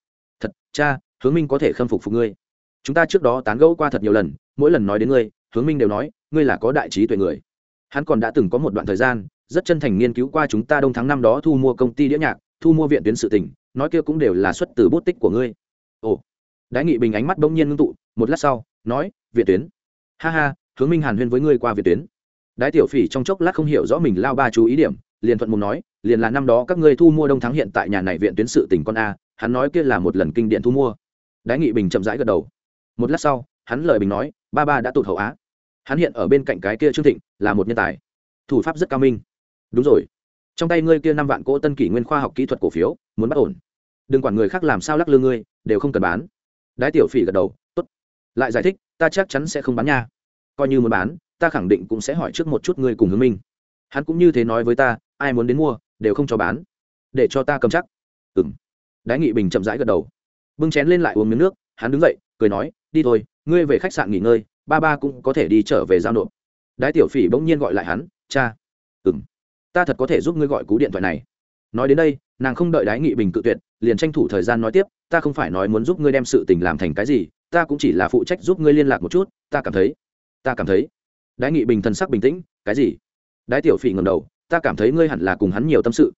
Thật, cha, hướng minh có thể khâm phục phục ngươi. Chúng ta trước đó tán gẫu qua thật nhiều lần, mỗi lần nói đến ngươi, hướng minh đều nói, ngươi là có đại trí tuệ người. Hắn còn đã từng có một đoạn thời gian, rất chân thành nghiên cứu qua chúng ta đông tháng năm đó thu mua công ty đĩa nhạc, thu mua viện tuyến sự tình, nói kia cũng đều là xuất từ bút tích của ngươi. Ồ. Đái nghị bình ánh mắt bỗng nhiên ngưng tụ, một lát sau, nói, viện tuyến. Ha ha hướng minh hàn huyên với ngươi qua Việt tuyến đái tiểu phỉ trong chốc lát không hiểu rõ mình lao ba chú ý điểm liền thuận mùng nói liền là năm đó các ngươi thu mua đông thắng hiện tại nhà này viện tuyến sự tỉnh con a hắn nói kia là một lần kinh điện thu mua đái nghị bình chậm rãi gật đầu một lát sau hắn lời bình nói ba ba đã tụt hậu á hắn hiện ở bên cạnh cái kia trương thịnh là một nhân tài thủ pháp rất cao minh đúng rồi trong tay ngươi kia năm vạn cỗ tân kỷ nguyên khoa học kỹ thuật cổ phiếu muốn bắt ổn đừng quản người khác làm sao lắc lư ngươi đều không cần bán đái tiểu phỉ gật đầu tốt lại giải thích ta chắc chắn sẽ không bán nha coi như muốn bán, ta khẳng định cũng sẽ hỏi trước một chút ngươi cùng hướng minh. Hắn cũng như thế nói với ta, ai muốn đến mua, đều không cho bán. Để cho ta cầm chắc. Ừ m đái nghị bình chậm rãi gật đầu. Bưng chén lên lại uống miếng nước, hắn đứng dậy, cười nói, đi thôi, ngươi về khách sạn nghỉ ngơi, ba ba cũng có thể đi trở về giao nộp. Đái tiểu phỉ bỗng nhiên gọi lại hắn, cha. Ừ m ta thật có thể giúp ngươi gọi cú điện thoại này. Nói đến đây, nàng không đợi đái nghị bình cự tuyệt, liền tranh thủ thời gian nói tiếp, ta không phải nói muốn giúp ngươi đem sự tình làm thành cái gì, ta cũng chỉ là phụ trách giúp ngươi liên lạc một chút, ta cảm thấy ta cảm thấy. Đái nghị bình thần sắc bình tĩnh, cái gì? Đái tiểu phỉ ngầm đầu, ta cảm thấy ngươi hẳn là cùng hắn nhiều tâm sự.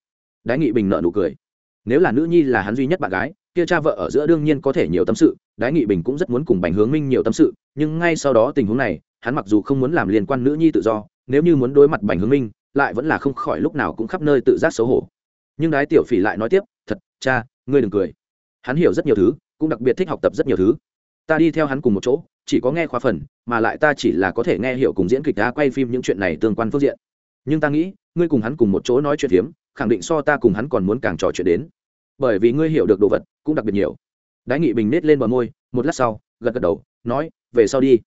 Đái nghị bình nợ nụ cười. Nếu là nữ nhi là hắn duy nhất bạn gái, kia cha vợ ở giữa đương nhiên có thể nhiều tâm sự, đái nghị bình cũng rất muốn cùng bành hướng minh nhiều tâm sự, nhưng ngay sau đó tình huống này, hắn mặc dù không muốn làm liên quan nữ nhi tự do, nếu như muốn đối mặt bành hướng minh, lại vẫn là không khỏi lúc nào cũng khắp nơi tự giác xấu hổ. Nhưng đái tiểu phỉ lại nói tiếp, thật, cha, ngươi đừng cười. Hắn hiểu rất nhiều thứ, cũng đặc biệt thích học tập rất nhiều thứ. Ta đi theo hắn cùng một chỗ chỉ có nghe khoa phần, mà lại ta chỉ là có thể nghe hiểu cùng diễn kịch đã quay phim những chuyện này tương quan phương diện. Nhưng ta nghĩ, ngươi cùng hắn cùng một chỗ nói chuyện phiếm, khẳng định so ta cùng hắn còn muốn càng trò chuyện đến. Bởi vì ngươi hiểu được đồ vật, cũng đặc biệt nhiều. Đái nghị bình nết lên bờ môi, một lát sau, gật gật đầu, nói, về sau đi.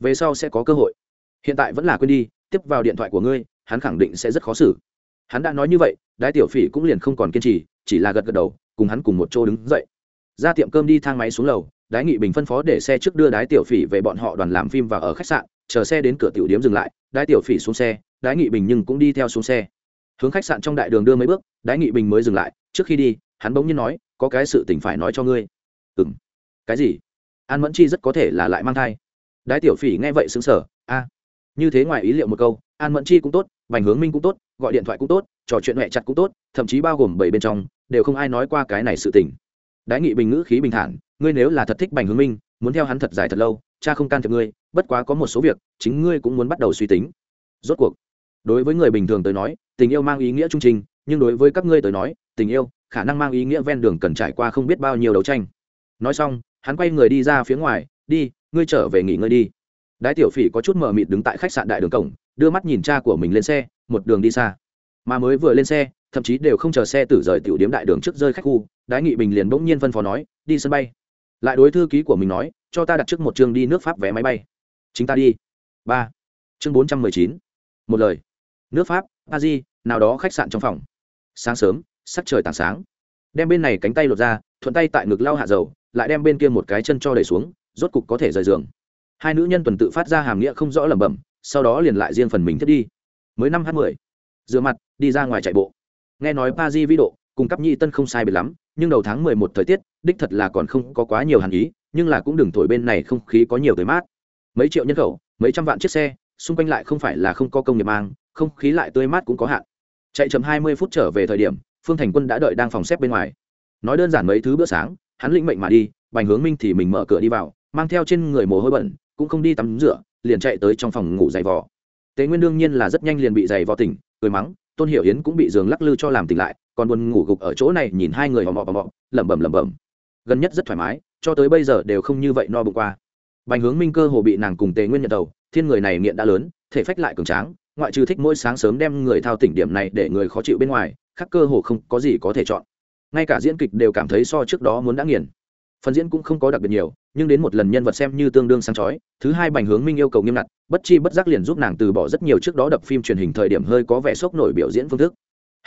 Về sau sẽ có cơ hội. Hiện tại vẫn là quên đi, tiếp vào điện thoại của ngươi, hắn khẳng định sẽ rất khó xử. Hắn đã nói như vậy, đái tiểu phỉ cũng liền không còn kiên trì, chỉ là gật gật đầu, cùng hắn cùng một chỗ đứng dậy. Ra tiệm cơm đi thang máy xuống lầu đái nghị bình phân phó để xe trước đưa đái tiểu phỉ về bọn họ đoàn làm phim và ở khách sạn, chờ xe đến cửa tiểu điếm dừng lại, đái tiểu phỉ xuống xe, đái nghị bình nhưng cũng đi theo xuống xe. Hướng khách sạn trong đại đường đưa mấy bước, đái nghị bình mới dừng lại, trước khi đi, hắn bỗng nhiên nói, có cái sự tình phải nói cho ngươi. Ừ m cái gì? An mẫn chi rất có thể là lại mang thai. Đái tiểu phỉ nghe vậy xứng sở a, như thế ngoài ý liệu một câu, an mẫn chi cũng tốt, bành hướng minh cũng tốt, gọi điện thoại cũng tốt, trò chuyện mẹ chặt cũng tốt, thậm chí bao gồm bảy bên trong, đều không ai nói qua cái này sự tình. Đái nghị bình ngữ khí bình thản ngươi nếu là thật thích bành hướng minh, muốn theo hắn thật dài thật lâu, cha không can thiệp ngươi, bất quá có một số việc, chính ngươi cũng muốn bắt đầu suy tính. Rốt cuộc, đối với người bình thường tới nói, tình yêu mang ý nghĩa trung trình, nhưng đối với các ngươi tới nói, tình yêu, khả năng mang ý nghĩa ven đường cần trải qua không biết bao nhiêu đấu tranh. Nói xong, hắn quay người đi ra phía ngoài, đi, ngươi trở về nghỉ ngơi đi. Đái tiểu phỉ có chút mờ mịt đứng tại khách sạn đại đường cổng, đưa mắt nhìn cha của mình lên xe, một đường đi xa. Mà mới vừa lên xe, thậm chí đều không chờ xe tử rời tiểu điếm đại đường trước rơi khách khu, đái nghị bình liền bỗng nhiên phân phó nói, đi sân bay lại đối thư ký của mình nói, cho ta đặt trước một chương đi nước pháp vé máy bay. Chính ta đi. Ba. Chương bốn trăm mười chín. Một lời. Nước pháp a di nào đó khách sạn trong phòng. Sáng sớm, sắc trời tảng sáng. Đem bên này cánh tay lột ra, thuận tay tại ngực lau hạ dầu, lại đem bên kia một cái chân cho đẩy xuống, rốt cục có thể rời giường. Hai nữ nhân tuần tự phát ra hàm nghĩa không rõ lẩm bẩm, sau đó liền lại riêng phần mình thiết đi. Mới năm h mười. Rửa mặt, đi ra ngoài chạy bộ. Nghe nói pa di vĩ độ, cùng cấp nhị tân không sai biệt lắm nhưng đầu tháng mười một thời tiết, đích thật là còn không có quá nhiều hàn ý, nhưng là cũng đừng thổi bên này không khí có nhiều tới mát. Mấy triệu nhân khẩu, mấy trăm vạn chiếc xe, xung quanh lại không phải là không có công nghiệp mang, không khí lại tươi mát cũng có hạn. Chạy chậm hai mươi phút trở về thời điểm, phương thành quân đã đợi đang phòng xếp bên ngoài. Nói đơn giản mấy thứ bữa sáng, hắn lĩnh mệnh mà đi, bành hướng minh thì mình mở cửa đi vào, mang theo trên người mồ hôi bẩn, cũng không đi tắm rửa, liền chạy tới trong phòng ngủ giày vò. Tế nguyên đương nhiên là rất nhanh liền bị giày vò tỉnh, cười mắng, tôn hiểu yến cũng bị giường lắc lư cho làm tỉnh lại còn buồn ngủ gục ở chỗ này nhìn hai người hò mò hò mò lẩm bẩm lẩm bẩm. Gần nhất rất thoải mái, cho tới bây giờ đều không như vậy no bụng qua. Bành hướng minh cơ hồ bị nàng cùng tề nguyên nhận đầu, thiên người này nghiện đã lớn, thể phách lại cường tráng, ngoại trừ thích mỗi sáng sớm đem người thao tỉnh điểm này để người khó chịu bên ngoài, khác cơ hồ không có gì có thể chọn. Ngay cả diễn kịch đều cảm thấy so trước đó muốn đã nghiền. Phần diễn cũng không có đặc biệt nhiều, nhưng đến một lần nhân vật xem như tương đương sáng chói, thứ hai bành hướng minh yêu cầu nghiêm ngặt, bất chi bất giác liền giúp nàng từ bỏ rất nhiều trước đó đập phim truyền hình thời điểm hơi có vẻ sốc nổi biểu diễn phương thức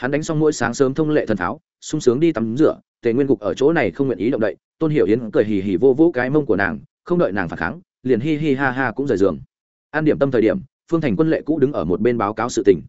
hắn đánh xong mỗi sáng sớm thông lệ thần tháo sung sướng đi tắm rửa tề nguyên gục ở chỗ này không nguyện ý động đậy tôn hiểu yến cười hì hì vô vũ cái mông của nàng không đợi nàng phản kháng liền hi hi ha ha cũng rời giường. An điểm tâm thời điểm phương thành quân lệ cũ đứng ở một bên báo cáo sự tình.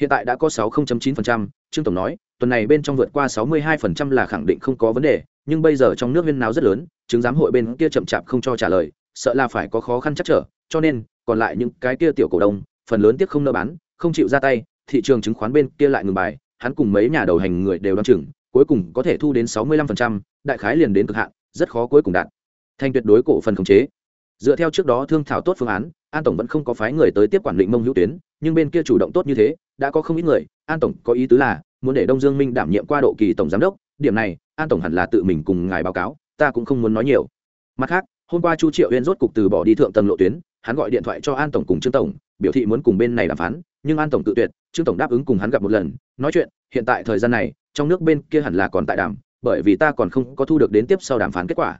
Hiện tại đã có 60.9%, trương tổng nói tuần này bên trong vượt qua 62% là khẳng định không có vấn đề nhưng bây giờ trong nước viên náo rất lớn chứng giám hội bên kia chậm chạp không cho trả lời sợ là phải có khó khăn chắc trở cho nên còn lại những cái kia tiểu cổ đông phần lớn tiếc không nợ bán không chịu ra tay thị trường chứng khoán bên kia lại ngừng bài hắn cùng mấy nhà đầu hành người đều đ o chừng cuối cùng có thể thu đến 65%, đại khái liền đến cực hạn rất khó cuối cùng đạt. Thành tuyệt đối cổ phần khống chế. Dựa theo trước đó thương thảo tốt phương án an tổng vẫn không có phái người tới tiếp quản định mông hữu tuyến nhưng bên kia chủ động tốt như thế đã có không ít người. An tổng có ý tứ là muốn để đông dương minh đảm nhiệm qua độ kỳ tổng giám đốc điểm này an tổng hẳn là tự mình cùng ngài báo cáo ta cũng không muốn nói nhiều. Mặt khác hôm qua chu triệu uyên rốt cục từ bỏ đi thượng tầng lộ tuyến hắn gọi điện thoại cho an tổng cùng trương tổng biểu thị muốn cùng bên này đàm phán nhưng an tổng tự tuyệt trương tổng đáp ứng cùng hắn gặp một lần, nói chuyện, hiện tại thời gian này, trong nước bên kia hẳn là còn tại đàm, bởi vì ta còn không có thu được đến tiếp sau đàm phán kết quả.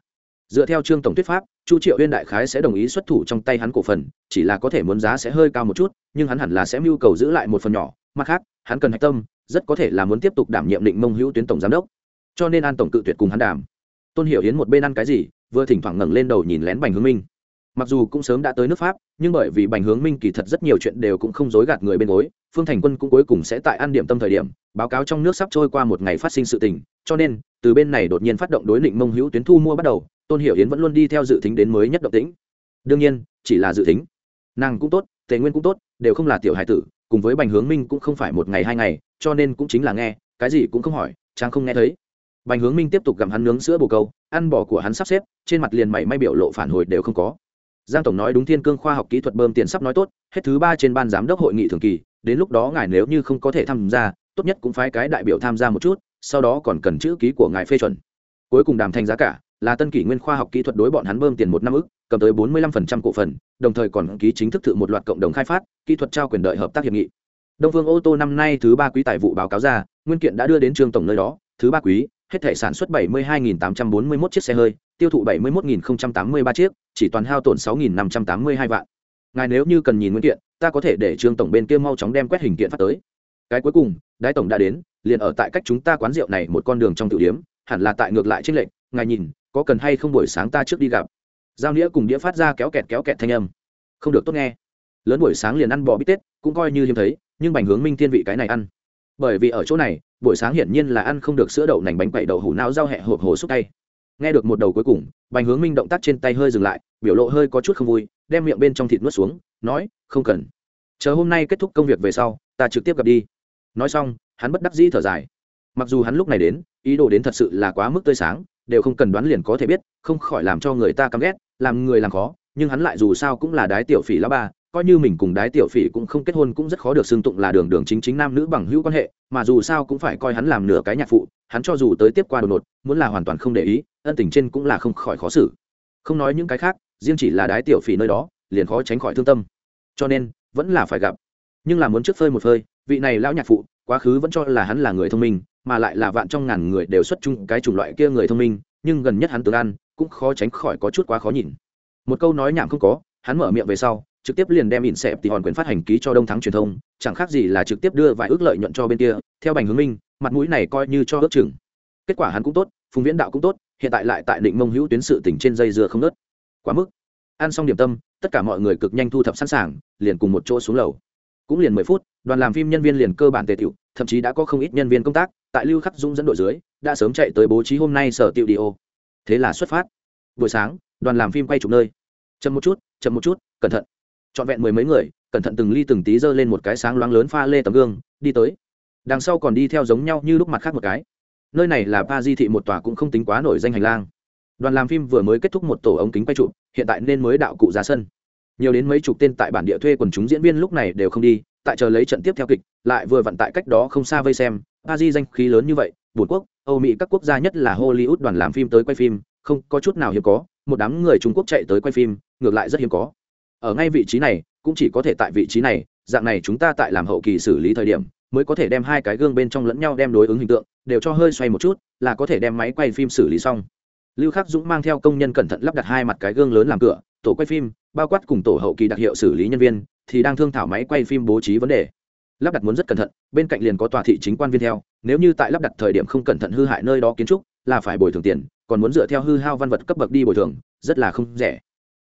Dựa theo trương tổng thuyết pháp, chu triệu huyên đại khái sẽ đồng ý xuất thủ trong tay hắn cổ phần, chỉ là có thể muốn giá sẽ hơi cao một chút, nhưng hắn hẳn là sẽ mưu cầu giữ lại một phần nhỏ. Mặt khác, hắn cần hạch tâm, rất có thể là muốn tiếp tục đảm nhiệm định mông hữu tuyến tổng giám đốc. Cho nên an tổng cự tuyệt cùng hắn đàm. Tôn hiểu hiến một bên ăn cái gì, vừa thỉnh thoảng ngẩng lên đầu nhìn lén bành hướng minh mặc dù cũng sớm đã tới nước pháp, nhưng bởi vì bành hướng minh kỳ thật rất nhiều chuyện đều cũng không dối gạt người bên gối, phương thành quân cũng cuối cùng sẽ tại ăn điểm tâm thời điểm, báo cáo trong nước sắp trôi qua một ngày phát sinh sự tình, cho nên, từ bên này đột nhiên phát động đối định mông hữu tuyến thu mua bắt đầu, tôn hiểu yến vẫn luôn đi theo dự tính đến mới nhất động tĩnh. Đương nhiên, chỉ là dự tính. Nàng cũng tốt, tề nguyên cũng tốt, đều không là tiểu hải tử, cùng với bành hướng minh cũng không phải một ngày hai ngày, cho nên cũng chính là nghe, cái gì cũng không hỏi trang không nghe thấy. Bành hướng minh tiếp tục gặm hắn nướng sữa bồ câu, ăn bò của hắn sắp xếp, trên mặt liền mảy may biểu lộ phản hồi đều không có giang tổng nói đúng thiên cương khoa học kỹ thuật bơm tiền sắp nói tốt hết thứ ba trên ban giám đốc hội nghị thường kỳ đến lúc đó ngài nếu như không có thể tham gia tốt nhất cũng phái cái đại biểu tham gia một chút sau đó còn cần chữ ký của ngài phê chuẩn. Cuối cùng đàm thành giá cả là tân kỷ nguyên khoa học kỹ thuật đối bọn hắn bơm tiền một năm ức cầm tới bốn mươi lăm phần trăm cổ phần đồng thời còn ký chính thức thự một loạt cộng đồng khai phát kỹ thuật trao quyền đợi hợp tác hiệp nghị. Đông phương ô tô năm nay thứ ba quý tài vụ báo cáo ra nguyên kiện đã đưa đến trường tổng nơi đó thứ ba quý hết thể sản xuất 72.841 chiếc xe hơi, tiêu thụ 71.083 chiếc, chỉ toàn hao tổn 6.582 vạn. Ngài nếu như cần nhìn nguyên kiện, ta có thể để Trương tổng bên kia mau chóng đem quét hình kiện phát tới. Cái cuối cùng, đại tổng đã đến, liền ở tại cách chúng ta quán rượu này một con đường trong tiểu điểm, hẳn là tại ngược lại trên lệnh, ngài nhìn, có cần hay không buổi sáng ta trước đi gặp. Giao Nghĩa cùng đĩa phát ra kéo kẹt kéo kẹt thanh âm. Không được tốt nghe. Lớn buổi sáng liền ăn bò bít tết, cũng coi như hiếm thấy, nhưng Bành Hướng Minh thiên vị cái này ăn. Bởi vì ở chỗ này, buổi sáng hiển nhiên là ăn không được sữa đậu nành bánh quậy đậu hủ não rau hẹ hộp hồ xúc tay nghe được một đầu cuối cùng, bành hướng minh động tác trên tay hơi dừng lại, biểu lộ hơi có chút không vui, đem miệng bên trong thịt nuốt xuống, nói, không cần. Chờ hôm nay kết thúc công việc về sau, ta trực tiếp gặp đi. Nói xong, hắn bất đắc dĩ thở dài. Mặc dù hắn lúc này đến, ý đồ đến thật sự là quá mức tươi sáng, đều không cần đoán liền có thể biết, không khỏi làm cho người ta căm ghét, làm người làm khó, nhưng hắn lại dù sao cũng là đái tiểu phỉ lá ba coi như mình cùng đái tiểu phỉ cũng không kết hôn cũng rất khó được xưng tụng là đường đường chính chính nam nữ bằng hữu quan hệ, mà dù sao cũng phải coi hắn làm nửa cái nhạc phụ, hắn cho dù tới tiếp qua đột ngột, muốn là hoàn toàn không để ý, ân tình trên cũng là không khỏi khó xử. Không nói những cái khác, riêng chỉ là đái tiểu phỉ nơi đó, liền khó tránh khỏi thương tâm. Cho nên, vẫn là phải gặp. Nhưng là muốn trước phơi một phơi, vị này lão nhạc phụ, quá khứ vẫn cho là hắn là người thông minh, mà lại là vạn trong ngàn người đều xuất chung cái chủng loại kia người thông minh, nhưng gần nhất hắn tướng ăn, cũng khó tránh khỏi có chút quá khó nhìn. Một câu nói nhảm không có, hắn mở miệng về sau trực tiếp liền đem ỉn xẹp thì hòn quyền phát hành ký cho đông thắng truyền thông, chẳng khác gì là trực tiếp đưa vài ước lợi nhuận cho bên kia, theo bành hướng minh, mặt mũi này coi như cho ước chừng. Kết quả hắn cũng tốt, phùng viễn đạo cũng tốt, hiện tại lại tại định mông hữu tuyến sự tỉnh trên dây dưa không nớt quá mức. Ăn xong điểm tâm, tất cả mọi người cực nhanh thu thập sẵn sàng, liền cùng một chỗ xuống lầu. Cũng liền mười phút, đoàn làm phim nhân viên liền cơ bản tề tiểu, thậm chí đã có không ít nhân viên công tác, tại lưu khắc dung dẫn đội dưới, đã sớm chạy tới bố trí hôm nay sở tiệu đi ô. Thế là xuất phát. Buổi sáng, đoàn làm phim quay chụp nơi. Chậm một chút, chậm một chút, cẩn thận trọn vẹn mười mấy người, cẩn thận từng ly từng tí giơ lên một cái sáng loáng lớn pha lê tấm gương, đi tới. Đằng sau còn đi theo giống nhau như lúc mặt khác một cái. Nơi này là ba di thị một tòa cũng không tính quá nổi danh hành lang. Đoàn làm phim vừa mới kết thúc một tổ ống kính quay trụ hiện tại nên mới đạo cụ ra sân. Nhiều đến mấy chục tên tại bản địa thuê quần chúng diễn viên lúc này đều không đi, tại chờ lấy trận tiếp theo kịch, lại vừa vận tại cách đó không xa vây xem ba di danh khí lớn như vậy, bùn quốc, âu mỹ các quốc gia nhất là hollywood đoàn làm phim tới quay phim, không có chút nào hiếm có, một đám người trung quốc chạy tới quay phim, ngược lại rất hiếm có ở ngay vị trí này, cũng chỉ có thể tại vị trí này, dạng này chúng ta tại làm hậu kỳ xử lý thời điểm, mới có thể đem hai cái gương bên trong lẫn nhau đem đối ứng hình tượng, đều cho hơi xoay một chút, là có thể đem máy quay phim xử lý xong. Lưu khắc dũng mang theo công nhân cẩn thận lắp đặt hai mặt cái gương lớn làm cửa, tổ quay phim, bao quát cùng tổ hậu kỳ đặc hiệu xử lý nhân viên, thì đang thương thảo máy quay phim bố trí vấn đề. Lắp đặt muốn rất cẩn thận, bên cạnh liền có tòa thị chính quan viên theo, nếu như tại lắp đặt thời điểm không cẩn thận hư hại nơi đó kiến trúc, là phải bồi thường tiền, còn muốn dựa theo hư hao văn vật cấp bậc đi bồi thường, rất là không rẻ.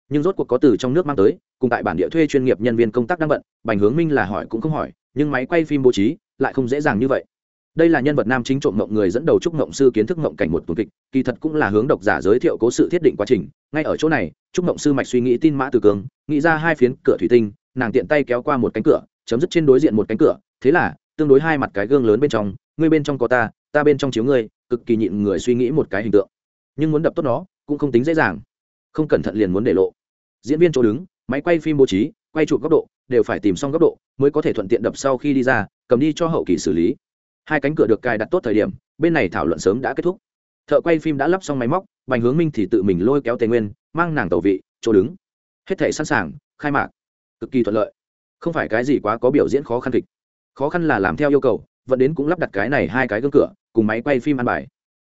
Nhưng rốt cuộc có từ trong nước mang tới cùng tại bản địa thuê chuyên nghiệp nhân viên công tác đang bận, bành hướng minh là hỏi cũng không hỏi, nhưng máy quay phim bố trí lại không dễ dàng như vậy. Đây là nhân vật nam chính trộm mộng người dẫn đầu trúc mộng sư kiến thức mộng cảnh một tuần kịch, kỳ thật cũng là hướng độc giả giới thiệu cố sự thiết định quá trình. Ngay ở chỗ này, trúc mộng sư mạch suy nghĩ tin mã từ cường, nghĩ ra hai phiến cửa thủy tinh, nàng tiện tay kéo qua một cánh cửa, chấm dứt trên đối diện một cánh cửa. Thế là, tương đối hai mặt cái gương lớn bên trong, ngươi bên trong có ta ta bên trong chiếu ngươi, cực kỳ nhịn người suy nghĩ một cái hình tượng. Nhưng muốn đập tốt nó, cũng không tính dễ dàng. Không cẩn thận liền muốn để lộ. Diễn viên chỗ đứng máy quay phim bố trí, quay chụp góc độ, đều phải tìm xong góc độ mới có thể thuận tiện đập sau khi đi ra, cầm đi cho hậu kỳ xử lý. Hai cánh cửa được cài đặt tốt thời điểm, bên này thảo luận sớm đã kết thúc. Thợ quay phim đã lắp xong máy móc, bành hướng minh thì tự mình lôi kéo tề nguyên, mang nàng tàu vị, chỗ đứng. Hết thể sẵn sàng, khai mạc. Cực kỳ thuận lợi. Không phải cái gì quá có biểu diễn khó khăn kịch. Khó khăn là làm theo yêu cầu, vẫn đến cũng lắp đặt cái này hai cái gương cửa, cùng máy quay phim ăn bài.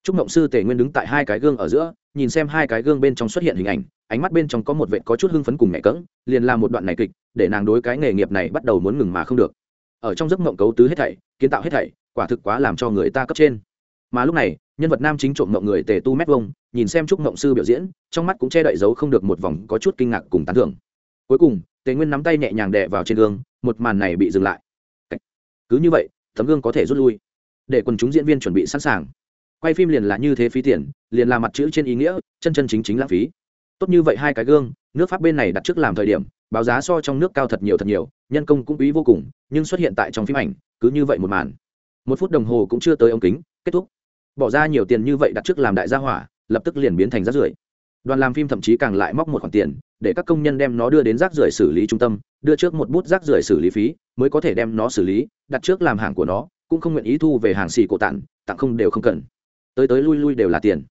Trúc mộng sư tề nguyên đứng tại hai cái gương ở giữa, nhìn xem hai cái gương bên trong xuất hiện hình ảnh ánh mắt bên trong có một vệ có chút hưng phấn cùng mẹ cỡng, liền làm một đoạn này kịch, để nàng đối cái nghề nghiệp này bắt đầu muốn ngừng mà không được. Ở trong giấc mộng cấu tứ hết thảy, kiến tạo hết thảy, quả thực quá làm cho người ta cấp trên. Mà lúc này, nhân vật nam chính trộm mộng người tề tu mét vông, nhìn xem trúc mộng sư biểu diễn, trong mắt cũng che đậy giấu không được một vòng có chút kinh ngạc cùng tán thưởng. Cuối cùng, tề nguyên nắm tay nhẹ nhàng đè vào trên gương, một màn này bị dừng lại. Cứ như vậy, tấm gương có thể rút lui. Để quần chúng diễn viên chuẩn bị sẵn sàng. Quay phim liền là như thế phí tiền, liền là mặt chữ trên ý nghĩa, chân chân chính chính lãng phí tốt như vậy hai cái gương, nước pháp bên này đặt trước làm thời điểm, báo giá so trong nước cao thật nhiều thật nhiều, nhân công cũng quý vô cùng, nhưng xuất hiện tại trong phim ảnh, cứ như vậy một màn. Một phút đồng hồ cũng chưa tới ống kính, kết thúc. Bỏ ra nhiều tiền như vậy đặt trước làm đại gia hỏa, lập tức liền biến thành rác rưởi. Đoàn làm phim thậm chí càng lại móc một khoản tiền, để các công nhân đem nó đưa đến rác rưởi xử lý trung tâm, đưa trước một bút rác rưởi xử lý phí, mới có thể đem nó xử lý, đặt trước làm hàng của nó, cũng không nguyện ý thu về hàng xì cổ tặng tặng không đều không cần. Tới tới lui lui đều là tiền.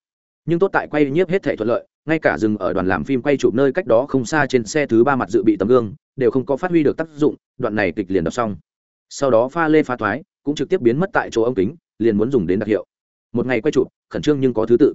Nhưng tốt tại quay nhiếp hết thể thuận lợi ngay cả dừng ở đoàn làm phim quay chụp nơi cách đó không xa trên xe thứ ba mặt dự bị tấm gương, đều không có phát huy được tác dụng, đoạn này kịch liền đọc xong. Sau đó pha lê pha thoái, cũng trực tiếp biến mất tại chỗ ống kính, liền muốn dùng đến đặc hiệu. Một ngày quay chụp, khẩn trương nhưng có thứ tự.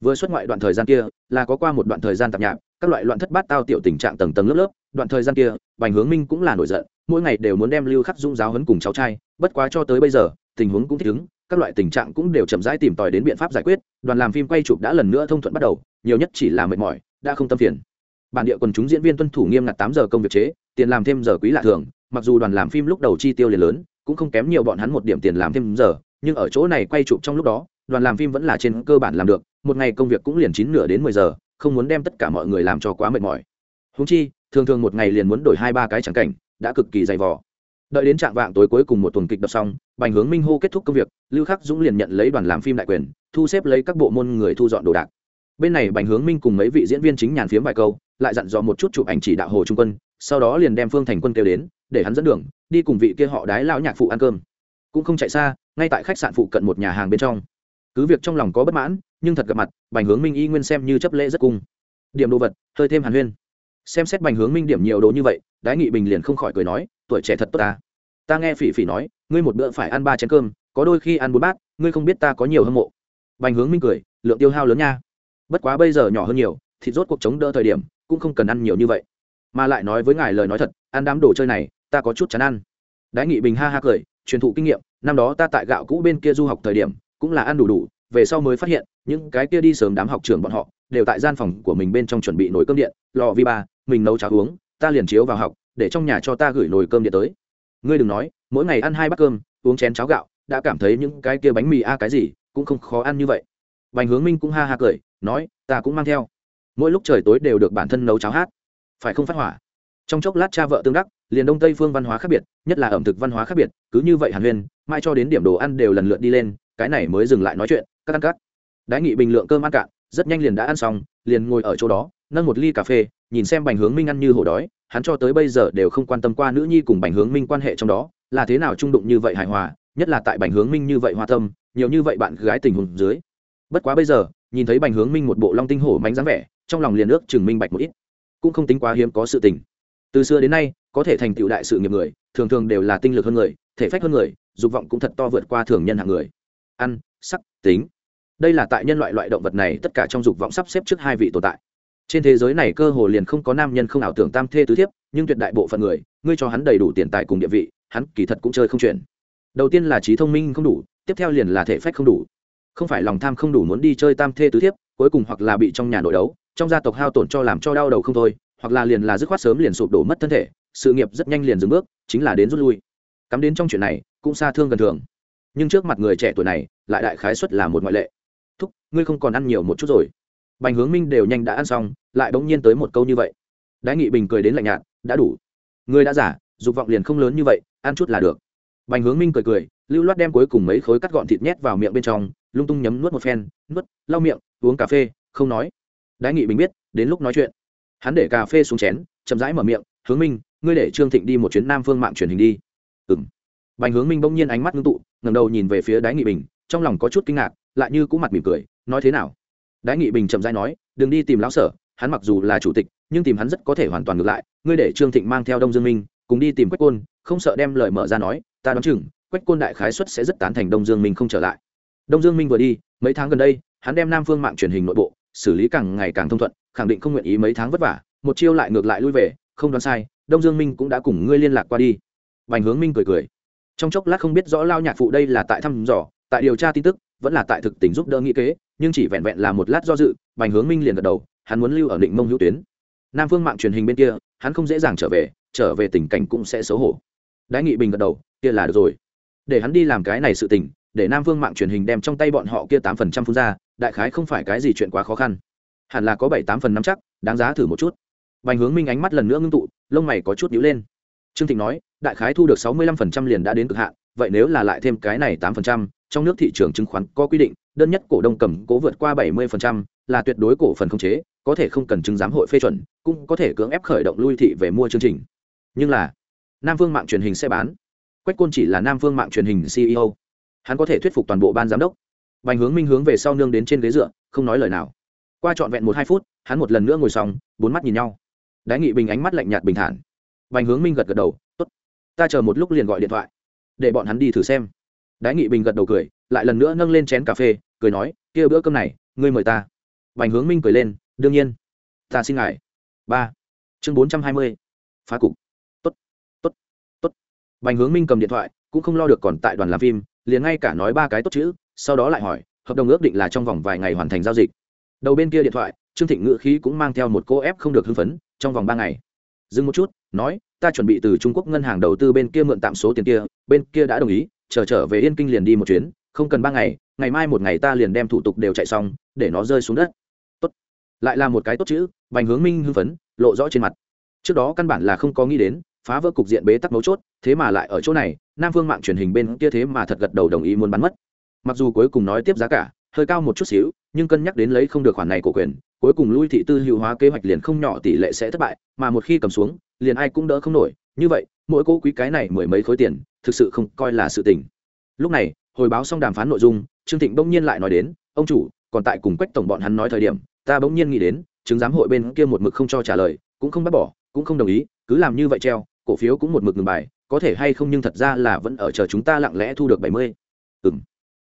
Vừa xuất ngoại đoạn thời gian kia, là có qua một đoạn thời gian tạp nhạc các loại loạn thất bát tao tiểu tình trạng tầng tầng lớp lớp, đoạn thời gian kia, bành hướng minh cũng là nổi giận, mỗi ngày đều muốn đem lưu khắc dung giáo hấn cùng cháu trai, bất quá cho tới bây giờ, tình huống cũng thích ứng, các loại tình trạng cũng đều chậm rãi tìm tòi đến biện pháp giải quyết, đoàn làm phim quay chụp đã lần nữa thông thuận bắt đầu nhiều nhất chỉ là mệt mỏi, đã không tâm phiền. Bản địa quần chúng diễn viên tuân thủ nghiêm ngặt tám giờ công việc chế, tiền làm thêm giờ quý lạ thường, mặc dù đoàn làm phim lúc đầu chi tiêu liền lớn, cũng không kém nhiều bọn hắn một điểm tiền làm thêm giờ, nhưng ở chỗ này quay chụp trong lúc đó, đoàn làm phim vẫn là trên cơ bản làm được, một ngày công việc cũng liền chín nửa đến mười giờ, không muốn đem tất cả mọi người làm cho quá mệt mỏi. Húng chi, thường thường một ngày liền muốn đổi hai ba cái trắng cảnh, đã cực kỳ dày vò. Đợi đến trạng vạng tối cuối cùng một tuần kịch đọc xong, bành hướng minh hô kết thúc công việc, lưu khắc dũng liền nhận lấy đoàn làm phim đại quyền, thu xếp lấy các bộ môn người thu dọn đồ đạc bên này bành hướng minh cùng mấy vị diễn viên chính nhàn phiếm vài câu, lại dặn dò một chút chụp ảnh chỉ đạo hồ trung quân, sau đó liền đem phương thành quân kêu đến, để hắn dẫn đường, đi cùng vị kia họ đái lão nhạc phụ ăn cơm. Cũng không chạy xa, ngay tại khách sạn phụ cận một nhà hàng bên trong. Cứ việc trong lòng có bất mãn, nhưng thật gặp mặt, bành hướng minh y nguyên xem như chấp lễ rất cung. Điểm đồ vật, hơi thêm hàn huyên. Xem xét bành hướng minh điểm nhiều đồ như vậy, đái nghị bình liền không khỏi cười nói, tuổi trẻ thật tốt ta. Ta nghe phỉ phỉ nói, ngươi một bữa phải ăn ba chén cơm, có đôi khi ăn bốn bát, ngươi không biết ta có nhiều hâm mộ. Bành hướng minh cười, lượng tiêu hao lớn nha bất quá bây giờ nhỏ hơn nhiều thịt rốt cuộc chống đỡ thời điểm cũng không cần ăn nhiều như vậy. Mà lại nói với ngài lời nói thật ăn đám đồ chơi này ta có chút chán ăn. Đái nghị bình ha ha cười truyền thụ kinh nghiệm năm đó ta tại gạo cũ bên kia du học thời điểm cũng là ăn đủ đủ về sau mới phát hiện những cái kia đi sớm đám học trường bọn họ đều tại gian phòng của mình bên trong chuẩn bị nồi cơm điện lò vi ba mình nấu cháo uống ta liền chiếu vào học để trong nhà cho ta gửi nồi cơm điện tới. Ngươi đừng nói mỗi ngày ăn hai bát cơm uống chén cháo gạo đã cảm thấy những cái kia bánh mì a à cái gì cũng không khó ăn như vậy. Bành Hướng Minh cũng ha ha cười, nói, ta cũng mang theo. Mỗi lúc trời tối đều được bản thân nấu cháo hát, phải không phát hỏa. Trong chốc lát cha vợ tương đắc, liền đông tây phương văn hóa khác biệt, nhất là ẩm thực văn hóa khác biệt, cứ như vậy Hàn huyên, mai cho đến điểm đồ ăn đều lần lượt đi lên, cái này mới dừng lại nói chuyện, các ăn cắt. Đái Nghị bình lượng cơm ăn cạn, rất nhanh liền đã ăn xong, liền ngồi ở chỗ đó, nâng một ly cà phê, nhìn xem Bành Hướng Minh ăn như hổ đói, hắn cho tới bây giờ đều không quan tâm qua nữ nhi cùng Bành Hướng Minh quan hệ trong đó, là thế nào trung đụng như vậy hài hòa, nhất là tại Bành Hướng Minh như vậy hoa tâm, nhiều như vậy bạn gái tình hùng dưới bất quá bây giờ, nhìn thấy bành hướng minh một bộ long tinh hổ mánh dáng vẻ, trong lòng liền ước chừng minh bạch một ít. Cũng không tính quá hiếm có sự tình. Từ xưa đến nay, có thể thành tựu đại sự nghiệp người, thường thường đều là tinh lực hơn người, thể phách hơn người, dục vọng cũng thật to vượt qua thường nhân hạng người. Ăn, sắc, tính. Đây là tại nhân loại loại động vật này, tất cả trong dục vọng sắp xếp trước hai vị tồn tại. Trên thế giới này cơ hồ liền không có nam nhân không ảo tưởng tam thê tứ thiếp, nhưng tuyệt đại bộ phận người, ngươi cho hắn đầy đủ tiền tài cùng địa vị, hắn kỳ thật cũng chơi không chuyển. Đầu tiên là trí thông minh không đủ, tiếp theo liền là thể phách không đủ không phải lòng tham không đủ muốn đi chơi tam thê tứ thiếp, cuối cùng hoặc là bị trong nhà nội đấu, trong gia tộc hao tổn cho làm cho đau đầu không thôi, hoặc là liền là dứt khoát sớm liền sụp đổ mất thân thể, sự nghiệp rất nhanh liền dừng bước, chính là đến rút lui. Cắm đến trong chuyện này, cũng xa thương gần thường. Nhưng trước mặt người trẻ tuổi này, lại đại khái xuất là một ngoại lệ. Thúc, ngươi không còn ăn nhiều một chút rồi. Bành hướng minh đều nhanh đã ăn xong, lại bỗng nhiên tới một câu như vậy. Đái nghị bình cười đến lạnh nhạt, đã đủ. Ngươi đã giả, dục vọng liền không lớn như vậy, ăn chút là được. Bành hướng minh cười cười lưu loát đem cuối cùng mấy khối cắt gọn thịt nhét vào miệng bên trong, lung tung nhấm nuốt một phen, nuốt, lau miệng, uống cà phê, không nói. Đái nghị bình biết, đến lúc nói chuyện. Hắn để cà phê xuống chén, chậm rãi mở miệng, hướng minh, ngươi để trương thịnh đi một chuyến nam phương mạng truyền hình đi. Ừ m bành hướng minh bỗng nhiên ánh mắt ngưng tụ ngầm đầu nhìn về phía đái nghị bình, trong lòng có chút kinh ngạc, lại như cũng mặt mỉm cười, nói thế nào? Đái nghị bình chậm rãi nói, đừng đi tìm lão sở, hắn mặc dù là chủ tịch, nhưng tìm hắn rất có thể hoàn toàn ngược lại, ngươi để trương thịnh mang theo đông dương minh, cùng đi tìm quách côn, không sợ đem lời mở ra nói, ta đoán chừng quách côn đại khái xuất sẽ rất tán thành đông dương minh không trở lại đông dương minh vừa đi mấy tháng gần đây hắn đem nam phương mạng truyền hình nội bộ xử lý càng ngày càng thông thuận khẳng định không nguyện ý mấy tháng vất vả một chiêu lại ngược lại lui về không đoán sai đông dương minh cũng đã cùng ngươi liên lạc qua đi bành hướng minh cười cười trong chốc lát không biết rõ lao nhạc phụ đây là tại thăm dò tại điều tra tin tức vẫn là tại thực tình giúp đỡ nghĩ kế nhưng chỉ vẹn vẹn là một lát do dự bành hướng minh liền gật đầu hắn muốn lưu ở định mông hữu tuyến nam phương mạng truyền hình bên kia hắn không dễ dàng trở về trở về tình cảnh cũng sẽ xấu hổ đái nghị bình gật đầu kia là được rồi để hắn đi làm cái này sự tình, để nam Vương mạng truyền hình đem trong tay bọn họ kia tám phần trăm phun ra, đại khái không phải cái gì chuyện quá khó khăn. Hẳn là có bảy tám phần năm chắc, đáng giá thử một chút. Bành hướng minh ánh mắt lần nữa ngưng tụ, lông mày có chút nhíu lên. Trương thịnh nói, đại khái thu được sáu mươi lăm phần trăm liền đã đến cực hạn, vậy nếu là lại thêm cái này tám phần trăm, trong nước thị trường chứng khoán có quy định, đơn nhất cổ đông cầm cố vượt qua bảy mươi phần trăm, là tuyệt đối cổ phần không chế, có thể không cần chứng giám hội phê chuẩn, cũng có thể cưỡng ép khởi động lui thị về mua chương trình. Nhưng là, nam Vương mạng truyền hình sẽ bán quách côn chỉ là nam phương mạng truyền hình ceo hắn có thể thuyết phục toàn bộ ban giám đốc. Bành hướng minh hướng về sau nương đến trên ghế dựa, không nói lời nào. Qua trọn vẹn một hai phút, hắn một lần nữa ngồi xong, bốn mắt nhìn nhau. Đái nghị bình ánh mắt lạnh nhạt bình thản. Bành hướng minh gật gật đầu, tốt, ta chờ một lúc liền gọi điện thoại, để bọn hắn đi thử xem. Đái nghị bình gật đầu cười, lại lần nữa nâng lên chén cà phê, cười nói, kia bữa cơm này, ngươi mời ta. Bành hướng minh cười lên, đương nhiên, ta xin ngài. Ba, chương bốn trăm hai mươi, phá cục bành hướng minh cầm điện thoại cũng không lo được còn tại đoàn làm phim liền ngay cả nói ba cái tốt chữ sau đó lại hỏi hợp đồng ước định là trong vòng vài ngày hoàn thành giao dịch. Đầu bên kia điện thoại trương thịnh ngự khí cũng mang theo một cô ép không được hưng phấn trong vòng ba ngày. Dừng một chút nói ta chuẩn bị từ trung quốc ngân hàng đầu tư bên kia mượn tạm số tiền kia bên kia đã đồng ý chờ trở, trở về yên kinh liền đi một chuyến không cần ba ngày ngày mai một ngày ta liền đem thủ tục đều chạy xong để nó rơi xuống đất. Tốt. Lại là một cái tốt chữ bành hướng minh hưng phấn lộ rõ trên mặt. Trước đó căn bản là không có nghĩ đến phá vỡ cục diện bế tắc mấu chốt thế mà lại ở chỗ này, nam phương mạng truyền hình bên kia thế mà thật gật đầu đồng ý muốn bán mất. Mặc dù cuối cùng nói tiếp giá cả, hơi cao một chút xíu, nhưng cân nhắc đến lấy không được khoản này của quyền, cuối cùng lui thị tư hữu hóa kế hoạch liền không nhỏ tỷ lệ sẽ thất bại, mà một khi cầm xuống, liền ai cũng đỡ không nổi. Như vậy, mỗi cô quý cái này mười mấy khối tiền, thực sự không coi là sự tình. Lúc này, hồi báo xong đàm phán nội dung, trương thịnh bỗng nhiên lại nói đến, ông chủ, còn tại cùng quách tổng bọn hắn nói thời điểm, ta bỗng nhiên nghĩ đến, chứng giám hội bên kia một mực không cho trả lời, cũng không bác bỏ, cũng không đồng ý, cứ làm như vậy treo, cổ phiếu cũng một mực ngừng bài có thể hay không nhưng thật ra là vẫn ở chờ chúng ta lặng lẽ thu được bảy mươi. Ừng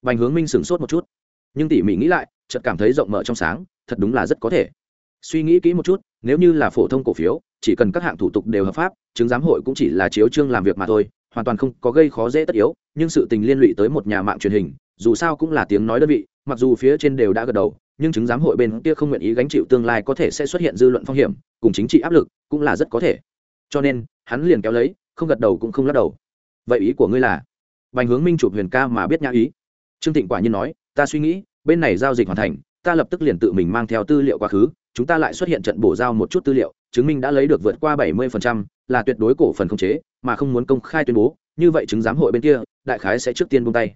bành hướng minh sửng sốt một chút. Nhưng tỉ mỉ nghĩ lại, chợt cảm thấy rộng mở trong sáng, thật đúng là rất có thể. Suy nghĩ kỹ một chút, nếu như là phổ thông cổ phiếu, chỉ cần các hạng thủ tục đều hợp pháp, chứng giám hội cũng chỉ là chiếu trương làm việc mà thôi, hoàn toàn không có gây khó dễ tất yếu, nhưng sự tình liên lụy tới một nhà mạng truyền hình, dù sao cũng là tiếng nói đơn vị, mặc dù phía trên đều đã gật đầu, nhưng chứng giám hội bên kia không nguyện ý gánh chịu tương lai có thể sẽ xuất hiện dư luận phong hiểm, cùng chính trị áp lực cũng là rất có thể. Cho nên, hắn liền kéo lấy không gật đầu cũng không lắc đầu. Vậy ý của ngươi là? Bành hướng minh chụp huyền ca mà biết nhã ý. Trương thịnh quả nhiên nói, ta suy nghĩ, bên này giao dịch hoàn thành, ta lập tức liền tự mình mang theo tư liệu quá khứ, chúng ta lại xuất hiện trận bổ giao một chút tư liệu, chứng minh đã lấy được vượt qua bảy mươi là tuyệt đối cổ phần không chế, mà không muốn công khai tuyên bố, như vậy chứng giám hội bên kia, đại khái sẽ trước tiên buông tay.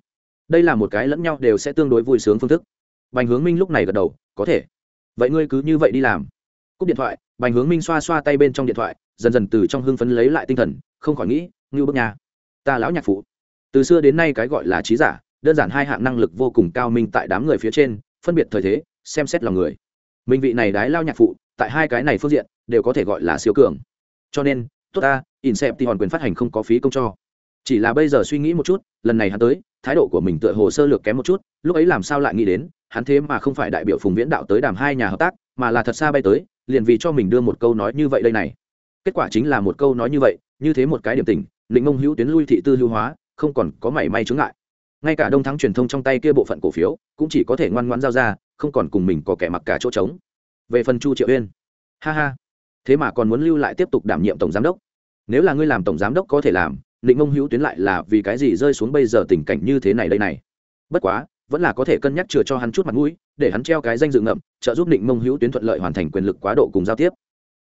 Đây là một cái lẫn nhau đều sẽ tương đối vui sướng phương thức. Bành hướng minh lúc này gật đầu, có thể. Vậy ngươi cứ như vậy đi làm. Cúp điện thoại, bành hướng minh xoa xoa tay bên trong điện thoại, dần dần từ trong hưng phấn lấy lại tinh thần không khỏi nghĩ, ngưu bức nhà ta lão nhạc phụ. Từ xưa đến nay cái gọi là trí giả, đơn giản hai hạng năng lực vô cùng cao minh tại đám người phía trên, phân biệt thời thế, xem xét lòng người. Minh vị này đái lao nhạc phụ, tại hai cái này phương diện, đều có thể gọi là siêu cường. Cho nên, tốt ta in xem thì hòn quyền phát hành không có phí công cho. Chỉ là bây giờ suy nghĩ một chút, lần này hắn tới, thái độ của mình tựa hồ sơ lược kém một chút, lúc ấy làm sao lại nghĩ đến, hắn thế mà không phải đại biểu phùng viễn đạo tới đàm hai nhà hợp tác, mà là thật xa bay tới, liền vì cho mình đưa một câu nói như vậy đây này. Kết quả chính là một câu nói như vậy như thế một cái điểm tình định mông hữu tuyến lui thị tư lưu hóa, không còn có mảy may chướng ngại. Ngay cả đông thắng truyền thông trong tay kia bộ phận cổ phiếu, cũng chỉ có thể ngoan ngoan giao ra, không còn cùng mình có kẻ mặc cả chỗ trống. Về phần chu triệu uyên. Ha ha. Thế mà còn muốn lưu lại tiếp tục đảm nhiệm tổng giám đốc. Nếu là ngươi làm tổng giám đốc có thể làm định mông hữu tuyến lại là vì cái gì rơi xuống bây giờ tình cảnh như thế này đây này? Bất quá, vẫn là có thể cân nhắc chừa cho hắn chút mặt mũi, để hắn treo cái danh dự ngậm, trợ giúp định mông hữu tuyến thuận lợi hoàn thành quyền lực quá độ cùng giao tiếp.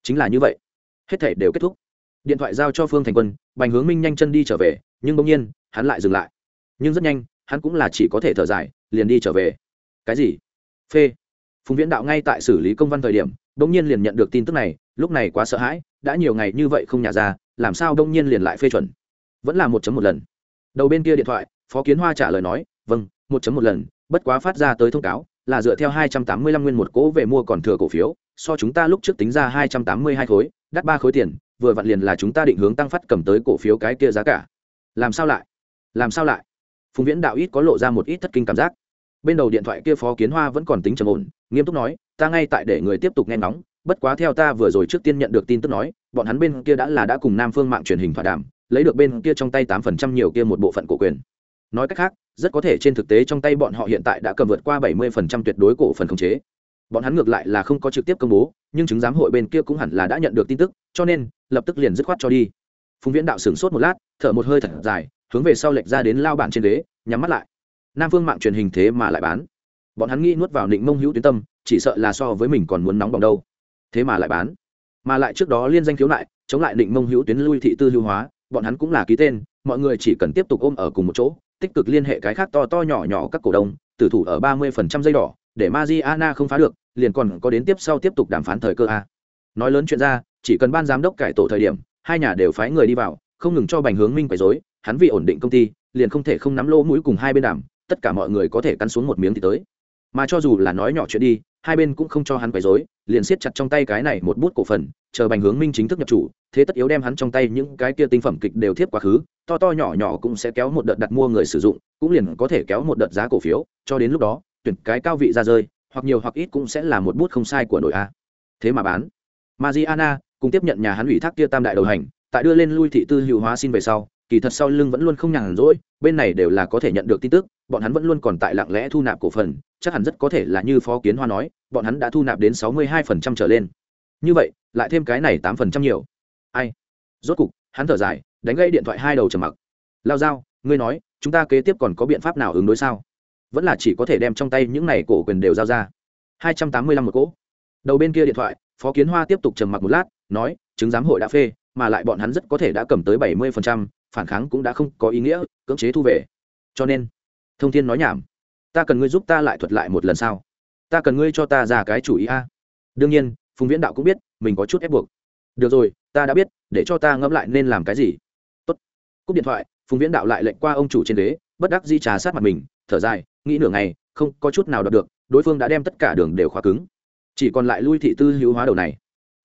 Chính là như vậy. Hết thể đều kết thúc điện thoại giao cho phương thành quân, bành hướng minh nhanh chân đi trở về, nhưng bỗng nhiên, hắn lại dừng lại. Nhưng rất nhanh, hắn cũng là chỉ có thể thở dài, liền đi trở về. Cái gì? Phê. Phùng viễn đạo ngay tại xử lý công văn thời điểm, bỗng nhiên liền nhận được tin tức này, lúc này quá sợ hãi, đã nhiều ngày như vậy không nhả ra, làm sao đông nhiên liền lại phê chuẩn? Vẫn là một chấm một lần. Đầu bên kia điện thoại, phó kiến hoa trả lời nói vâng một chấm một lần, bất quá phát ra tới thông cáo, là dựa theo hai trăm tám mươi lăm nguyên một cỗ về mua còn thừa cổ phiếu, so chúng ta lúc trước tính ra hai trăm tám mươi hai khối, đắt ba khối tiền vừa vặn liền là chúng ta định hướng tăng phát cầm tới cổ phiếu cái kia giá cả. Làm sao lại? Làm sao lại? Phùng viễn đạo ít có lộ ra một ít thất kinh cảm giác. Bên đầu điện thoại kia phó kiến hoa vẫn còn tính trầm ổn, nghiêm túc nói, ta ngay tại để người tiếp tục nghe ngóng, bất quá theo ta vừa rồi trước tiên nhận được tin tức nói, bọn hắn bên kia đã là đã cùng nam phương mạng truyền hình thỏa đàm, lấy được bên kia trong tay tám phần trăm nhiều kia một bộ phận cổ quyền. Nói cách khác, rất có thể trên thực tế trong tay bọn họ hiện tại đã cầm vượt qua bảy mươi phần trăm tuyệt đối cổ phần khống chế bọn hắn ngược lại là không có trực tiếp công bố, nhưng chứng giám hội bên kia cũng hẳn là đã nhận được tin tức, cho nên, lập tức liền dứt khoát cho đi. Phùng viễn đạo sửng sốt một lát, thở một hơi thật dài, hướng về sau lệch ra đến lao bản trên ghế, nhắm mắt lại. Nam phương mạng truyền hình thế mà lại bán. Bọn hắn nghĩ nuốt vào định mông hữu tuyến tâm, chỉ sợ là so với mình còn muốn nóng bỏng đâu. Thế mà lại bán. Mà lại trước đó liên danh khiếu lại chống lại định mông hữu tuyến lui thị tư hữu hóa, bọn hắn cũng là ký tên, mọi người chỉ cần tiếp tục ôm ở cùng một chỗ, tích cực liên hệ cái khác to to nhỏ nhỏ các cổ đông, tử thủ ở ba mươi phần trăm dây đỏ để Mariana không phá được, liền còn có đến tiếp sau tiếp tục đàm phán thời cơ a. Nói lớn chuyện ra, chỉ cần ban giám đốc cải tổ thời điểm, hai nhà đều phái người đi vào, không ngừng cho bành hướng minh quấy rối, hắn vì ổn định công ty, liền không thể không nắm lỗ mũi cùng hai bên đàm, tất cả mọi người có thể cắn xuống một miếng thì tới. Mà cho dù là nói nhỏ chuyện đi, hai bên cũng không cho hắn quấy rối, liền siết chặt trong tay cái này một bút cổ phần, chờ bành hướng minh chính thức nhập chủ, thế tất yếu đem hắn trong tay những cái kia tinh phẩm kịch đều thiếp quá khứ, to to nhỏ nhỏ cũng sẽ kéo một đợt đặt mua người sử dụng, cũng liền có thể kéo một đợt giá cổ phiếu, cho đến lúc đó tuyển cái cao vị ra rơi, hoặc nhiều hoặc ít cũng sẽ là một bút không sai của đội a. Thế mà bán. Mariana, cùng tiếp nhận nhà hắn ủy thác kia tam đại đầu hành, tại đưa lên lui thị tư hữu hóa xin về sau, kỳ thật sau lưng vẫn luôn không nhàn rỗi, bên này đều là có thể nhận được tin tức, bọn hắn vẫn luôn còn tại lặng lẽ thu nạp cổ phần, chắc hẳn rất có thể là như phó kiến hoa nói, bọn hắn đã thu nạp đến sáu mươi hai phần trăm trở lên. Như vậy, lại thêm cái này tám phần trăm nhiều. Ai? Rốt cục, hắn thở dài, đánh gãy điện thoại hai đầu trầm mặc. Lao dao ngươi nói, chúng ta kế tiếp còn có biện pháp nào ứng đối sao? Vẫn là chỉ có thể đem trong tay những này cổ quyền đều giao ra. Hai trăm tám mươi lăm một cỗ. Đầu bên kia điện thoại, phó kiến hoa tiếp tục trầm mặc một lát, nói, chứng giám hội đã phê, mà lại bọn hắn rất có thể đã cầm tới bảy mươi phần trăm, phản kháng cũng đã không có ý nghĩa, cưỡng chế thu về. Cho nên, thông thiên nói nhảm, ta cần ngươi giúp ta lại thuật lại một lần sau ta cần ngươi cho ta ra cái chủ ý a. Đương nhiên, phùng viễn đạo cũng biết, mình có chút ép buộc. Được rồi, ta đã biết, để cho ta ngẫm lại nên làm cái gì. Tốt. cúp điện thoại, phùng viễn đạo lại lệnh qua ông chủ trên đế bất đắc di trà sát mặt mình thở dài, nghĩ nửa ngày, không có chút nào đọc được, đối phương đã đem tất cả đường đều khóa cứng. Chỉ còn lại lui thị tư hữu hóa đầu này.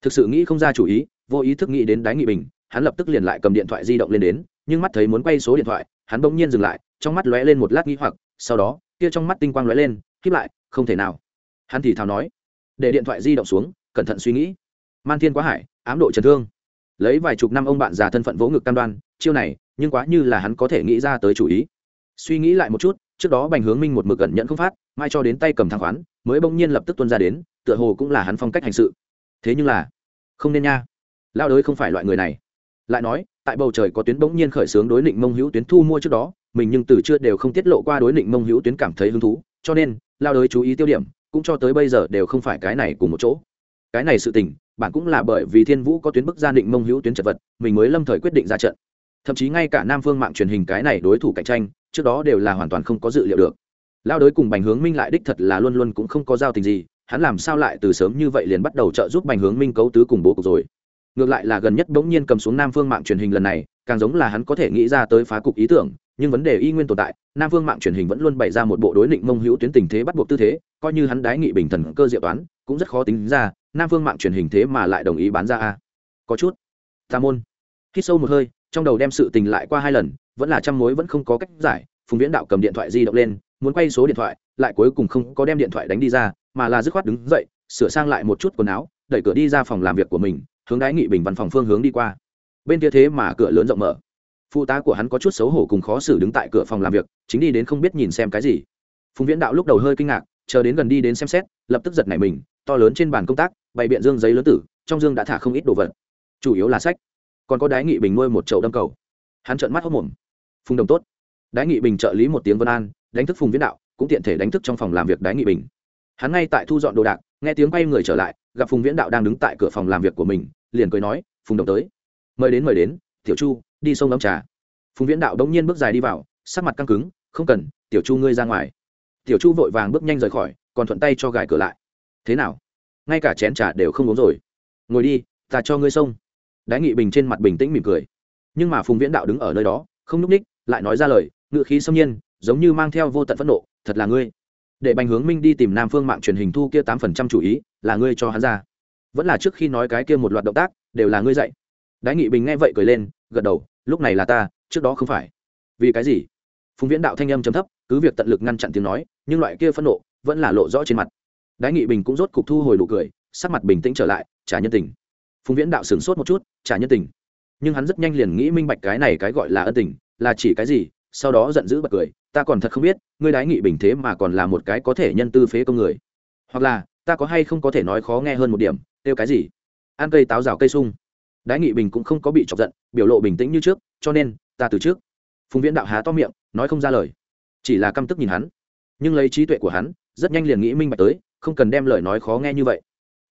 Thực sự nghĩ không ra chủ ý, vô ý thức nghĩ đến đái nghị bình, hắn lập tức liền lại cầm điện thoại di động lên đến, nhưng mắt thấy muốn quay số điện thoại, hắn bỗng nhiên dừng lại, trong mắt lóe lên một lát nghĩ hoặc, sau đó, kia trong mắt tinh quang lóe lên khiếp lại, không thể nào. Hắn thì thào nói, để điện thoại di động xuống, cẩn thận suy nghĩ. Man thiên quá hải, ám độ trần thương. Lấy vài chục năm ông bạn già thân phận vỗ ngực cam đoan, chiêu này, nhưng quá như là hắn có thể nghĩ ra tới chủ ý. Suy nghĩ lại một chút trước đó bành hướng minh một mực gần nhận không phát, mai cho đến tay cầm thang khoán, mới bỗng nhiên lập tức tuân ra đến, tựa hồ cũng là hắn phong cách hành sự. Thế nhưng là, không nên nha. Lao đới không phải loại người này. Lại nói, tại bầu trời có tuyến bỗng nhiên khởi xướng đối định mông hữu tuyến thu mua trước đó, mình nhưng từ chưa đều không tiết lộ qua đối định mông hữu tuyến cảm thấy hứng thú, cho nên lao đới chú ý tiêu điểm, cũng cho tới bây giờ đều không phải cái này cùng một chỗ. Cái này sự tình bạn cũng là bởi vì thiên vũ có tuyến bức gia định mông hữu tuyến chật vật, mình mới lâm thời quyết định ra trận. Thậm chí ngay cả nam phương mạng truyền hình cái này đối thủ cạnh tranh trước đó đều là hoàn toàn không có dự liệu được. Lao đới cùng bành hướng minh lại đích thật là luôn luôn cũng không có giao tình gì, hắn làm sao lại từ sớm như vậy liền bắt đầu trợ giúp bành hướng minh cấu tứ cùng bố cục rồi? Ngược lại là gần nhất bỗng nhiên cầm xuống nam phương mạng truyền hình lần này, càng giống là hắn có thể nghĩ ra tới phá cục ý tưởng, nhưng vấn đề y nguyên tồn tại, nam phương mạng truyền hình vẫn luôn bày ra một bộ đối định mông hữu tuyến tình thế bắt buộc tư thế, coi như hắn đái nghị bình thần cơ diệu toán, cũng rất khó tính ra, nam phương mạng truyền hình thế mà lại đồng ý bán ra a. Có chút. Tam môn. Hít sâu một hơi trong đầu đem sự tình lại qua hai lần, vẫn là trăm mối vẫn không có cách giải, phùng viễn đạo cầm điện thoại di động lên, muốn quay số điện thoại, lại cuối cùng không có đem điện thoại đánh đi ra, mà là dứt khoát đứng dậy, sửa sang lại một chút quần áo, đẩy cửa đi ra phòng làm việc của mình, hướng đái nghị bình văn phòng phương hướng đi qua. Bên kia thế mà cửa lớn rộng mở. Phụ tá của hắn có chút xấu hổ cùng khó xử đứng tại cửa phòng làm việc, chính đi đến không biết nhìn xem cái gì. Phùng viễn đạo lúc đầu hơi kinh ngạc, chờ đến gần đi đến xem xét, lập tức giật nảy mình, to lớn trên bàn công tác, bày biện dương giấy lớn tử, trong dương đã thả không ít đồ vật. Chủ yếu là sách còn có đái nghị bình nuôi một chậu đâm cầu. Hắn trợn mắt hốc mồm. Phùng đồng tốt. Đái nghị bình trợ lý một tiếng vân an, đánh thức phùng viễn đạo, cũng tiện thể đánh thức trong phòng làm việc đái nghị bình. Hắn ngay tại thu dọn đồ đạc, nghe tiếng quay người trở lại, gặp phùng viễn đạo đang đứng tại cửa phòng làm việc của mình, liền cười nói, phùng đồng tới. Mời đến mời đến, tiểu chu, đi sông ấm trà. Phùng viễn đạo đông nhiên bước dài đi vào, sắc mặt căng cứng, không cần, tiểu chu ngươi ra ngoài. Tiểu chu vội vàng bước nhanh rời khỏi, còn thuận tay cho gài cửa lại. Thế nào? Ngay cả chén trà đều không uống rồi. Ngồi đi, ta cho ngươi xông đái nghị bình trên mặt bình tĩnh mỉm cười. Nhưng mà phùng viễn đạo đứng ở nơi đó, không n ú c ních, lại nói ra lời ngự khí xâm nhiên, giống như mang theo vô tận phẫn nộ, thật là ngươi. Để bành hướng minh đi tìm nam phương mạng truyền hình thu kia tám phần trăm chủ ý, là ngươi cho hắn ra. Vẫn là trước khi nói cái kia một loạt động tác, đều là ngươi dạy. Đái nghị bình nghe vậy cười lên, gật đầu, lúc này là ta, trước đó không phải. Vì cái gì? Phùng viễn đạo thanh âm chấm thấp, cứ việc tận lực ngăn chặn tiếng nói, nhưng loại kia phẫn nộ vẫn là lộ rõ trên mặt. Đái nghị bình cũng rốt cục thu hồi nụ cười, sắc mặt bình tĩnh trở lại trả nhân tình. Phùng viễn đạo sửng sốt một chút trả nhân tình. Nhưng hắn rất nhanh liền nghĩ minh bạch cái này cái gọi là ân tình, là chỉ cái gì, sau đó giận dữ bật cười, ta còn thật không biết, ngươi đái nghị bình thế mà còn là một cái có thể nhân tư phế công người. Hoặc là, ta có hay không có thể nói khó nghe hơn một điểm, kêu cái gì? Ăn cây táo rào cây sung. Đái nghị bình cũng không có bị chọc giận, biểu lộ bình tĩnh như trước, cho nên, ta từ trước. Phùng viễn đạo há to miệng, nói không ra lời. Chỉ là căm tức nhìn hắn. Nhưng lấy trí tuệ của hắn, rất nhanh liền nghĩ minh bạch tới, không cần đem lời nói khó nghe như vậy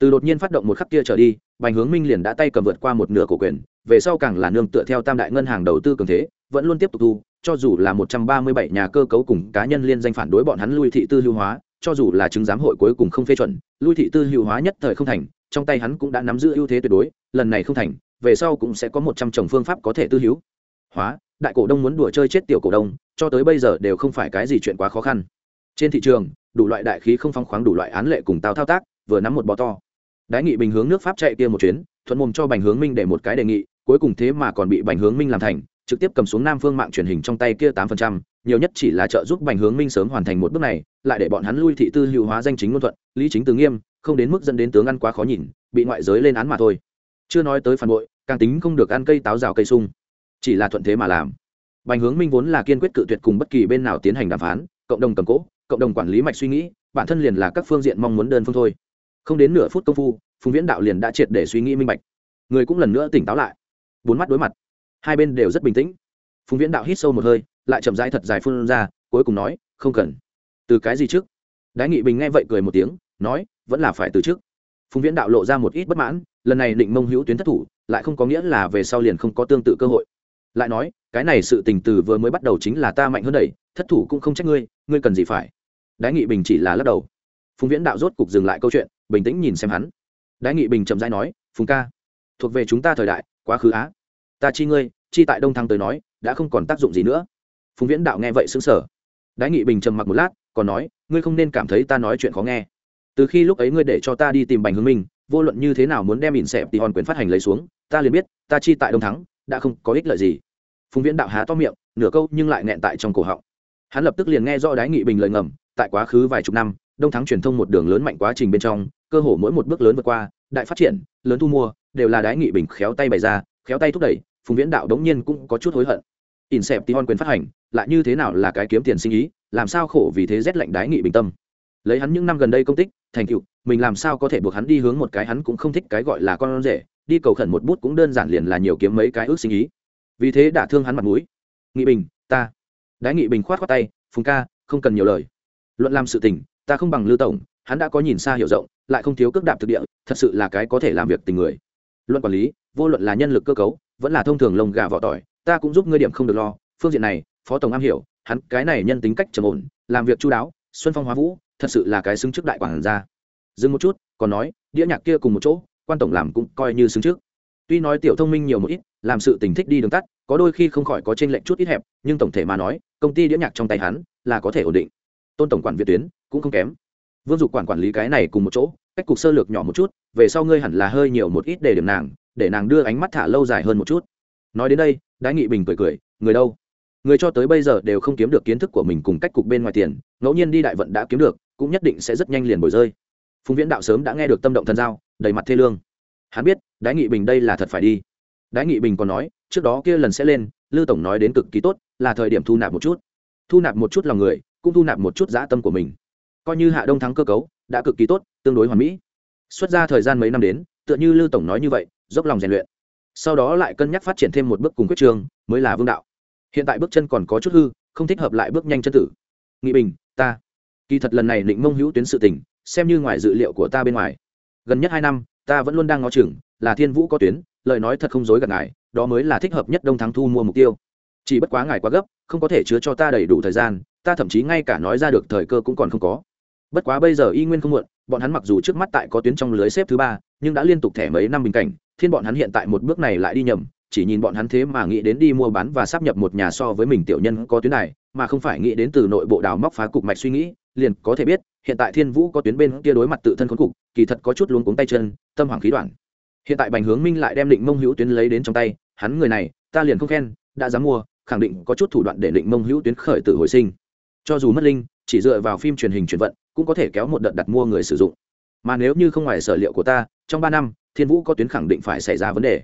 từ đột nhiên phát động một khắc kia trở đi, bành hướng minh liền đã tay cầm vượt qua một nửa cổ quyền, về sau càng là nương tựa theo tam đại ngân hàng đầu tư cường thế, vẫn luôn tiếp tục thu, cho dù là một trăm ba mươi bảy nhà cơ cấu cùng cá nhân liên danh phản đối bọn hắn lui thị tư lưu hóa, cho dù là chứng giám hội cuối cùng không phê chuẩn, lui thị tư lưu hóa nhất thời không thành, trong tay hắn cũng đã nắm giữ ưu thế tuyệt đối, lần này không thành, về sau cũng sẽ có một trăm chồng phương pháp có thể tư hữu. Hóa, đại cổ đông muốn đùa chơi chết tiểu cổ đông, cho tới bây giờ đều không phải cái gì chuyện quá khó khăn. Trên thị trường, đủ loại đại khí không phong khoáng đủ loại án lệ cùng tao thao tác, vừa nắm một bò to đái nghị bình hướng nước pháp chạy kia một chuyến, thuận mồm cho bành hướng minh để một cái đề nghị, cuối cùng thế mà còn bị bành hướng minh làm thành, trực tiếp cầm xuống nam phương mạng truyền hình trong tay kia tám phần trăm, nhiều nhất chỉ là trợ giúp bành hướng minh sớm hoàn thành một bước này, lại để bọn hắn lui thị tư hữu hóa danh chính ngôn thuận, lý chính từ nghiêm, không đến mức dẫn đến tướng ăn quá khó nhìn, bị ngoại giới lên án mà thôi. Chưa nói tới phản bội, càng tính không được ăn cây táo rào cây sung. Chỉ là thuận thế mà làm. Bành hướng minh vốn là kiên quyết cự tuyệt cùng bất kỳ bên nào tiến hành đàm phán, cộng đồng cầm cố, cộng đồng quản lý mạch suy nghĩ, bản thân liền là các phương diện mong muốn đơn phương thôi không đến nửa phút công phu, phùng viễn đạo liền đã triệt để suy nghĩ minh bạch. Người cũng lần nữa tỉnh táo lại. Bốn mắt đối mặt. Hai bên đều rất bình tĩnh. Phùng viễn đạo hít sâu một hơi, lại chậm rãi thật dài phun ra, cuối cùng nói, không cần. Từ cái gì trước? Đái nghị bình nghe vậy cười một tiếng, nói, vẫn là phải từ trước. Phùng viễn đạo lộ ra một ít bất mãn, lần này định mông hữu tuyến thất thủ, lại không có nghĩa là về sau liền không có tương tự cơ hội. Lại nói, cái này sự tình từ vừa mới bắt đầu chính là ta mạnh hơn đẩy, thất thủ cũng không trách ngươi ngươi cần gì phải? Đái nghị bình chỉ là lắc đầu. Phùng viễn đạo rốt cục dừng lại câu chuyện bình tĩnh nhìn xem hắn. Đái nghị bình chậm rãi nói, phùng ca, thuộc về chúng ta thời đại, quá khứ á. Ta chi ngươi, chi tại đông thăng tới nói, đã không còn tác dụng gì nữa. Phùng viễn đạo nghe vậy xứng sở đái nghị bình trầm mặc một lát, còn nói, ngươi không nên cảm thấy ta nói chuyện khó nghe. Từ khi lúc ấy ngươi để cho ta đi tìm bành hướng minh, vô luận như thế nào muốn đem ỉn xẹp thì hòn quyền phát hành lấy xuống, ta liền biết, ta chi tại đông thắng đã không có ích lợi gì. Phùng viễn đạo há to miệng, nửa câu nhưng lại nghẹn tại trong cổ họng. Hắn lập tức liền nghe do đái nghị bình lời ngầm, tại quá khứ vài chục năm đông thắng truyền thông một đường lớn mạnh quá trình bên trong, cơ hồ mỗi một bước lớn vượt qua, đại phát triển, lớn thu mua, đều là đái nghị bình khéo tay bày ra, khéo tay thúc đẩy, phùng viễn đạo đống nhiên cũng có chút hối hận. In xẹp tí hon quyền phát hành, lại như thế nào là cái kiếm tiền sinh ý, làm sao khổ vì thế rét lạnh đái nghị bình tâm. Lấy hắn những năm gần đây công tích, thành tựu, mình làm sao có thể buộc hắn đi hướng một cái hắn cũng không thích cái gọi là con rể, đi cầu khẩn một bút cũng đơn giản liền là nhiều kiếm mấy cái ước sinh ý. Vì thế đã thương hắn mặt mũi. Nghị bình, ta. Đái nghị bình khoát khoát tay, phùng ca, không cần nhiều lời. Luận làm sự tình ta không bằng lưu tổng, hắn đã có nhìn xa hiểu rộng, lại không thiếu cước đạp thực địa, thật sự là cái có thể làm việc tình người. Luận quản lý, vô luận là nhân lực cơ cấu, vẫn là thông thường lồng gà vỏ tỏi, ta cũng giúp ngươi điểm không được lo. Phương diện này, phó tổng am hiểu, hắn cái này nhân tính cách trầm ổn, làm việc chu đáo, xuân phong hóa vũ, thật sự là cái xứng trước đại quản gia. Dừng một chút, còn nói, đĩa nhạc kia cùng một chỗ, quan tổng làm cũng coi như xứng trước tuy nói tiểu thông minh nhiều một ít, làm sự tình thích đi đường tắt, có đôi khi không khỏi có trên lệnh chút ít hẹp, nhưng tổng thể mà nói, công ty đĩa nhạc trong tay hắn là có thể ổn định. Tôn tổng quản việt tuyến cũng không kém. Vương dục quản quản lý cái này cùng một chỗ, cách cục sơ lược nhỏ một chút, về sau ngươi hẳn là hơi nhiều một ít để điểm nàng, để nàng đưa ánh mắt thả lâu dài hơn một chút. Nói đến đây, đái nghị bình cười cười, người đâu? Người cho tới bây giờ đều không kiếm được kiến thức của mình cùng cách cục bên ngoài tiền, ngẫu nhiên đi đại vận đã kiếm được, cũng nhất định sẽ rất nhanh liền bồi rơi. Phùng viễn đạo sớm đã nghe được tâm động thần giao, đầy mặt thê lương. Hắn biết, đái nghị bình đây là thật phải đi. Đái nghị bình còn nói, trước đó kia lần sẽ lên, lư tổng nói đến cực kỳ tốt, là thời điểm thu nạp một chút. Thu nạp một chút lòng người, cũng thu nạp một chút dã tâm của mình coi như hạ đông thắng cơ cấu, đã cực kỳ tốt, tương đối hoàn mỹ. Xuất ra thời gian mấy năm đến, tựa như lư tổng nói như vậy, dốc lòng rèn luyện. Sau đó lại cân nhắc phát triển thêm một bước cùng quyết trường, mới là vương đạo. Hiện tại bước chân còn có chút hư, không thích hợp lại bước nhanh chân tử. Nghị bình, ta. Kỳ thật lần này định mông hữu tuyến sự tình, xem như ngoài dự liệu của ta bên ngoài. Gần nhất hai năm, ta vẫn luôn đang ngó chừng, là thiên vũ có tuyến, lời nói thật không dối gạt ngài, đó mới là thích hợp nhất đông thắng thu mua mục tiêu. Chỉ bất quá ngài quá gấp, không có thể chứa cho ta đầy đủ thời gian, ta thậm chí ngay cả nói ra được thời cơ cũng còn không có bất quá bây giờ y nguyên không muộn, bọn hắn mặc dù trước mắt tại có tuyến trong lưới xếp thứ ba, nhưng đã liên tục thẻ mấy năm bình cảnh, thiên bọn hắn hiện tại một bước này lại đi nhầm, chỉ nhìn bọn hắn thế mà nghĩ đến đi mua bán và sắp nhập một nhà so với mình tiểu nhân có tuyến này, mà không phải nghĩ đến từ nội bộ đào móc phá cục mạch suy nghĩ, liền có thể biết, hiện tại thiên vũ có tuyến bên kia đối mặt tự thân khốn cục, kỳ thật có chút luống cuống tay chân, tâm hoàng khí đoạn. Hiện tại bành hướng minh lại đem định mông hữu tuyến lấy đến trong tay, hắn người này, ta liền không khen, đã dám mua, khẳng định có chút thủ đoạn để định mông hữu tuyến khởi tử hồi sinh. Cho dù mất linh, chỉ dựa vào phim truyền hình truyền vận cũng có thể kéo một đợt đặt mua người sử dụng. Mà nếu như không ngoài sở liệu của ta, trong ba năm, thiên vũ có tuyến khẳng định phải xảy ra vấn đề.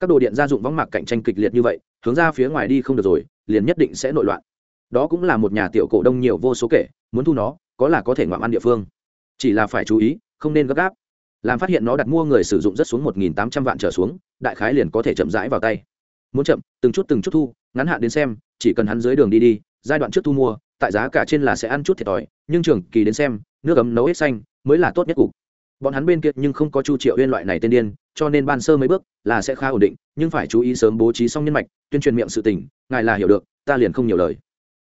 Các đồ điện gia dụng võng mạc cạnh tranh kịch liệt như vậy, hướng ra phía ngoài đi không được rồi, liền nhất định sẽ nội loạn. Đó cũng là một nhà tiểu cổ đông nhiều vô số kể, muốn thu nó, có là có thể ngoạm ăn địa phương. Chỉ là phải chú ý, không nên gấp gáp. Làm phát hiện nó đặt mua người sử dụng rất xuống một nghìn tám trăm vạn trở xuống, đại khái liền có thể chậm rãi vào tay. Muốn chậm, từng chút từng chút thu, ngắn hạn đến xem, chỉ cần hắn dưới đường đi đi, giai đoạn trước thu mua tại giá cả trên là sẽ ăn chút thiệt thòi, nhưng trường kỳ đến xem, nước ấm nấu hết xanh mới là tốt nhất cục. Bọn hắn bên kia nhưng không có chu triệu uyên loại này tên điên, cho nên ban sơ mấy bước là sẽ khá ổn định, nhưng phải chú ý sớm bố trí xong nhân mạch, tuyên truyền miệng sự tình, ngài là hiểu được, ta liền không nhiều lời.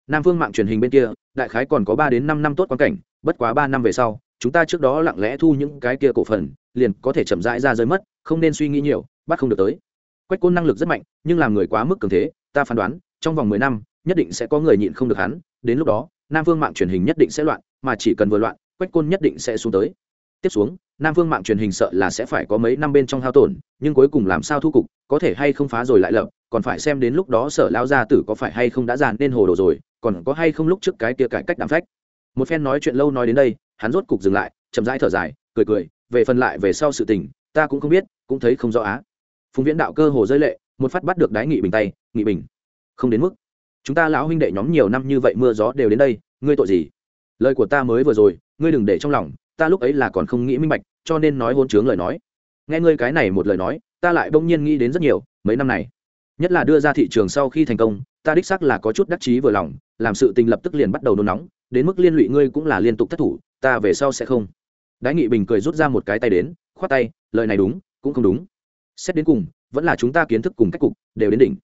Nam phương mạng truyền hình bên kia, đại khái còn có ba đến năm năm tốt quan cảnh, bất quá ba năm về sau, chúng ta trước đó lặng lẽ thu những cái kia cổ phần, liền có thể chậm rãi ra rơi mất, không nên suy nghĩ nhiều, bắt không được tới. Quách côn năng lực rất mạnh, nhưng làm người quá mức cường thế, ta phán đoán, trong vòng mười năm nhất định sẽ có người nhịn không được hắn, đến lúc đó, nam phương mạng truyền hình nhất định sẽ loạn, mà chỉ cần vừa loạn, quách côn nhất định sẽ xuống tới. Tiếp xuống, nam phương mạng truyền hình sợ là sẽ phải có mấy năm bên trong hao tổn, nhưng cuối cùng làm sao thu cục, có thể hay không phá rồi lại lập, còn phải xem đến lúc đó sở lao gia tử có phải hay không đã dàn nên hồ đồ rồi, còn có hay không lúc trước cái kia cải cách đảm phách. Một phen nói chuyện lâu nói đến đây, hắn rốt cục dừng lại, chậm rãi thở dài, cười cười, về phần lại về sau sự tình, ta cũng không biết, cũng thấy không rõ á. Phùng viễn đạo cơ hồ rơi lệ, một phát bắt được đái nghị bình tay, nghị bình, không đến mức chúng ta lão huynh đệ nhóm nhiều năm như vậy mưa gió đều đến đây, ngươi tội gì? Lời của ta mới vừa rồi, ngươi đừng để trong lòng, ta lúc ấy là còn không nghĩ minh bạch, cho nên nói hôn chướng lời nói. Nghe ngươi cái này một lời nói, ta lại bỗng nhiên nghĩ đến rất nhiều, mấy năm này, nhất là đưa ra thị trường sau khi thành công, ta đích xác là có chút đắc chí vừa lòng, làm sự tình lập tức liền bắt đầu nôn nóng, đến mức liên lụy ngươi cũng là liên tục thất thủ, ta về sau sẽ không. Đái nghị bình cười rút ra một cái tay đến, khoát tay, lời này đúng, cũng không đúng. Xét đến cùng, vẫn là chúng ta kiến thức cùng cách cục, đều đến đỉnh.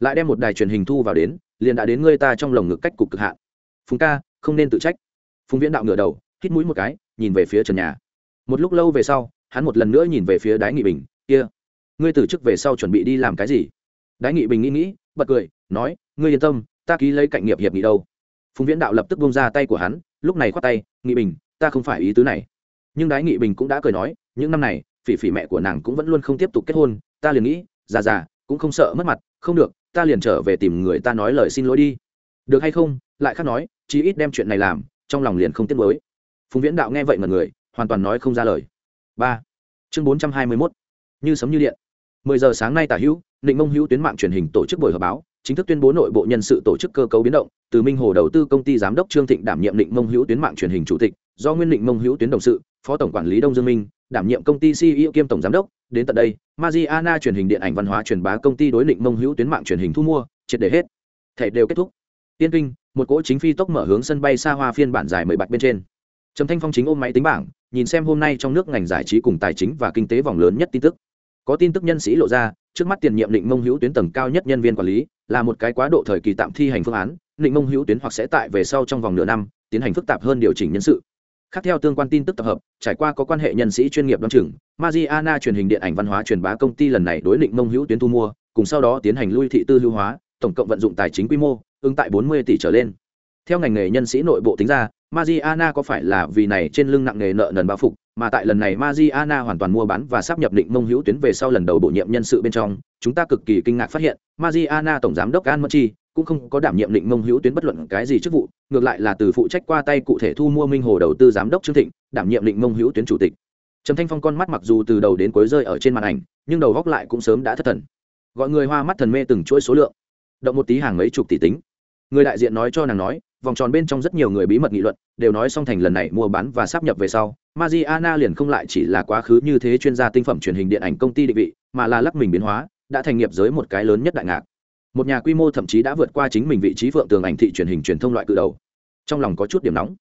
Lại đem một đài truyền hình thu vào đến liền đã đến ngươi ta trong lồng ngực cách cục cực hạn. Phùng ca, không nên tự trách. Phùng viễn đạo ngửa đầu, hít mũi một cái, nhìn về phía trần nhà. Một lúc lâu về sau, hắn một lần nữa nhìn về phía đái nghị bình, kia, ngươi từ chức về sau chuẩn bị đi làm cái gì? Đái nghị bình nghĩ nghĩ, bật cười, nói, ngươi yên tâm, ta ký lấy cạnh nghiệp hiệp nghị đâu. Phùng viễn đạo lập tức bông ra tay của hắn, lúc này khoát tay, nghị bình, ta không phải ý tứ này. Nhưng đái nghị bình cũng đã cười nói, những năm này, phỉ phỉ mẹ của nàng cũng vẫn luôn không tiếp tục kết hôn, ta liền nghĩ, già già, cũng không sợ mất mặt, không được ta liền trở về tìm người ta nói lời xin lỗi đi. Được hay không? Lại khác nói, chí ít đem chuyện này làm, trong lòng liền không tiếc mới phùng viễn đạo nghe vậy mà người, hoàn toàn nói không ra lời. Ba. Chương bốn trăm hai mươi mốt. Như sấm như điện. Mười giờ sáng nay tả hữu, định mông hữu tuyến mạng truyền hình tổ chức buổi họp báo, chính thức tuyên bố nội bộ nhân sự tổ chức cơ cấu biến động, từ minh hồ đầu tư công ty giám đốc trương thịnh đảm nhiệm định mông hữu tuyến mạng truyền hình chủ tịch, do nguyên định mông hữu tuyến đồng sự phó tổng quản lý đông dương minh, đảm nhiệm công ty ceo kiêm tổng giám đốc, đến tận đây, Mariana truyền hình điện ảnh văn hóa truyền bá công ty đối định mông hữu tuyến mạng truyền hình thu mua, triệt để hết. Thẻ đều kết thúc. Tiên kinh, một cỗ chính phi tốc mở hướng sân bay xa hoa phiên bản dài mười bạch bên trên. Trầm thanh phong chính ôm máy tính bảng, nhìn xem hôm nay trong nước ngành giải trí cùng tài chính và kinh tế vòng lớn nhất tin tức. Có tin tức nhân sĩ lộ ra, trước mắt tiền nhiệm định mông hữu tuyến tầng cao nhất nhân viên quản lý, là một cái quá độ thời kỳ tạm thi hành phương án định mông hữu tuyến hoặc sẽ tại về sau trong vòng nửa năm, tiến hành phức tạp hơn điều chỉnh nhân sự khác theo tương quan tin tức tập hợp, trải qua có quan hệ nhân sĩ chuyên nghiệp đ o á n chừng, mariana truyền hình điện ảnh văn hóa truyền bá công ty lần này đối định mông hữu tuyến thu mua, cùng sau đó tiến hành lui thị tư hữu hóa, tổng cộng vận dụng tài chính quy mô, ứng tại bốn mươi tỷ trở lên. Theo ngành nghề nhân sĩ nội bộ tính ra, mariana có phải là vì này trên lưng nặng nghề nợ nần bao phục, mà tại lần này mariana hoàn toàn mua bán và sắp nhập định mông hữu tuyến về sau lần đầu bổ nhiệm nhân sự bên trong, chúng ta cực kỳ kinh ngạc phát hiện, mariana tổng giám đốc an mất chi cũng không có đảm nhiệm định mông hữu tuyến bất luận cái gì chức vụ, ngược lại là từ phụ trách qua tay cụ thể thu mua minh hồ đầu tư giám đốc trương thịnh, đảm nhiệm định mông hữu tuyến chủ tịch. Trầm thanh phong con mắt mặc dù từ đầu đến cuối rơi ở trên màn ảnh, nhưng đầu góc lại cũng sớm đã thất thần. Gọi người hoa mắt thần mê từng chuỗi số lượng. Động một tí hàng mấy chục tỷ tính. Người đại diện nói cho nàng nói, vòng tròn bên trong rất nhiều người bí mật nghị luận, đều nói song thành lần này mua bán và sắp nhập về sau, Mariana liền không lại chỉ là quá khứ như thế chuyên gia tinh phẩm truyền hình điện ảnh công ty định vị, mà là lắc mình biến hóa, đã thành nghiệp giới một cái lớn nhất đại ngạc một nhà quy mô thậm chí đã vượt qua chính mình vị trí phượng tường ảnh thị truyền hình truyền thông loại cự đầu. Trong lòng có chút điểm nóng.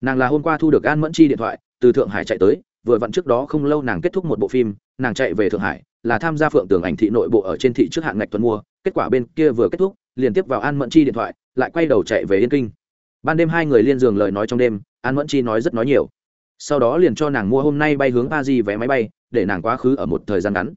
Nàng là hôm qua thu được an mẫn chi điện thoại, từ thượng hải chạy tới, vừa vặn trước đó không lâu nàng kết thúc một bộ phim, nàng chạy về thượng hải, là tham gia phượng tường ảnh thị nội bộ ở trên thị trước hạn ngạch tuần mua, kết quả bên kia vừa kết thúc, liền tiếp vào an mẫn chi điện thoại, lại quay đầu chạy về yên kinh. Ban đêm hai người liên giường lời nói trong đêm, an mẫn chi nói rất nói nhiều. Sau đó liền cho nàng mua hôm nay bay hướng a di vé máy bay, để nàng quá khứ ở một thời gian ngắn.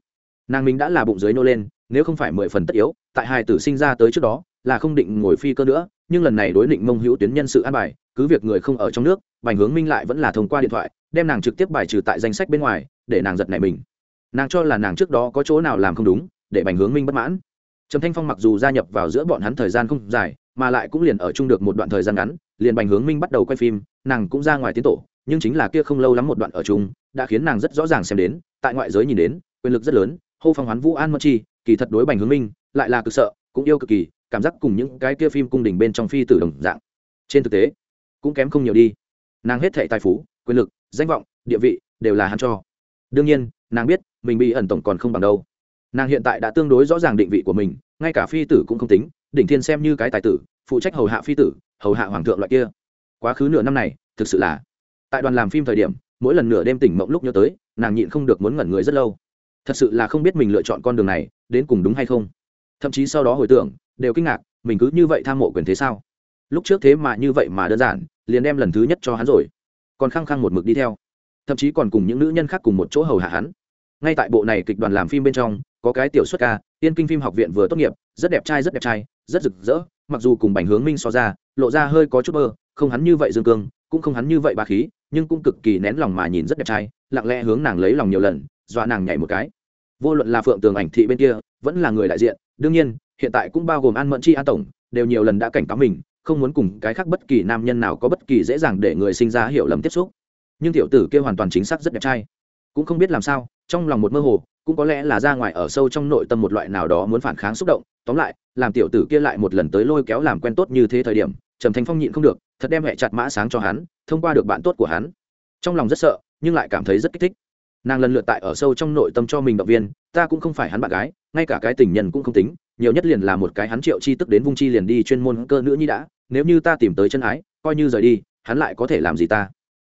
Nàng mình đã là bụng dưới nô lên nếu không phải mười phần tất yếu, tại hai tử sinh ra tới trước đó, là không định ngồi phi cơ nữa, nhưng lần này đối định mông hữu tuyến nhân sự an bài, cứ việc người không ở trong nước, bành hướng minh lại vẫn là thông qua điện thoại, đem nàng trực tiếp bài trừ tại danh sách bên ngoài, để nàng giật nảy mình. Nàng cho là nàng trước đó có chỗ nào làm không đúng, để bành hướng minh bất mãn. Trầm thanh phong mặc dù gia nhập vào giữa bọn hắn thời gian không dài, mà lại cũng liền ở chung được một đoạn thời gian ngắn, liền bành hướng minh bắt đầu quay phim, nàng cũng ra ngoài tiến tổ, nhưng chính là kia không lâu lắm một đoạn ở chung, đã khiến nàng rất rõ ràng xem đến, tại ngoại giới nhìn đến, quyền lực rất lớn hô phong hoán vũ an mơ chi, kỳ thật đối bành hướng minh, lại là cực sợ, cũng yêu cực kỳ, cảm giác cùng những cái kia phim cung đình bên trong phi tử đồng dạng. Trên thực tế, cũng kém không nhiều đi. Nàng hết thệ tài phú, quyền lực, danh vọng, địa vị, đều là hắn cho. Đương nhiên, nàng biết, mình bị ẩn tổng còn không bằng đâu. Nàng hiện tại đã tương đối rõ ràng định vị của mình, ngay cả phi tử cũng không tính, đỉnh thiên xem như cái tài tử, phụ trách hầu hạ phi tử, hầu hạ hoàng thượng loại kia. Quá khứ nửa năm này, thực sự là, tại đoàn làm phim thời điểm, mỗi lần nửa đêm tỉnh mộng lúc nhớ tới, nàng nhịn không được muốn ngẩn người rất lâu thật sự là không biết mình lựa chọn con đường này đến cùng đúng hay không. Thậm chí sau đó hồi tưởng, đều kinh ngạc, mình cứ như vậy tham mộ quyền thế sao? Lúc trước thế mà như vậy mà đơn giản, liền đem lần thứ nhất cho hắn rồi. Còn khăng khăng một mực đi theo. Thậm chí còn cùng những nữ nhân khác cùng một chỗ hầu hạ hắn. Ngay tại bộ này kịch đoàn làm phim bên trong, có cái tiểu xuất ca tiên kinh phim học viện vừa tốt nghiệp, rất đẹp trai, rất đẹp trai, rất rực rỡ, mặc dù cùng bành hướng minh so ra, lộ ra hơi có chút mơ không hắn như vậy dương cương, cũng không hắn như vậy bà khí, nhưng cũng cực kỳ nén lòng mà nhìn rất đẹp trai, lặng lẽ hướng nàng lấy lòng nhiều lần dọa nàng nhảy một cái. Vô luận là phượng tường ảnh thị bên kia, vẫn là người đại diện, đương nhiên, hiện tại cũng bao gồm an mẫn chi, an tổng, đều nhiều lần đã cảnh cáo mình, không muốn cùng cái khác bất kỳ nam nhân nào có bất kỳ dễ dàng để người sinh ra hiểu lầm tiếp xúc. Nhưng tiểu tử kia hoàn toàn chính xác rất đẹp trai. Cũng không biết làm sao, trong lòng một mơ hồ, cũng có lẽ là ra ngoài ở sâu trong nội tâm một loại nào đó muốn phản kháng xúc động. Tóm lại, làm tiểu tử kia lại một lần tới lôi kéo làm quen tốt như thế thời điểm, trầm thanh phong nhịn không được, thật đem hẹ chặt mã sáng cho hắn, thông qua được bạn tốt của hắn. Trong lòng rất sợ, nhưng lại cảm thấy rất kích thích nàng lần lượt tại ở sâu trong nội tâm cho mình động viên, ta cũng không phải hắn bạn gái, ngay cả cái tình nhân cũng không tính, nhiều nhất liền là một cái hắn triệu chi tức đến vung chi liền đi chuyên môn cơ nữ nhi đã, nếu như ta tìm tới chân ái, coi như rời đi, hắn lại có thể làm gì ta?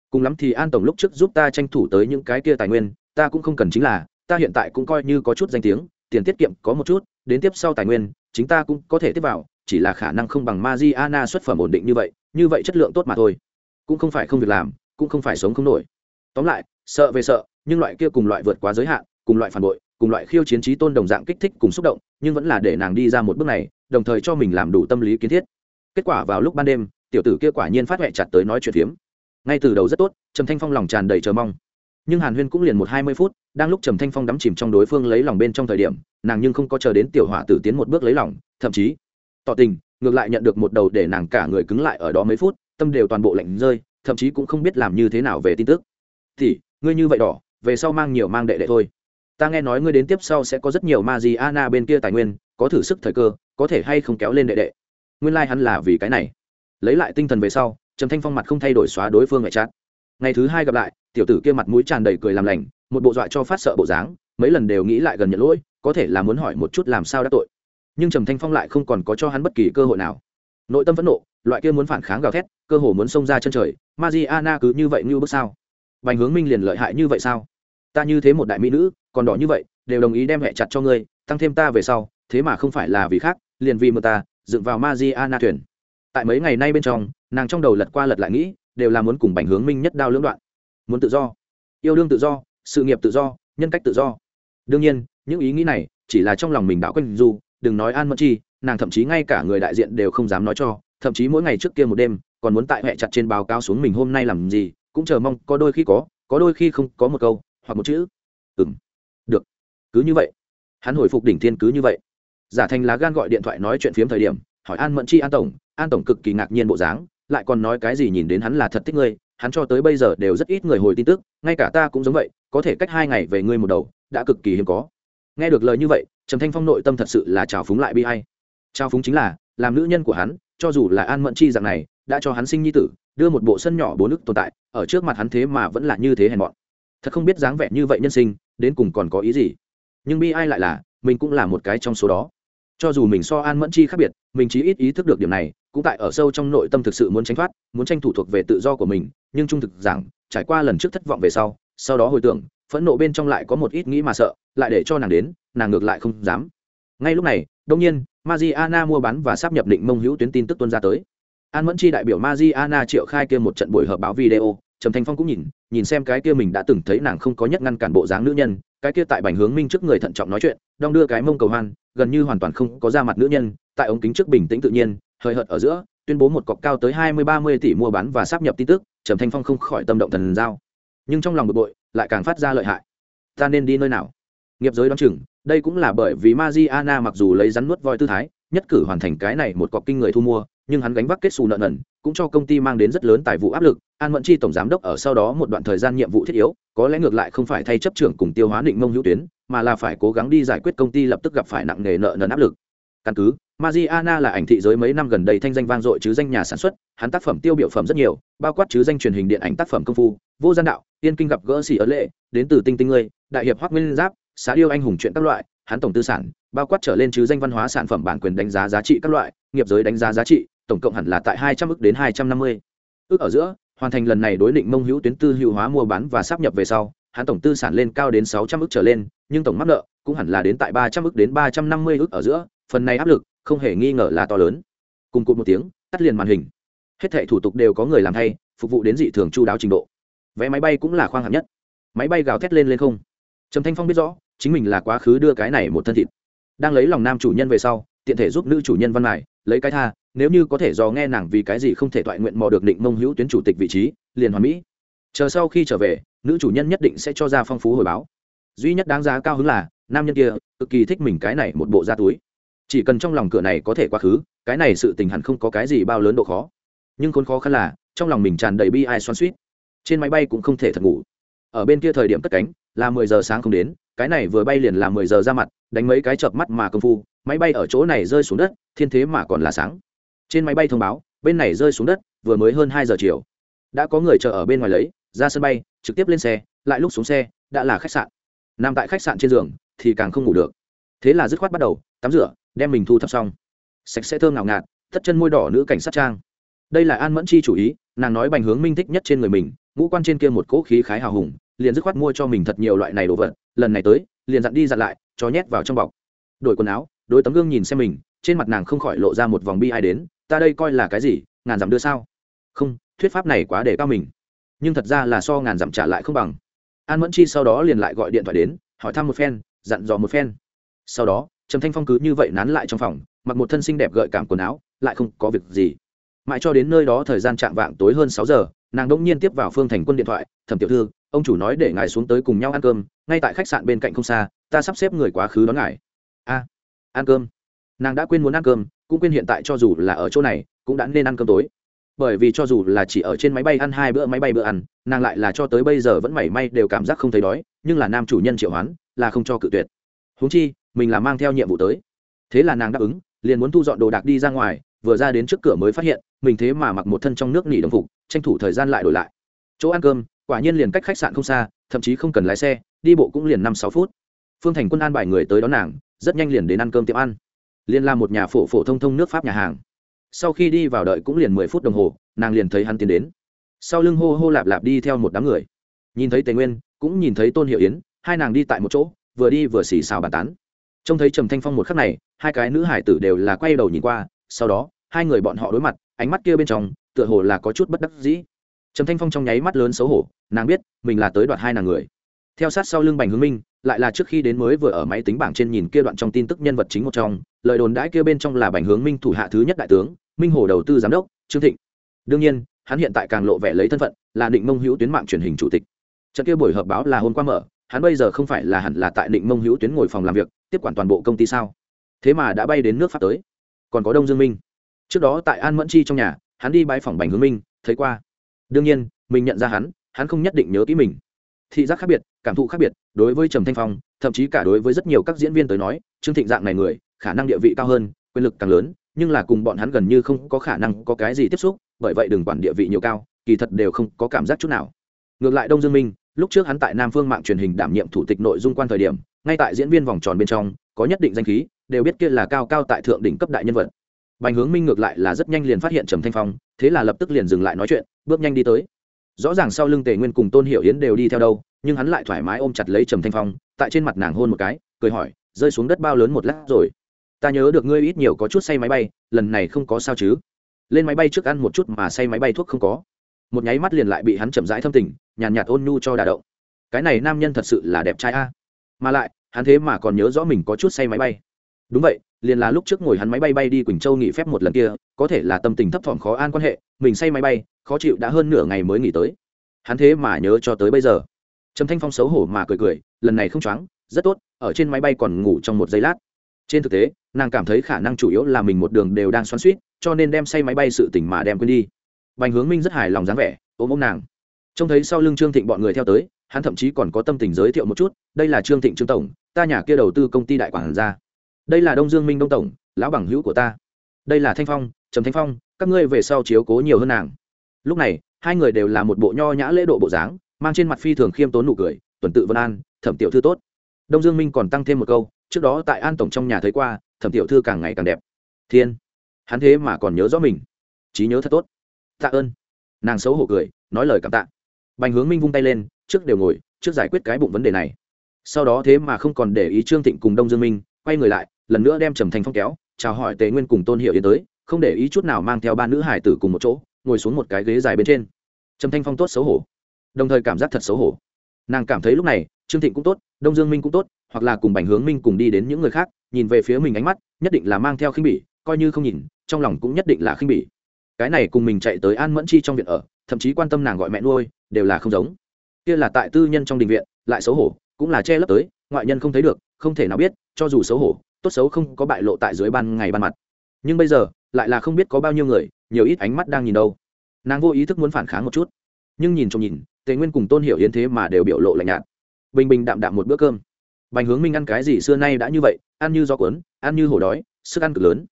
Cùng lắm thì an tổng lúc trước giúp ta tranh thủ tới những cái kia tài nguyên, ta cũng không cần chính là, ta hiện tại cũng coi như có chút danh tiếng, tiền tiết kiệm có một chút, đến tiếp sau tài nguyên, chính ta cũng có thể tiếp vào, chỉ là khả năng không bằng Mariana xuất phẩm ổn định như vậy như vậy chất lượng tốt mà thôi. Cũng không phải không việc làm, cũng không phải sống không nổi. Tóm lại, sợ về sợ nhưng loại kia cùng loại vượt quá giới hạn, cùng loại phản bội, cùng loại khiêu chiến trí tôn đồng dạng kích thích cùng xúc động, nhưng vẫn là để nàng đi ra một bước này, đồng thời cho mình làm đủ tâm lý kiến thiết. Kết quả vào lúc ban đêm, tiểu tử kia quả nhiên phát huệ chặt tới nói chuyện phiếm. Ngay từ đầu rất tốt, trầm thanh phong lòng tràn đầy chờ mong. Nhưng hàn huyên cũng liền một hai mươi phút, đang lúc trầm thanh phong đắm chìm trong đối phương lấy lòng bên trong thời điểm, nàng nhưng không có chờ đến tiểu hỏa tử tiến một bước lấy lòng, thậm chí, tỏ tình, ngược lại nhận được một đầu để nàng cả người cứng lại ở đó mấy phút, tâm đều toàn bộ lạnh rơi, thậm chí cũng không biết làm như thế nào về tin tức. Thì ngươi như vậy đỏ về sau mang nhiều mang đệ đệ thôi. Ta nghe nói ngươi đến tiếp sau sẽ có rất nhiều ma gì ana bên kia tài nguyên, có thử sức thời cơ, có thể hay không kéo lên đệ đệ. Nguyên lai、like、hắn là vì cái này. Lấy lại tinh thần về sau, trầm thanh phong mặt không thay đổi xóa đối phương ngoại trát ngày thứ hai gặp lại, tiểu tử kia mặt mũi tràn đầy cười làm lành, một bộ dọa cho phát sợ bộ dáng, mấy lần đều nghĩ lại gần nhận lỗi, có thể là muốn hỏi một chút làm sao đã tội. Nhưng trầm thanh phong lại không còn có cho hắn bất kỳ cơ hội nào. Nội tâm phẫn nộ, loại kia muốn phản kháng gào thét, cơ hồ muốn xông ra chân trời ma di ana cứ như vậy như bước sao? Bành hướng minh liền lợi hại như vậy sao? Ta như thế một đại mỹ nữ, còn đỏ như vậy, đều đồng ý đem hẹ chặt cho ngươi, tăng thêm ta về sau, thế mà không phải là vì khác, liền vì mờ ta, dựng vào ma di ana thuyền. Tại mấy ngày nay bên trong, nàng trong đầu lật qua lật lại nghĩ, đều là muốn cùng bành hướng minh nhất đao lưỡng đoạn. Muốn tự do. Yêu đương tự do, sự nghiệp tự do, nhân cách tự do. Đương nhiên, những ý nghĩ này chỉ là trong lòng mình đã quanh du, đừng nói an mẫn chi, nàng thậm chí ngay cả người đại diện đều không dám nói cho, thậm chí mỗi ngày trước kia một đêm, còn muốn tại hệ chặt trên báo cáo xuống mình hôm nay làm gì, cũng chờ mong có đôi khi có có đôi khi không có một câu hoặc một chữ. Ừng được. Cứ như vậy. Hắn hồi phục đỉnh thiên cứ như vậy. Giả thành lá gan gọi điện thoại nói chuyện phiếm thời điểm, hỏi an mẫn chi an tổng an tổng cực kỳ ngạc nhiên bộ dáng, lại còn nói cái gì nhìn đến hắn là thật thích ngươi, hắn cho tới bây giờ đều rất ít người hồi tin tức, ngay cả ta cũng giống vậy, có thể cách hai ngày về ngươi một đầu, đã cực kỳ hiếm có. Nghe được lời như vậy, trầm thanh phong nội tâm thật sự là trào phúng lại bi hay trào phúng chính là, làm nữ nhân của hắn, cho dù là an mẫn chi dạng này, đã cho hắn sinh nhi tử, đưa một bộ sân nhỏ bốn ức tồn tại, ở trước mặt hắn thế mà vẫn là như thế hèn mọn thật không biết dáng vẻ như vậy nhân sinh, đến cùng còn có ý gì. Nhưng bi ai lại là, mình cũng là một cái trong số đó. Cho dù mình so an mẫn chi khác biệt, mình chỉ ít ý thức được điểm này, cũng tại ở sâu trong nội tâm thực sự muốn tránh thoát, muốn tranh thủ thuộc về tự do của mình, nhưng trung thực rằng, trải qua lần trước thất vọng về sau sau đó hồi tưởng, phẫn nộ bên trong lại có một ít nghĩ mà sợ, lại để cho nàng đến, nàng ngược lại không dám. Ngay lúc này đông nhiên Mariana mua bán và sắp nhập định mông hữu tuyến tin tức tuân ra tới. An mẫn chi đại biểu Mariana triệu khai kia một trận buổi họp báo video, trầm thanh phong cũng nhìn nhìn xem cái kia mình đã từng thấy nàng không có nhất ngăn cản bộ dáng nữ nhân, cái kia tại bành hướng minh trước người thận trọng nói chuyện, đong đưa cái mông cầu hoan, gần như hoàn toàn không có ra mặt nữ nhân, tại ống kính trước bình tĩnh tự nhiên hơi hợt ở giữa, tuyên bố một cọc cao tới hai mươi ba mươi tỷ mua bán và sắp nhập tin tức, trầm thanh phong không khỏi tâm động thần giao. Nhưng trong lòng bực bội, lại càng phát ra lợi hại. Ta nên đi nơi nào? Nghiệp giới đoán chừng, đây cũng là bởi vì Mariana mặc dù lấy rắn nuốt voi tư thái, nhất cử hoàn thành cái này một cọc kinh người thu mua, nhưng hắn gánh vác kết xù nợ nần, cũng cho công ty mang đến rất lớn tài vụ áp lực an mẫn chi tổng giám đốc ở sau đó một đoạn thời gian nhiệm vụ thiết yếu có lẽ ngược lại không phải thay chấp trưởng cùng tiêu hóa định mông hữu tuyến mà là phải cố gắng đi giải quyết công ty lập tức gặp phải nặng nề nợ nần áp lực căn cứ Mariana là ảnh thị giới mấy năm gần đây thanh danh vang dội chứ danh nhà sản xuất, hắn tác phẩm tiêu biểu phẩm rất nhiều, bao quát chứ danh truyền hình điện ảnh tác phẩm công phu, vô gian đạo, tiên kinh gặp gỡ xỉ ở lệ, đến từ tinh tinh ngươi, đại hiệp Hoắc Nguyên Giáp, xã điêu anh hùng chuyện các loại, hắn tổng tư sản, bao quát trở lên chứ danh văn hóa sản phẩm bản quyền đánh giá giá trị các loại, nghiệp giới đánh giá giá trị, tổng cộng hẳn là tại 200 ức đến 250. ức ở giữa, hoàn thành lần này đối định mông hữu tuyến tư hữu hóa mua bán và sắp nhập về sau, hắn tổng tư sản lên cao đến 600 ức trở lên, nhưng tổng mắc nợ cũng hẳn là đến tại 300 ức đến 350 ức ở giữa, phần này áp lực không hề nghi ngờ là to lớn. Cùng cụt một tiếng tắt liền màn hình. Hết thảy thủ tục đều có người làm thay phục vụ đến dị thường chu đáo trình độ. Vé máy bay cũng là khoang hạng nhất. Máy bay gào thét lên lên không. Trầm thanh phong biết rõ chính mình là quá khứ đưa cái này một thân thịt. Đang lấy lòng nam chủ nhân về sau tiện thể giúp nữ chủ nhân văn mải lấy cái tha, nếu như có thể do nghe nàng vì cái gì không thể thoại nguyện mò được định mông hữu tuyến chủ tịch vị trí, liền hoàn mỹ. Chờ sau khi trở về, nữ chủ nhân nhất định sẽ cho ra phong phú hồi báo. Duy nhất đáng giá cao hứng là, nam nhân kia, cực kỳ thích mình cái này một bộ da túi. Chỉ cần trong lòng cửa này có thể quá khứ, cái này sự tình hẳn không có cái gì bao lớn độ khó. Nhưng khốn khó khăn là, trong lòng mình tràn đầy bi ai xoan suýt trên máy bay cũng không thể thật ngủ. Ở bên kia thời điểm cất cánh, là mười giờ sáng không đến cái này vừa bay liền là mười giờ ra mặt, đánh mấy cái chợp mắt mà công phu, máy bay ở chỗ này rơi xuống đất, thiên thế mà còn là sáng. Trên máy bay thông báo, bên này rơi xuống đất, vừa mới hơn hai giờ chiều. Đã có người chờ ở bên ngoài lấy, ra sân bay, trực tiếp lên xe, lại lúc xuống xe, đã là khách sạn. Nằm tại khách sạn trên giường, thì càng không ngủ được. Thế là dứt khoát bắt đầu, tắm rửa, đem mình thu thập xong. Sạch sẽ thơm ngào ngạt tất chân môi đỏ nữ cảnh sát trang. Đây là an mẫn chi chủ ý, nàng nói bành hướng minh thích nhất trên người mình, ngũ quan trên kia một cỗ khí khái hào hùng liền dứt khoát mua cho mình thật nhiều loại này đồ vật, lần này tới, liền dặn đi dặn lại, cho nhét vào trong bọc. Đổi quần áo đôi tấm gương nhìn xem mình, trên mặt nàng không khỏi lộ ra một vòng bi ai đến, ta đây coi là cái gì, ngàn dặm đưa sao? Không, thuyết pháp này quá để cao mình. Nhưng thật ra là so ngàn dặm trả lại không bằng. An mẫn chi sau đó liền lại gọi điện thoại đến, hỏi thăm một phen, dặn dò một phen. Sau đó, trầm thanh phong cứ như vậy nán lại trong phòng, mặc một thân xinh đẹp gợi cảm quần áo, lại không có việc gì. Mãi cho đến nơi đó thời gian chạm vạng tối hơn sáu giờ, nàng đỗng nhiên tiếp vào phương thành quân điện thoại, thẩm tiểu thư ông chủ nói để ngài xuống tới cùng nhau ăn cơm, ngay tại khách sạn bên cạnh không xa, ta sắp xếp người quá khứ đón ngài. A, ăn cơm. Nàng đã quên muốn ăn cơm, cũng quên hiện tại cho dù là ở chỗ này, cũng đã nên ăn cơm tối. Bởi vì cho dù là chỉ ở trên máy bay ăn hai bữa máy bay bữa ăn, nàng lại là cho tới bây giờ vẫn mảy may đều cảm giác không thấy đói, nhưng là nam chủ nhân triệu hoán, là không cho cự tuyệt. Húng chi, mình là mang theo nhiệm vụ tới. Thế là nàng đáp ứng, liền muốn thu dọn đồ đạc đi ra ngoài, vừa ra đến trước cửa mới phát hiện, mình thế mà mặc một thân trong nước nỉ đồng phục, tranh thủ thời gian lại đổi lại. Chỗ ăn cơm quả nhiên liền cách khách sạn không xa, thậm chí không cần lái xe, đi bộ cũng liền năm sáu phút. Phương thành quân an bài người tới đón nàng, rất nhanh liền đến ăn cơm tiệm ăn. Liền là một nhà phổ phổ thông thông nước pháp nhà hàng. Sau khi đi vào đợi cũng liền mười phút đồng hồ, nàng liền thấy hắn tiến đến. Sau lưng hô hô lạp lạp đi theo một đám người. Nhìn thấy tề nguyên, cũng nhìn thấy tôn hiệu yến, hai nàng đi tại một chỗ, vừa đi vừa xì xào bàn tán. Trông thấy trầm thanh phong một khắc này, hai cái nữ hải tử đều là quay đầu nhìn qua, sau đó, hai người bọn họ đối mặt, ánh mắt kia bên trong, tựa hồ là có chút bất đắc dĩ trầm thanh phong trong nháy mắt lớn xấu hổ, nàng biết, mình là tới đoạt hai nàng người. Theo sát sau lưng bành hướng minh, lại là trước khi đến mới vừa ở máy tính bảng trên nhìn kia đoạn trong tin tức nhân vật chính một trong, lời đồn đãi kia bên trong là bành hướng minh thủ hạ thứ nhất đại tướng, minh hồ đầu tư giám đốc, trương thịnh. Đương nhiên, hắn hiện tại càng lộ vẻ lấy thân phận, là định mông hữu tuyến mạng truyền hình chủ tịch. Trận kia buổi họp báo là hôm qua mở, hắn bây giờ không phải là hẳn là tại định mông hữu tuyến ngồi phòng làm việc, tiếp quản toàn bộ công ty sao? Thế mà đã bay đến nước pháp tới. Còn có đông dương minh. Trước đó tại an mẫn chi trong nhà, hắn đi bãi phòng bành hướng minh, thấy qua đương nhiên, mình nhận ra hắn hắn không nhất định nhớ kỹ mình. Thị giác khác biệt, cảm thụ khác biệt, đối với trầm thanh phong, thậm chí cả đối với rất nhiều các diễn viên tới nói, trương thịnh dạng này người, khả năng địa vị cao hơn, quyền lực càng lớn, nhưng là cùng bọn hắn gần như không có khả năng có cái gì tiếp xúc, bởi vậy đừng quản địa vị nhiều cao, kỳ thật đều không có cảm giác chút nào. Ngược lại đông dương minh, lúc trước hắn tại nam phương mạng truyền hình đảm nhiệm thủ tịch nội dung quan thời điểm, ngay tại diễn viên vòng tròn bên trong, có nhất định danh khí, đều biết kia là cao cao tại thượng đỉnh cấp đại nhân vật bành hướng minh ngược lại là rất nhanh liền phát hiện trầm thanh phong thế là lập tức liền dừng lại nói chuyện bước nhanh đi tới. Rõ ràng sau lưng tề nguyên cùng tôn hiểu yến đều đi theo đâu nhưng hắn lại thoải mái ôm chặt lấy trầm thanh phong tại trên mặt nàng hôn một cái cười hỏi rơi xuống đất bao lớn một lát rồi? Ta nhớ được ngươi ít nhiều có chút say máy bay lần này không có sao chứ? Lên máy bay trước ăn một chút mà say máy bay thuốc không có. Một nháy mắt liền lại bị hắn chậm rãi thâm tình nhàn nhạt, nhạt ôn nhu cho đà động. Cái này nam nhân thật sự là đẹp trai a. Mà lại hắn thế mà còn nhớ rõ mình có chút say máy bay. Đúng vậy liền là lúc trước ngồi hắn máy bay bay đi quỳnh châu nghỉ phép một lần kia, có thể là tâm tình thấp thỏm khó an quan hệ, mình say máy bay, khó chịu đã hơn nửa ngày mới nghỉ tới. Hắn thế mà nhớ cho tới bây giờ. Trầm thanh phong xấu hổ mà cười cười, lần này không choáng, rất tốt, ở trên máy bay còn ngủ trong một giây lát. Trên thực tế, nàng cảm thấy khả năng chủ yếu là mình một đường đều đang xoắn suýt cho nên đem say máy bay sự tỉnh mà đem quên đi. Bành hướng minh rất hài lòng dáng vẻ, ôm ôm nàng. Trông thấy sau lưng trương thịnh bọn người theo tới, hắn thậm chí còn có tâm tình giới thiệu một chút, đây là trương thịnh trương tổng, ta nhà kia đầu tư công ty đại quản gia đây là đông dương minh đông tổng, lão bằng hữu của ta. Đây là thanh phong, trầm thanh phong, các ngươi về sau chiếu cố nhiều hơn nàng. Lúc này, hai người đều là một bộ nho nhã lễ độ bộ dáng, mang trên mặt phi thường khiêm tốn nụ cười, tuần tự vân an, thẩm tiểu thư tốt. Đông dương minh còn tăng thêm một câu, trước đó tại an tổng trong nhà thấy qua, thẩm tiểu thư càng ngày càng đẹp. Thiên, hắn thế mà còn nhớ rõ mình. Trí nhớ thật tốt. Tạ ơn. Nàng xấu hổ cười, nói lời cảm tạ. Bành hướng minh vung tay lên, trước đều ngồi, trước giải quyết cái bụng vấn đề này. Sau đó thế mà không còn để ý trương thịnh cùng đông dương minh, quay người lại lần nữa đem trầm thanh phong kéo, chào hỏi tề nguyên cùng tôn hiệu yến tới, không để ý chút nào mang theo ba nữ hải tử cùng một chỗ, ngồi xuống một cái ghế dài bên trên. Trầm thanh phong tốt xấu hổ. Đồng thời cảm giác thật xấu hổ. Nàng cảm thấy lúc này, trương thịnh cũng tốt, đông dương minh cũng tốt, hoặc là cùng bành hướng minh cùng đi đến những người khác, nhìn về phía mình ánh mắt, nhất định là mang theo khinh bỉ, coi như không nhìn, trong lòng cũng nhất định là khinh bỉ. Cái này cùng mình chạy tới an mẫn chi trong viện ở, thậm chí quan tâm nàng gọi mẹ nuôi, đều là không giống. Kia là tại tư nhân trong đình viện, lại xấu hổ, cũng là che lấp tới, ngoại nhân không thấy được, không thể nào biết, cho dù xấu hổ tốt xấu không có bại lộ tại dưới ban ngày ban mặt. Nhưng bây giờ, lại là không biết có bao nhiêu người, nhiều ít ánh mắt đang nhìn đâu. Nàng vô ý thức muốn phản kháng một chút. Nhưng nhìn trông nhìn, tề nguyên cùng tôn hiểu yến thế mà đều biểu lộ lạnh nhạt. Bình bình đạm đạm một bữa cơm. Bành hướng minh ăn cái gì xưa nay đã như vậy, ăn như do cuốn, ăn như hổ đói, sức ăn cực lớn.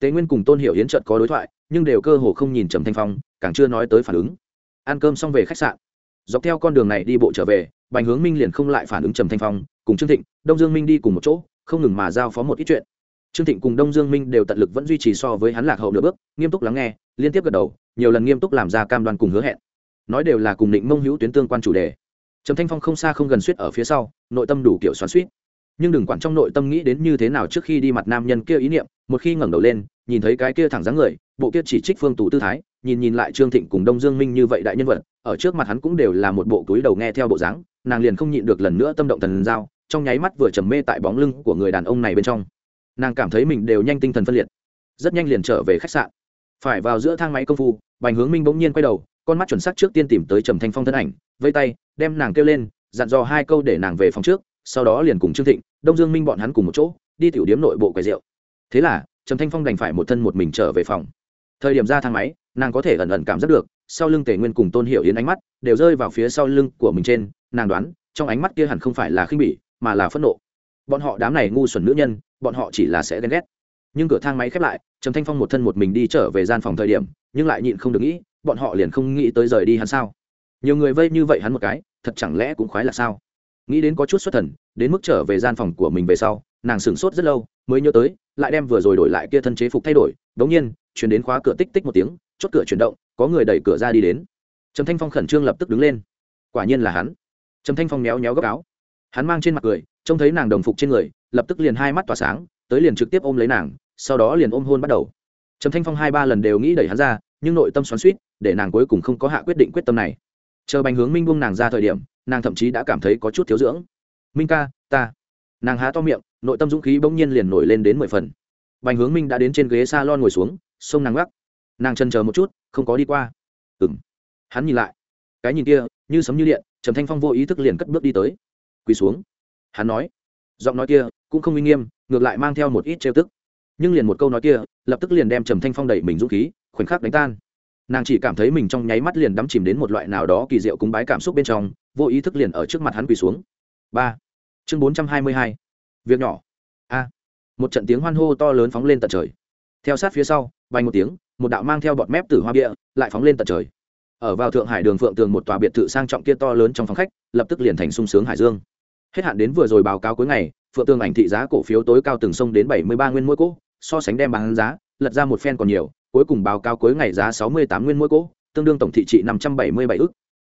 Tề nguyên cùng tôn hiểu yến trợt có đối thoại, nhưng đều cơ hồ không nhìn trầm thanh phong, càng chưa nói tới phản ứng. Ăn cơm xong về khách sạn. Dọc theo con đường này đi bộ trở về, bành hướng minh liền không lại phản ứng trầm thanh phong, cùng trương thịnh, đông dương minh đi cùng một chỗ không ngừng mà giao phó một ít chuyện. Trương thịnh cùng đông dương minh đều tận lực vẫn duy trì so với hắn lạc hậu nửa bước, nghiêm túc lắng nghe, liên tiếp gật đầu, nhiều lần nghiêm túc làm ra cam đoan cùng hứa hẹn. Nói đều là cùng định mông hữu tuyến tương quan chủ đề. Trầm thanh phong không xa không gần suýt ở phía sau, nội tâm đủ kiểu xoắn suýt nhưng đừng quản trong nội tâm nghĩ đến như thế nào trước khi đi mặt nam nhân kia ý niệm, một khi ngẩng đầu lên, nhìn thấy cái kia thẳng dáng người, bộ kia chỉ trích phương tù tư thái, nhìn nhìn lại trương thịnh cùng đông dương minh như vậy đại nhân vật, ở trước mặt hắn cũng đều là một bộ túi đầu nghe theo bộ dáng, nàng liền không nhịn được lần nữa tâm động thần giao trong nháy mắt vừa trầm mê tại bóng lưng của người đàn ông này bên trong. Nàng cảm thấy mình đều nhanh tinh thần phân liệt, rất nhanh liền trở về khách sạn. Phải vào giữa thang máy công phu, bành hướng minh bỗng nhiên quay đầu, con mắt chuẩn xác trước tiên tìm tới trầm thanh phong thân ảnh, vây tay, đem nàng kêu lên, dặn dò hai câu để nàng về phòng trước, sau đó liền cùng trương thịnh, đông dương minh bọn hắn cùng một chỗ, đi tiểu điếm nội bộ quầy rượu. Thế là, trầm thanh phong đành phải một thân một mình trở về phòng. Thời điểm ra thang máy, nàng có thể ẩn ẩn cảm giác được, sau lưng tề nguyên cùng tôn hiệu yến ánh mắt đều rơi vào phía sau lưng của mình trên, nàng đoán, trong ánh mắt kia hẳn không phải là khinh bỉ mà là phẫn nộ. Bọn họ đám này ngu xuẩn nữ nhân, bọn họ chỉ là sẽ ghen ghét. Nhưng cửa thang máy khép lại, trầm thanh phong một thân một mình đi trở về gian phòng thời điểm, nhưng lại nhịn không được nghĩ, bọn họ liền không nghĩ tới rời đi hắn sao? Nhiều người vây như vậy hắn một cái, thật chẳng lẽ cũng khoái là sao? Nghĩ đến có chút xuất thần, đến mức trở về gian phòng của mình về sau, nàng sửng sốt rất lâu, mới nhớ tới, lại đem vừa rồi đổi lại kia thân chế phục thay đổi, đống nhiên, chuyển đến khóa cửa tích tích một tiếng, chốt cửa chuyển động, có người đẩy cửa ra đi đến. Trầm thanh phong khẩn trương lập tức đứng lên. Quả nhiên là hắn. Trầm thanh phong méo méo gấp áo hắn mang trên mặt cười, trông thấy nàng đồng phục trên người, lập tức liền hai mắt tỏa sáng, tới liền trực tiếp ôm lấy nàng, sau đó liền ôm hôn bắt đầu. Trầm thanh phong hai ba lần đều nghĩ đẩy hắn ra, nhưng nội tâm xoắn suýt để nàng cuối cùng không có hạ quyết định quyết tâm này. Chờ bành hướng minh buông nàng ra thời điểm, nàng thậm chí đã cảm thấy có chút thiếu dưỡng. Minh ca, ta. Nàng há to miệng, nội tâm dũng khí bỗng nhiên liền nổi lên đến mười phần. Bành hướng minh đã đến trên ghế s a lon ngồi xuống xông nàng gác nàng chân chờ một chút, không có đi qua. Ừng hắn nhìn lại. Cái nhìn kia, như sấm như điện. Trầm thanh phong vô ý thức liền cất bước đi tới quỳ xuống. Hắn nói, giọng nói kia cũng không uy nghiêm, ngược lại mang theo một ít trêu tức. Nhưng liền một câu nói kia, lập tức liền đem trầm thanh phong đẩy mình dũng khí, khoảnh khắc đánh tan. Nàng chỉ cảm thấy mình trong nháy mắt liền đắm chìm đến một loại nào đó kỳ diệu cúng bái cảm xúc bên trong, vô ý thức liền ở trước mặt hắn quỳ xuống. Ba. Chương bốn trăm hai mươi hai. Việc nhỏ. A. Một trận tiếng hoan hô to lớn phóng lên tận trời. Theo sát phía sau bay một tiếng, một đạo mang theo bọt mép từ hoa bia lại phóng lên tận trời. Ở vào thượng hải đường phượng tường một tòa biệt thự sang trọng kia to lớn trong phòng khách, lập tức liền thành sung sướng hải dương hết hạn đến vừa rồi báo cáo cuối ngày, phượng tường ảnh thị giá cổ phiếu tối cao từng sông đến bảy mươi ba nguyên mỗi cỗ, so sánh đem bán giá, lật ra một phen còn nhiều, cuối cùng báo cáo cuối ngày giá sáu mươi tám nguyên mỗi cỗ, tương đương tổng thị trị năm trăm bảy mươi bảy ức.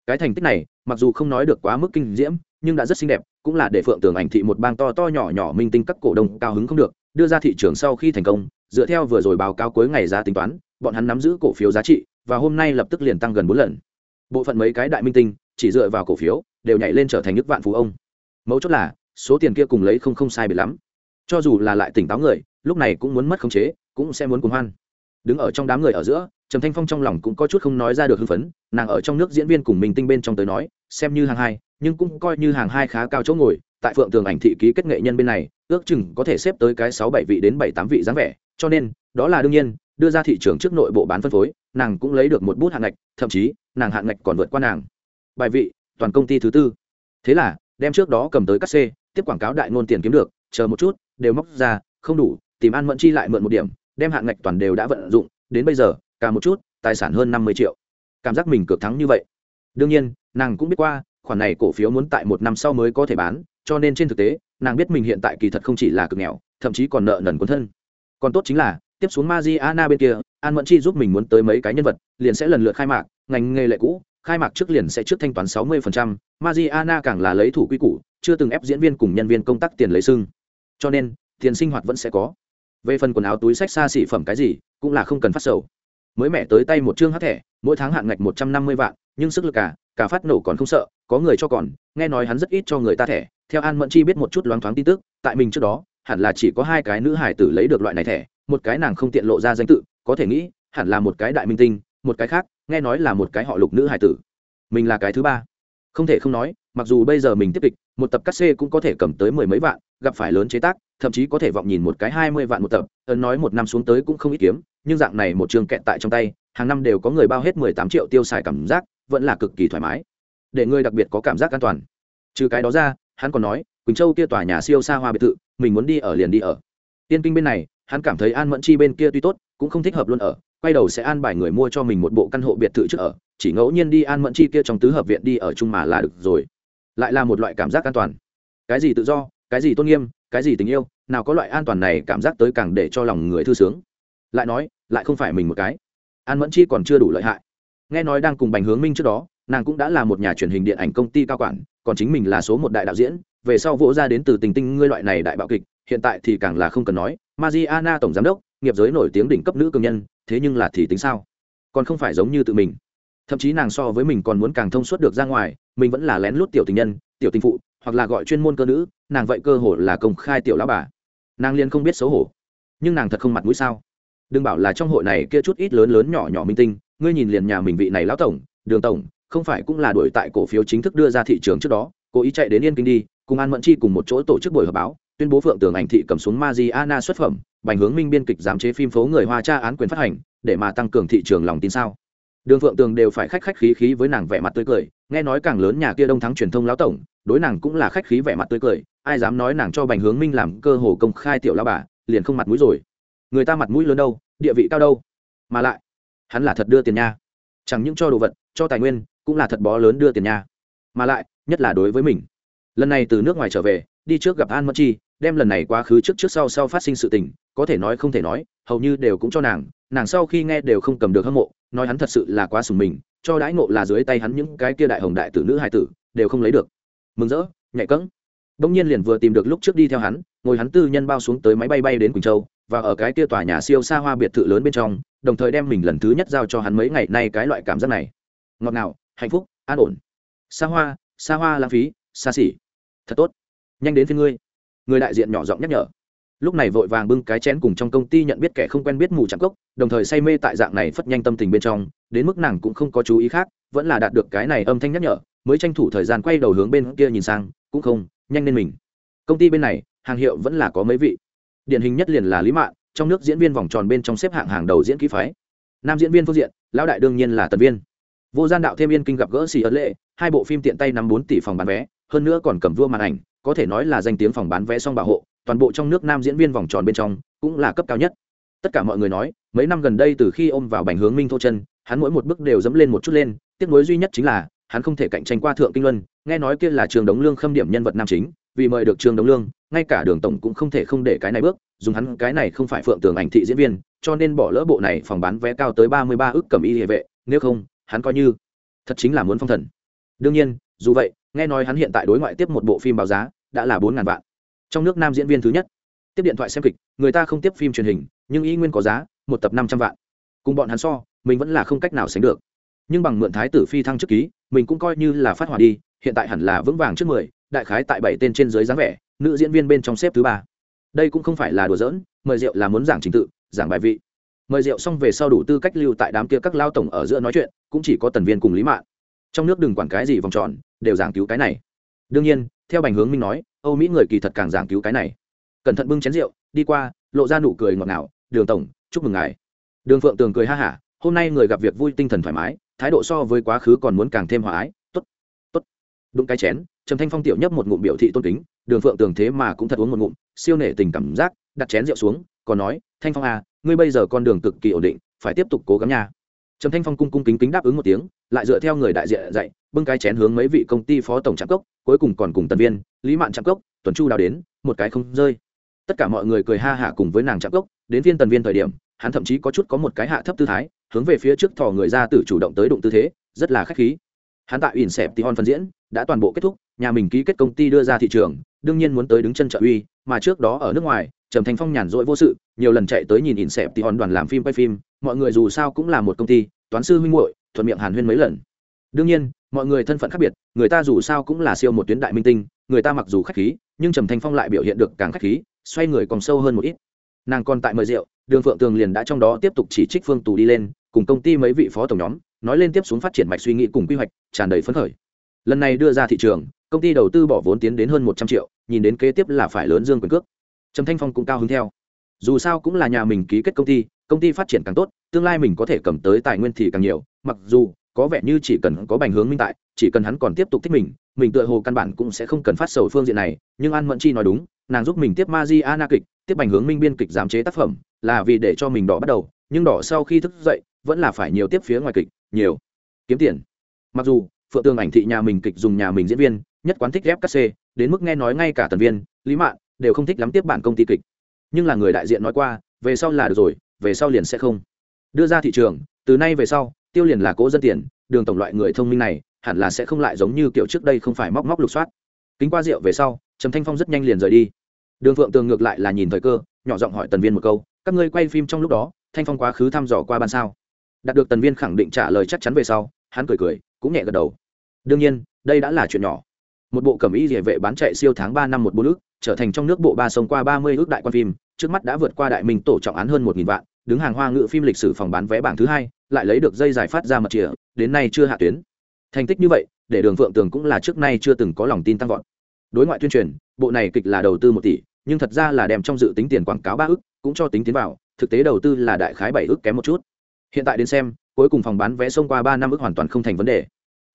Cái thành tích này, mặc dù không nói được quá mức kinh diễm, nhưng đã rất xinh đẹp, cũng là để phượng tường ảnh thị một bang to to nhỏ nhỏ minh tinh các cổ đông cao hứng không được, đưa ra thị trường sau khi thành công, dựa theo vừa rồi báo cáo cuối ngày giá tính toán, bọn hắn nắm giữ cổ phiếu giá trị, và hôm nay lập tức liền tăng gần bốn lần. Bộ phận mấy cái đại minh tinh, chỉ dựa vào cổ phiếu, đều nhảy lên trở thành nước vạn phú ông mấu chốt là, số tiền kia cùng lấy không không sai biệt lắm. Cho dù là lại tỉnh táo người, lúc này cũng muốn mất khống chế, cũng sẽ muốn cuồng hoan. Đứng ở trong đám người ở giữa, trầm thanh phong trong lòng cũng có chút không nói ra được hưng phấn, nàng ở trong nước diễn viên cùng mình tinh bên trong tới nói, xem như hàng hai, nhưng cũng coi như hàng hai khá cao chỗ ngồi, tại phượng tường ảnh thị ký kết nghệ nhân bên này, ước chừng có thể xếp tới cái sáu bảy vị đến bảy tám vị dáng vẻ, cho nên, đó là đương nhiên, đưa ra thị trường trước nội bộ bán phân phối, nàng cũng lấy được một bút hạn ngạch, thậm chí, nàng hạn ngạch còn vượt qua nàng. Bài vị, toàn công ty thứ tư. Thế là đem trước đó cầm tới cắt c tiếp quảng cáo đại ngôn tiền kiếm được chờ một chút đều móc ra không đủ tìm an mẫn chi lại mượn một điểm đem hạn ngạch toàn đều đã vận dụng đến bây giờ cả một chút tài sản hơn năm mươi triệu. Cảm giác mình cược thắng như vậy. Đương nhiên nàng cũng biết qua khoản này cổ phiếu muốn tại một năm sau mới có thể bán cho nên trên thực tế nàng biết mình hiện tại kỳ thật không chỉ là cực nghèo thậm chí còn nợ nần quấn thân. Còn tốt chính là tiếp xuống Mariana bên kia, An Mẫn Chi giúp mình muốn tới mấy cái nhân vật, liền sẽ lần lượt khai mạc, ngành nghề lệ cũ, khai mạc trước liền sẽ trước thanh toán 60%, Mariana càng là lấy thủ quy củ, chưa từng ép diễn viên cùng nhân viên công tác tiền lấy sưng. Cho nên, tiền sinh hoạt vẫn sẽ có. Về phần quần áo túi sách xa xỉ phẩm cái gì, cũng là không cần phát sầu. Mới mẹ tới tay một chương hắc thẻ, mỗi tháng hạn ngạch 150 vạn, nhưng sức lực cả, cả phát nổ còn không sợ, có người cho còn, nghe nói hắn rất ít cho người ta thẻ. Theo An Mẫn Chi biết một chút loáng thoáng tin tức, tại mình trước đó, hẳn là chỉ có hai cái nữ hải tử lấy được loại này thẻ, một cái nàng không tiện lộ ra danh tự có thể nghĩ hẳn là một cái đại minh tinh một cái khác nghe nói là một cái họ lục nữ hải tử. Mình là cái thứ ba. Không thể không nói, mặc dù bây giờ mình tiếp kịch, một tập cắt xê cũng có thể cầm tới mười mấy vạn, gặp phải lớn chế tác, thậm chí có thể vọng nhìn một cái hai mươi vạn một tập, ấn nói một năm xuống tới cũng không ít kiếm, nhưng dạng này một trường kẹt tại trong tay, hàng năm đều có người bao hết mười tám triệu tiêu xài cảm giác, vẫn là cực kỳ thoải mái. Để người đặc biệt có cảm giác an toàn. Trừ cái đó ra, hắn còn nói, quỳnh châu kia tòa nhà siêu xa hoa biệt thự, mình muốn đi ở liền đi ở. Tiên kinh bên này, hắn cảm thấy an mẫn chi bên kia tuy tốt, cũng không thích hợp luôn ở quay đầu sẽ an bài người mua cho mình một bộ căn hộ biệt thự trước ở chỉ ngẫu nhiên đi an mẫn chi kia trong tứ hợp viện đi ở chung mà là được rồi. Lại là một loại cảm giác an toàn. Cái gì tự do cái gì tôn nghiêm cái gì tình yêu nào có loại an toàn này cảm giác tới càng để cho lòng người thư sướng. Lại nói lại không phải mình một cái. An mẫn chi còn chưa đủ lợi hại. Nghe nói đang cùng bành hướng minh trước đó nàng cũng đã là một nhà truyền hình điện ảnh công ty cao quản còn chính mình là số một đại đạo diễn về sau vỗ ra đến từ tình tinh ngươi loại này đại bạo kịch hiện tại thì càng là không cần nói. Mariana tổng giám đốc, nghiệp giới nổi tiếng đỉnh cấp nữ cường nhân, thế nhưng là thì tính sao? Còn không phải giống như tự mình. Thậm chí nàng so với mình còn muốn càng thông suốt được ra ngoài, mình vẫn là lén lút tiểu tình nhân, tiểu tình phụ, hoặc là gọi chuyên môn cơ nữ, nàng vậy cơ hồ là công khai tiểu lão bà. Nàng liền không biết xấu hổ. Nhưng nàng thật không mặt mũi sao? Đừng bảo là trong hội này kia chút ít lớn lớn nhỏ nhỏ minh tinh, ngươi nhìn liền nhà mình vị này lão tổng, Đường tổng, không phải cũng là đuổi tại cổ phiếu chính thức đưa ra thị trường trước đó, cố ý chạy đến Yên Kinh đi, cùng An Mẫn Chi cùng một chỗ tổ chức buổi họp báo, tuyên bố phượng tường ảnh thị cầm xuống Mariana xuất phẩm, bành hướng minh biên kịch giám chế phim phố người Hoa tra án quyền phát hành, để mà tăng cường thị trường lòng tin sao? Đường Phượng Tường đều phải khách khách khí khí với nàng vẻ mặt tươi cười, nghe nói càng lớn nhà kia Đông Thắng truyền thông lão tổng, đối nàng cũng là khách khí vẻ mặt tươi cười, ai dám nói nàng cho Bành Hướng Minh làm cơ hồ công khai tiểu lao bà, liền không mặt mũi rồi. Người ta mặt mũi lớn đâu, địa vị cao đâu, mà lại, hắn là thật đưa tiền nha. Chẳng những cho đồ vật, cho tài nguyên, cũng là thật bó lớn đưa tiền nha. Mà lại, nhất là đối với mình. Lần này từ nước ngoài trở về, đi trước gặp An mất Chi, đem lần này quá khứ trước trước sau sau phát sinh sự tình có thể nói không thể nói, hầu như đều cũng cho nàng nàng sau khi nghe đều không cầm được hâm mộ, nói hắn thật sự là quá sùng mình, cho đãi ngộ là dưới tay hắn những cái kia đại hồng đại tử nữ hài tử, đều không lấy được. Mừng rỡ, nhạy cẫng. Đông nhiên liền vừa tìm được lúc trước đi theo hắn, ngồi hắn tư nhân bao xuống tới máy bay bay đến quỳnh châu, và ở cái kia tòa nhà siêu xa hoa biệt thự lớn bên trong, đồng thời đem mình lần thứ nhất giao cho hắn mấy ngày nay cái loại cảm giác này. Ngọt ngào, hạnh phúc, an ổn. Xa hoa xa hoa lãng phí, xa xỉ. Thật tốt. Nhanh đến phía ngươi. Người đại diện nhỏ giọng nhắc nhở lúc này vội vàng bưng cái chén cùng trong công ty nhận biết kẻ không quen biết mù trắng cốc, đồng thời say mê tại dạng này phất nhanh tâm tình bên trong, đến mức nàng cũng không có chú ý khác, vẫn là đạt được cái này âm thanh nhắc nhở, mới tranh thủ thời gian quay đầu hướng bên kia nhìn sang, cũng không, nhanh lên mình. Công ty bên này, hàng hiệu vẫn là có mấy vị. Điển hình nhất liền là lý mạng trong nước diễn viên vòng tròn bên trong xếp hạng hàng đầu diễn kỹ phái. Nam diễn viên phương diện, lão đại đương nhiên là tần viên. Vô gian đạo thêm yên kinh gặp gỡ xì ấn lệ, hai bộ phim tiện tay năm bốn tỷ phòng bán vé, hơn nữa còn cầm vua màn ảnh, có thể nói là danh tiếng phòng bán vé xong bảo hộ toàn bộ trong nước nam diễn viên vòng tròn bên trong cũng là cấp cao nhất. Tất cả mọi người nói, mấy năm gần đây từ khi ôm vào bành hướng minh thô chân, hắn mỗi một bước đều dẫm lên một chút lên, tiếc nối duy nhất chính là, hắn không thể cạnh tranh qua thượng kinh luân, nghe nói kia là trường đống lương khâm điểm nhân vật nam chính, vì mời được trường đống lương, ngay cả đường tổng cũng không thể không để cái này bước, dùng hắn cái này không phải phượng tường ảnh thị diễn viên, cho nên bỏ lỡ bộ này phòng bán vé cao tới ba mươi ba ước cầm y địa vệ, nếu không, hắn coi như, thật chính là muốn phong thần. Đương nhiên, dù vậy, nghe nói hắn hiện tại đối ngoại tiếp một bộ phim báo giá, đã là bốn ngàn vạn trong nước nam diễn viên thứ nhất. Tiếp điện thoại xem kịch, người ta không tiếp phim truyền hình, nhưng y nguyên có giá, một tập năm trăm vạn. Cùng bọn hắn so, mình vẫn là không cách nào sánh được. Nhưng bằng mượn thái tử phi thăng chức ký, mình cũng coi như là phát hỏa đi, hiện tại hẳn là vững vàng trước mười, đại khái tại bảy tên trên dưới dáng vẻ, nữ diễn viên bên trong xếp thứ ba. Đây cũng không phải là đùa giỡn, mời rượu là muốn giảng trình tự, giảng bài vị. Mời rượu xong về sau đủ tư cách lưu tại đám kia các lao tổng ở giữa nói chuyện, cũng chỉ có tần viên cùng lý mạng trong nước đừng quản cái gì vòng tròn, đều giảng cứu cái này. Đương nhiên theo bành hướng minh nói, âu mỹ người kỳ thật càng giảng cứu cái này. Cẩn thận bưng chén rượu, đi qua, lộ ra nụ cười ngọt ngào, đường tổng, chúc mừng ngài. Đường phượng tường cười ha hả, hôm nay người gặp việc vui, tinh thần thoải mái, thái độ so với quá khứ còn muốn càng thêm hòa ái t ố t t ố t đụng cái chén, trầm thanh phong tiểu nhấp một ngụm biểu thị tôn kính, đường phượng tường thế mà cũng thật uống một ngụm, siêu nể tình cảm giác, đặt chén rượu xuống, còn nói, thanh phong à ngươi bây giờ con đường cực kỳ ổn định, phải tiếp tục cố gắng nha trầm thanh phong cung cung kính kính đáp ứng một tiếng, lại dựa theo người đại diện dạy, bưng cái chén hướng mấy vị công ty phó tổng trạm cốc, cuối cùng còn cùng tần viên, lý mạn trạm cốc, tuần chu đào đến, một cái không rơi. Tất cả mọi người cười ha hả cùng với nàng trạm cốc, đến viên tần viên thời điểm, hắn thậm chí có chút có một cái hạ thấp tư thái, hướng về phía trước thò người ra từ chủ động tới đụng tư thế, rất là khách khí. Hắn tại ỉn xẹp tí hon phân diễn, đã toàn bộ kết thúc, nhà mình ký kết công ty đưa ra thị trường, đương nhiên muốn tới đứng chân trợ uy, mà trước đó ở nước ngoài, trầm Thanh phong nhàn rỗi vô sự, nhiều lần chạy tới nhìn ỉn xẹp tí hon đoàn làm phim quay phim mọi người dù sao cũng là một công ty, toán sư huynh muội, thuận miệng hàn huyên mấy lần. Đương nhiên, mọi người thân phận khác biệt, người ta dù sao cũng là siêu một tuyến đại minh tinh, người ta mặc dù khách khí, nhưng trầm thanh phong lại biểu hiện được càng khách khí, xoay người còn sâu hơn một ít. Nàng còn tại mời rượu, đường phượng tường liền đã trong đó tiếp tục chỉ trích phương tù đi lên, cùng công ty mấy vị phó tổng nhóm, nói lên tiếp xuống phát triển mạch suy nghĩ cùng quy hoạch, tràn đầy phấn khởi. Lần này đưa ra thị trường, công ty đầu tư bỏ vốn tiến đến hơn một trăm triệu, nhìn đến kế tiếp là phải lớn dương quyền cước. Trầm thanh phong cũng cao hứng theo dù sao cũng là nhà mình ký kết công ty công ty phát triển càng tốt, tương lai mình có thể cầm tới tài nguyên thì càng nhiều, mặc dù có vẻ như chỉ cần có bành hướng minh tại, chỉ cần hắn còn tiếp tục thích mình mình tựa hồ căn bản cũng sẽ không cần phát sầu phương diện này, nhưng an mẫn chi nói đúng, nàng giúp mình tiếp ma di ana kịch, tiếp bành hướng minh biên kịch giám chế tác phẩm, là vì để cho mình đỏ bắt đầu, nhưng đỏ sau khi thức dậy, vẫn là phải nhiều tiếp phía ngoài kịch, nhiều kiếm tiền. Mặc dù, phượng tường ảnh thị nhà mình kịch dùng nhà mình diễn viên, nhất quán thích ghép cắt xê, đến mức nghe nói ngay cả tần viên, lý mạn đều không thích lắm tiếp bản công ty kịch nhưng là người đại diện nói qua, về sau là được rồi, về sau liền sẽ không. Đưa ra thị trường, từ nay về sau, tiêu liền là cố dân tiền, đường tổng loại người thông minh này, hẳn là sẽ không lại giống như kiểu trước đây không phải móc móc lục soát. Kính qua rượu về sau, trầm thanh phong rất nhanh liền rời đi. Đường phượng tường ngược lại là nhìn thời cơ, nhỏ giọng hỏi tần viên một câu, các ngươi quay phim trong lúc đó, thanh phong quá khứ thăm dò qua ban sao? Đạt được tần viên khẳng định trả lời chắc chắn về sau, hắn cười cười, cũng nhẹ gật đầu. Đương nhiên, đây đã là chuyện nhỏ. Một bộ cẩm y địa vệ bán chạy siêu tháng ba năm một bốn ước, trở thành trong nước bộ ba sông qua ba mươi ước đại quan phim trước mắt đã vượt qua đại minh tổ trọng án hơn một nghìn vạn, đứng hàng hoa ngự phim lịch sử phòng bán vé bảng thứ hai, lại lấy được dây giải phát ra mật chìa, đến nay chưa hạ tuyến. Thành tích như vậy, để đường phượng tường cũng là trước nay chưa từng có lòng tin tăng vọt. Đối ngoại tuyên truyền, bộ này kịch là đầu tư một tỷ, nhưng thật ra là đem trong dự tính tiền quảng cáo ba ước cũng cho tính tiến vào, thực tế đầu tư là đại khái bảy ước kém một chút. Hiện tại đến xem, cuối cùng phòng bán vé xông qua ba năm ước hoàn toàn không thành vấn đề.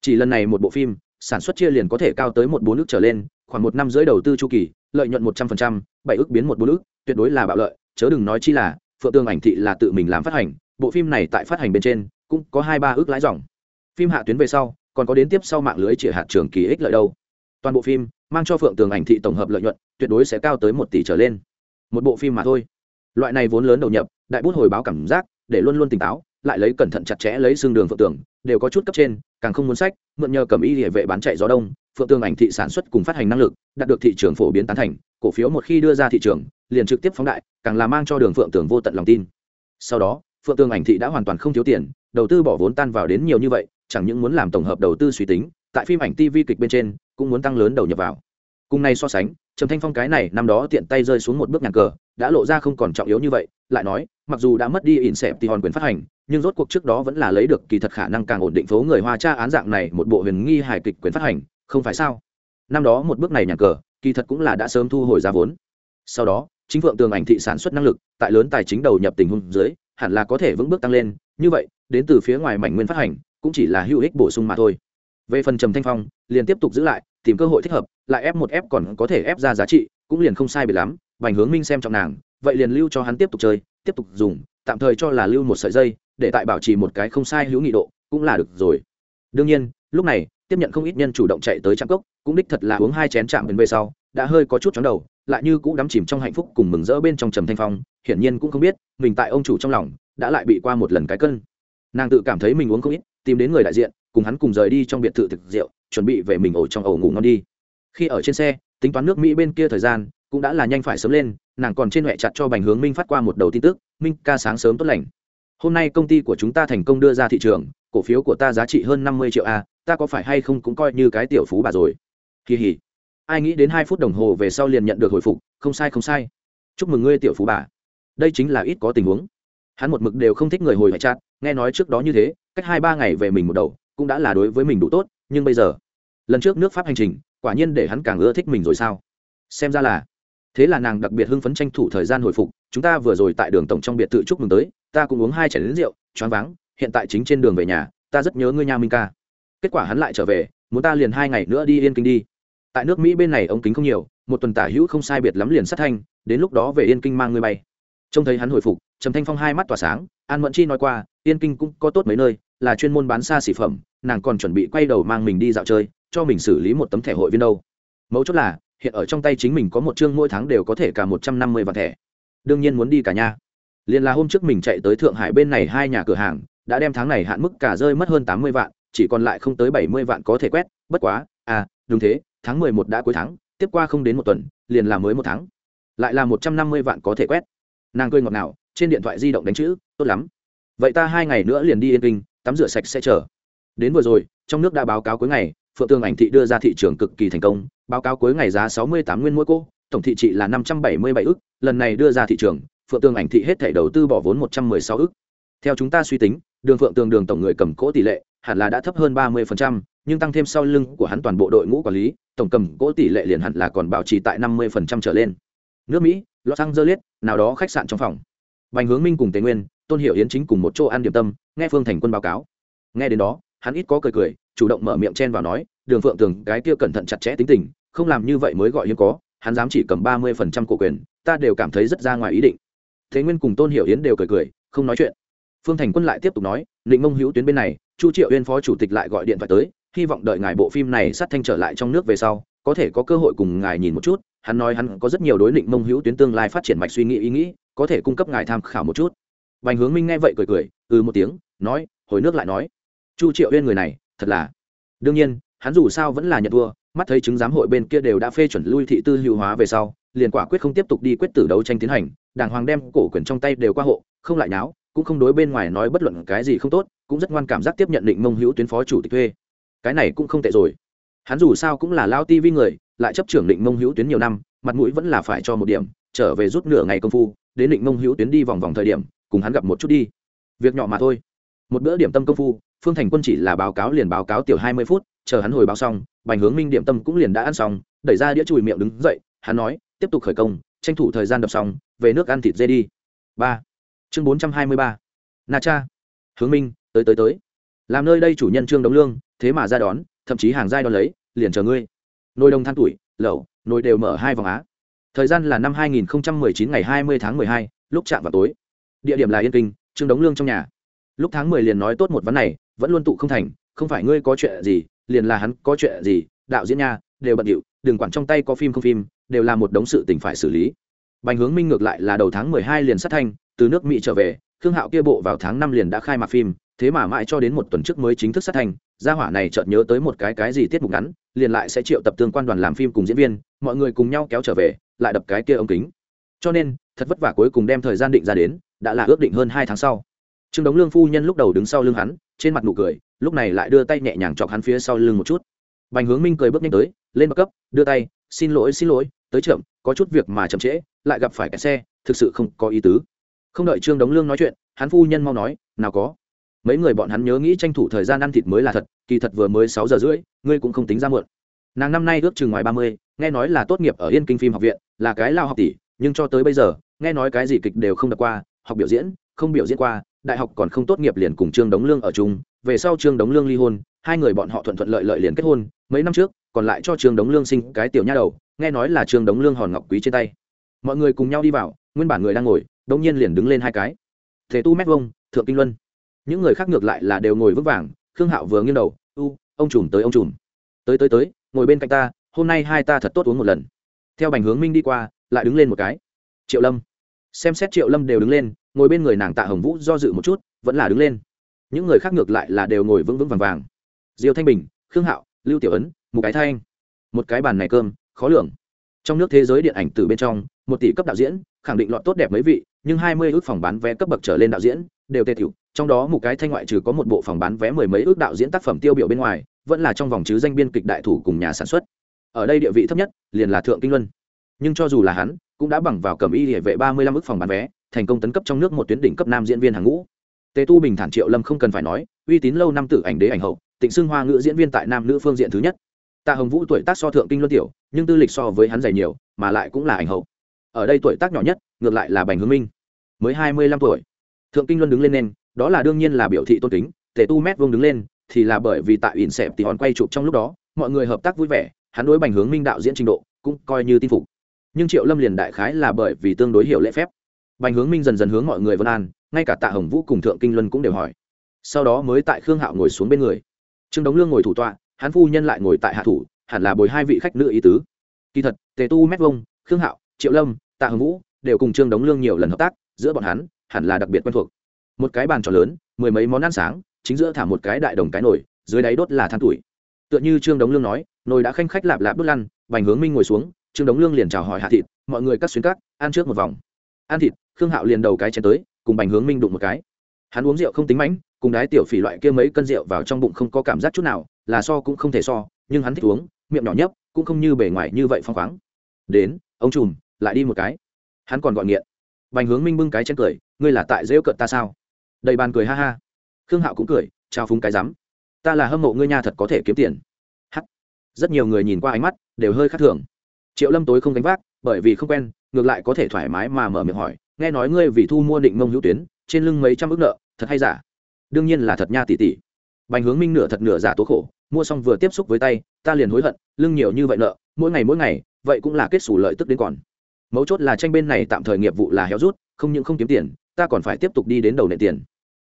Chỉ lần này một bộ phim, sản xuất chia liền có thể cao tới một bốn ước trở lên, khoảng một năm rưỡi đầu tư chu kỳ, lợi nhuận một trăm phần trăm, bảy ước biến một bốn ước tuyệt đối là bạo lợi, chớ đừng nói chi là, phượng tương ảnh thị là tự mình làm phát hành, bộ phim này tại phát hành bên trên cũng có hai ba ước lãi dòng. Phim hạ tuyến về sau, còn có đến tiếp sau mạng lưới chỉ hạt trường kỳ ích lợi đâu. Toàn bộ phim mang cho phượng tường ảnh thị tổng hợp lợi nhuận, tuyệt đối sẽ cao tới một tỷ trở lên. Một bộ phim mà thôi. Loại này vốn lớn đầu nhập, đại bút hồi báo cảm giác, để luôn luôn tỉnh táo, lại lấy cẩn thận chặt chẽ lấy xương đường phượng tường, đều có chút cấp trên, càng không muốn sách, mượn nhờ cầm y địa vệ bán chạy gió đông, phượng tường ảnh thị sản xuất cùng phát hành năng lực, đạt được thị trường phổ biến tán thành cổ phiếu một khi đưa ra thị trường, liền trực tiếp phóng đại, càng là mang cho đường phượng tường vô tận lòng tin. Sau đó, phượng tường ảnh thị đã hoàn toàn không thiếu tiền, đầu tư bỏ vốn tan vào đến nhiều như vậy, chẳng những muốn làm tổng hợp đầu tư suy tính, tại phim ảnh tv kịch bên trên, cũng muốn tăng lớn đầu nhập vào. Cùng này so sánh, trầm thanh phong cái này năm đó tiện tay rơi xuống một bước nhà cờ, đã lộ ra không còn trọng yếu như vậy, lại nói, mặc dù đã mất đi ỉn xẹp thì hòn quyền phát hành, nhưng rốt cuộc trước đó vẫn là lấy được kỳ thật khả năng càng ổn định phố người hoa tra án dạng này một bộ huyền nghi hài kịch quyền phát hành, không phải sao? Năm đó một bước này nhà cờ kỳ thật cũng là đã sớm thu hồi ra vốn. Sau đó, chính phượng tường ảnh thị sản xuất năng lực, tại lớn tài chính đầu nhập tình huống dưới, hẳn là có thể vững bước tăng lên, như vậy, đến từ phía ngoài mảnh nguyên phát hành, cũng chỉ là hữu ích bổ sung mà thôi. Về phần trầm thanh phong, liền tiếp tục giữ lại, tìm cơ hội thích hợp, lại ép một ép còn có thể ép ra giá trị, cũng liền không sai biệt lắm vành hướng minh xem trọng nàng, vậy liền lưu cho hắn tiếp tục chơi, tiếp tục dùng, tạm thời cho là lưu một sợi dây, để tại bảo trì một cái không sai hữu nghị độ, cũng là được rồi. Đương nhiên, lúc này tiếp nhận không ít nhân chủ động chạy tới trạm cốc, cũng đích thật là uống hai chén chạm đến về sau, đã hơi có chút chóng đầu, lại như cũng đắm chìm trong hạnh phúc cùng mừng rỡ bên trong trầm thanh phong, hiển nhiên cũng không biết, mình tại ông chủ trong lòng, đã lại bị qua một lần cái cân nàng tự cảm thấy mình uống không ít, tìm đến người đại diện, cùng hắn cùng rời đi trong biệt thự thực rượu, chuẩn bị về mình ổ trong ổ ngủ ngon đi. Khi ở trên xe, tính toán nước mỹ bên kia thời gian, cũng đã là nhanh phải sớm lên, nàng còn trên huệ chặt cho bành hướng minh phát qua một đầu tin tức, minh ca sáng sớm tốt lành. Hôm nay công ty của chúng ta thành công đưa ra thị trường, cổ phiếu của ta giá trị hơn năm mươi triệu a ta có phải hay không cũng coi như cái tiểu phú bà rồi. Kỳ hỉ. Ai nghĩ đến hai phút đồng hồ về sau liền nhận được hồi phục, không sai không sai. Chúc mừng ngươi tiểu phú bà. Đây chính là ít có tình huống. Hắn một mực đều không thích người hồi hải chát nghe nói trước đó như thế, cách hai ba ngày về mình một đầu, cũng đã là đối với mình đủ tốt, nhưng bây giờ, lần trước nước pháp hành trình, quả nhiên để hắn càng ưa thích mình rồi sao? Xem ra là, thế là nàng đặc biệt hưng phấn tranh thủ thời gian hồi phục, chúng ta vừa rồi tại đường tổng trong biệt thự chúc mừng tới, ta cũng uống hai chảy đến rượu, choáng váng, hiện tại chính trên đường về nhà, ta rất nhớ ngươi nha minh ca kết quả hắn lại trở về, muốn ta liền hai ngày nữa đi yên kinh đi. Tại nước mỹ bên này ống kính không nhiều, một tuần tả hữu không sai biệt lắm liền sát thanh, đến lúc đó về yên kinh mang người bay. Trông thấy hắn hồi phục, trầm thanh phong hai mắt tỏa sáng, an mẫn chi nói qua, yên kinh cũng có tốt mấy nơi, là chuyên môn bán xa xỉ phẩm, nàng còn chuẩn bị quay đầu mang mình đi dạo chơi, cho mình xử lý một tấm thẻ hội viên đâu. Mấu chốt là, hiện ở trong tay chính mình có một chương mỗi tháng đều có thể cả một trăm năm mươi vạn thẻ. Đương nhiên muốn đi cả nhà. Liền là hôm trước mình chạy tới thượng hải bên này hai nhà cửa hàng, đã đem tháng này hạn mức cả rơi mất hơn tám mươi vạn chỉ còn lại không tới bảy mươi vạn có thể quét, bất quá à đúng thế, tháng mười một đã cuối tháng, tiếp qua không đến một tuần, liền là mới một tháng. Lại là một trăm năm mươi vạn có thể quét. Nàng cười ngọt ngào, trên điện thoại di động đánh chữ, tốt lắm. Vậy ta hai ngày nữa liền đi yên kinh, tắm rửa sạch sẽ chờ. Đến vừa rồi, trong nước đã báo cáo cuối ngày, phượng tương ảnh thị đưa ra thị trường cực kỳ thành công, báo cáo cuối ngày giá sáu mươi tám nguyên mỗi cô, tổng thị trị là năm trăm bảy mươi bảy ức, lần này đưa ra thị trường, phượng tương ảnh thị hết thảy đầu tư bỏ vốn một trăm mười sáu ức. Theo chúng ta suy tính, đường phượng tường đường tổng người cầm cố tỷ lệ hẳn là đã thấp hơn ba mươi nhưng tăng thêm sau lưng của hắn toàn bộ đội ngũ quản lý, tổng cầm cố tỷ lệ liền hẳn là còn bảo trì tại năm mươi trở lên. Nước mỹ, los angeles, nào đó khách sạn trong phòng. Bành hướng minh cùng tề nguyên, tôn hiệu yến chính cùng một chỗ ăn điểm tâm, nghe phương thành quân báo cáo. Nghe đến đó, hắn ít có cười cười, chủ động mở miệng chen vào nói, đường phượng tường cái kia cẩn thận chặt chẽ tính tình, không làm như vậy mới gọi hiếm có, hắn dám chỉ cầm ba mươi phần trăm cổ quyền, ta đều cảm thấy rất ra ngoài ý định. Thế nguyên cùng tôn hiểu yến đều cười cười, không nói chuyện. Phương thành quân lại tiếp tục nói định mông hữu tuyến bên này chu triệu uyên phó chủ tịch lại gọi điện thoại tới, hy vọng đợi ngài bộ phim này sát thanh trở lại trong nước về sau, có thể có cơ hội cùng ngài nhìn một chút. Hắn nói hắn có rất nhiều đối định mông hữu tuyến tương lai phát triển mạch suy nghĩ ý nghĩ, có thể cung cấp ngài tham khảo một chút. Bành hướng minh nghe vậy cười cười ừ một tiếng, nói, hồi nước lại nói. Chu triệu uyên người này, thật là. Đương nhiên, hắn dù sao vẫn là nhận thua mắt thấy chứng giám hội bên kia đều đã phê chuẩn lui thị tư hữu hóa về sau, liền quả quyết không tiếp tục đi quyết tử đấu tranh tiến hành. Đảng hoàng đem cổ quyền trong tay đều qua hộ, không lại náo cũng không đối bên ngoài nói bất luận cái gì không tốt cũng rất ngoan cảm giác tiếp nhận định mông hữu tuyến phó chủ tịch thuê. Cái này cũng không tệ rồi. Hắn dù sao cũng là lao ti vi người, lại chấp trưởng định mông hữu tuyến nhiều năm, mặt mũi vẫn là phải cho một điểm, trở về rút nửa ngày công phu, đến định mông hữu tuyến đi vòng vòng thời điểm, cùng hắn gặp một chút đi. Việc nhỏ mà thôi. Một bữa điểm tâm công phu, phương thành quân chỉ là báo cáo liền báo cáo tiểu hai mươi phút, chờ hắn hồi báo xong, bành hướng minh điểm tâm cũng liền đã ăn xong, đẩy ra đĩa chùi miệng đứng dậy, hắn nói, tiếp tục khởi công, tranh thủ thời gian đập xong, về nước ăn thịt dê đi. Ba. Chương bốn trăm hai mươi ba. Na cha. Hướng minh tới tới tới. Làm nơi đây chủ nhân trương đống lương thế mà ra đón thậm chí hàng giai đón lấy liền chờ ngươi. Nồi đồng than tuổi lẩu nồi đều mở hai vòng á. Thời gian là năm hai nghìn chín ngày hai mươi tháng hai, lúc chạm vào tối. Địa điểm là yên kinh trương đống lương trong nhà. Lúc tháng mười liền nói tốt một vấn này vẫn luôn tụ không thành không phải ngươi có chuyện gì liền là hắn có chuyện gì đạo diễn nha đều bận điệu đừng quản trong tay có phim không phim đều là một đống sự tình phải xử lý. Bành hướng minh ngược lại là đầu tháng mười hai liền sát thanh từ nước mỹ trở về khương hạo kia bộ vào tháng năm liền đã khai mạc phim thế mà mãi cho đến một tuần trước mới chính thức sát thành, gia hỏa này chợt nhớ tới một cái cái gì tiết mục ngắn liền lại sẽ triệu tập tương quan đoàn làm phim cùng diễn viên mọi người cùng nhau kéo trở về lại đập cái kia ống kính. Cho nên thật vất vả cuối cùng đem thời gian định ra đến đã là ước định hơn hai tháng sau. Trương đống lương phu nhân lúc đầu đứng sau lưng hắn trên mặt nụ cười lúc này lại đưa tay nhẹ nhàng chọc hắn phía sau lưng một chút. Bành hướng minh cười bước nhanh tới lên bậc cấp đưa tay xin lỗi xin lỗi tới chậm có chút việc mà chậm trễ lại gặp phải cái xe thực sự không có ý tứ. Không đợi trương đống lương nói chuyện hắn phu nhân mau nói nào có mấy người bọn hắn nhớ nghĩ tranh thủ thời gian ăn thịt mới là thật, kỳ thật vừa mới sáu giờ rưỡi, ngươi cũng không tính ra muộn. Nàng năm nay ước chừng ngoài ba mươi, nghe nói là tốt nghiệp ở yên kinh phim học viện, là cái lao học tỷ, nhưng cho tới bây giờ, nghe nói cái gì kịch đều không đọc qua, học biểu diễn, không biểu diễn qua, đại học còn không tốt nghiệp liền cùng trương đống lương ở chung, về sau trương đống lương ly hôn, hai người bọn họ thuận thuận lợi lợi liền kết hôn, mấy năm trước, còn lại cho trương đống lương sinh cái tiểu nha đầu, nghe nói là trương đống lương hòn ngọc quý trên tay. Mọi người cùng nhau đi vào, nguyên bản người đang ngồi đông nhiên liền đứng lên hai cái. Thể tu mét vông thượng kinh luân những người khác ngược lại là đều ngồi vững vàng, khương hạo vừa nghiêng đầu, u, ông trùm tới ông trùm. Tới tới tới, ngồi bên cạnh ta, hôm nay hai ta thật tốt uống một lần. Theo bành hướng minh đi qua, lại đứng lên một cái. Triệu lâm. Xem xét triệu lâm đều đứng lên, ngồi bên người nàng tạ hồng vũ do dự một chút, vẫn là đứng lên. Những người khác ngược lại là đều ngồi vững vững vàng vàng. Diêu thanh bình, khương hạo, lưu tiểu ấn một cái thanh. Một cái bàn này cơm, khó lường. Trong nước thế giới điện ảnh từ bên trong, một tỷ cấp đạo diễn, khẳng định lọt tốt đẹp mấy vị, nhưng hai mươi ước phòng bán vé cấp bậc trở lên đạo diễn đều tê tiểu trong đó một cái thanh ngoại trừ có một bộ phòng bán vé mười mấy ước đạo diễn tác phẩm tiêu biểu bên ngoài, vẫn là trong vòng chứ danh biên kịch đại thủ cùng nhà sản xuất. Ở đây địa vị thấp nhất, liền là thượng kinh luân. Nhưng cho dù là hắn, cũng đã bằng vào cầm y địa vệ ba mươi lăm ức phòng bán vé, thành công tấn cấp trong nước một tuyến đỉnh cấp nam diễn viên hàng ngũ. Tề tu bình thản triệu lâm không cần phải nói, uy tín lâu năm tử ảnh đế ảnh hậu, tịnh xưng hoa ngữ diễn viên tại nam nữ phương diện thứ nhất. Tạ hồng vũ tuổi tác so thượng kinh luân tiểu, nhưng tư lịch so với hắn dày nhiều, mà lại cũng là ảnh hậu. Ở đây tuổi tác nhỏ nhất, ngược lại là bành hướng minh. Mới hai mươi lăm tuổi thượng kinh luân đứng lên nên, đó là đương nhiên là biểu thị tôn kính, tề tu mét vương đứng lên, thì là bởi vì tại ỉn xẹp thì hòn quay chụp trong lúc đó, mọi người hợp tác vui vẻ, hắn đối bành hướng minh đạo diễn trình độ cũng coi như tin phục. Nhưng triệu lâm liền đại khái là bởi vì tương đối hiểu lễ phép. Bành hướng minh dần dần hướng mọi người vân an, ngay cả tạ hồng vũ cùng thượng kinh luân cũng đều hỏi. Sau đó mới tại khương hạo ngồi xuống bên người. Trương đống lương ngồi thủ tọa, hắn phu nhân lại ngồi tại hạ thủ, hẳn là bồi hai vị khách nữ ý tứ. Kỳ thật, tề tu mét vông khương hạo, triệu lâm, tạ hồng vũ đều cùng trương đống lương nhiều lần hợp tác, giữa bọn hắn hẳn là đặc biệt quen thuộc. Một cái bàn tròn lớn, mười mấy món ăn sáng, chính giữa thả một cái đại đồng cái nồi, dưới đáy đốt là than tuổi. Tựa như trương đống lương nói, nồi đã khanh khách lạp lạp đốt lăn, bành hướng minh ngồi xuống, trương đống lương liền chào hỏi hạ thịt, mọi người cắt xuyến cắt ăn trước một vòng. Ăn thịt, khương hạo liền đầu cái chén tới, cùng bành hướng minh đụng một cái. Hắn uống rượu không tính mãnh, cùng đái tiểu phỉ loại kia mấy cân rượu vào trong bụng không có cảm giác chút nào, là so cũng không thể so, nhưng hắn thích uống, miệng nhỏ nhấp, cũng không như bề ngoài như vậy phong khoáng. Đến, ông trùm, lại đi một cái. Hắn còn gọi nghiện bành hướng minh bưng cái chén cười, ngươi là tại rêu cợt ta sao? Đầy bàn cười ha ha. Khương hạo cũng cười trao phúng cái rắm ta là hâm mộ ngươi nha thật có thể kiếm tiền. Hắc. Rất nhiều người nhìn qua ánh mắt đều hơi khác thường. Triệu lâm tối không gánh vác, bởi vì không quen, ngược lại có thể thoải mái mà mở miệng hỏi, nghe nói ngươi vì thu mua định mông hữu tuyến, trên lưng mấy trăm ước nợ, thật hay giả? Đương nhiên là thật nha tỷ tỷ. Bành hướng minh nửa thật nửa giả tố khổ, mua xong vừa tiếp xúc với tay, ta liền hối hận, lưng nhiều như vậy nợ, mỗi ngày mỗi ngày, vậy cũng là kết xù lợi tức đến còn mấu chốt là tranh bên này tạm thời nghiệp vụ là héo rút, không những không kiếm tiền, ta còn phải tiếp tục đi đến đầu nệ tiền.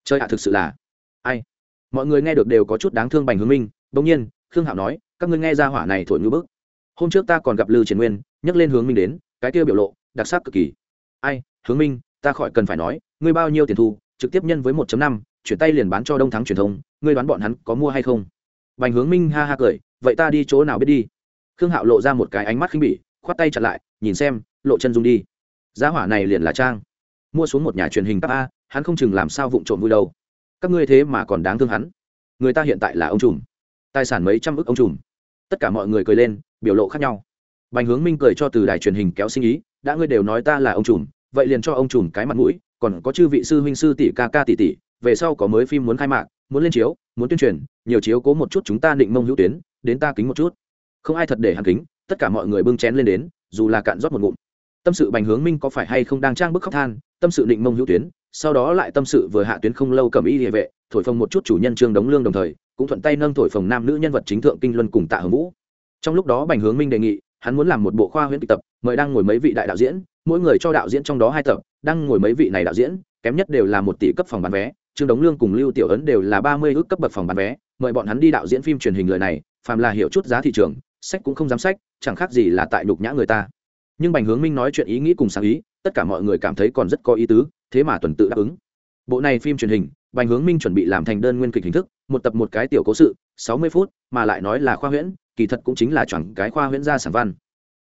Chơi hạ thực sự là ai? Mọi người nghe được đều có chút đáng thương bành hướng minh. Bỗng nhiên, khương hạo nói, các ngươi nghe ra hỏa này thổi ngữ bức. Hôm trước ta còn gặp lư triển nguyên, nhắc lên hướng minh đến, cái kia biểu lộ, đặc sắc cực kỳ. Ai hướng minh, ta khỏi cần phải nói, ngươi bao nhiêu tiền thu, trực tiếp nhân với một năm, chuyển tay liền bán cho đông thắng truyền thông, ngươi đoán bọn hắn có mua hay không? Bành hướng minh ha ha cười, vậy ta đi chỗ nào biết đi? Khương hạo lộ ra một cái ánh mắt khinh bỉ, khoát tay chặn lại nhìn xem, lộ chân dung đi. Giá hỏa này liền là trang. Mua xuống một nhà truyền hình cấp a, hắn không chừng làm sao vụng trộm vui đâu. Các ngươi thế mà còn đáng thương hắn. Người ta hiện tại là ông trùm. Tài sản mấy trăm ức ông trùm. Tất cả mọi người cười lên, biểu lộ khác nhau. Bành hướng minh cười cho từ đài truyền hình kéo sinh ý, đã ngươi đều nói ta là ông trùm, vậy liền cho ông trùm cái mặt mũi, còn có chư vị sư huynh sư tỷ ca ca tỷ tỷ, về sau có mới phim muốn khai mạc, muốn lên chiếu, muốn tuyên truyền, nhiều chiếu cố một chút chúng ta định mông hữu tuyến, đến ta kính một chút. Không ai thật để hàn kính, tất cả mọi người bưng chén lên đến dù là cạn rót một ngụm. Tâm sự bành hướng minh có phải hay không đang trang bức khóc than, tâm sự định mông hữu tuyến, sau đó lại tâm sự vừa hạ tuyến không lâu cầm y địa vệ, thổi phồng một chút chủ nhân trương đống lương đồng thời, cũng thuận tay nâng thổi phồng nam nữ nhân vật chính thượng kinh luân cùng tạ hồng vũ. Trong lúc đó bành hướng minh đề nghị, hắn muốn làm một bộ khoa huyễn kịch tập, mời đang ngồi mấy vị đại đạo diễn, mỗi người cho đạo diễn trong đó hai tập, đang ngồi mấy vị này đạo diễn, kém nhất đều là một tỷ cấp phòng bán vé, trương đống lương cùng lưu tiểu ấn đều là ba mươi ước cấp bậc phòng bán vé, mời bọn hắn đi đạo diễn phim truyền hình lời này, phàm là hiểu chút giá thị trường sách cũng không dám sách, chẳng khác gì là tại nhục nhã người ta. Nhưng bành hướng minh nói chuyện ý nghĩ cùng sáng ý, tất cả mọi người cảm thấy còn rất có ý tứ, thế mà tuần tự đáp ứng. Bộ này phim truyền hình, bành hướng minh chuẩn bị làm thành đơn nguyên kịch hình thức, một tập một cái tiểu cố sự, sáu mươi phút, mà lại nói là khoa huyễn, kỳ thật cũng chính là chẳng cái khoa huyễn gia sản văn.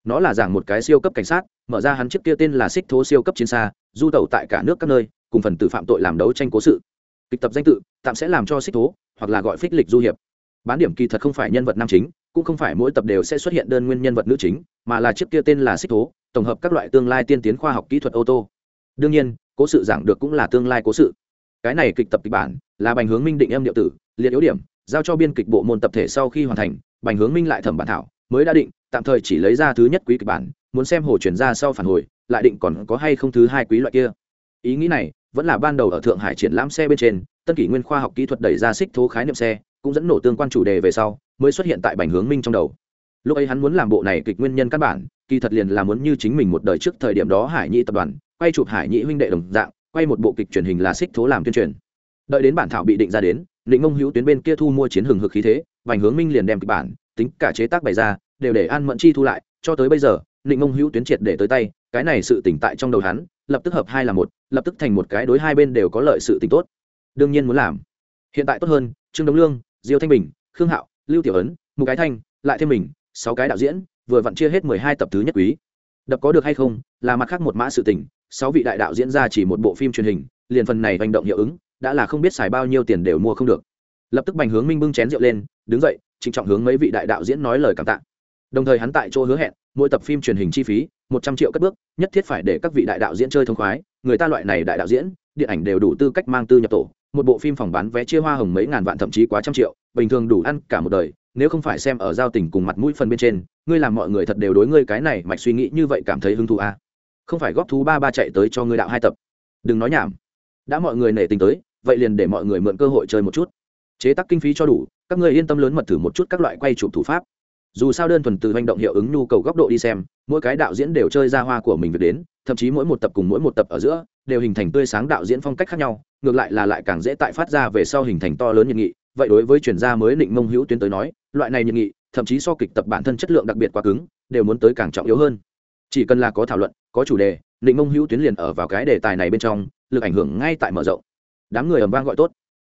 Nó là giảng một cái siêu cấp cảnh sát, mở ra hắn chiếc kia tên là xích thố siêu cấp chiến xa, du tẩu tại cả nước các nơi, cùng phần tử phạm tội làm đấu tranh cố sự. Kịch tập danh tự, tạm sẽ làm cho xích thố, hoặc là gọi phích lịch du hiệp bán điểm kỳ thật không phải nhân vật nam chính, cũng không phải mỗi tập đều sẽ xuất hiện đơn nguyên nhân vật nữ chính, mà là chiếc kia tên là xích thố, tổng hợp các loại tương lai tiên tiến khoa học kỹ thuật ô tô. Đương nhiên, cố sự giảng được cũng là tương lai cố sự. Cái này kịch tập kịch bản là bành hướng minh định âm điệu tử, liệt yếu điểm, giao cho biên kịch bộ môn tập thể sau khi hoàn thành, bành hướng minh lại thẩm bản thảo, mới đã định, tạm thời chỉ lấy ra thứ nhất quý kịch bản, muốn xem hồ chuyển ra sau phản hồi, lại định còn có hay không thứ hai quý loại kia. Ý nghĩ này vẫn là ban đầu ở thượng hải triển lãm xe bên trên, tân kỷ nguyên khoa học kỹ thuật đẩy ra xích thố khái niệm xe cũng dẫn nổ tương quan chủ đề về sau, mới xuất hiện tại bành hướng minh trong đầu. Lúc ấy hắn muốn làm bộ này kịch nguyên nhân căn bản, kỳ thật liền là muốn như chính mình một đời trước thời điểm đó hải nhị tập đoàn, quay chụp hải nhị huynh đệ đồng dạng, quay một bộ kịch truyền hình là xích thố làm tuyên truyền. Đợi đến bản thảo bị định ra đến định ông hữu tuyến bên kia thu mua chiến hừng hực khí thế, bành hướng minh liền đem kịch bản, tính cả chế tác bày ra, đều để an mẫn chi thu lại, cho tới bây giờ định ông hữu tuyến triệt để tới tay, cái này sự tỉnh tại trong đầu hắn, lập tức hợp hai là một, lập tức thành một cái đối hai bên đều có lợi sự tỉnh tốt. Đương nhiên muốn làm. Hiện tại tốt hơn, trương đống lương diêu thanh bình, khương hạo, lưu tiểu ấn một cái thanh, lại thêm mình, sáu cái đạo diễn, vừa vặn chia hết mười hai tập thứ nhất quý. Đập có được hay không, là mặt khác một mã sự tình, sáu vị đại đạo diễn ra chỉ một bộ phim truyền hình, liền phần này hành động hiệu ứng, đã là không biết xài bao nhiêu tiền đều mua không được. Lập tức bành hướng minh bưng chén rượu lên, đứng dậy, trịnh trọng hướng mấy vị đại đạo diễn nói lời cảm tạ. Đồng thời hắn tại chỗ hứa hẹn, mỗi tập phim truyền hình chi phí, một trăm triệu cất bước, nhất thiết phải để các vị đại đạo diễn chơi thông khoái, người ta loại này đại đạo diễn, điện ảnh đều đủ tư cách mang tư nhập tổ một bộ phim phòng bán vé chia hoa hồng mấy ngàn vạn thậm chí quá trăm triệu, bình thường đủ ăn cả một đời, nếu không phải xem ở giao tình cùng mặt mũi phần bên trên, ngươi làm mọi người thật đều đối ngươi cái này mạch suy nghĩ như vậy cảm thấy hứng thú à. không phải góp thú ba ba chạy tới cho ngươi đạo hai tập. Đừng nói nhảm. Đã mọi người nể tình tới, vậy liền để mọi người mượn cơ hội chơi một chút. Chế tác kinh phí cho đủ, các người yên tâm lớn mật thử một chút các loại quay chụp thủ pháp. Dù sao đơn thuần từ hành động hiệu ứng nhu cầu góc độ đi xem, mỗi cái đạo diễn đều chơi ra hoa của mình việc đến, thậm chí mỗi một tập cùng mỗi một tập ở giữa, đều hình thành tươi sáng đạo diễn phong cách khác nhau ngược lại là lại càng dễ tại phát ra về sau hình thành to lớn nhiệt nghị. Vậy đối với chuyển gia mới định mông hữu tuyến tới nói, loại này nhiệt nghị, thậm chí so kịch tập bản thân chất lượng đặc biệt quá cứng, đều muốn tới càng trọng yếu hơn. Chỉ cần là có thảo luận, có chủ đề định mông hữu tuyến liền ở vào cái đề tài này bên trong, lực ảnh hưởng ngay tại mở rộng. Đám người ầm vang gọi tốt.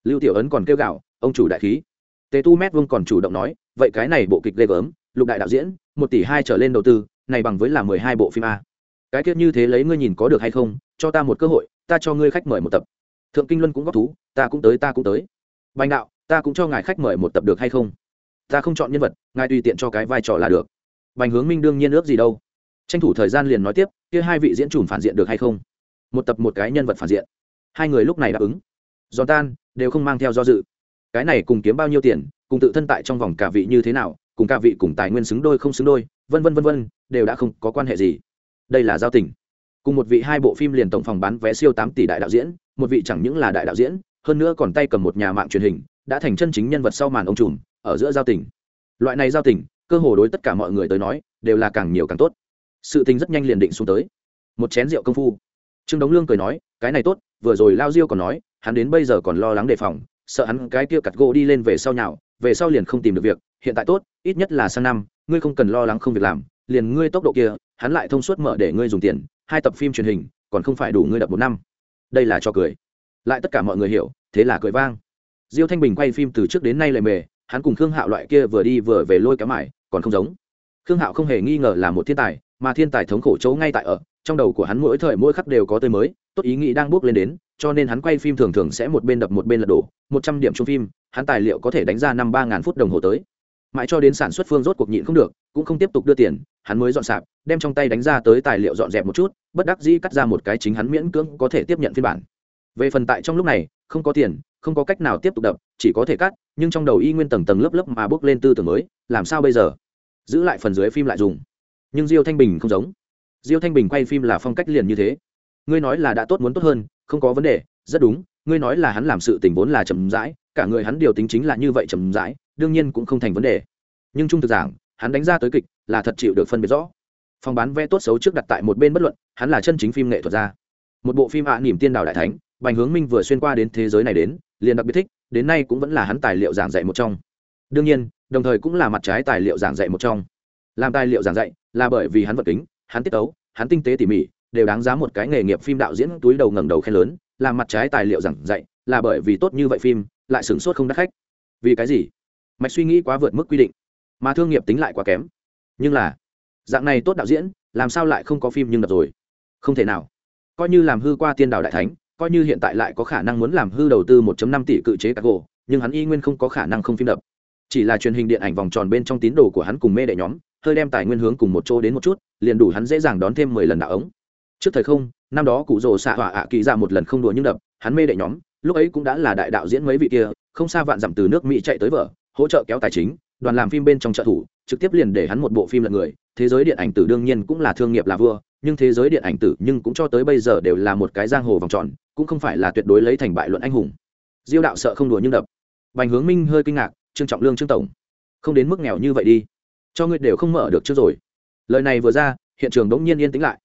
Lưu tiểu ấn còn kêu gạo ông chủ đại khí. Tề tu mét vương còn chủ động nói, vậy cái này bộ kịch ghê gớm, lục đại đạo diễn, một tỷ hai trở lên đầu tư, này bằng với là mười hai bộ phim a. Cái kiết như thế lấy ngươi nhìn có được hay không, cho ta một cơ hội, ta cho ngươi khách mời một tập thượng kinh luân cũng góp thú, ta cũng tới, ta cũng tới. Bành đạo, ta cũng cho ngài khách mời một tập được hay không? Ta không chọn nhân vật, ngài tùy tiện cho cái vai trò là được. Bành hướng minh đương nhiên ước gì đâu. Tranh thủ thời gian liền nói tiếp, kia hai vị diễn chùm phản diện được hay không? Một tập một cái nhân vật phản diện. Hai người lúc này đáp ứng. Giòn tan, đều không mang theo do dự. Cái này cùng kiếm bao nhiêu tiền, cùng tự thân tại trong vòng cả vị như thế nào, cùng cả vị cùng tài nguyên xứng đôi không xứng đôi, vân vân vân vân, đều đã không có quan hệ gì. Đây là giao tình. Cùng một vị hai bộ phim liền tổng phòng bán vé siêu tám tỷ đại đạo diễn một vị chẳng những là đại đạo diễn, hơn nữa còn tay cầm một nhà mạng truyền hình, đã thành chân chính nhân vật sau màn ông trùm, ở giữa giao tình. Loại này giao tình, cơ hồ đối tất cả mọi người tới nói, đều là càng nhiều càng tốt. Sự tình rất nhanh liền định xuống tới. Một chén rượu công phu. Trương đống lương cười nói, cái này tốt, vừa rồi lao diêu còn nói, hắn đến bây giờ còn lo lắng đề phòng, sợ hắn cái kia cặt gỗ đi lên về sau nhào, về sau liền không tìm được việc, hiện tại tốt, ít nhất là sang năm, ngươi không cần lo lắng không việc làm, liền ngươi tốc độ kia, hắn lại thông suốt mở để ngươi dùng tiền, hai tập phim truyền hình, còn không phải đủ ngươi đập một năm đây là cho cười. Lại tất cả mọi người hiểu, thế là cười vang. Diêu thanh bình quay phim từ trước đến nay lề mề, hắn cùng khương hạo loại kia vừa đi vừa về lôi kéo mải, còn không giống. Khương hạo không hề nghi ngờ là một thiên tài, mà thiên tài thống khổ chỗ ngay tại ở, trong đầu của hắn mỗi thời mỗi khắc đều có tươi mới, tốt ý nghĩ đang bước lên đến, cho nên hắn quay phim thường thường sẽ một bên đập một bên lật đổ, một trăm điểm chung phim, hắn tài liệu có thể đánh ra năm ba ngàn phút đồng hồ tới mãi cho đến sản xuất phương rốt cuộc nhịn không được, cũng không tiếp tục đưa tiền, hắn mới dọn sạp, đem trong tay đánh ra tới tài liệu dọn dẹp một chút, bất đắc dĩ cắt ra một cái chính hắn miễn cưỡng có thể tiếp nhận phiên bản. Về phần tại trong lúc này, không có tiền, không có cách nào tiếp tục đập, chỉ có thể cắt, nhưng trong đầu y nguyên tầng tầng lớp lớp mà bước lên tư tưởng mới, làm sao bây giờ? Giữ lại phần dưới phim lại dùng. Nhưng diêu thanh bình không giống. Diêu thanh bình quay phim là phong cách liền như thế. Ngươi nói là đã tốt muốn tốt hơn, không có vấn đề, rất đúng ngươi nói là hắn làm sự tình vốn là chậm rãi cả người hắn điều tính chính là như vậy chậm rãi đương nhiên cũng không thành vấn đề. Nhưng trung thực giảng hắn đánh ra tới kịch là thật chịu được phân biệt rõ. Phòng bán vé tốt xấu trước đặt tại một bên bất luận hắn là chân chính phim nghệ thuật ra một bộ phim ạ à, niềm tiên đào đại thánh bành hướng minh vừa xuyên qua đến thế giới này đến liền đặc biệt thích đến nay cũng vẫn là hắn tài liệu giảng dạy một trong. Đương nhiên đồng thời cũng là mặt trái tài liệu giảng dạy một trong. Làm tài liệu giảng dạy là bởi vì hắn vật kính hắn tiết tấu hắn tinh tế tỉ mỉ đều đáng giá một cái nghề nghiệp phim đạo diễn túi đầu ngẩng đầu khen lớn làm mặt trái tài liệu giảng dạy, là bởi vì tốt như vậy phim, lại sửng sốt không đắt khách. Vì cái gì? Mạch suy nghĩ quá vượt mức quy định. Mà thương nghiệp tính lại quá kém. Nhưng là, dạng này tốt đạo diễn, làm sao lại không có phim nhưng đập rồi? Không thể nào. Coi như làm hư qua tiên đảo đại thánh, coi như hiện tại lại có khả năng muốn làm hư đầu tư 1 năm tỷ cự chế các gỗ, nhưng hắn y nguyên không có khả năng không phim đập. Chỉ là truyền hình điện ảnh vòng tròn bên trong tín đồ của hắn cùng mê đệ nhóm, hơi đem tài nguyên hướng cùng một chỗ đến một chút, liền đủ hắn dễ dàng đón thêm mười lần đạo ống trước thời không, năm đó cụ rồ xạ hỏa ạ kỳ ra một lần không đùa nhưng đập, hắn mê đệ nhóm, lúc ấy cũng đã là đại đạo diễn mấy vị kia, không xa vạn dặm từ nước mỹ chạy tới vợ, hỗ trợ kéo tài chính, đoàn làm phim bên trong trợ thủ, trực tiếp liền để hắn một bộ phim lật người. Thế giới điện ảnh tử đương nhiên cũng là thương nghiệp là vua, nhưng thế giới điện ảnh tử nhưng cũng cho tới bây giờ đều là một cái giang hồ vòng tròn, cũng không phải là tuyệt đối lấy thành bại luận anh hùng. Diêu đạo sợ không đùa nhưng đập. Bành hướng minh hơi kinh ngạc, trương trọng lương, trương tổng, không đến mức nghèo như vậy đi. Cho ngươi đều không mở được trước rồi. Lời này vừa ra, hiện trường đống nhiên yên tĩnh lại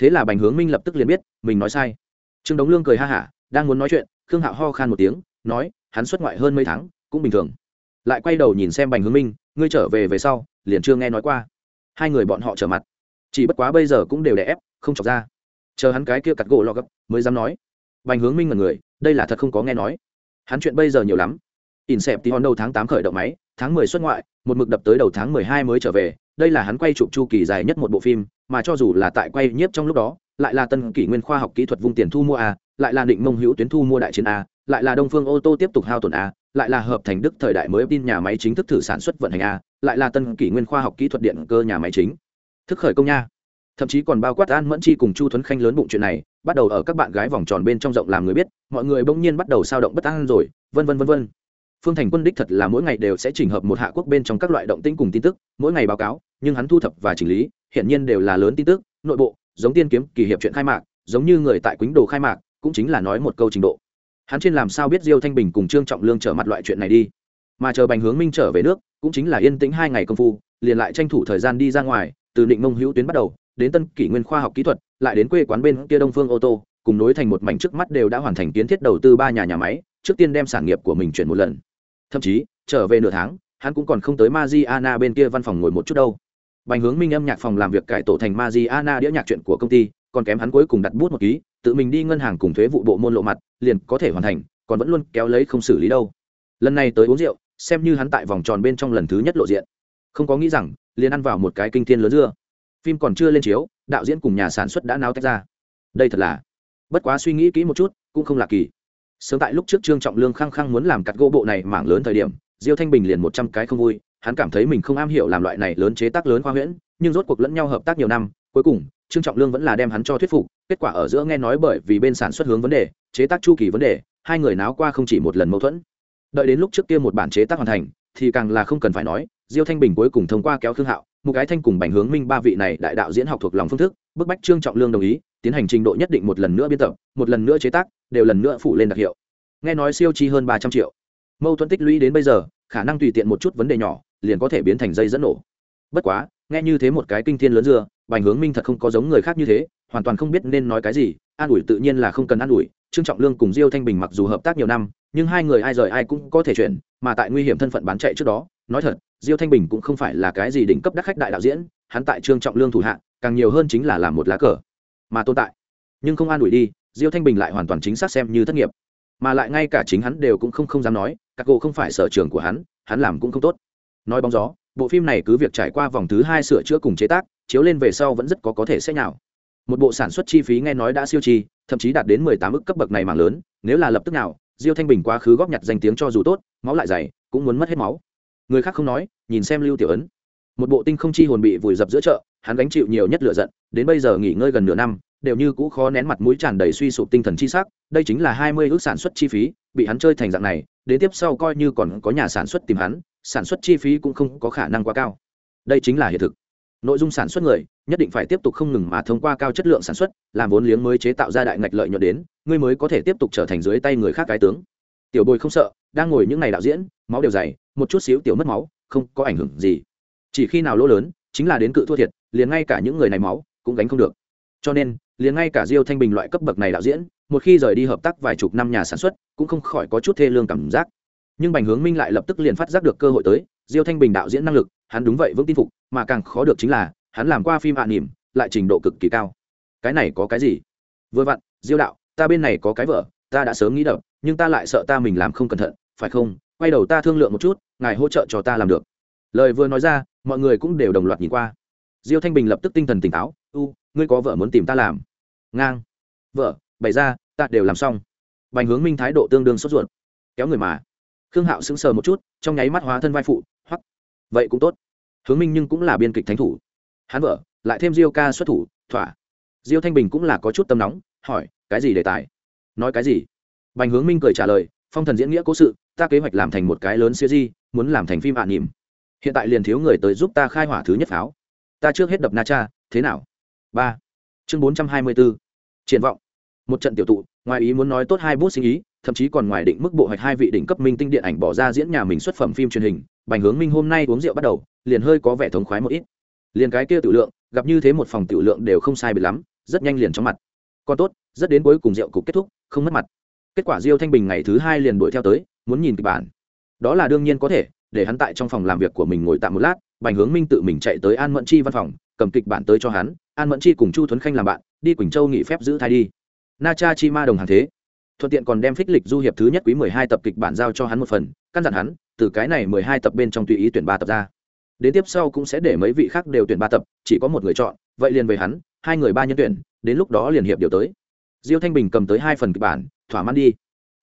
thế là bành hướng minh lập tức liền biết, mình nói sai. Trương đống lương cười ha hả, đang muốn nói chuyện, khương hạo ho khan một tiếng, nói, hắn xuất ngoại hơn mấy tháng, cũng bình thường. Lại quay đầu nhìn xem bành hướng minh, ngươi trở về về sau, liền chưa nghe nói qua. Hai người bọn họ trở mặt. Chỉ bất quá bây giờ cũng đều đè ép, không chọc ra. Chờ hắn cái kia cặt gỗ lọ gấp, mới dám nói. Bành hướng minh là người, đây là thật không có nghe nói. Hắn chuyện bây giờ nhiều lắm. In xẹp tí hòn đầu tháng tám khởi động máy tháng mười xuất ngoại, một mực đập tới đầu tháng mười hai mới trở về, đây là hắn quay chụp chu kỳ dài nhất một bộ phim, mà cho dù là tại quay nhiếp trong lúc đó, lại là tân kỷ nguyên khoa học kỹ thuật vung tiền thu mua a, lại là định mông hữu tuyến thu mua đại chiến a, lại là đông phương ô tô tiếp tục hao tổn a, lại là hợp thành đức thời đại mới tin nhà máy chính thức thử sản xuất vận hành a, lại là tân kỷ nguyên khoa học kỹ thuật điện cơ nhà máy chính. Thức khởi công nha. Thậm chí còn bao quát an mẫn chi cùng chu thuấn khanh lớn bụng chuyện này, bắt đầu ở các bạn gái vòng tròn bên trong rộng làm người biết, mọi người bỗng nhiên bắt đầu sao động bất an rồi, vân vân vân vân phương thành quân đích thật là mỗi ngày đều sẽ chỉnh hợp một hạ quốc bên trong các loại động tĩnh cùng tin tức, mỗi ngày báo cáo, nhưng hắn thu thập và chỉnh lý hiện nhiên đều là lớn tin tức, nội bộ, giống tiên kiếm, kỳ hiệp chuyện khai mạc, giống như người tại quýnh đồ khai mạc, cũng chính là nói một câu trình độ. Hắn trên làm sao biết diêu thanh bình cùng trương trọng lương trở mặt loại chuyện này đi? Mà chờ bành hướng minh trở về nước, cũng chính là yên tĩnh hai ngày công phu, liền lại tranh thủ thời gian đi ra ngoài, từ định mông hữu tuyến bắt đầu, đến tân kỷ nguyên khoa học kỹ thuật, lại đến quê quán bên kia đông phương ô tô, cùng nối thành một mảnh trước mắt đều đã hoàn thành kiến thiết đầu tư ba nhà nhà máy, trước tiên đem sản nghiệp của mình chuyển một lần thậm chí, trở về nửa tháng, hắn cũng còn không tới Mariana bên kia văn phòng ngồi một chút đâu. Bành hướng minh âm nhạc phòng làm việc cải tổ thành Mariana đĩa nhạc chuyện của công ty, còn kém hắn cuối cùng đặt bút một ký, tự mình đi ngân hàng cùng thuế vụ bộ môn lộ mặt, liền có thể hoàn thành, còn vẫn luôn kéo lấy không xử lý đâu. Lần này tới uống rượu, xem như hắn tại vòng tròn bên trong lần thứ nhất lộ diện. Không có nghĩ rằng, liền ăn vào một cái kinh thiên lớn dưa. Phim còn chưa lên chiếu, đạo diễn cùng nhà sản xuất đã náo tách ra. Đây thật là, bất quá suy nghĩ kỹ một chút, cũng không là kỳ sớm tại lúc trước trương trọng lương khăng khăng muốn làm cắt gỗ bộ này mảng lớn thời điểm, diêu thanh bình liền một trăm cái không vui, hắn cảm thấy mình không am hiểu làm loại này lớn chế tác lớn khoa huyễn, nhưng rốt cuộc lẫn nhau hợp tác nhiều năm, cuối cùng, trương trọng lương vẫn là đem hắn cho thuyết phục, kết quả ở giữa nghe nói bởi vì bên sản xuất hướng vấn đề, chế tác chu kỳ vấn đề, hai người náo qua không chỉ một lần mâu thuẫn. Đợi đến lúc trước kia một bản chế tác hoàn thành, thì càng là không cần phải nói, diêu thanh bình cuối cùng thông qua kéo khương hạo một cái thanh cùng bành hướng minh ba vị này đại đạo diễn học thuộc lòng phương thức, bức bách trương trọng lương đồng ý tiến hành trình độ nhất định một lần nữa biên tập, một lần nữa chế tác, đều lần nữa phủ lên đặc hiệu. Nghe nói siêu chi hơn ba trăm triệu. Mâu thuẫn tích lũy đến bây giờ, khả năng tùy tiện một chút vấn đề nhỏ, liền có thể biến thành dây dẫn nổ. Bất quá, nghe như thế một cái kinh thiên lớn dưa, bành hướng minh thật không có giống người khác như thế, hoàn toàn không biết nên nói cái gì, an ủi tự nhiên là không cần an ủi, trương trọng lương cùng diêu thanh bình mặc dù hợp tác nhiều năm, nhưng hai người ai rời ai cũng có thể chuyển, mà tại nguy hiểm thân phận bán chạy trước đó, nói thật, diêu thanh bình cũng không phải là cái gì đỉnh cấp đắc khách đại đạo diễn, hắn tại trương trọng lương thủ hạ, càng nhiều hơn chính là làm một lá cờ mà tồn tại. Nhưng không an ủi đi, diêu thanh bình lại hoàn toàn chính xác xem như thất nghiệp. Mà lại ngay cả chính hắn đều cũng không không dám nói, các cô không phải sở trường của hắn hắn làm cũng không tốt. Nói bóng gió, bộ phim này cứ việc trải qua vòng thứ hai sửa chữa cùng chế tác, chiếu lên về sau vẫn rất có có thể sẽ nhào. Một bộ sản xuất chi phí nghe nói đã siêu chi thậm chí đạt đến mười tám ức cấp bậc này mạng lớn, nếu là lập tức nào diêu thanh bình quá khứ góp nhặt danh tiếng cho dù tốt, máu lại dày, cũng muốn mất hết máu. Người khác không nói, nhìn xem lưu tiểu ấn. Một bộ tinh không chi hồn bị vùi dập giữa chợ hắn gánh chịu nhiều nhất lựa giận, đến bây giờ nghỉ ngơi gần nửa năm, đều như cũ khó nén mặt mũi tràn đầy suy sụp tinh thần chi sắc, đây chính là hai mươi ước sản xuất chi phí, bị hắn chơi thành dạng này, đến tiếp sau coi như còn có nhà sản xuất tìm hắn, sản xuất chi phí cũng không có khả năng quá cao. Đây chính là hiện thực. Nội dung sản xuất người, nhất định phải tiếp tục không ngừng mà thông qua cao chất lượng sản xuất, làm vốn liếng mới chế tạo ra đại ngạch lợi nhuận đến, ngươi mới có thể tiếp tục trở thành dưới tay người khác cái tướng. Tiểu bồi không sợ, đang ngồi những ngày đạo diễn, máu đều dày, một chút xíu tiểu mất máu, không có ảnh hưởng gì. Chỉ khi nào lỗ lớn, chính là đến cự thua thiệt liền ngay cả những người này máu cũng gánh không được. Cho nên, liền ngay cả diêu thanh bình loại cấp bậc này đạo diễn, một khi rời đi hợp tác vài chục năm nhà sản xuất, cũng không khỏi có chút thê lương cảm giác. Nhưng bành hướng minh lại lập tức liền phát giác được cơ hội tới, diêu thanh bình đạo diễn năng lực, hắn đúng vậy vững tin phục, mà càng khó được chính là, hắn làm qua phim hạ à lại trình độ cực kỳ cao. Cái này có cái gì? Vừa vặn, diêu đạo, ta bên này có cái vợ, ta đã sớm nghĩ đập, nhưng ta lại sợ ta mình làm không cẩn thận, phải không? Quay đầu ta thương lượng một chút, ngài hỗ trợ cho ta làm được. Lời vừa nói ra, mọi người cũng đều đồng loạt nhìn qua diêu thanh bình lập tức tinh thần tỉnh táo, u, ngươi có vợ muốn tìm ta làm? Ngang. Vợ, bày ra, ta đều làm xong. Bành hướng minh thái độ tương đương sốt ruột. Kéo người mà. Khương hạo sững sờ một chút, trong nháy mắt hóa thân vai phụ hoặc vậy cũng tốt. Hướng minh nhưng cũng là biên kịch thánh thủ. Hắn vợ, lại thêm diêu ca xuất thủ, thỏa. Diêu thanh bình cũng là có chút tâm nóng, hỏi, cái gì đề tài? Nói cái gì? Bành hướng minh cười trả lời, phong thần diễn nghĩa cố sự, ta kế hoạch làm thành một cái lớn siêu di muốn làm thành phim hạ à nỉm hiện tại liền thiếu người tới giúp ta khai hỏa thứ nhất pháo ta trước hết đập na cha, thế nào? Ba. Chương bốn trăm hai mươi bốn triển vọng. Một trận tiểu tụ, ngoài ý muốn nói tốt hai bút sinh ý, thậm chí còn ngoài định mức bộ hoạch hai vị đỉnh cấp minh tinh điện ảnh bỏ ra diễn nhà mình xuất phẩm phim truyền hình, bành hướng minh hôm nay uống rượu bắt đầu, liền hơi có vẻ thống khoái một ít. Liền cái kia tiểu lượng, gặp như thế một phòng tiểu lượng đều không sai bị lắm, rất nhanh liền trong mặt. Còn tốt, rất đến cuối cùng rượu cục kết thúc, không mất mặt. Kết quả diêu thanh bình ngày thứ hai liền đuổi theo tới, muốn nhìn kịch bản. Đó là đương nhiên có thể, để hắn tại trong phòng làm việc của mình ngồi tạm một lát bành hướng minh tự mình chạy tới an mẫn chi văn phòng, cầm kịch bản tới cho hắn, an mẫn chi cùng chu tuấn khanh làm bạn, đi quỳnh châu nghỉ phép giữ thai đi. Na cha chi ma đồng hàng thế. Thuận tiện còn đem phích lịch du hiệp thứ nhất quý mười hai tập kịch bản giao cho hắn một phần, căn dặn hắn, từ cái này mười hai tập bên trong tùy ý tuyển ba tập ra. Đến tiếp sau cũng sẽ để mấy vị khác đều tuyển ba tập, chỉ có một người chọn, vậy liền về hắn, hai người ba nhân tuyển, đến lúc đó liền hiệp điều tới. Diêu thanh bình cầm tới hai phần kịch bản, thỏa mãn đi.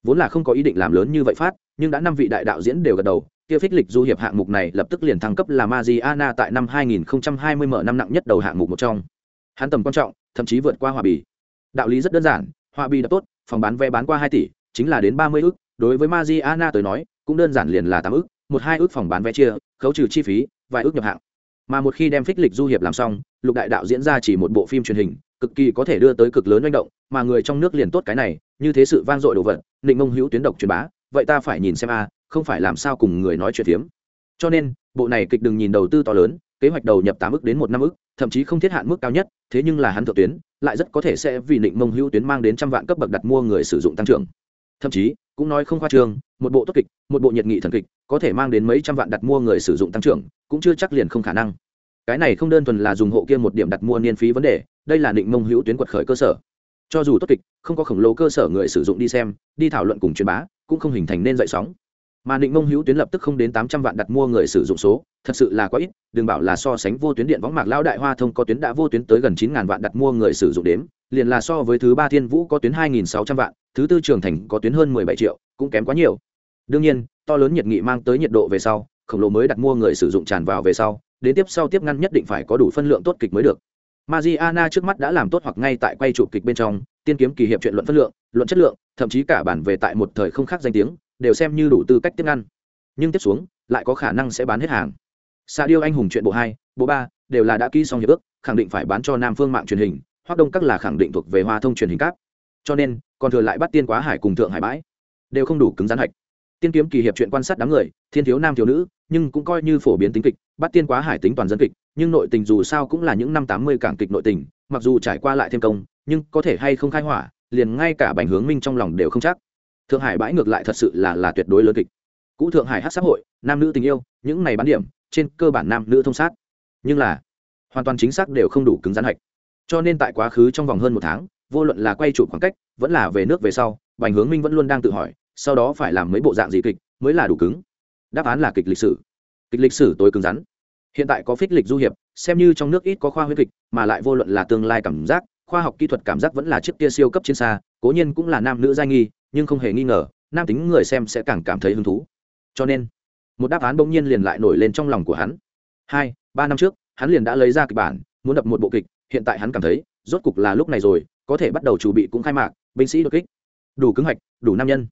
Vốn là không có ý định làm lớn như vậy phát, nhưng đã năm vị đại đạo diễn đều gật đầu kia phích lịch du hiệp hạng mục này lập tức liền thăng cấp là Mariana tại năm 2020 mở năm nặng nhất đầu hạng mục một trong. Hắn tầm quan trọng thậm chí vượt qua hòa bì. Đạo lý rất đơn giản hòa bì đã tốt phòng bán vé bán qua hai tỷ chính là đến ba mươi đối với Mariana tới nói cũng đơn giản liền là tám ức, một hai ức phòng bán vé chia khấu trừ chi phí vài ức nhập hạng. Mà một khi đem phích lịch du hiệp làm xong lục đại đạo diễn ra chỉ một bộ phim truyền hình cực kỳ có thể đưa tới cực lớn doanh động mà người trong nước liền tốt cái này như thế sự vang dội đồ vật định ngông hữu tuyến độc truyền bá vậy ta phải nhìn xem a không phải làm sao cùng người nói chuyện phiếm. Cho nên, bộ này kịch đừng nhìn đầu tư to lớn, kế hoạch đầu nhập tám ức đến một năm ức, thậm chí không thiết hạn mức cao nhất, thế nhưng là hắn thượng tuyến, lại rất có thể sẽ vì định mông hữu tuyến mang đến trăm vạn cấp bậc đặt mua người sử dụng tăng trưởng. Thậm chí, cũng nói không khoa trương, một bộ tốt kịch, một bộ nhiệt nghị thần kịch, có thể mang đến mấy trăm vạn đặt mua người sử dụng tăng trưởng, cũng chưa chắc liền không khả năng. Cái này không đơn thuần là dùng hộ kia một điểm đặt mua niên phí vấn đề, đây là định mông hữu tuyến quật khởi cơ sở. Cho dù tốt kịch, không có khổng lồ cơ sở người sử dụng đi xem, đi thảo luận cùng truyền bá, cũng không hình thành nên dậy sóng mà định mông hữu tuyến lập tức không đến tám trăm vạn đặt mua người sử dụng số thật sự là quá ít đừng bảo là so sánh vô tuyến điện võng mạc lão đại hoa thông có tuyến đã vô tuyến tới gần chín ngàn vạn đặt mua người sử dụng đếm liền là so với thứ ba thiên vũ có tuyến hai nghìn sáu trăm vạn thứ tư trường thành có tuyến hơn mười bảy triệu cũng kém quá nhiều. Đương nhiên to lớn nhiệt nghị mang tới nhiệt độ về sau khổng lồ mới đặt mua người sử dụng tràn vào về sau đến tiếp sau tiếp ngăn nhất định phải có đủ phân lượng tốt kịch mới được. Mariana trước mắt đã làm tốt hoặc ngay tại quay chụp kịch bên trong, tiên kiếm kỳ hiệp chuyện luận phân lượng, luận chất lượng, thậm chí cả bản về tại một thời không khác danh tiếng, đều xem như đủ tư cách tiếp ngăn. Nhưng tiếp xuống, lại có khả năng sẽ bán hết hàng. Sa điêu anh hùng chuyện bộ hai, bộ ba đều là đã ký xong hiệp ước, khẳng định phải bán cho Nam Phương mạng truyền hình, hoặc Đông các là khẳng định thuộc về Hoa thông truyền hình cáp. Cho nên, còn thừa lại bắt tiên quá hải cùng thượng hải bãi, đều không đủ cứng rắn hạch. Tiên kiếm kỳ hiệp chuyện quan sát đám người, thiên thiếu nam thiếu nữ, nhưng cũng coi như phổ biến tính kịch, bắt tiên quá hải tính toàn dân kịch, nhưng nội tình dù sao cũng là những năm tám mươi cảng kịch nội tình mặc dù trải qua lại thêm công nhưng có thể hay không khai hỏa liền ngay cả bành hướng minh trong lòng đều không chắc thượng hải bãi ngược lại thật sự là là tuyệt đối lớn kịch. Cũ thượng hải hát xã hội, nam nữ tình yêu, những này bán điểm, trên cơ bản nam nữ thông sát. Nhưng là, hoàn toàn chính xác đều không đủ cứng rắn hạch. Cho nên tại quá khứ trong vòng hơn một tháng, vô luận là quay chụp khoảng cách, vẫn là về nước về sau, bành hướng minh vẫn luôn đang tự hỏi, sau đó phải làm mấy bộ dạng gì kịch mới là đủ cứng. Đáp án là kịch lịch sử. Kịch lịch sử tối cứng rắn. Hiện tại có phích lịch du hiệp, xem như trong nước ít có khoa huyết kịch, mà lại vô luận là tương lai cảm giác, khoa học kỹ thuật cảm giác vẫn là chiếc kia siêu cấp trên xa, cố nhiên cũng là nam nữ giai nghi nhưng không hề nghi ngờ, nam tính người xem sẽ càng cảm thấy hứng thú. Cho nên, một đáp án bỗng nhiên liền lại nổi lên trong lòng của hắn. Hai, ba năm trước, hắn liền đã lấy ra kịch bản, muốn đập một bộ kịch, hiện tại hắn cảm thấy, rốt cục là lúc này rồi, có thể bắt đầu chuẩn bị cũng khai mạc, binh sĩ đột kích. Đủ cứng hạch, đủ nam nhân.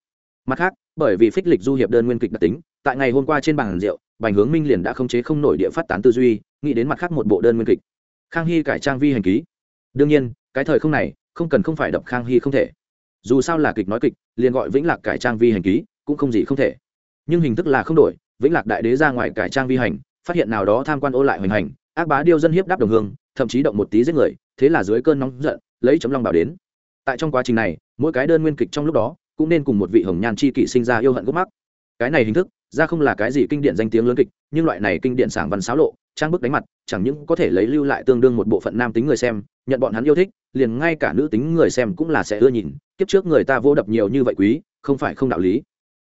Mặt khác, bởi vì phích lịch du hiệp đơn nguyên kịch đặc tính, tại ngày hôm qua trên bàn rượu, bành hướng minh liền đã không chế không nổi địa phát tán tư duy, nghĩ đến mặt khác một bộ đơn nguyên kịch. Khang hy cải trang vi hành ký. Đương nhiên, cái thời không này, không cần không phải đập khang hy không thể dù sao là kịch nói kịch, liền gọi vĩnh lạc cải trang vi hành ký, cũng không gì không thể. Nhưng hình thức là không đổi, vĩnh lạc đại đế ra ngoài cải trang vi hành, phát hiện nào đó tham quan ô lại hoành hành, ác bá điêu dân hiếp đáp đồng hương, thậm chí động một tí giết người, thế là dưới cơn nóng giận, lấy chấm long bảo đến. Tại trong quá trình này, mỗi cái đơn nguyên kịch trong lúc đó, cũng nên cùng một vị hồng nhan chi kỵ sinh ra yêu hận gốc mắc. Cái này hình thức, ra không là cái gì kinh điển danh tiếng lớn kịch, nhưng loại này kinh điển sảng văn xáo lộ trang bức đánh mặt, chẳng những có thể lấy lưu lại tương đương một bộ phận nam tính người xem, nhận bọn hắn yêu thích, liền ngay cả nữ tính người xem cũng là sẽ ưa nhìn, kiếp trước người ta vô đập nhiều như vậy quý, không phải không đạo lý.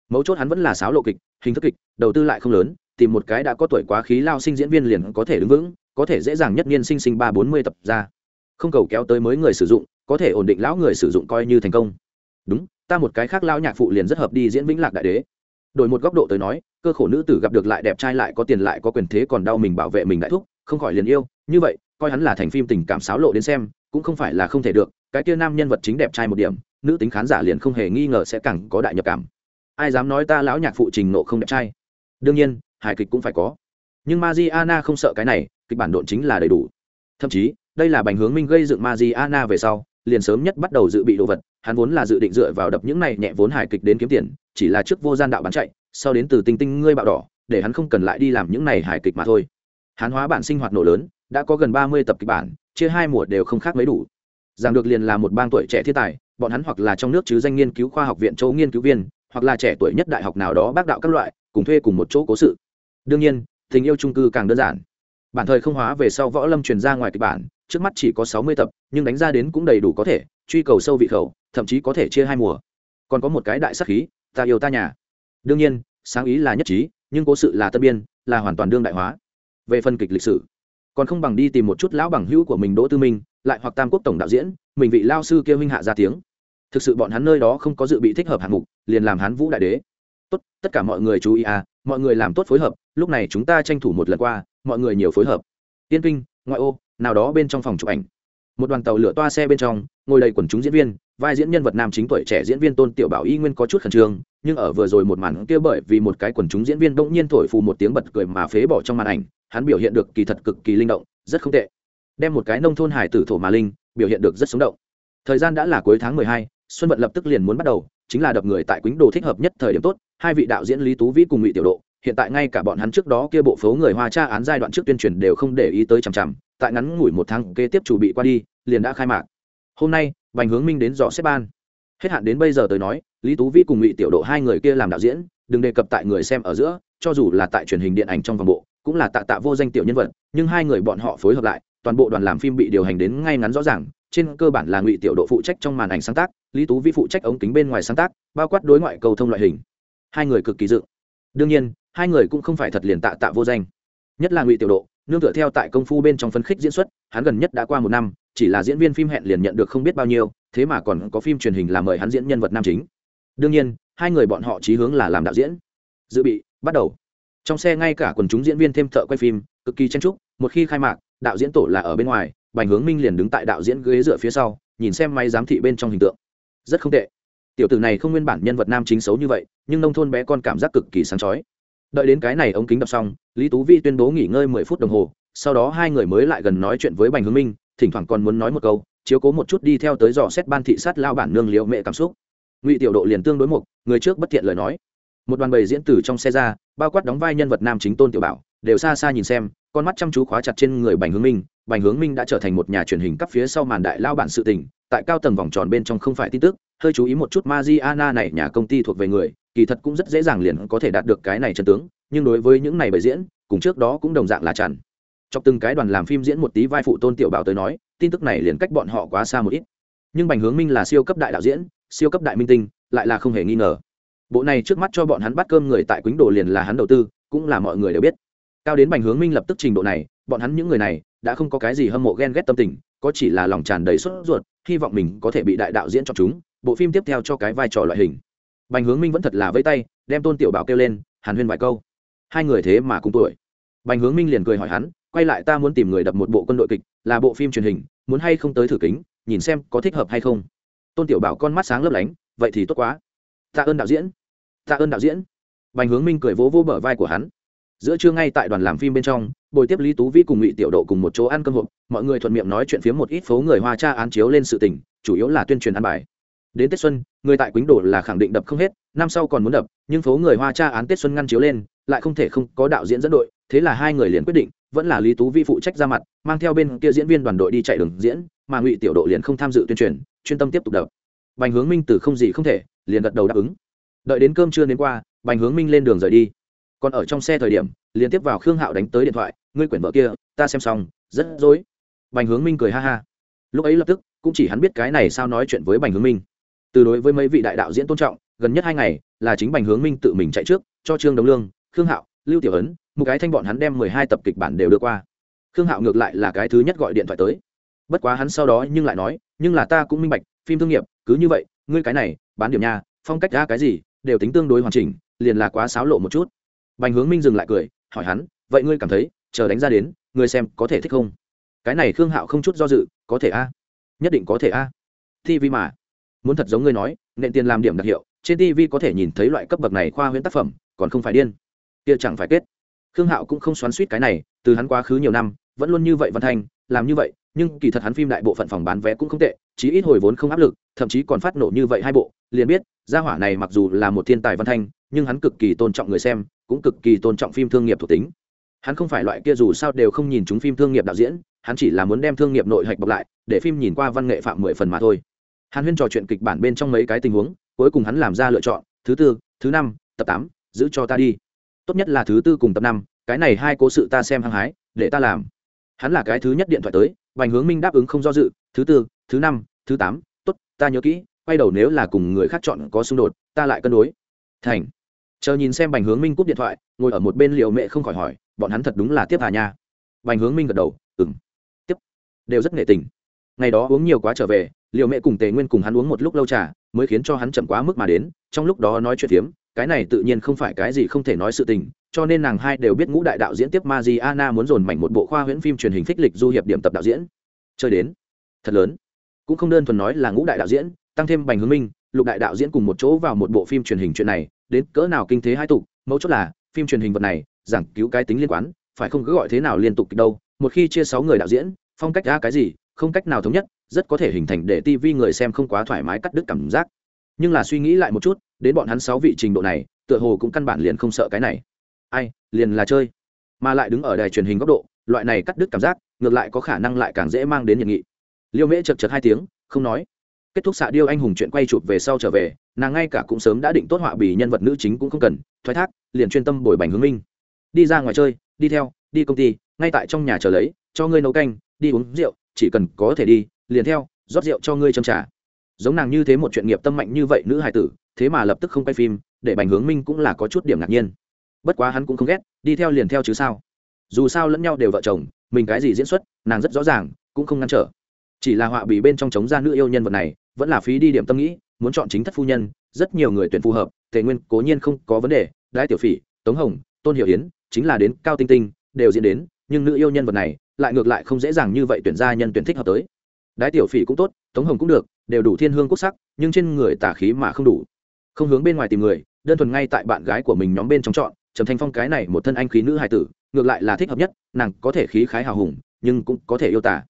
Mấu chốt hắn vẫn là sáo lộ kịch, hình thức kịch, đầu tư lại không lớn, tìm một cái đã có tuổi quá khí lao sinh diễn viên liền có thể đứng vững, có thể dễ dàng nhất niên sinh sinh ba bốn mươi tập ra. Không cầu kéo tới mới người sử dụng, có thể ổn định lão người sử dụng coi như thành công. Đúng, ta một cái khác lão nhạc phụ liền rất hợp đi diễn vĩnh lạc đại đế đổi một góc độ tới nói, cơ khổ nữ tử gặp được lại đẹp trai lại có tiền lại có quyền thế còn đau mình bảo vệ mình đại thúc, không khỏi liền yêu. Như vậy, coi hắn là thành phim tình cảm sáo lộ đến xem, cũng không phải là không thể được. Cái kia nam nhân vật chính đẹp trai một điểm, nữ tính khán giả liền không hề nghi ngờ sẽ càng có đại nhập cảm. Ai dám nói ta lão nhạc phụ trình nộ không đẹp trai? Đương nhiên, hài kịch cũng phải có. Nhưng Mariana không sợ cái này, kịch bản độn chính là đầy đủ. Thậm chí, đây là bành hướng minh gây dựng Mariana về sau, liền sớm nhất bắt đầu dự bị đồ vật, hắn vốn là dự định dựa vào đập những này nhẹ vốn hài kịch đến kiếm tiền chỉ là trước vô gian đạo bán chạy, sau đến từ tinh tinh ngươi bạo đỏ, để hắn không cần lại đi làm những này hài kịch mà thôi. Hán hóa bản sinh hoạt nổ lớn, đã có gần ba mươi tập kịch bản, chia hai mùa đều không khác mấy đủ. Giảng được liền là một bang tuổi trẻ thiên tài, bọn hắn hoặc là trong nước chứ danh nghiên cứu khoa học viện châu nghiên cứu viên, hoặc là trẻ tuổi nhất đại học nào đó bác đạo các loại, cùng thuê cùng một chỗ cố sự. Đương nhiên, tình yêu trung cư càng đơn giản. Bản thời không hóa về sau võ lâm truyền ra ngoài kịch bản, trước mắt chỉ có sáu mươi tập, nhưng đánh ra đến cũng đầy đủ có thể, truy cầu sâu vị khẩu, thậm chí có thể chia hai mùa. Còn có một cái đại sắc khí ta yêu ta nhà. Đương nhiên, sáng ý là nhất trí, nhưng cố sự là tân biên, là hoàn toàn đương đại hóa. Về phân kịch lịch sử, còn không bằng đi tìm một chút lão bằng hữu của mình đỗ tư minh, lại hoặc tam quốc tổng đạo diễn, mình vị lao sư kia huynh hạ ra tiếng. Thực sự bọn hắn nơi đó không có dự bị thích hợp hạng mục, liền làm hán vũ đại đế. Tốt, tất cả mọi người chú ý à mọi người làm tốt phối hợp, lúc này chúng ta tranh thủ một lần qua, mọi người nhiều phối hợp. Tiên kinh, ngoại ô, nào đó bên trong phòng chụp ảnh. Một đoàn tàu lửa toa xe bên trong ngồi đầy quần chúng diễn viên, vai diễn nhân vật nam chính tuổi trẻ diễn viên tôn tiểu bảo y nguyên có chút khẩn trương, nhưng ở vừa rồi một màn kia bởi vì một cái quần chúng diễn viên bỗng nhiên thổi phù một tiếng bật cười mà phế bỏ trong màn ảnh, hắn biểu hiện được kỳ thật cực kỳ linh động, rất không tệ. Đem một cái nông thôn hải tử thổ mà linh, biểu hiện được rất sống động. Thời gian đã là cuối tháng mười hai, xuân vận lập tức liền muốn bắt đầu, chính là đập người tại quýnh đồ thích hợp nhất thời điểm tốt, hai vị đạo diễn lý tú vĩ cùng ngụy tiểu độ, hiện tại ngay cả bọn hắn trước đó kia bộ phố người hoa tra án giai đoạn trước tuyên truyền đều không để ý tới chằm chằm, tại ngắn ngủi một tháng kế tiếp chủ bị qua đi, liền đã khai mạc hôm nay, bành hướng minh đến dò xếp ban. Hết hạn đến bây giờ tới nói, lý tú vĩ cùng ngụy tiểu độ hai người kia làm đạo diễn, đừng đề cập tại người xem ở giữa, cho dù là tại truyền hình điện ảnh trong vòng bộ, cũng là tạ tạ vô danh tiểu nhân vật, nhưng hai người bọn họ phối hợp lại, toàn bộ đoàn làm phim bị điều hành đến ngay ngắn rõ ràng, trên cơ bản là ngụy tiểu độ phụ trách trong màn ảnh sáng tác, lý tú vi phụ trách ống kính bên ngoài sáng tác, bao quát đối ngoại cầu thông loại hình. Hai người cực kỳ dự. Đương nhiên, hai người cũng không phải thật liền tạ tạ vô danh. Nhất là ngụy tiểu độ, nương tựa theo tại công phu bên trong phấn khích diễn xuất, hắn gần nhất đã qua một năm chỉ là diễn viên phim hẹn liền nhận được không biết bao nhiêu, thế mà còn có phim truyền hình làm mời hắn diễn nhân vật nam chính. Đương nhiên, hai người bọn họ chí hướng là làm đạo diễn. Dự bị, bắt đầu. Trong xe ngay cả quần chúng diễn viên thêm thợ quay phim, cực kỳ chen trúc một khi khai mạc, đạo diễn tổ là ở bên ngoài, bành hướng minh liền đứng tại đạo diễn ghế dựa phía sau, nhìn xem máy giám thị bên trong hình tượng. Rất không tệ. Tiểu tử này không nguyên bản nhân vật nam chính xấu như vậy, nhưng nông thôn bé con cảm giác cực kỳ sáng chói. Đợi đến cái này ống kính đọc xong, lý tú vi tuyên bố nghỉ ngơi mười phút đồng hồ, sau đó hai người mới lại gần nói chuyện với bành hướng minh thỉnh thoảng còn muốn nói một câu, chiếu cố một chút đi theo tới dò xét ban thị sát lao bản nương liệu mẹ cảm xúc. Ngụy tiểu độ liền tương đối mục, người trước bất thiện lời nói. Một đoàn bầy diễn tử trong xe ra, bao quát đóng vai nhân vật nam chính tôn tiểu bảo, đều xa xa nhìn xem, con mắt chăm chú khóa chặt trên người bành hướng minh. Bành hướng minh đã trở thành một nhà truyền hình cấp phía sau màn đại lao bản sự tình, tại cao tầng vòng tròn bên trong không phải tin tức, hơi chú ý một chút Mariana này, nhà công ty thuộc về người, kỳ thật cũng rất dễ dàng liền có thể đạt được cái này chân tướng, nhưng đối với những này bày diễn, cùng trước đó cũng đồng dạng là chặn chọc từng cái đoàn làm phim diễn một tí vai phụ tôn tiểu bảo tới nói, tin tức này liền cách bọn họ quá xa một ít. Nhưng bành hướng minh là siêu cấp đại đạo diễn, siêu cấp đại minh tinh, lại là không hề nghi ngờ. Bộ này trước mắt cho bọn hắn bắt cơm người tại quýnh đồ liền là hắn đầu tư, cũng là mọi người đều biết. Cao đến bành hướng minh lập tức trình độ này, bọn hắn những người này đã không có cái gì hâm mộ ghen ghét tâm tình, có chỉ là lòng tràn đầy sốt ruột, hy vọng mình có thể bị đại đạo diễn cho chúng, bộ phim tiếp theo cho cái vai trò loại hình. Bành hướng minh vẫn thật là vây tay, đem tôn tiểu bảo kêu lên, hàn huyên vài câu. Hai người thế mà cùng tuổi. Bành hướng minh liền cười hỏi hắn quay lại ta muốn tìm người đập một bộ quân đội kịch, là bộ phim truyền hình, muốn hay không tới thử kính, nhìn xem có thích hợp hay không. Tôn tiểu bảo con mắt sáng lấp lánh, vậy thì tốt quá. Tạ ơn đạo diễn. Tạ ơn đạo diễn. Bành hướng minh cười vỗ vỗ bờ vai của hắn. Giữa trưa ngay tại đoàn làm phim bên trong bồi tiếp lý tú vĩ cùng ngụy tiểu độ cùng một chỗ ăn cơm hộp, mọi người thuận miệng nói chuyện phía một ít phố người hoa cha án chiếu lên sự tình, chủ yếu là tuyên truyền ăn bài đến tết xuân, người tại quýnh đổ là khẳng định đập không hết, năm sau còn muốn đập, nhưng phố người hoa cha án tết xuân ngăn chiếu lên, lại không thể không có đạo diễn dẫn đội, thế là hai người liền quyết định, vẫn là lý tú vi phụ trách ra mặt, mang theo bên kia diễn viên đoàn đội đi chạy đường diễn, mà ngụy tiểu độ liền không tham dự tuyên truyền, chuyên tâm tiếp tục đập. Bành hướng minh từ không gì không thể, liền gật đầu đáp ứng. Đợi đến cơm trưa đến qua, bành hướng minh lên đường rời đi. Còn ở trong xe thời điểm liên tiếp vào khương hạo đánh tới điện thoại, ngươi quyển vợ kia, ta xem xong, rất dối bành hướng minh cười ha ha. Lúc ấy lập tức, cũng chỉ hắn biết cái này sao nói chuyện với bành hướng minh từ đối với mấy vị đại đạo diễn tôn trọng, gần nhất hai ngày là chính bành hướng minh tự mình chạy trước, cho trương đồng lương, khương hạo, lưu tiểu ấn một cái thanh bọn hắn đem mười hai tập kịch bản đều đưa qua. Khương hạo ngược lại là cái thứ nhất gọi điện thoại tới. Bất quá hắn sau đó nhưng lại nói, nhưng là ta cũng minh bạch, phim thương nghiệp, cứ như vậy, ngươi cái này, bán điểm nha, phong cách ra cái gì, đều tính tương đối hoàn chỉnh, liền là quá xáo lộ một chút. Bành hướng minh dừng lại cười, hỏi hắn, vậy ngươi cảm thấy, chờ đánh ra đến, ngươi xem có thể thích không? Cái này khương hạo không chút do dự, có thể a, nhất định có thể a. Thi vi mà muốn thật giống ngươi nói, nện tiền làm điểm đặc hiệu, trên tv có thể nhìn thấy loại cấp bậc này khoa huyễn tác phẩm, còn không phải điên. Kia chẳng phải kết. Khương hạo cũng không xoắn suýt cái này, từ hắn quá khứ nhiều năm, vẫn luôn như vậy văn thanh làm như vậy, nhưng kỳ thật hắn phim đại bộ phận phòng bán vé cũng không tệ, chí ít hồi vốn không áp lực, thậm chí còn phát nổ như vậy hai bộ, liền biết, gia hỏa này mặc dù là một thiên tài văn thanh, nhưng hắn cực kỳ tôn trọng người xem, cũng cực kỳ tôn trọng phim thương nghiệp thuộc tính. Hắn không phải loại kia dù sao đều không nhìn chúng phim thương nghiệp đạo diễn, hắn chỉ là muốn đem thương nghiệp nội hạch bọc lại, để phim nhìn qua văn nghệ phạm mười phần mà thôi hàn huyên trò chuyện kịch bản bên trong mấy cái tình huống, cuối cùng hắn làm ra lựa chọn, thứ tư, thứ năm, tập tám, giữ cho ta đi. Tốt nhất là thứ tư cùng tập năm, cái này hai cố sự ta xem hăng hái, để ta làm. Hắn là cái thứ nhất điện thoại tới vành hướng minh đáp ứng không do dự, thứ tư, thứ năm, thứ tám, tốt, ta nhớ kỹ, quay đầu nếu là cùng người khác chọn có xung đột, ta lại cân đối. Thành. Chờ nhìn xem bành hướng minh cúp điện thoại, ngồi ở một bên liệu mẹ không khỏi hỏi, bọn hắn thật đúng là tiếp hà nha. Bành hướng minh gật đầu ừng tiếp. Đều rất nghệ tình. Ngày đó uống nhiều quá trở về liệu mẹ cùng tề nguyên cùng hắn uống một lúc lâu trà, mới khiến cho hắn chậm quá mức mà đến, trong lúc đó nói chuyện phiếm, cái này tự nhiên không phải cái gì không thể nói sự tình, cho nên nàng hai đều biết ngũ đại đạo diễn tiếp Mariana muốn dồn mảnh một bộ khoa huyễn phim truyền hình phích lịch du hiệp điểm tập đạo diễn. Chơi đến. Thật lớn. Cũng không đơn thuần nói là ngũ đại đạo diễn, tăng thêm bành hướng minh, lục đại đạo diễn cùng một chỗ vào một bộ phim truyền hình chuyện này, đến cỡ nào kinh thế hai tục, mấu chốt là, phim truyền hình vật này, giảng cứu cái tính liên quan, phải không cứ gọi thế nào liên tục đâu, một khi chia sáu người đạo diễn, phong cách ra cái gì, không cách nào thống nhất rất có thể hình thành để tivi người xem không quá thoải mái cắt đứt cảm giác. Nhưng là suy nghĩ lại một chút, đến bọn hắn sáu vị trình độ này, tựa hồ cũng căn bản liền không sợ cái này. Ai, liền là chơi. Mà lại đứng ở đài truyền hình góc độ, loại này cắt đứt cảm giác, ngược lại có khả năng lại càng dễ mang đến nhiệt nghị. Liêu mễ chật chật hai tiếng, không nói. Kết thúc xạ điêu anh hùng chuyện quay chụp về sau trở về, nàng ngay cả cũng sớm đã định tốt họa bì nhân vật nữ chính cũng không cần, thoái thác, liền chuyên tâm bồi bành hướng minh. Đi ra ngoài chơi, đi theo, đi công ty, ngay tại trong nhà chờ lấy, cho ngươi nấu canh, đi uống rượu chỉ cần có thể đi, liền theo, rót rượu cho ngươi châm trả giống nàng như thế một chuyện nghiệp tâm mạnh như vậy nữ hài tử, thế mà lập tức không quay phim, để bành hướng minh cũng là có chút điểm ngạc nhiên. Bất quá hắn cũng không ghét, đi theo liền theo chứ sao. Dù sao lẫn nhau đều vợ chồng, mình cái gì diễn xuất, nàng rất rõ ràng, cũng không ngăn trở. Chỉ là họa bị bên trong chống ra nữ yêu nhân vật này, vẫn là phí đi điểm tâm nghĩ, muốn chọn chính thất phu nhân, rất nhiều người tuyển phù hợp, tề nguyên cố nhiên không có vấn đề đại tiểu phỉ, tống hồng, tôn hiểu yến, chính là đến cao tinh tinh, đều diễn đến, nhưng nữ yêu nhân vật này lại ngược lại không dễ dàng như vậy tuyển ra nhân tuyển thích hợp tới. Đái tiểu phỉ cũng tốt, tống hồng cũng được, đều đủ thiên hương quốc sắc, nhưng trên người tả khí mà không đủ. Không hướng bên ngoài tìm người, đơn thuần ngay tại bạn gái của mình nhóm bên trong chọn, trầm thanh phong cái này một thân anh khí nữ hài tử, ngược lại là thích hợp nhất, nàng có thể khí khái hào hùng, nhưng cũng có thể yêu tả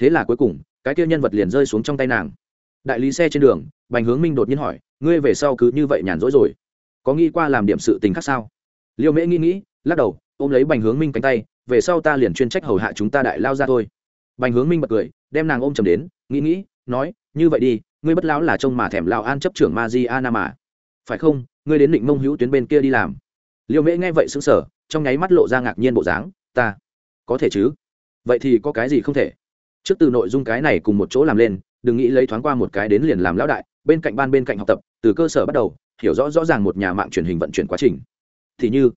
thế là cuối cùng, cái kia nhân vật liền rơi xuống trong tay nàng. Đại lý xe trên đường, bành hướng minh đột nhiên hỏi, ngươi về sau cứ như vậy nhàn rỗi rồi? Có nghĩ qua làm điểm sự tình khác sao? Liêu mễ nghĩ nghĩ, lắc đầu ôm lấy bành hướng minh cánh tay, về sau ta liền chuyên trách hầu hạ chúng ta đại lao ra thôi. Bành hướng minh bật cười, đem nàng ôm chầm đến, nghĩ nghĩ, nói, như vậy đi, ngươi bất lão là trông mà thèm lao an chấp trưởng ma di ana mà. Phải không? Ngươi đến định mông hữu tuyến bên kia đi làm. Liêu mễ nghe vậy xứng sở trong nháy mắt lộ ra ngạc nhiên bộ dáng, ta, có thể chứ? Vậy thì có cái gì không thể? Trước từ nội dung cái này cùng một chỗ làm lên, đừng nghĩ lấy thoáng qua một cái đến liền làm lão đại, bên cạnh ban bên cạnh học tập, từ cơ sở bắt đầu, hiểu rõ rõ ràng một nhà mạng truyền hình vận chuyển quá trình. Thì như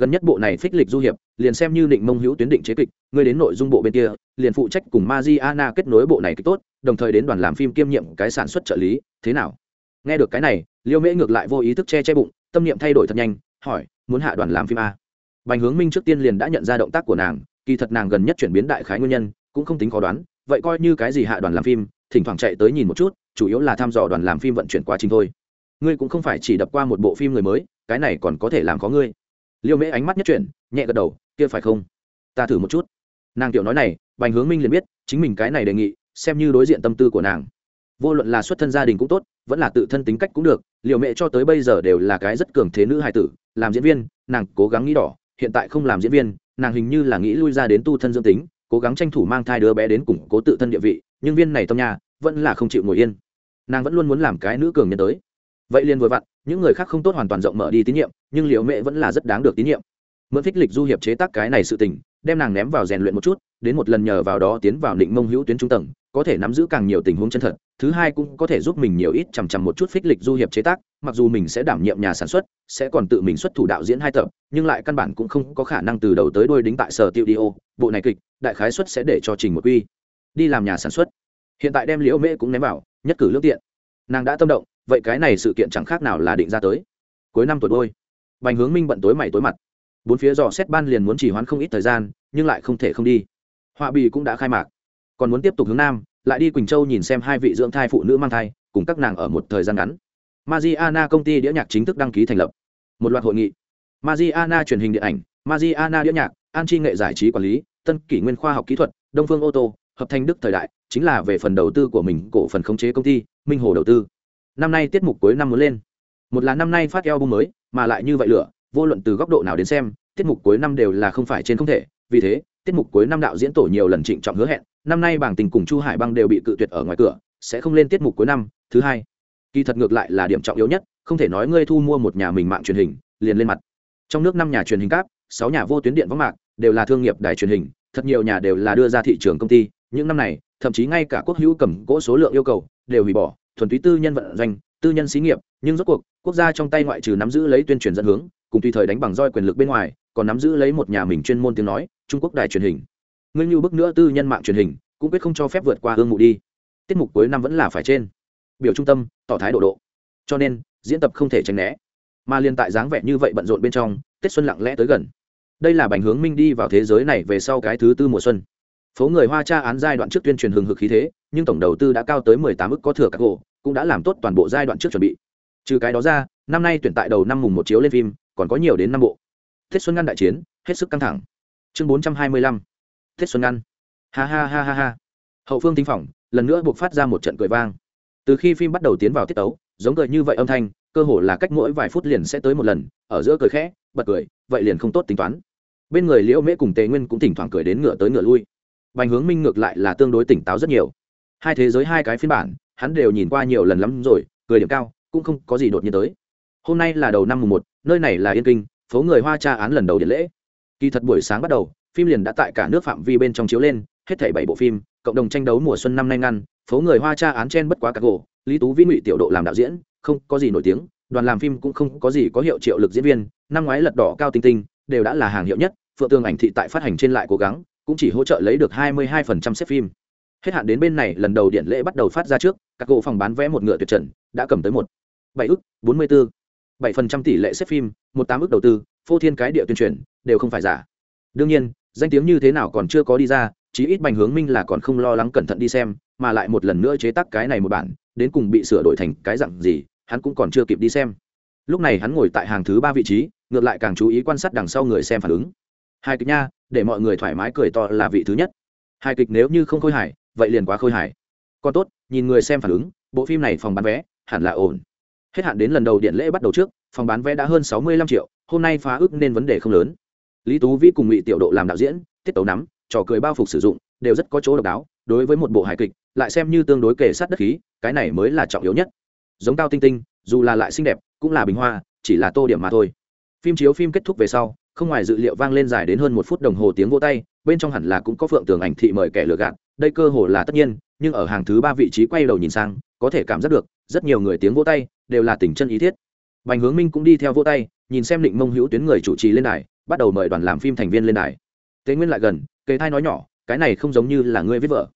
gần nhất bộ này phích lịch du hiệp, liền xem như định mông hữu tuyến định chế kịch, ngươi đến nội dung bộ bên kia, liền phụ trách cùng Mariana kết nối bộ này kịch tốt, đồng thời đến đoàn làm phim kiêm nhiệm cái sản xuất trợ lý, thế nào? Nghe được cái này, liêu mễ ngược lại vô ý thức che che bụng, tâm niệm thay đổi thật nhanh, hỏi, muốn hạ đoàn làm phim a. Bành hướng minh trước tiên liền đã nhận ra động tác của nàng, kỳ thật nàng gần nhất chuyển biến đại khái nguyên nhân, cũng không tính khó đoán, vậy coi như cái gì hạ đoàn làm phim, thỉnh thoảng chạy tới nhìn một chút, chủ yếu là thăm dò đoàn làm phim vận chuyển quá trình thôi. Ngươi cũng không phải chỉ đập qua một bộ phim người mới, cái này còn có thể làm có ngươi liêu mễ ánh mắt nhất chuyển, nhẹ gật đầu, kia phải không? Ta thử một chút. Nàng tiểu nói này, bành hướng minh liền biết, chính mình cái này đề nghị, xem như đối diện tâm tư của nàng. Vô luận là xuất thân gia đình cũng tốt, vẫn là tự thân tính cách cũng được liệu mẹ cho tới bây giờ đều là cái rất cường thế nữ hài tử, làm diễn viên, nàng cố gắng nghĩ đỏ, hiện tại không làm diễn viên, nàng hình như là nghĩ lui ra đến tu thân dương tính, cố gắng tranh thủ mang thai đứa bé đến củng cố tự thân địa vị, nhưng viên này tâm nhà, vẫn là không chịu ngồi yên. Nàng vẫn luôn muốn làm cái nữ cường nhân tới. Vậy liền vừa vặn những người khác không tốt hoàn toàn rộng mở đi tín nhiệm, nhưng liệu mẹ vẫn là rất đáng được tín nhiệm. Mượn thích lịch du hiệp chế tác cái này sự tình, đem nàng ném vào rèn luyện một chút, đến một lần nhờ vào đó tiến vào định mông hữu tuyến trung tầng, có thể nắm giữ càng nhiều tình huống chân thật. Thứ hai cũng có thể giúp mình nhiều ít chằm chằm một chút phích lịch du hiệp chế tác, mặc dù mình sẽ đảm nhiệm nhà sản xuất, sẽ còn tự mình xuất thủ đạo diễn hai tập, nhưng lại căn bản cũng không có khả năng từ đầu tới đuôi đính tại sở tiêu đi ô. Bộ này kịch, đại khái xuất sẽ để cho trình một quy đi làm nhà sản xuất. Hiện tại đem liễu mễ cũng ném vào, nhất cử lương tiện. Nàng đã tâm động vậy cái này sự kiện chẳng khác nào là định ra tới. Cuối năm tuổi đôi, bành hướng minh bận tối mày tối mặt. Bốn phía dò xét ban liền muốn chỉ hoãn không ít thời gian, nhưng lại không thể không đi. Họa bì cũng đã khai mạc. Còn muốn tiếp tục hướng nam, lại đi quỳnh châu nhìn xem hai vị dưỡng thai phụ nữ mang thai, cùng các nàng ở một thời gian ngắn. Mariana công ty đĩa nhạc chính thức đăng ký thành lập. Một loạt hội nghị. Mariana truyền hình điện ảnh Mariana đĩa nhạc, an chi nghệ giải trí quản lý, tân kỷ nguyên khoa học kỹ thuật, đông phương ô tô, hợp thành đức thời đại, chính là về phần đầu tư của mình, cổ phần khống chế công ty, minh hồ đầu tư năm nay tiết mục cuối năm muốn lên. Một là năm nay phát EO bung mới, mà lại như vậy lửa, vô luận từ góc độ nào đến xem, tiết mục cuối năm đều là không phải trên không thể. Vì thế, tiết mục cuối năm đạo diễn tổ nhiều lần trịnh trọng hứa hẹn, năm nay bảng tình cùng chu hải băng đều bị cự tuyệt ở ngoài cửa, sẽ không lên tiết mục cuối năm. Thứ hai, kỳ thật ngược lại là điểm trọng yếu nhất, không thể nói ngươi thu mua một nhà mình mạng truyền hình, liền lên mặt. Trong nước năm nhà truyền hình cáp, sáu nhà vô tuyến điện võng mạng đều là thương nghiệp đài truyền hình, thật nhiều nhà đều là đưa ra thị trường công ty. Những năm này, thậm chí ngay cả quốc hữu cầm cỗ số lượng yêu cầu, đều hủy bỏ thuần túy tư nhân vận doanh, tư nhân xí nghiệp, nhưng rốt cuộc, quốc gia trong tay ngoại trừ nắm giữ lấy tuyên truyền dẫn hướng, cùng tùy thời đánh bằng roi quyền lực bên ngoài, còn nắm giữ lấy một nhà mình chuyên môn tiếng nói, trung quốc đài truyền hình. Ngươi như bước nữa tư nhân mạng truyền hình, cũng quyết không cho phép vượt qua hương mụ đi. Tiết mục cuối năm vẫn là phải trên. Biểu trung tâm, tỏ thái độ độ. Cho nên, diễn tập không thể tránh né. Mà liên tại dáng vẻ như vậy bận rộn bên trong, tết xuân lặng lẽ tới gần. Đây là bành hướng minh đi vào thế giới này về sau cái thứ tư mùa xuân. Phố người hoa tra án giai đoạn trước tuyên truyền hừng hực khí thế nhưng tổng đầu tư đã cao tới mười tám ức có thừa các gỗ cũng đã làm tốt toàn bộ giai đoạn trước chuẩn bị. Trừ cái đó ra năm nay tuyển tại đầu năm mùng một chiếu lên phim còn có nhiều đến năm bộ. Tết xuân ngăn đại chiến hết sức căng thẳng. Chương bốn trăm hai mươi lăm. Tết xuân ngăn. Ha ha ha ha ha. Hậu phương tính phòng, lần nữa buộc phát ra một trận cười vang. Từ khi phim bắt đầu tiến vào tiết tấu giống cười như vậy âm thanh cơ hồ là cách mỗi vài phút liền sẽ tới một lần ở giữa cười khẽ bật cười vậy liền không tốt tính toán. Bên người liễu mễ cùng tề nguyên cũng thỉnh thoảng cười đến ngựa tới ngựa lui. Bành hướng minh ngược lại là tương đối tỉnh táo rất nhiều hai thế giới hai cái phiên bản, hắn đều nhìn qua nhiều lần lắm rồi, cười điểm cao, cũng không có gì đột nhiên tới. Hôm nay là đầu năm mùng một, nơi này là yên kinh, phố người hoa tra án lần đầu điện lễ. Kỳ thật buổi sáng bắt đầu, phim liền đã tại cả nước phạm vi bên trong chiếu lên, hết thảy bảy bộ phim, cộng đồng tranh đấu mùa xuân năm nay ngăn, phố người hoa tra án chen bất quá các gỗ, lý tú vĩ ngụy tiểu độ làm đạo diễn, không có gì nổi tiếng, đoàn làm phim cũng không có gì có hiệu triệu lực diễn viên, năm ngoái lật đỏ cao tinh tinh đều đã là hàng hiệu nhất, phượng tường ảnh thị tại phát hành trên lại cố gắng, cũng chỉ hỗ trợ lấy được 22% xếp phim hết hạn đến bên này, lần đầu điện lễ bắt đầu phát ra trước, các gỗ phòng bán vé một ngựa tuyệt trần, đã cầm tới một, bảy ức, bốn mươi bốn bảy phần trăm tỷ lệ xếp phim, một tám ức đầu tư, phô thiên cái địa tuyên truyền, đều không phải giả. Đương nhiên, danh tiếng như thế nào còn chưa có đi ra, chí ít bành hướng minh là còn không lo lắng cẩn thận đi xem, mà lại một lần nữa chế tác cái này một bản, đến cùng bị sửa đổi thành cái dạng gì, hắn cũng còn chưa kịp đi xem. Lúc này hắn ngồi tại hàng thứ ba vị trí, ngược lại càng chú ý quan sát đằng sau người xem phản ứng. Hai kịch nha, để mọi người thoải mái cười to là vị thứ nhất. Hai kịch nếu như không khôi hài vậy liền quá khôi hài. Còn tốt, nhìn người xem phản ứng, bộ phim này phòng bán vé, hẳn là ổn. Hết hạn đến lần đầu điện lễ bắt đầu trước, phòng bán vé đã hơn sáu mươi lăm triệu, hôm nay phá ước nên vấn đề không lớn. Lý tú vĩ cùng ngụy tiểu độ làm đạo diễn, tiết tấu nắm, trò cười bao phục sử dụng, đều rất có chỗ độc đáo, đối với một bộ hài kịch, lại xem như tương đối kể sát đất khí, cái này mới là trọng yếu nhất. Giống cao tinh tinh, dù là lại xinh đẹp, cũng là bình hoa, chỉ là tô điểm mà thôi. Phim chiếu phim kết thúc về sau, không ngoài dự liệu vang lên dài đến hơn một phút đồng hồ tiếng vô tay bên trong hẳn là cũng có phượng tường ảnh thị mời kẻ lừa gạt, đây cơ hồ là tất nhiên, nhưng ở hàng thứ ba vị trí quay đầu nhìn sang, có thể cảm giác được, rất nhiều người tiếng vỗ tay, đều là tình chân ý thiết. Bành hướng minh cũng đi theo vỗ tay, nhìn xem định mông hữu tuyến người chủ trì lên đài, bắt đầu mời đoàn làm phim thành viên lên đài. Tế nguyên lại gần, kề thai nói nhỏ, cái này không giống như là ngươi viết vợ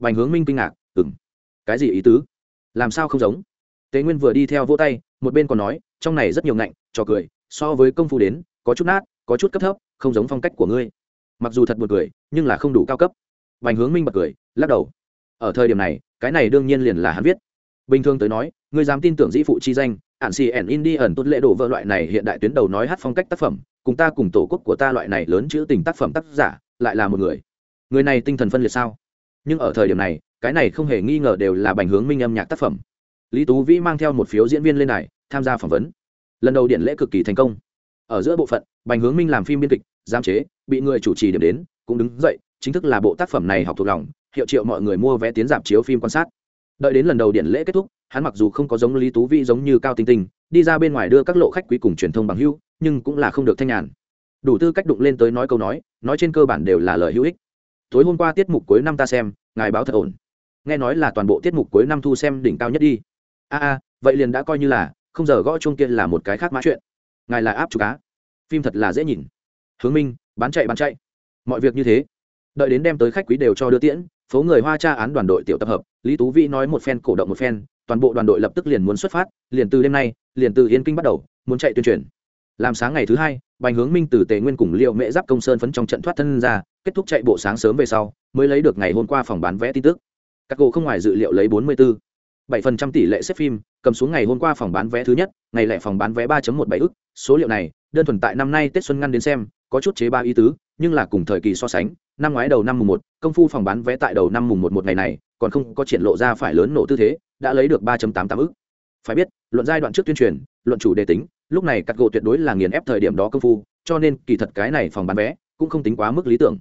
bành hướng minh kinh ngạc ừng cái gì ý tứ? Làm sao không giống? Tế nguyên vừa đi theo vỗ tay, một bên còn nói, trong này rất nhiều ngạnh, trò cười, so với công phu đến, có chút nát, có chút cấp thấp, không giống phong cách của ngươi mặc dù thật buồn cười, nhưng là không đủ cao cấp. Bành hướng minh bật cười, lắc đầu. Ở thời điểm này, cái này đương nhiên liền là hắn viết. Bình thường tới nói, ngươi dám tin tưởng dĩ phụ chi danh ạn xì ẩn in đi ẩn tốt lễ đổ vợ loại này hiện đại tuyến đầu nói hát phong cách tác phẩm, cùng ta cùng tổ quốc của ta loại này lớn chữ tình tác phẩm tác giả, lại là một người. Người này tinh thần phân liệt sao? Nhưng ở thời điểm này, cái này không hề nghi ngờ đều là bành hướng minh âm nhạc tác phẩm. Lý tú vĩ mang theo một phiếu diễn viên lên này tham gia phỏng vấn. Lần đầu điện lễ cực kỳ thành công. Ở giữa bộ phận, bành hướng minh làm phim biên kịch, giám chế bị người chủ trì điểm đến, cũng đứng dậy, chính thức là bộ tác phẩm này học thuộc lòng, hiệu triệu mọi người mua vé tiến dạp chiếu phim quan sát. Đợi đến lần đầu điện lễ kết thúc, hắn mặc dù không có giống lý tú Vi giống như cao tinh tinh, đi ra bên ngoài đưa các lộ khách quý cùng truyền thông bằng hữu, nhưng cũng là không được thanh nhàn. Đủ tư cách đụng lên tới nói câu nói nói trên cơ bản đều là lời hữu ích. Tối hôm qua tiết mục cuối năm ta xem, ngài báo thật ổn. Nghe nói là toàn bộ tiết mục cuối năm thu xem đỉnh cao nhất đi. A a, vậy liền đã coi như là, không giờ gõ chung kia là một cái khác mã chuyện. Ngài là áp chủ cá. Phim thật là dễ nhìn. Hướng minh bán chạy bán chạy. Mọi việc như thế. Đợi đến đem tới khách quý đều cho đưa tiễn, phố người hoa tra án đoàn đội tiểu tập hợp, lý tú vĩ nói một phen, cổ động một phen, toàn bộ đoàn đội lập tức liền muốn xuất phát, liền từ đêm nay, liền từ yên kinh bắt đầu, muốn chạy tuyên truyền. Làm sáng ngày thứ hai, bành hướng minh từ tề nguyên cùng liệu mễ giáp công sơn phấn trong trận thoát thân ra, kết thúc chạy bộ sáng sớm về sau, mới lấy được ngày hôm qua phòng bán vé tin tức. Các cô không ngoài dự liệu lấy bốn mươi bốn bảy phần trăm tỷ lệ xếp phim, cầm xuống ngày hôm qua phòng bán vé thứ nhất, ngày lẻ phòng bán vé ba một bảy ức, số liệu này, đơn thuần tại năm nay tết xuân ngăn đến xem có chút chế ba ý tứ, nhưng là cùng thời kỳ so sánh, năm ngoái đầu năm mùng một, công phu phòng bán vé tại đầu năm mùng một một ngày này, còn không có triển lộ ra phải lớn nổ tư thế, đã lấy được ba tám tám ức. Phải biết, luận giai đoạn trước tuyên truyền, luận chủ đề tính, lúc này cắt gỗ tuyệt đối là nghiền ép thời điểm đó công phu, cho nên kỳ thật cái này phòng bán vé cũng không tính quá mức lý tưởng.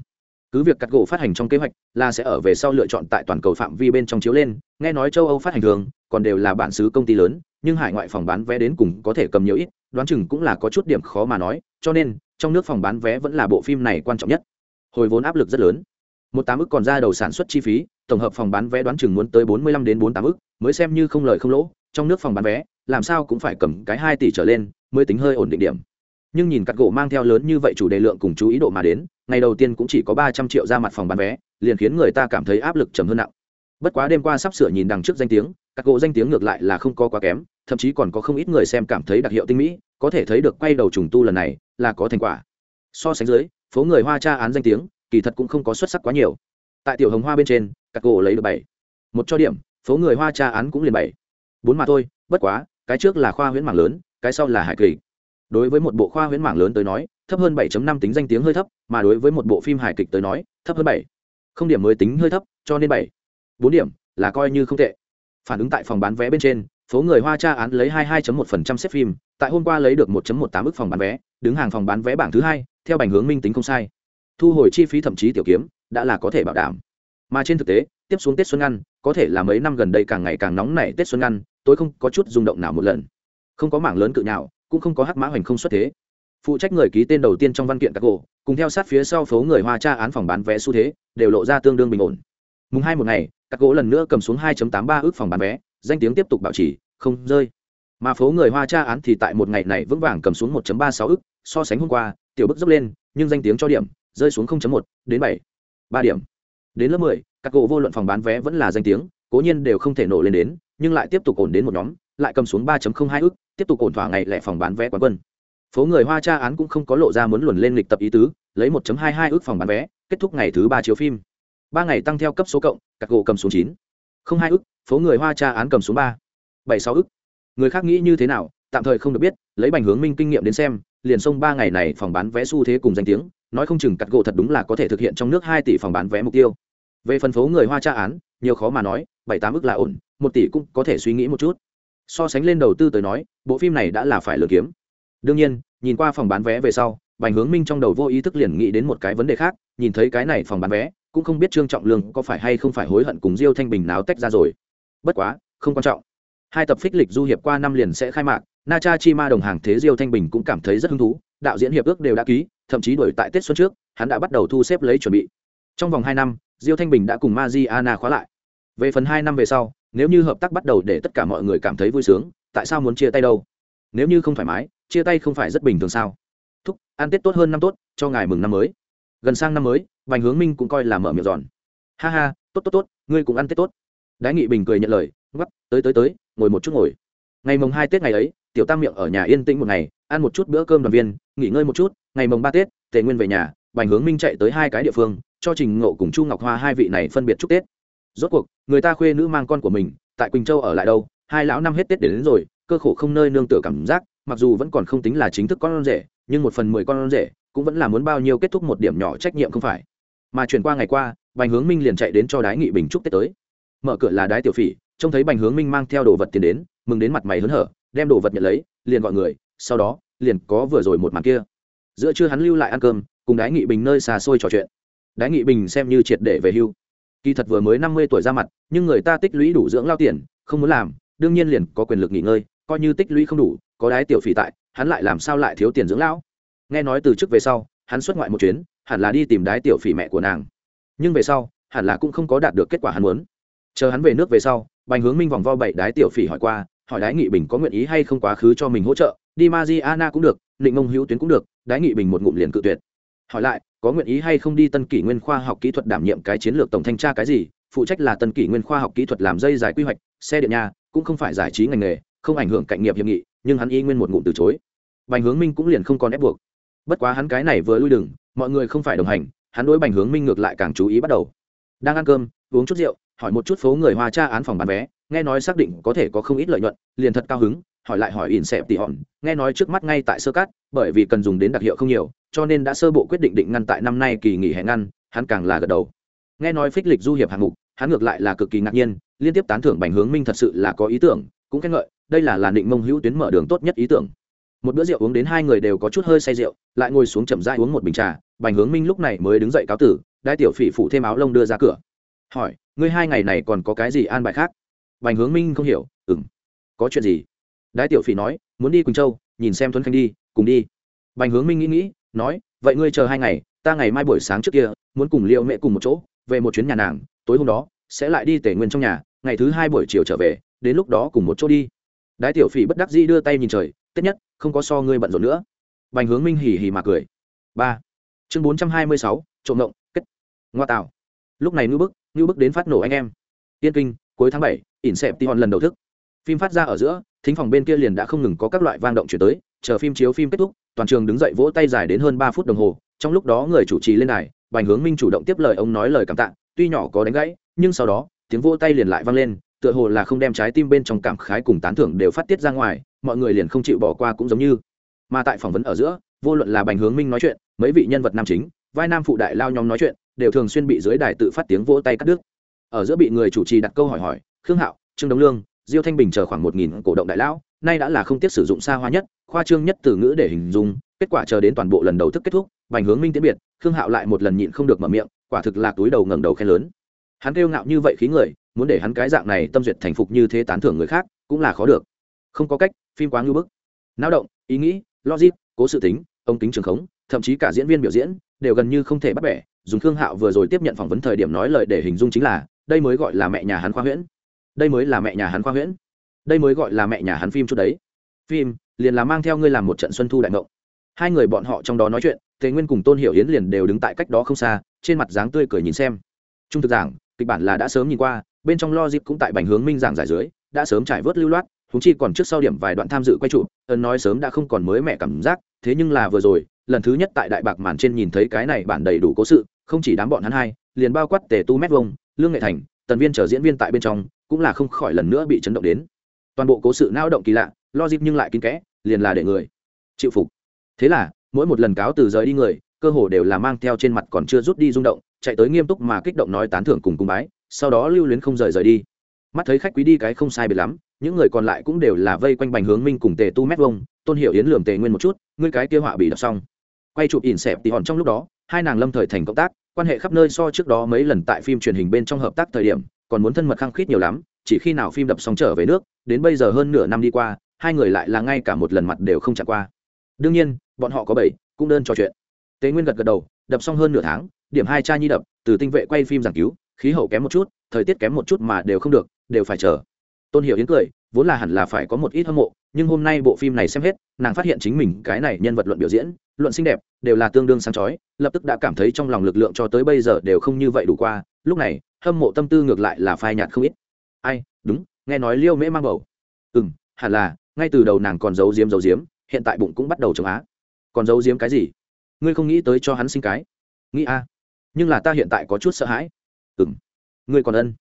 Cứ việc cắt gỗ phát hành trong kế hoạch là sẽ ở về sau lựa chọn tại toàn cầu phạm vi bên trong chiếu lên, nghe nói châu âu phát hành thường, còn đều là bản xứ công ty lớn, nhưng hải ngoại phòng bán vé đến cùng có thể cầm nhiều ít, đoán chừng cũng là có chút điểm khó mà nói, cho nên trong nước phòng bán vé vẫn là bộ phim này quan trọng nhất. Hồi vốn áp lực rất lớn. Một tám ức còn ra đầu sản xuất chi phí, tổng hợp phòng bán vé đoán chừng muốn tới bốn mươi lăm đến bốn tám ức, mới xem như không lời không lỗ, trong nước phòng bán vé, làm sao cũng phải cầm cái hai tỷ trở lên, mới tính hơi ổn định điểm. Nhưng nhìn cắt gỗ mang theo lớn như vậy chủ đề lượng cùng chú ý độ mà đến, ngày đầu tiên cũng chỉ có ba trăm triệu ra mặt phòng bán vé, liền khiến người ta cảm thấy áp lực trầm hơn nặng. Bất quá đêm qua sắp sửa nhìn đằng trước danh tiếng các gỗ danh tiếng ngược lại là không có quá kém, thậm chí còn có không ít người xem cảm thấy đặc hiệu tinh mỹ có thể thấy được quay đầu trùng tu lần này là có thành quả. So sánh dưới, phố người hoa tra án danh tiếng, kỳ thật cũng không có xuất sắc quá nhiều. Tại tiểu hồng hoa bên trên, các cổ lấy được bảy. Một cho điểm, phố người hoa tra án cũng liền bảy. Bốn mà thôi, bất quá, cái trước là khoa huyễn mảng lớn, cái sau là hải kỳ. Đối với một bộ khoa huyễn mảng lớn tới nói, thấp hơn 7.5 tính danh tiếng hơi thấp, mà đối với một bộ phim hài kịch tới nói, thấp hơn 7. không điểm mới tính hơi thấp, cho nên 7. 4 điểm là coi như không tệ. Phản ứng tại phòng bán vé bên trên phố người hoa tra án lấy 22.1% xếp phim, tại hôm qua lấy được 1.18 ức phòng bán vé, đứng hàng phòng bán vé bảng thứ hai, theo bành hướng minh tính không sai. Thu hồi chi phí thậm chí tiểu kiếm, đã là có thể bảo đảm. Mà trên thực tế, tiếp xuống tết xuân ngăn có thể là mấy năm gần đây càng ngày càng nóng nảy tết xuân ngăn tôi không có chút rung động nào một lần. Không có mảng lớn cự nhạo, cũng không có hắc mã hoành không xuất thế. Phụ trách người ký tên đầu tiên trong văn kiện các gỗ, cùng theo sát phía sau phố người hoa tra án phòng bán vé xu thế, đều lộ ra tương đương bình ổn. Mùng hai một ngày các gỗ lần nữa cầm xuống 2.83 ước phòng bán vé danh tiếng tiếp tục bảo trì không rơi. Mà phố người hoa tra án thì tại một ngày này vững vàng cầm xuống 1.36 ức, so sánh hôm qua tiểu bức dốc lên nhưng danh tiếng cho điểm rơi xuống 0.1 đến 7 ba điểm. Đến lớp 10, các gỗ vô luận phòng bán vé vẫn là danh tiếng cố nhiên đều không thể nổ lên đến nhưng lại tiếp tục ổn đến một nhóm lại cầm xuống 3.02 ức, tiếp tục ổn thỏa ngày lẻ phòng bán vé quán quân. Phố người hoa tra án cũng không có lộ ra muốn luồn lên lịch tập ý tứ lấy 1.22 ước phòng bán vé kết thúc ngày thứ ba chiếu phim. Ba ngày tăng theo cấp số cộng các gỗ cầm xuống 9 không hai ức phố người hoa tra án cầm xuống ba, bảy, sáu ức. Người khác nghĩ như thế nào, tạm thời không được biết, lấy bành hướng minh kinh nghiệm đến xem, liền xông ba ngày này phòng bán vé xu thế cùng danh tiếng, nói không chừng cắt gỗ thật đúng là có thể thực hiện trong nước hai tỷ phòng bán vé mục tiêu. Về phần phố người hoa tra án, nhiều khó mà nói, bảy, tám ức là ổn, một tỷ cũng có thể suy nghĩ một chút. So sánh lên đầu tư tới nói, bộ phim này đã là phải lừa kiếm. Đương nhiên, nhìn qua phòng bán vé về sau, bành hướng minh trong đầu vô ý thức liền nghĩ đến một cái vấn đề khác, nhìn thấy cái này phòng bán vé, cũng không biết trương trọng lương có phải hay không phải hối hận cùng diêu thanh bình náo tách ra rồi bất quá, không quan trọng. Hai tập phích lịch du hiệp qua năm liền sẽ khai mạc na cha chi ma đồng hàng thế diêu thanh bình cũng cảm thấy rất hứng thú, đạo diễn hiệp ước đều đã ký, thậm chí đổi tại tết xuân trước, hắn đã bắt đầu thu xếp lấy chuẩn bị. Trong vòng hai năm, diêu thanh bình đã cùng ma di ana khóa lại. Về phần hai năm về sau, nếu như hợp tác bắt đầu để tất cả mọi người cảm thấy vui sướng, tại sao muốn chia tay đâu? Nếu như không thoải mái, chia tay không phải rất bình thường sao? Thúc, ăn tết tốt hơn năm tốt, cho ngài mừng năm mới. Gần sang năm mới, vành hướng minh cũng coi là mở miệng giòn. Ha ha, tốt tốt tốt, ngươi cũng ăn tết tốt đái nghị bình cười nhận lời ngắp tới tới tới ngồi một chút ngồi. Ngày mồng hai tết ngày ấy tiểu tam miệng ở nhà yên tĩnh một ngày ăn một chút bữa cơm đoàn viên nghỉ ngơi một chút ngày mồng ba tết tề nguyên về nhà bành hướng minh chạy tới hai cái địa phương cho trình ngộ cùng chu ngọc hoa hai vị này phân biệt chúc tết. Rốt cuộc người ta khuê nữ mang con của mình tại quỳnh châu ở lại đâu hai lão năm hết tết đến, đến rồi cơ khổ không nơi nương tựa cảm giác mặc dù vẫn còn không tính là chính thức con rể nhưng một phần mười con rể cũng vẫn là muốn bao nhiêu kết thúc một điểm nhỏ trách nhiệm không phải. Mà chuyển qua ngày qua bành hướng minh liền chạy đến cho đái nghị bình chúc tết tới mở cửa là đái tiểu phỉ, trông thấy bành hướng minh mang theo đồ vật tiền đến, mừng đến mặt mày hớn hở, đem đồ vật nhận lấy, liền gọi người, sau đó, liền có vừa rồi một màn kia. Giữa trưa hắn lưu lại ăn cơm, cùng đái nghị bình nơi xa xôi trò chuyện. Đái nghị bình xem như triệt để về hưu. Kỳ thật vừa mới năm mươi tuổi ra mặt, nhưng người ta tích lũy đủ dưỡng lao tiền, không muốn làm, đương nhiên liền có quyền lực nghỉ ngơi, coi như tích lũy không đủ, có đái tiểu phỉ tại, hắn lại làm sao lại thiếu tiền dưỡng lão? Nghe nói từ trước về sau, hắn xuất ngoại một chuyến, hẳn là đi tìm đái tiểu phỉ mẹ của nàng. Nhưng về sau, hẳn là cũng không có đạt được kết quả hắn muốn chờ hắn về nước về sau, bành hướng minh vòng vo bảy đái tiểu phỉ hỏi qua, hỏi đái nghị bình có nguyện ý hay không quá khứ cho mình hỗ trợ, đi ma di ana cũng được định mông hữu tuyến cũng được, đái nghị bình một ngụm liền cự tuyệt. Hỏi lại, có nguyện ý hay không đi tân kỷ nguyên khoa học kỹ thuật đảm nhiệm cái chiến lược tổng thanh tra cái gì, phụ trách là tân kỷ nguyên khoa học kỹ thuật làm dây giải quy hoạch, xe điện nhà cũng không phải giải trí ngành nghề, không ảnh hưởng cạnh nghiệp hiệp nghị, nhưng hắn y nguyên một ngụm từ chối. Bành hướng minh cũng liền không còn ép buộc. Bất quá hắn cái này vừa lui đừng, mọi người không phải đồng hành, hắn đối bành hướng minh ngược lại càng chú ý bắt đầu. Đang ăn cơm, uống chút rượu hỏi một chút phố người hoa tra án phòng bán vé, nghe nói xác định có thể có không ít lợi nhuận, liền thật cao hứng, hỏi lại hỏi ỉn xẹp tỉ hòn, nghe nói trước mắt ngay tại sơ cát, bởi vì cần dùng đến đặc hiệu không nhiều, cho nên đã sơ bộ quyết định định ngăn tại năm nay kỳ nghỉ hè ngăn, hắn càng là gật đầu. Nghe nói phích lịch du hiệp hạng mục, hắn ngược lại là cực kỳ ngạc nhiên, liên tiếp tán thưởng bành hướng minh thật sự là có ý tưởng, cũng khen ngợi, đây là làn định mông hữu tuyến mở đường tốt nhất ý tưởng. Một bữa rượu uống đến hai người đều có chút hơi say rượu, lại ngồi xuống chậm rãi uống một bình trà, bành hướng minh lúc này mới đứng dậy cáo tử đai tiểu phỉ phủ thêm áo lông đưa ra cửa hỏi, ngươi hai ngày này còn có cái gì an bài khác? Bành hướng minh không hiểu ừng có chuyện gì? Đái tiểu phỉ nói, muốn đi quỳnh châu, nhìn xem Thuấn khanh đi, cùng đi. Bành hướng minh nghĩ nghĩ, nói, vậy ngươi chờ hai ngày, ta ngày mai buổi sáng trước kia, muốn cùng liệu mẹ cùng một chỗ, về một chuyến nhà nàng, tối hôm đó, sẽ lại đi tể nguyên trong nhà, ngày thứ hai buổi chiều trở về, đến lúc đó cùng một chỗ đi. Đái tiểu phỉ bất đắc dĩ đưa tay nhìn trời, tết nhất, không có so ngươi bận rộn nữa. Bành hướng minh hì hì mà cười. Ba. Chương bốn trăm hai mươi sáu, trộm ngộng, kết. Ngoa tạo. Lúc này ngư bức như bức đến phát nổ anh em. Tiên kinh, cuối tháng bảy, ỉn xẹp tion lần đầu thức. Phim phát ra ở giữa, thính phòng bên kia liền đã không ngừng có các loại vang động chuyển tới, chờ phim chiếu phim kết thúc, toàn trường đứng dậy vỗ tay dài đến hơn ba phút đồng hồ, trong lúc đó người chủ trì lên đài, bành hướng minh chủ động tiếp lời ông nói lời cảm tạ, tuy nhỏ có đánh gãy, nhưng sau đó, tiếng vỗ tay liền lại vang lên, tựa hồ là không đem trái tim bên trong cảm khái cùng tán thưởng đều phát tiết ra ngoài, mọi người liền không chịu bỏ qua cũng giống như. Mà tại phỏng vấn ở giữa, vô luận là bành hướng minh nói chuyện, mấy vị nhân vật nam chính, vai nam phụ đại lao nhóm nói chuyện đều thường xuyên bị dưới đài tự phát tiếng vỗ tay cắt đứt. Ở giữa bị người chủ trì đặt câu hỏi hỏi, khương hạo, trương đống lương, diêu thanh bình chờ khoảng một nghìn cổ động đại lão, nay đã là không tiếc sử dụng xa hoa nhất, khoa trương nhất từ ngữ để hình dung, kết quả chờ đến toàn bộ lần đầu thức kết thúc, bành hướng minh tiễn biệt, khương hạo lại một lần nhịn không được mở miệng, quả thực là túi đầu ngẩng đầu khen lớn. Hắn kêu ngạo như vậy khí người, muốn để hắn cái dạng này tâm duyệt thành phục như thế tán thưởng người khác, cũng là khó được. Không có cách, phim quá ngưu bức. Nao động, ý nghĩ, logic, cố sự tính, ông tính trường khống, thậm chí cả diễn viên biểu diễn, đều gần như không thể bắt bẻ dùng khương hạo vừa rồi tiếp nhận phỏng vấn thời điểm nói lời để hình dung chính là, đây mới gọi là mẹ nhà hắn khoa huyễn. Đây mới là mẹ nhà hắn khoa huyễn. Đây mới gọi là mẹ nhà hắn phim chút đấy. Phim, liền là mang theo ngươi làm một trận xuân thu đại ngộ. Hai người bọn họ trong đó nói chuyện, tề nguyên cùng tôn hiểu yến liền đều đứng tại cách đó không xa, trên mặt dáng tươi cười nhìn xem. Trung thực giảng, kịch bản là đã sớm nhìn qua, bên trong lo dịp cũng tại bành hướng minh giảng giải dưới, đã sớm trải vớt lưu loát húng chi còn trước sau điểm vài đoạn tham dự quay trụ ơn nói sớm đã không còn mới mẹ cảm giác, thế nhưng là vừa rồi, lần thứ nhất tại đại bạc màn trên nhìn thấy cái này bản đầy đủ cố sự không chỉ đám bọn hắn hai, liền bao quát tề tu mét vông lương nghệ thành, tần viên chờ diễn viên tại bên trong, cũng là không khỏi lần nữa bị chấn động đến. Toàn bộ cố sự nao động kỳ lạ, lo dịp nhưng lại kín kẽ, liền là để người chịu phục. Thế là, mỗi một lần cáo từ rời đi người, cơ hồ đều là mang theo trên mặt còn chưa rút đi rung động, chạy tới nghiêm túc mà kích động nói tán thưởng cùng cung bái, sau đó lưu luyến không rời rời đi. Mắt thấy khách quý đi cái không sai biệt lắm, những người còn lại cũng đều là vây quanh bành hướng minh cùng tề tu mét vông tôn hiểu yến lường tề nguyên một chút, ngươi cái kia họa bị đọc xong. Quay chụp ỉn xẹp tỉ hòn trong lúc đó, hai nàng lâm thời thành cộng tác quan hệ khắp nơi so trước đó mấy lần tại phim truyền hình bên trong hợp tác thời điểm, còn muốn thân mật khăng khít nhiều lắm, chỉ khi nào phim đập xong trở về nước, đến bây giờ hơn nửa năm đi qua, hai người lại là ngay cả một lần mặt đều không chạm qua. Đương nhiên, bọn họ có bảy, cũng đơn trò chuyện. Tế nguyên gật gật đầu, đập xong hơn nửa tháng, điểm hai cha nhi đập, từ tinh vệ quay phim giảng cứu, khí hậu kém một chút, thời tiết kém một chút mà đều không được, đều phải chờ. Tôn hiểu yến cười, vốn là hẳn là phải có một ít hâm mộ, nhưng hôm nay bộ phim này xem hết nàng phát hiện chính mình cái này nhân vật luận biểu diễn, luận xinh đẹp, đều là tương đương sáng chói, lập tức đã cảm thấy trong lòng lực lượng cho tới bây giờ đều không như vậy đủ qua, lúc này, hâm mộ tâm tư ngược lại là phai nhạt không ít. Ai, đúng, nghe nói liêu mễ mang bầu. Ừ m hẳn là, ngay từ đầu nàng còn giấu diếm giấu diếm hiện tại bụng cũng bắt đầu chống á. Còn giấu diếm cái gì? Ngươi không nghĩ tới cho hắn sinh cái? Nghĩ a. Nhưng là ta hiện tại có chút sợ hãi. Ừ m ngươi còn ân.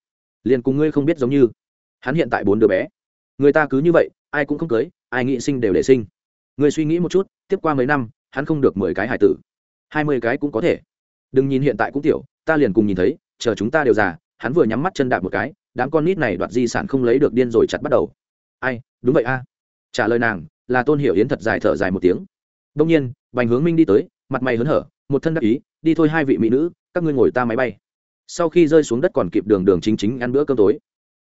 Liền cùng ngươi không biết giống như. Hắn hiện tại bốn đứa bé. Người ta cứ như vậy, ai cũng không cưới, ai nghĩ sinh đều để sinh ngươi suy nghĩ một chút, tiếp qua mấy năm, hắn không được mười cái hải tử. Hai mươi cái cũng có thể. Đừng nhìn hiện tại cũng tiểu, ta liền cùng nhìn thấy, chờ chúng ta đều già, hắn vừa nhắm mắt chân đạp một cái, đám con nít này đoạt di sản không lấy được điên rồi chặt bắt đầu. Ai, đúng vậy a. Trả lời nàng, là tôn hiểu yến thật dài thở dài một tiếng. Đông nhiên, bành hướng minh đi tới, mặt mày hớn hở, một thân đắc ý, đi thôi hai vị mỹ nữ, các ngươi ngồi ta máy bay. Sau khi rơi xuống đất còn kịp đường đường chính chính ăn bữa cơm tối.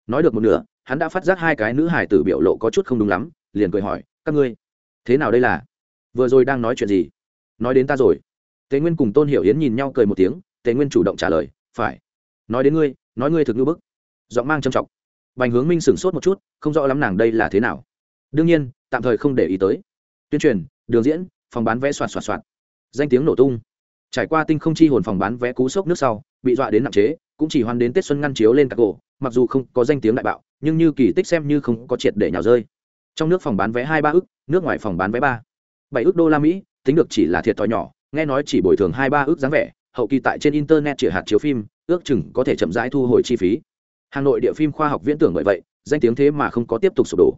Nói được một nửa, hắn đã phát giác hai cái nữ hải tử biểu lộ có chút không đúng lắm, liền cười hỏi, các ngươi thế nào đây là? Vừa rồi đang nói chuyện gì? Nói đến ta rồi. Tề nguyên cùng tôn hiểu yến nhìn nhau cười một tiếng, tề nguyên chủ động trả lời, phải. Nói đến ngươi, nói ngươi thực ngư bức. Giọng mang trầm trọng. Bành hướng minh sửng sốt một chút, không rõ lắm nàng đây là thế nào. Đương nhiên, tạm thời không để ý tới. Tuyên truyền, đường diễn, phòng bán vé soạt soạt soạt. Danh tiếng nổ tung. Trải qua tinh không chi hồn phòng bán vé cú sốc nước sau, bị dọa đến nặng chế cũng chỉ hoan đến tết xuân ngăn chiếu lên các cổ mặc dù không có danh tiếng đại bạo, nhưng như kỳ tích xem như không có triệt để nhào rơi. Trong nước phòng bán vé hai ba ức nước ngoài phòng bán vé ba. Bảy ước đô la mỹ, tính được chỉ là thiệt thòi nhỏ, nghe nói chỉ bồi thường hai ba ước dáng vẻ, hậu kỳ tại trên internet chỉ hạt chiếu phim, ước chừng có thể chậm rãi thu hồi chi phí. Hà nội địa phim khoa học viễn tưởng bởi vậy, danh tiếng thế mà không có tiếp tục sụp đổ.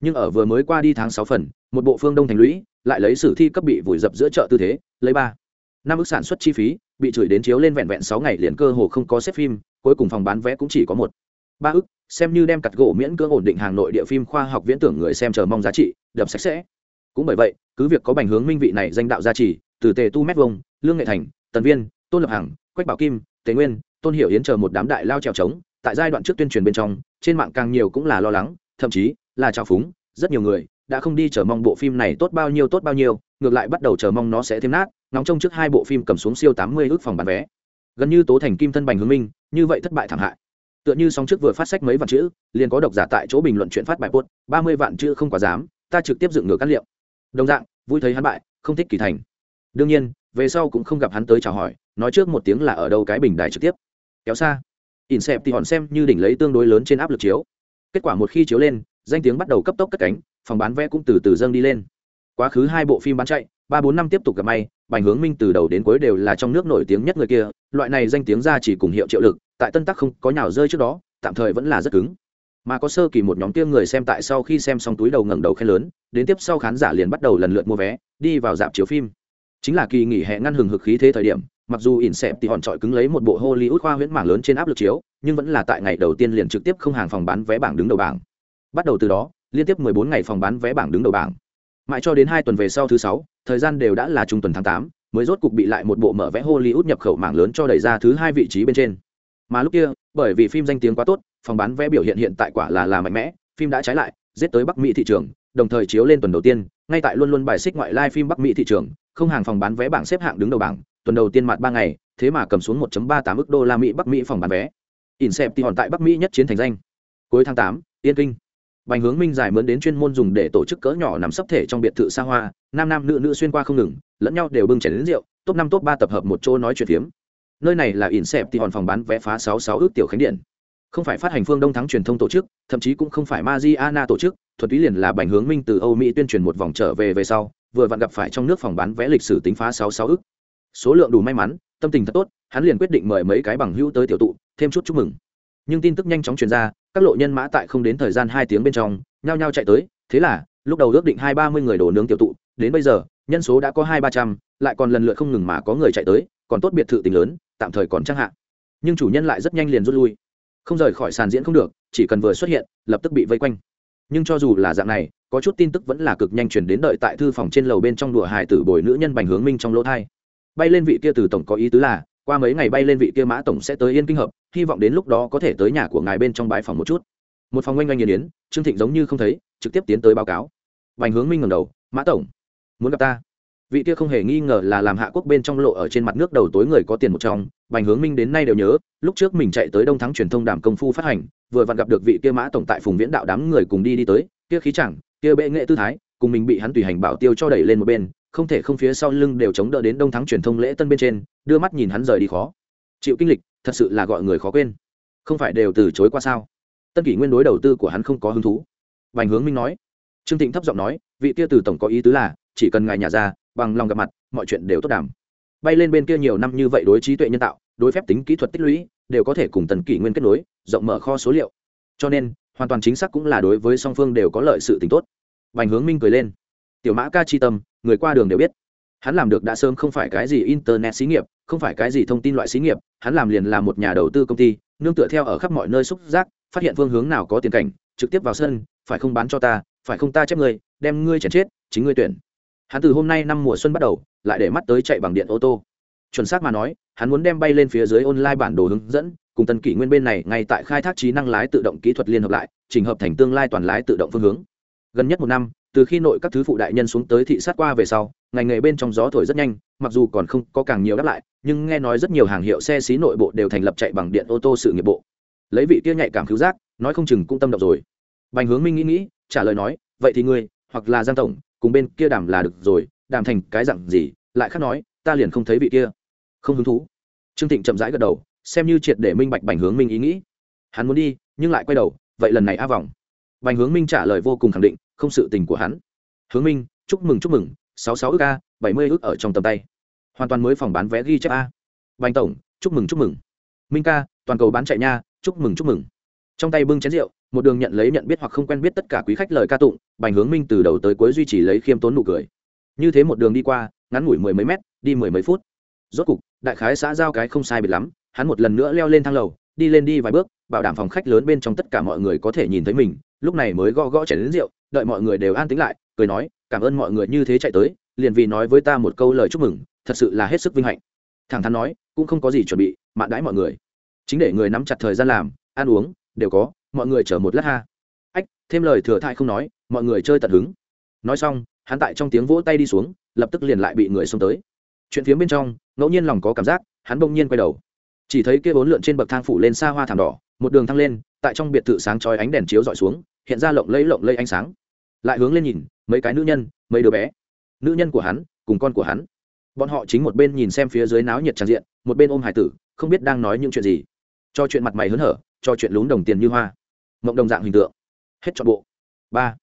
Nhưng ở vừa mới qua đi tháng sáu phần, một bộ phương đông thành lũy, lại lấy sử thi cấp bị vùi dập giữa chợ tư thế, lấy ba. Năm ước sản xuất chi phí, bị chửi đến chiếu lên vẹn vẹn sáu ngày liền cơ hồ không có xếp phim, cuối cùng phòng bán vé cũng chỉ có một. Ba ước xem như đem cặt gỗ miễn cưỡng ổn định hàng nội địa phim khoa học viễn tưởng người xem chờ mong giá trị, đập sạch sẽ. Cũng bởi vậy, cứ việc có bành hướng minh vị này danh đạo gia trì, từ tề tu mét vông lương nghệ thành, tần viên, tôn lập hằng, quách bảo kim, tề nguyên, tôn hiểu yến chờ một đám đại lao trèo trống, tại giai đoạn trước tuyên truyền bên trong, trên mạng càng nhiều cũng là lo lắng, thậm chí là trào phúng, rất nhiều người đã không đi chờ mong bộ phim này tốt bao nhiêu tốt bao nhiêu, ngược lại bắt đầu chờ mong nó sẽ thêm nát nóng trong trước hai bộ phim cầm xuống siêu tám mươi ước phòng bán vé. Gần như tố thành kim thân bành hướng minh, như vậy thất bại thảm hại tựa như song trước vừa phát sách mấy vạn chữ, liền có độc giả tại chỗ bình luận chuyện phát bài post, ba mươi vạn chữ không quá dám, ta trực tiếp dựng ngược cát liệu. Đồng dạng, vui thấy hắn bại, không thích kỳ thành. Đương nhiên, về sau cũng không gặp hắn tới chào hỏi, nói trước một tiếng là ở đâu cái bình đài trực tiếp. Kéo xa. In xẹp thì hòn xem như đỉnh lấy tương đối lớn trên áp lực chiếu. Kết quả một khi chiếu lên, danh tiếng bắt đầu cấp tốc cất cánh, phòng bán vé cũng từ từ dâng đi lên. Quá khứ hai bộ phim bán chạy, ba bốn năm tiếp tục gặp may, bành hướng minh từ đầu đến cuối đều là trong nước nổi tiếng nhất người kia, loại này danh tiếng ra chỉ cùng hiệu triệu lực tại tân tắc không có nhào rơi trước đó, tạm thời vẫn là rất cứng. Mà có sơ kỳ một nhóm tiêm người xem tại sau khi xem xong túi đầu ngẩng đầu khen lớn, đến tiếp sau khán giả liền bắt đầu lần lượt mua vé, đi vào dạp chiếu phim. Chính là kỳ nghỉ hè ngăn hừng hực khí thế thời điểm, mặc dù ỉn xẹp thì hòn trọi cứng lấy một bộ hollywood khoa huyễn mảng lớn trên áp lực chiếu, nhưng vẫn là tại ngày đầu tiên liền trực tiếp không hàng phòng bán vé bảng đứng đầu bảng. Bắt đầu từ đó, liên tiếp 14 ngày phòng bán vé bảng đứng đầu bảng. Mãi cho đến hai tuần về sau thứ sáu, thời gian đều đã là trung tuần tháng tám, mới rốt cục bị lại một bộ mở vé hollywood nhập khẩu mảng lớn cho đẩy ra thứ hai vị trí bên trên mà lúc kia bởi vì phim danh tiếng quá tốt phòng bán vé biểu hiện hiện tại quả là là mạnh mẽ phim đã trái lại giết tới bắc mỹ thị trường đồng thời chiếu lên tuần đầu tiên ngay tại luôn luôn bài xích ngoại lai phim bắc mỹ thị trường không hàng phòng bán vé bảng xếp hạng đứng đầu bảng tuần đầu tiên mặt ba ngày thế mà cầm xuống 1.38 ức đô la mỹ bắc mỹ phòng bán vé. Inception tại bắc mỹ nhất chiến thành danh. Cuối tháng tám yên kinh. Bành Hướng Minh giải mướn đến chuyên môn dùng để tổ chức cỡ nhỏ nằm sấp thể trong biệt thự xa hoa, nam nam nữ nữ xuyên qua không ngừng, lẫn nhau đều bưng chén đến rượu, top năm top ba tập hợp một chỗ nói chuyện phiếm. Nơi này là Inception phòng bán vé phá 66 ước tiểu khánh điện. Không phải phát hành phương Đông thắng truyền thông tổ chức, thậm chí cũng không phải Mariana tổ chức, thuật túy liền là Bành Hướng Minh từ Âu Mỹ tuyên truyền một vòng trở về về sau, vừa vặn gặp phải trong nước phòng bán vé lịch sử tính phá 66 ước. Số lượng đủ may mắn, tâm tình thật tốt, hắn liền quyết định mời mấy cái bằng hữu tới tiểu tụ, thêm chút chúc mừng. Nhưng tin tức nhanh chóng truyền ra, các lộ nhân mã tại không đến thời gian hai tiếng bên trong nhao nhao chạy tới thế là lúc đầu ước định hai ba mươi người đổ nướng tiểu tụ đến bây giờ nhân số đã có hai ba trăm lại còn lần lượt không ngừng mà có người chạy tới còn tốt biệt thự tình lớn, tạm thời còn trang hạ. Nhưng chủ nhân lại rất nhanh liền rút lui. Không rời khỏi sàn diễn không được, chỉ cần vừa xuất hiện, lập tức bị vây quanh. Nhưng cho dù là dạng này, có chút tin tức vẫn là cực nhanh chuyển đến đợi tại thư phòng trên lầu bên trong đùa hài tử bồi nữ nhân bành hướng minh trong lỗ thai. Bay lên vị kia từ tổng có ý tứ là, qua mấy ngày bay lên vị kia mã tổng sẽ tới yên kinh hợp, hy vọng đến lúc đó có thể tới nhà của ngài bên trong bãi phòng một chút. Một phòng oanh oanh nghiền yến trương thịnh giống như không thấy, trực tiếp tiến tới báo cáo. Bành hướng minh ngầm đầu, mã tổng, muốn gặp ta? Vị kia không hề nghi ngờ là làm hạ quốc bên trong lộ ở trên mặt nước đầu tối người có tiền một trong, bành hướng minh đến nay đều nhớ, lúc trước mình chạy tới đông thắng truyền thông đàm công phu phát hành, vừa vặn gặp được vị kia mã tổng tại phùng viễn đạo đám người cùng đi đi tới, kia khí chẳng, kia bệ nghệ tư thái, cùng mình bị hắn tùy hành bảo tiêu cho đẩy lên một bên, không thể không phía sau lưng đều chống đỡ đến đông thắng truyền thông lễ tân bên trên, đưa mắt nhìn hắn rời đi khó. Chịu kinh lịch, thật sự là gọi người khó quên. Không phải đều từ chối qua sao? Tân kỷ nguyên đối đầu tư của hắn không có hứng thú. Bành hướng minh nói. Trương thịnh thấp giọng nói, vị kia từ tổng có ý tứ là, chỉ cần ngài nhà ra bằng lòng gặp mặt, mọi chuyện đều tốt đảm bay lên bên kia nhiều năm như vậy đối trí tuệ nhân tạo, đối phép tính kỹ thuật tích lũy, đều có thể cùng tần kỷ nguyên kết nối, rộng mở kho số liệu. Cho nên, hoàn toàn chính xác cũng là đối với song phương đều có lợi sự tính tốt. Bành hướng minh cười lên. Tiểu mã ca chi tâm, người qua đường đều biết. Hắn làm được đã sớm không phải cái gì internet xí nghiệp, không phải cái gì thông tin loại xí nghiệp, hắn làm liền là một nhà đầu tư công ty, nương tựa theo ở khắp mọi nơi xúc giác, phát hiện phương hướng nào có tiền cảnh, trực tiếp vào sân, phải không bán cho ta, phải không ta chép ngươi, đem ngươi chèn chết, chính ngươi tuyển hắn từ hôm nay năm mùa xuân bắt đầu, lại để mắt tới chạy bằng điện ô tô. Chuẩn xác mà nói, hắn muốn đem bay lên phía dưới online bản đồ hướng dẫn, cùng tần kỷ nguyên bên này ngay tại khai thác trí năng lái tự động kỹ thuật liên hợp lại, trình hợp thành tương lai toàn lái tự động phương hướng. Gần nhất một năm, từ khi nội các thứ phụ đại nhân xuống tới thị sát qua về sau, ngành nghề bên trong gió thổi rất nhanh, mặc dù còn không có càng nhiều đáp lại, nhưng nghe nói rất nhiều hàng hiệu xe xí nội bộ đều thành lập chạy bằng điện ô tô sự nghiệp bộ. Lấy vị kia nhạy cảm cứu giác, nói không chừng cũng tâm động rồi. Bành hướng minh nghĩ nghĩ, trả lời nói, vậy thì ngươi, hoặc là giang tổng cùng bên kia đàm là được rồi, đàm thành cái dặn gì, lại khác nói, ta liền không thấy vị kia. Không hứng thú. Trương thịnh chậm rãi gật đầu, xem như triệt để minh bạch bành hướng minh ý nghĩ. Hắn muốn đi, nhưng lại quay đầu, vậy lần này a vòng. Bành hướng minh trả lời vô cùng khẳng định, không sự tình của hắn. Hướng minh, chúc mừng chúc mừng, sáu sáu ước a, bảy mươi ước ở trong tầm tay. Hoàn toàn mới phòng bán vé ghi chép a. Bành tổng, chúc mừng chúc mừng. Minh ca, toàn cầu bán chạy nha, chúc mừng chúc mừng. Trong tay bưng chén rượu một đường nhận lấy nhận biết hoặc không quen biết tất cả quý khách lời ca tụng, bành hướng minh từ đầu tới cuối duy trì lấy khiêm tốn nụ cười. Như thế một đường đi qua, ngắn ngủi mười mấy mét, đi mười mấy phút. Rốt cục, đại khái xã giao cái không sai biệt lắm, hắn một lần nữa leo lên thang lầu, đi lên đi vài bước, bảo đảm phòng khách lớn bên trong tất cả mọi người có thể nhìn thấy mình, lúc này mới gõ gõ chảy đến rượu, đợi mọi người đều an tĩnh lại, cười nói, cảm ơn mọi người như thế chạy tới, liền vì nói với ta một câu lời chúc mừng, thật sự là hết sức vinh hạnh. Thẳng thắn nói, cũng không có gì chuẩn bị, mạn đãi mọi người. Chính để người nắm chặt thời gian làm, ăn uống, đều có mọi người chờ một lát ha. Ách, thêm lời thừa thai không nói, mọi người chơi tận hứng. Nói xong, hắn tại trong tiếng vỗ tay đi xuống, lập tức liền lại bị người xông tới. Chuyện phía bên trong, ngẫu nhiên lòng có cảm giác, hắn bỗng nhiên quay đầu. Chỉ thấy kia bốn lượn trên bậc thang phủ lên xa hoa thảm đỏ, một đường thăng lên, tại trong biệt thự sáng chói ánh đèn chiếu dọi xuống, hiện ra lộng lẫy lộng lẫy ánh sáng. Lại hướng lên nhìn, mấy cái nữ nhân, mấy đứa bé. Nữ nhân của hắn cùng con của hắn. Bọn họ chính một bên nhìn xem phía dưới náo nhiệt tràn diện, một bên ôm hải tử, không biết đang nói những chuyện gì. Cho chuyện mặt mày hớn hở, cho chuyện lún đồng tiền như hoa mộng đồng dạng hình tượng. Hết chọn bộ. Ba.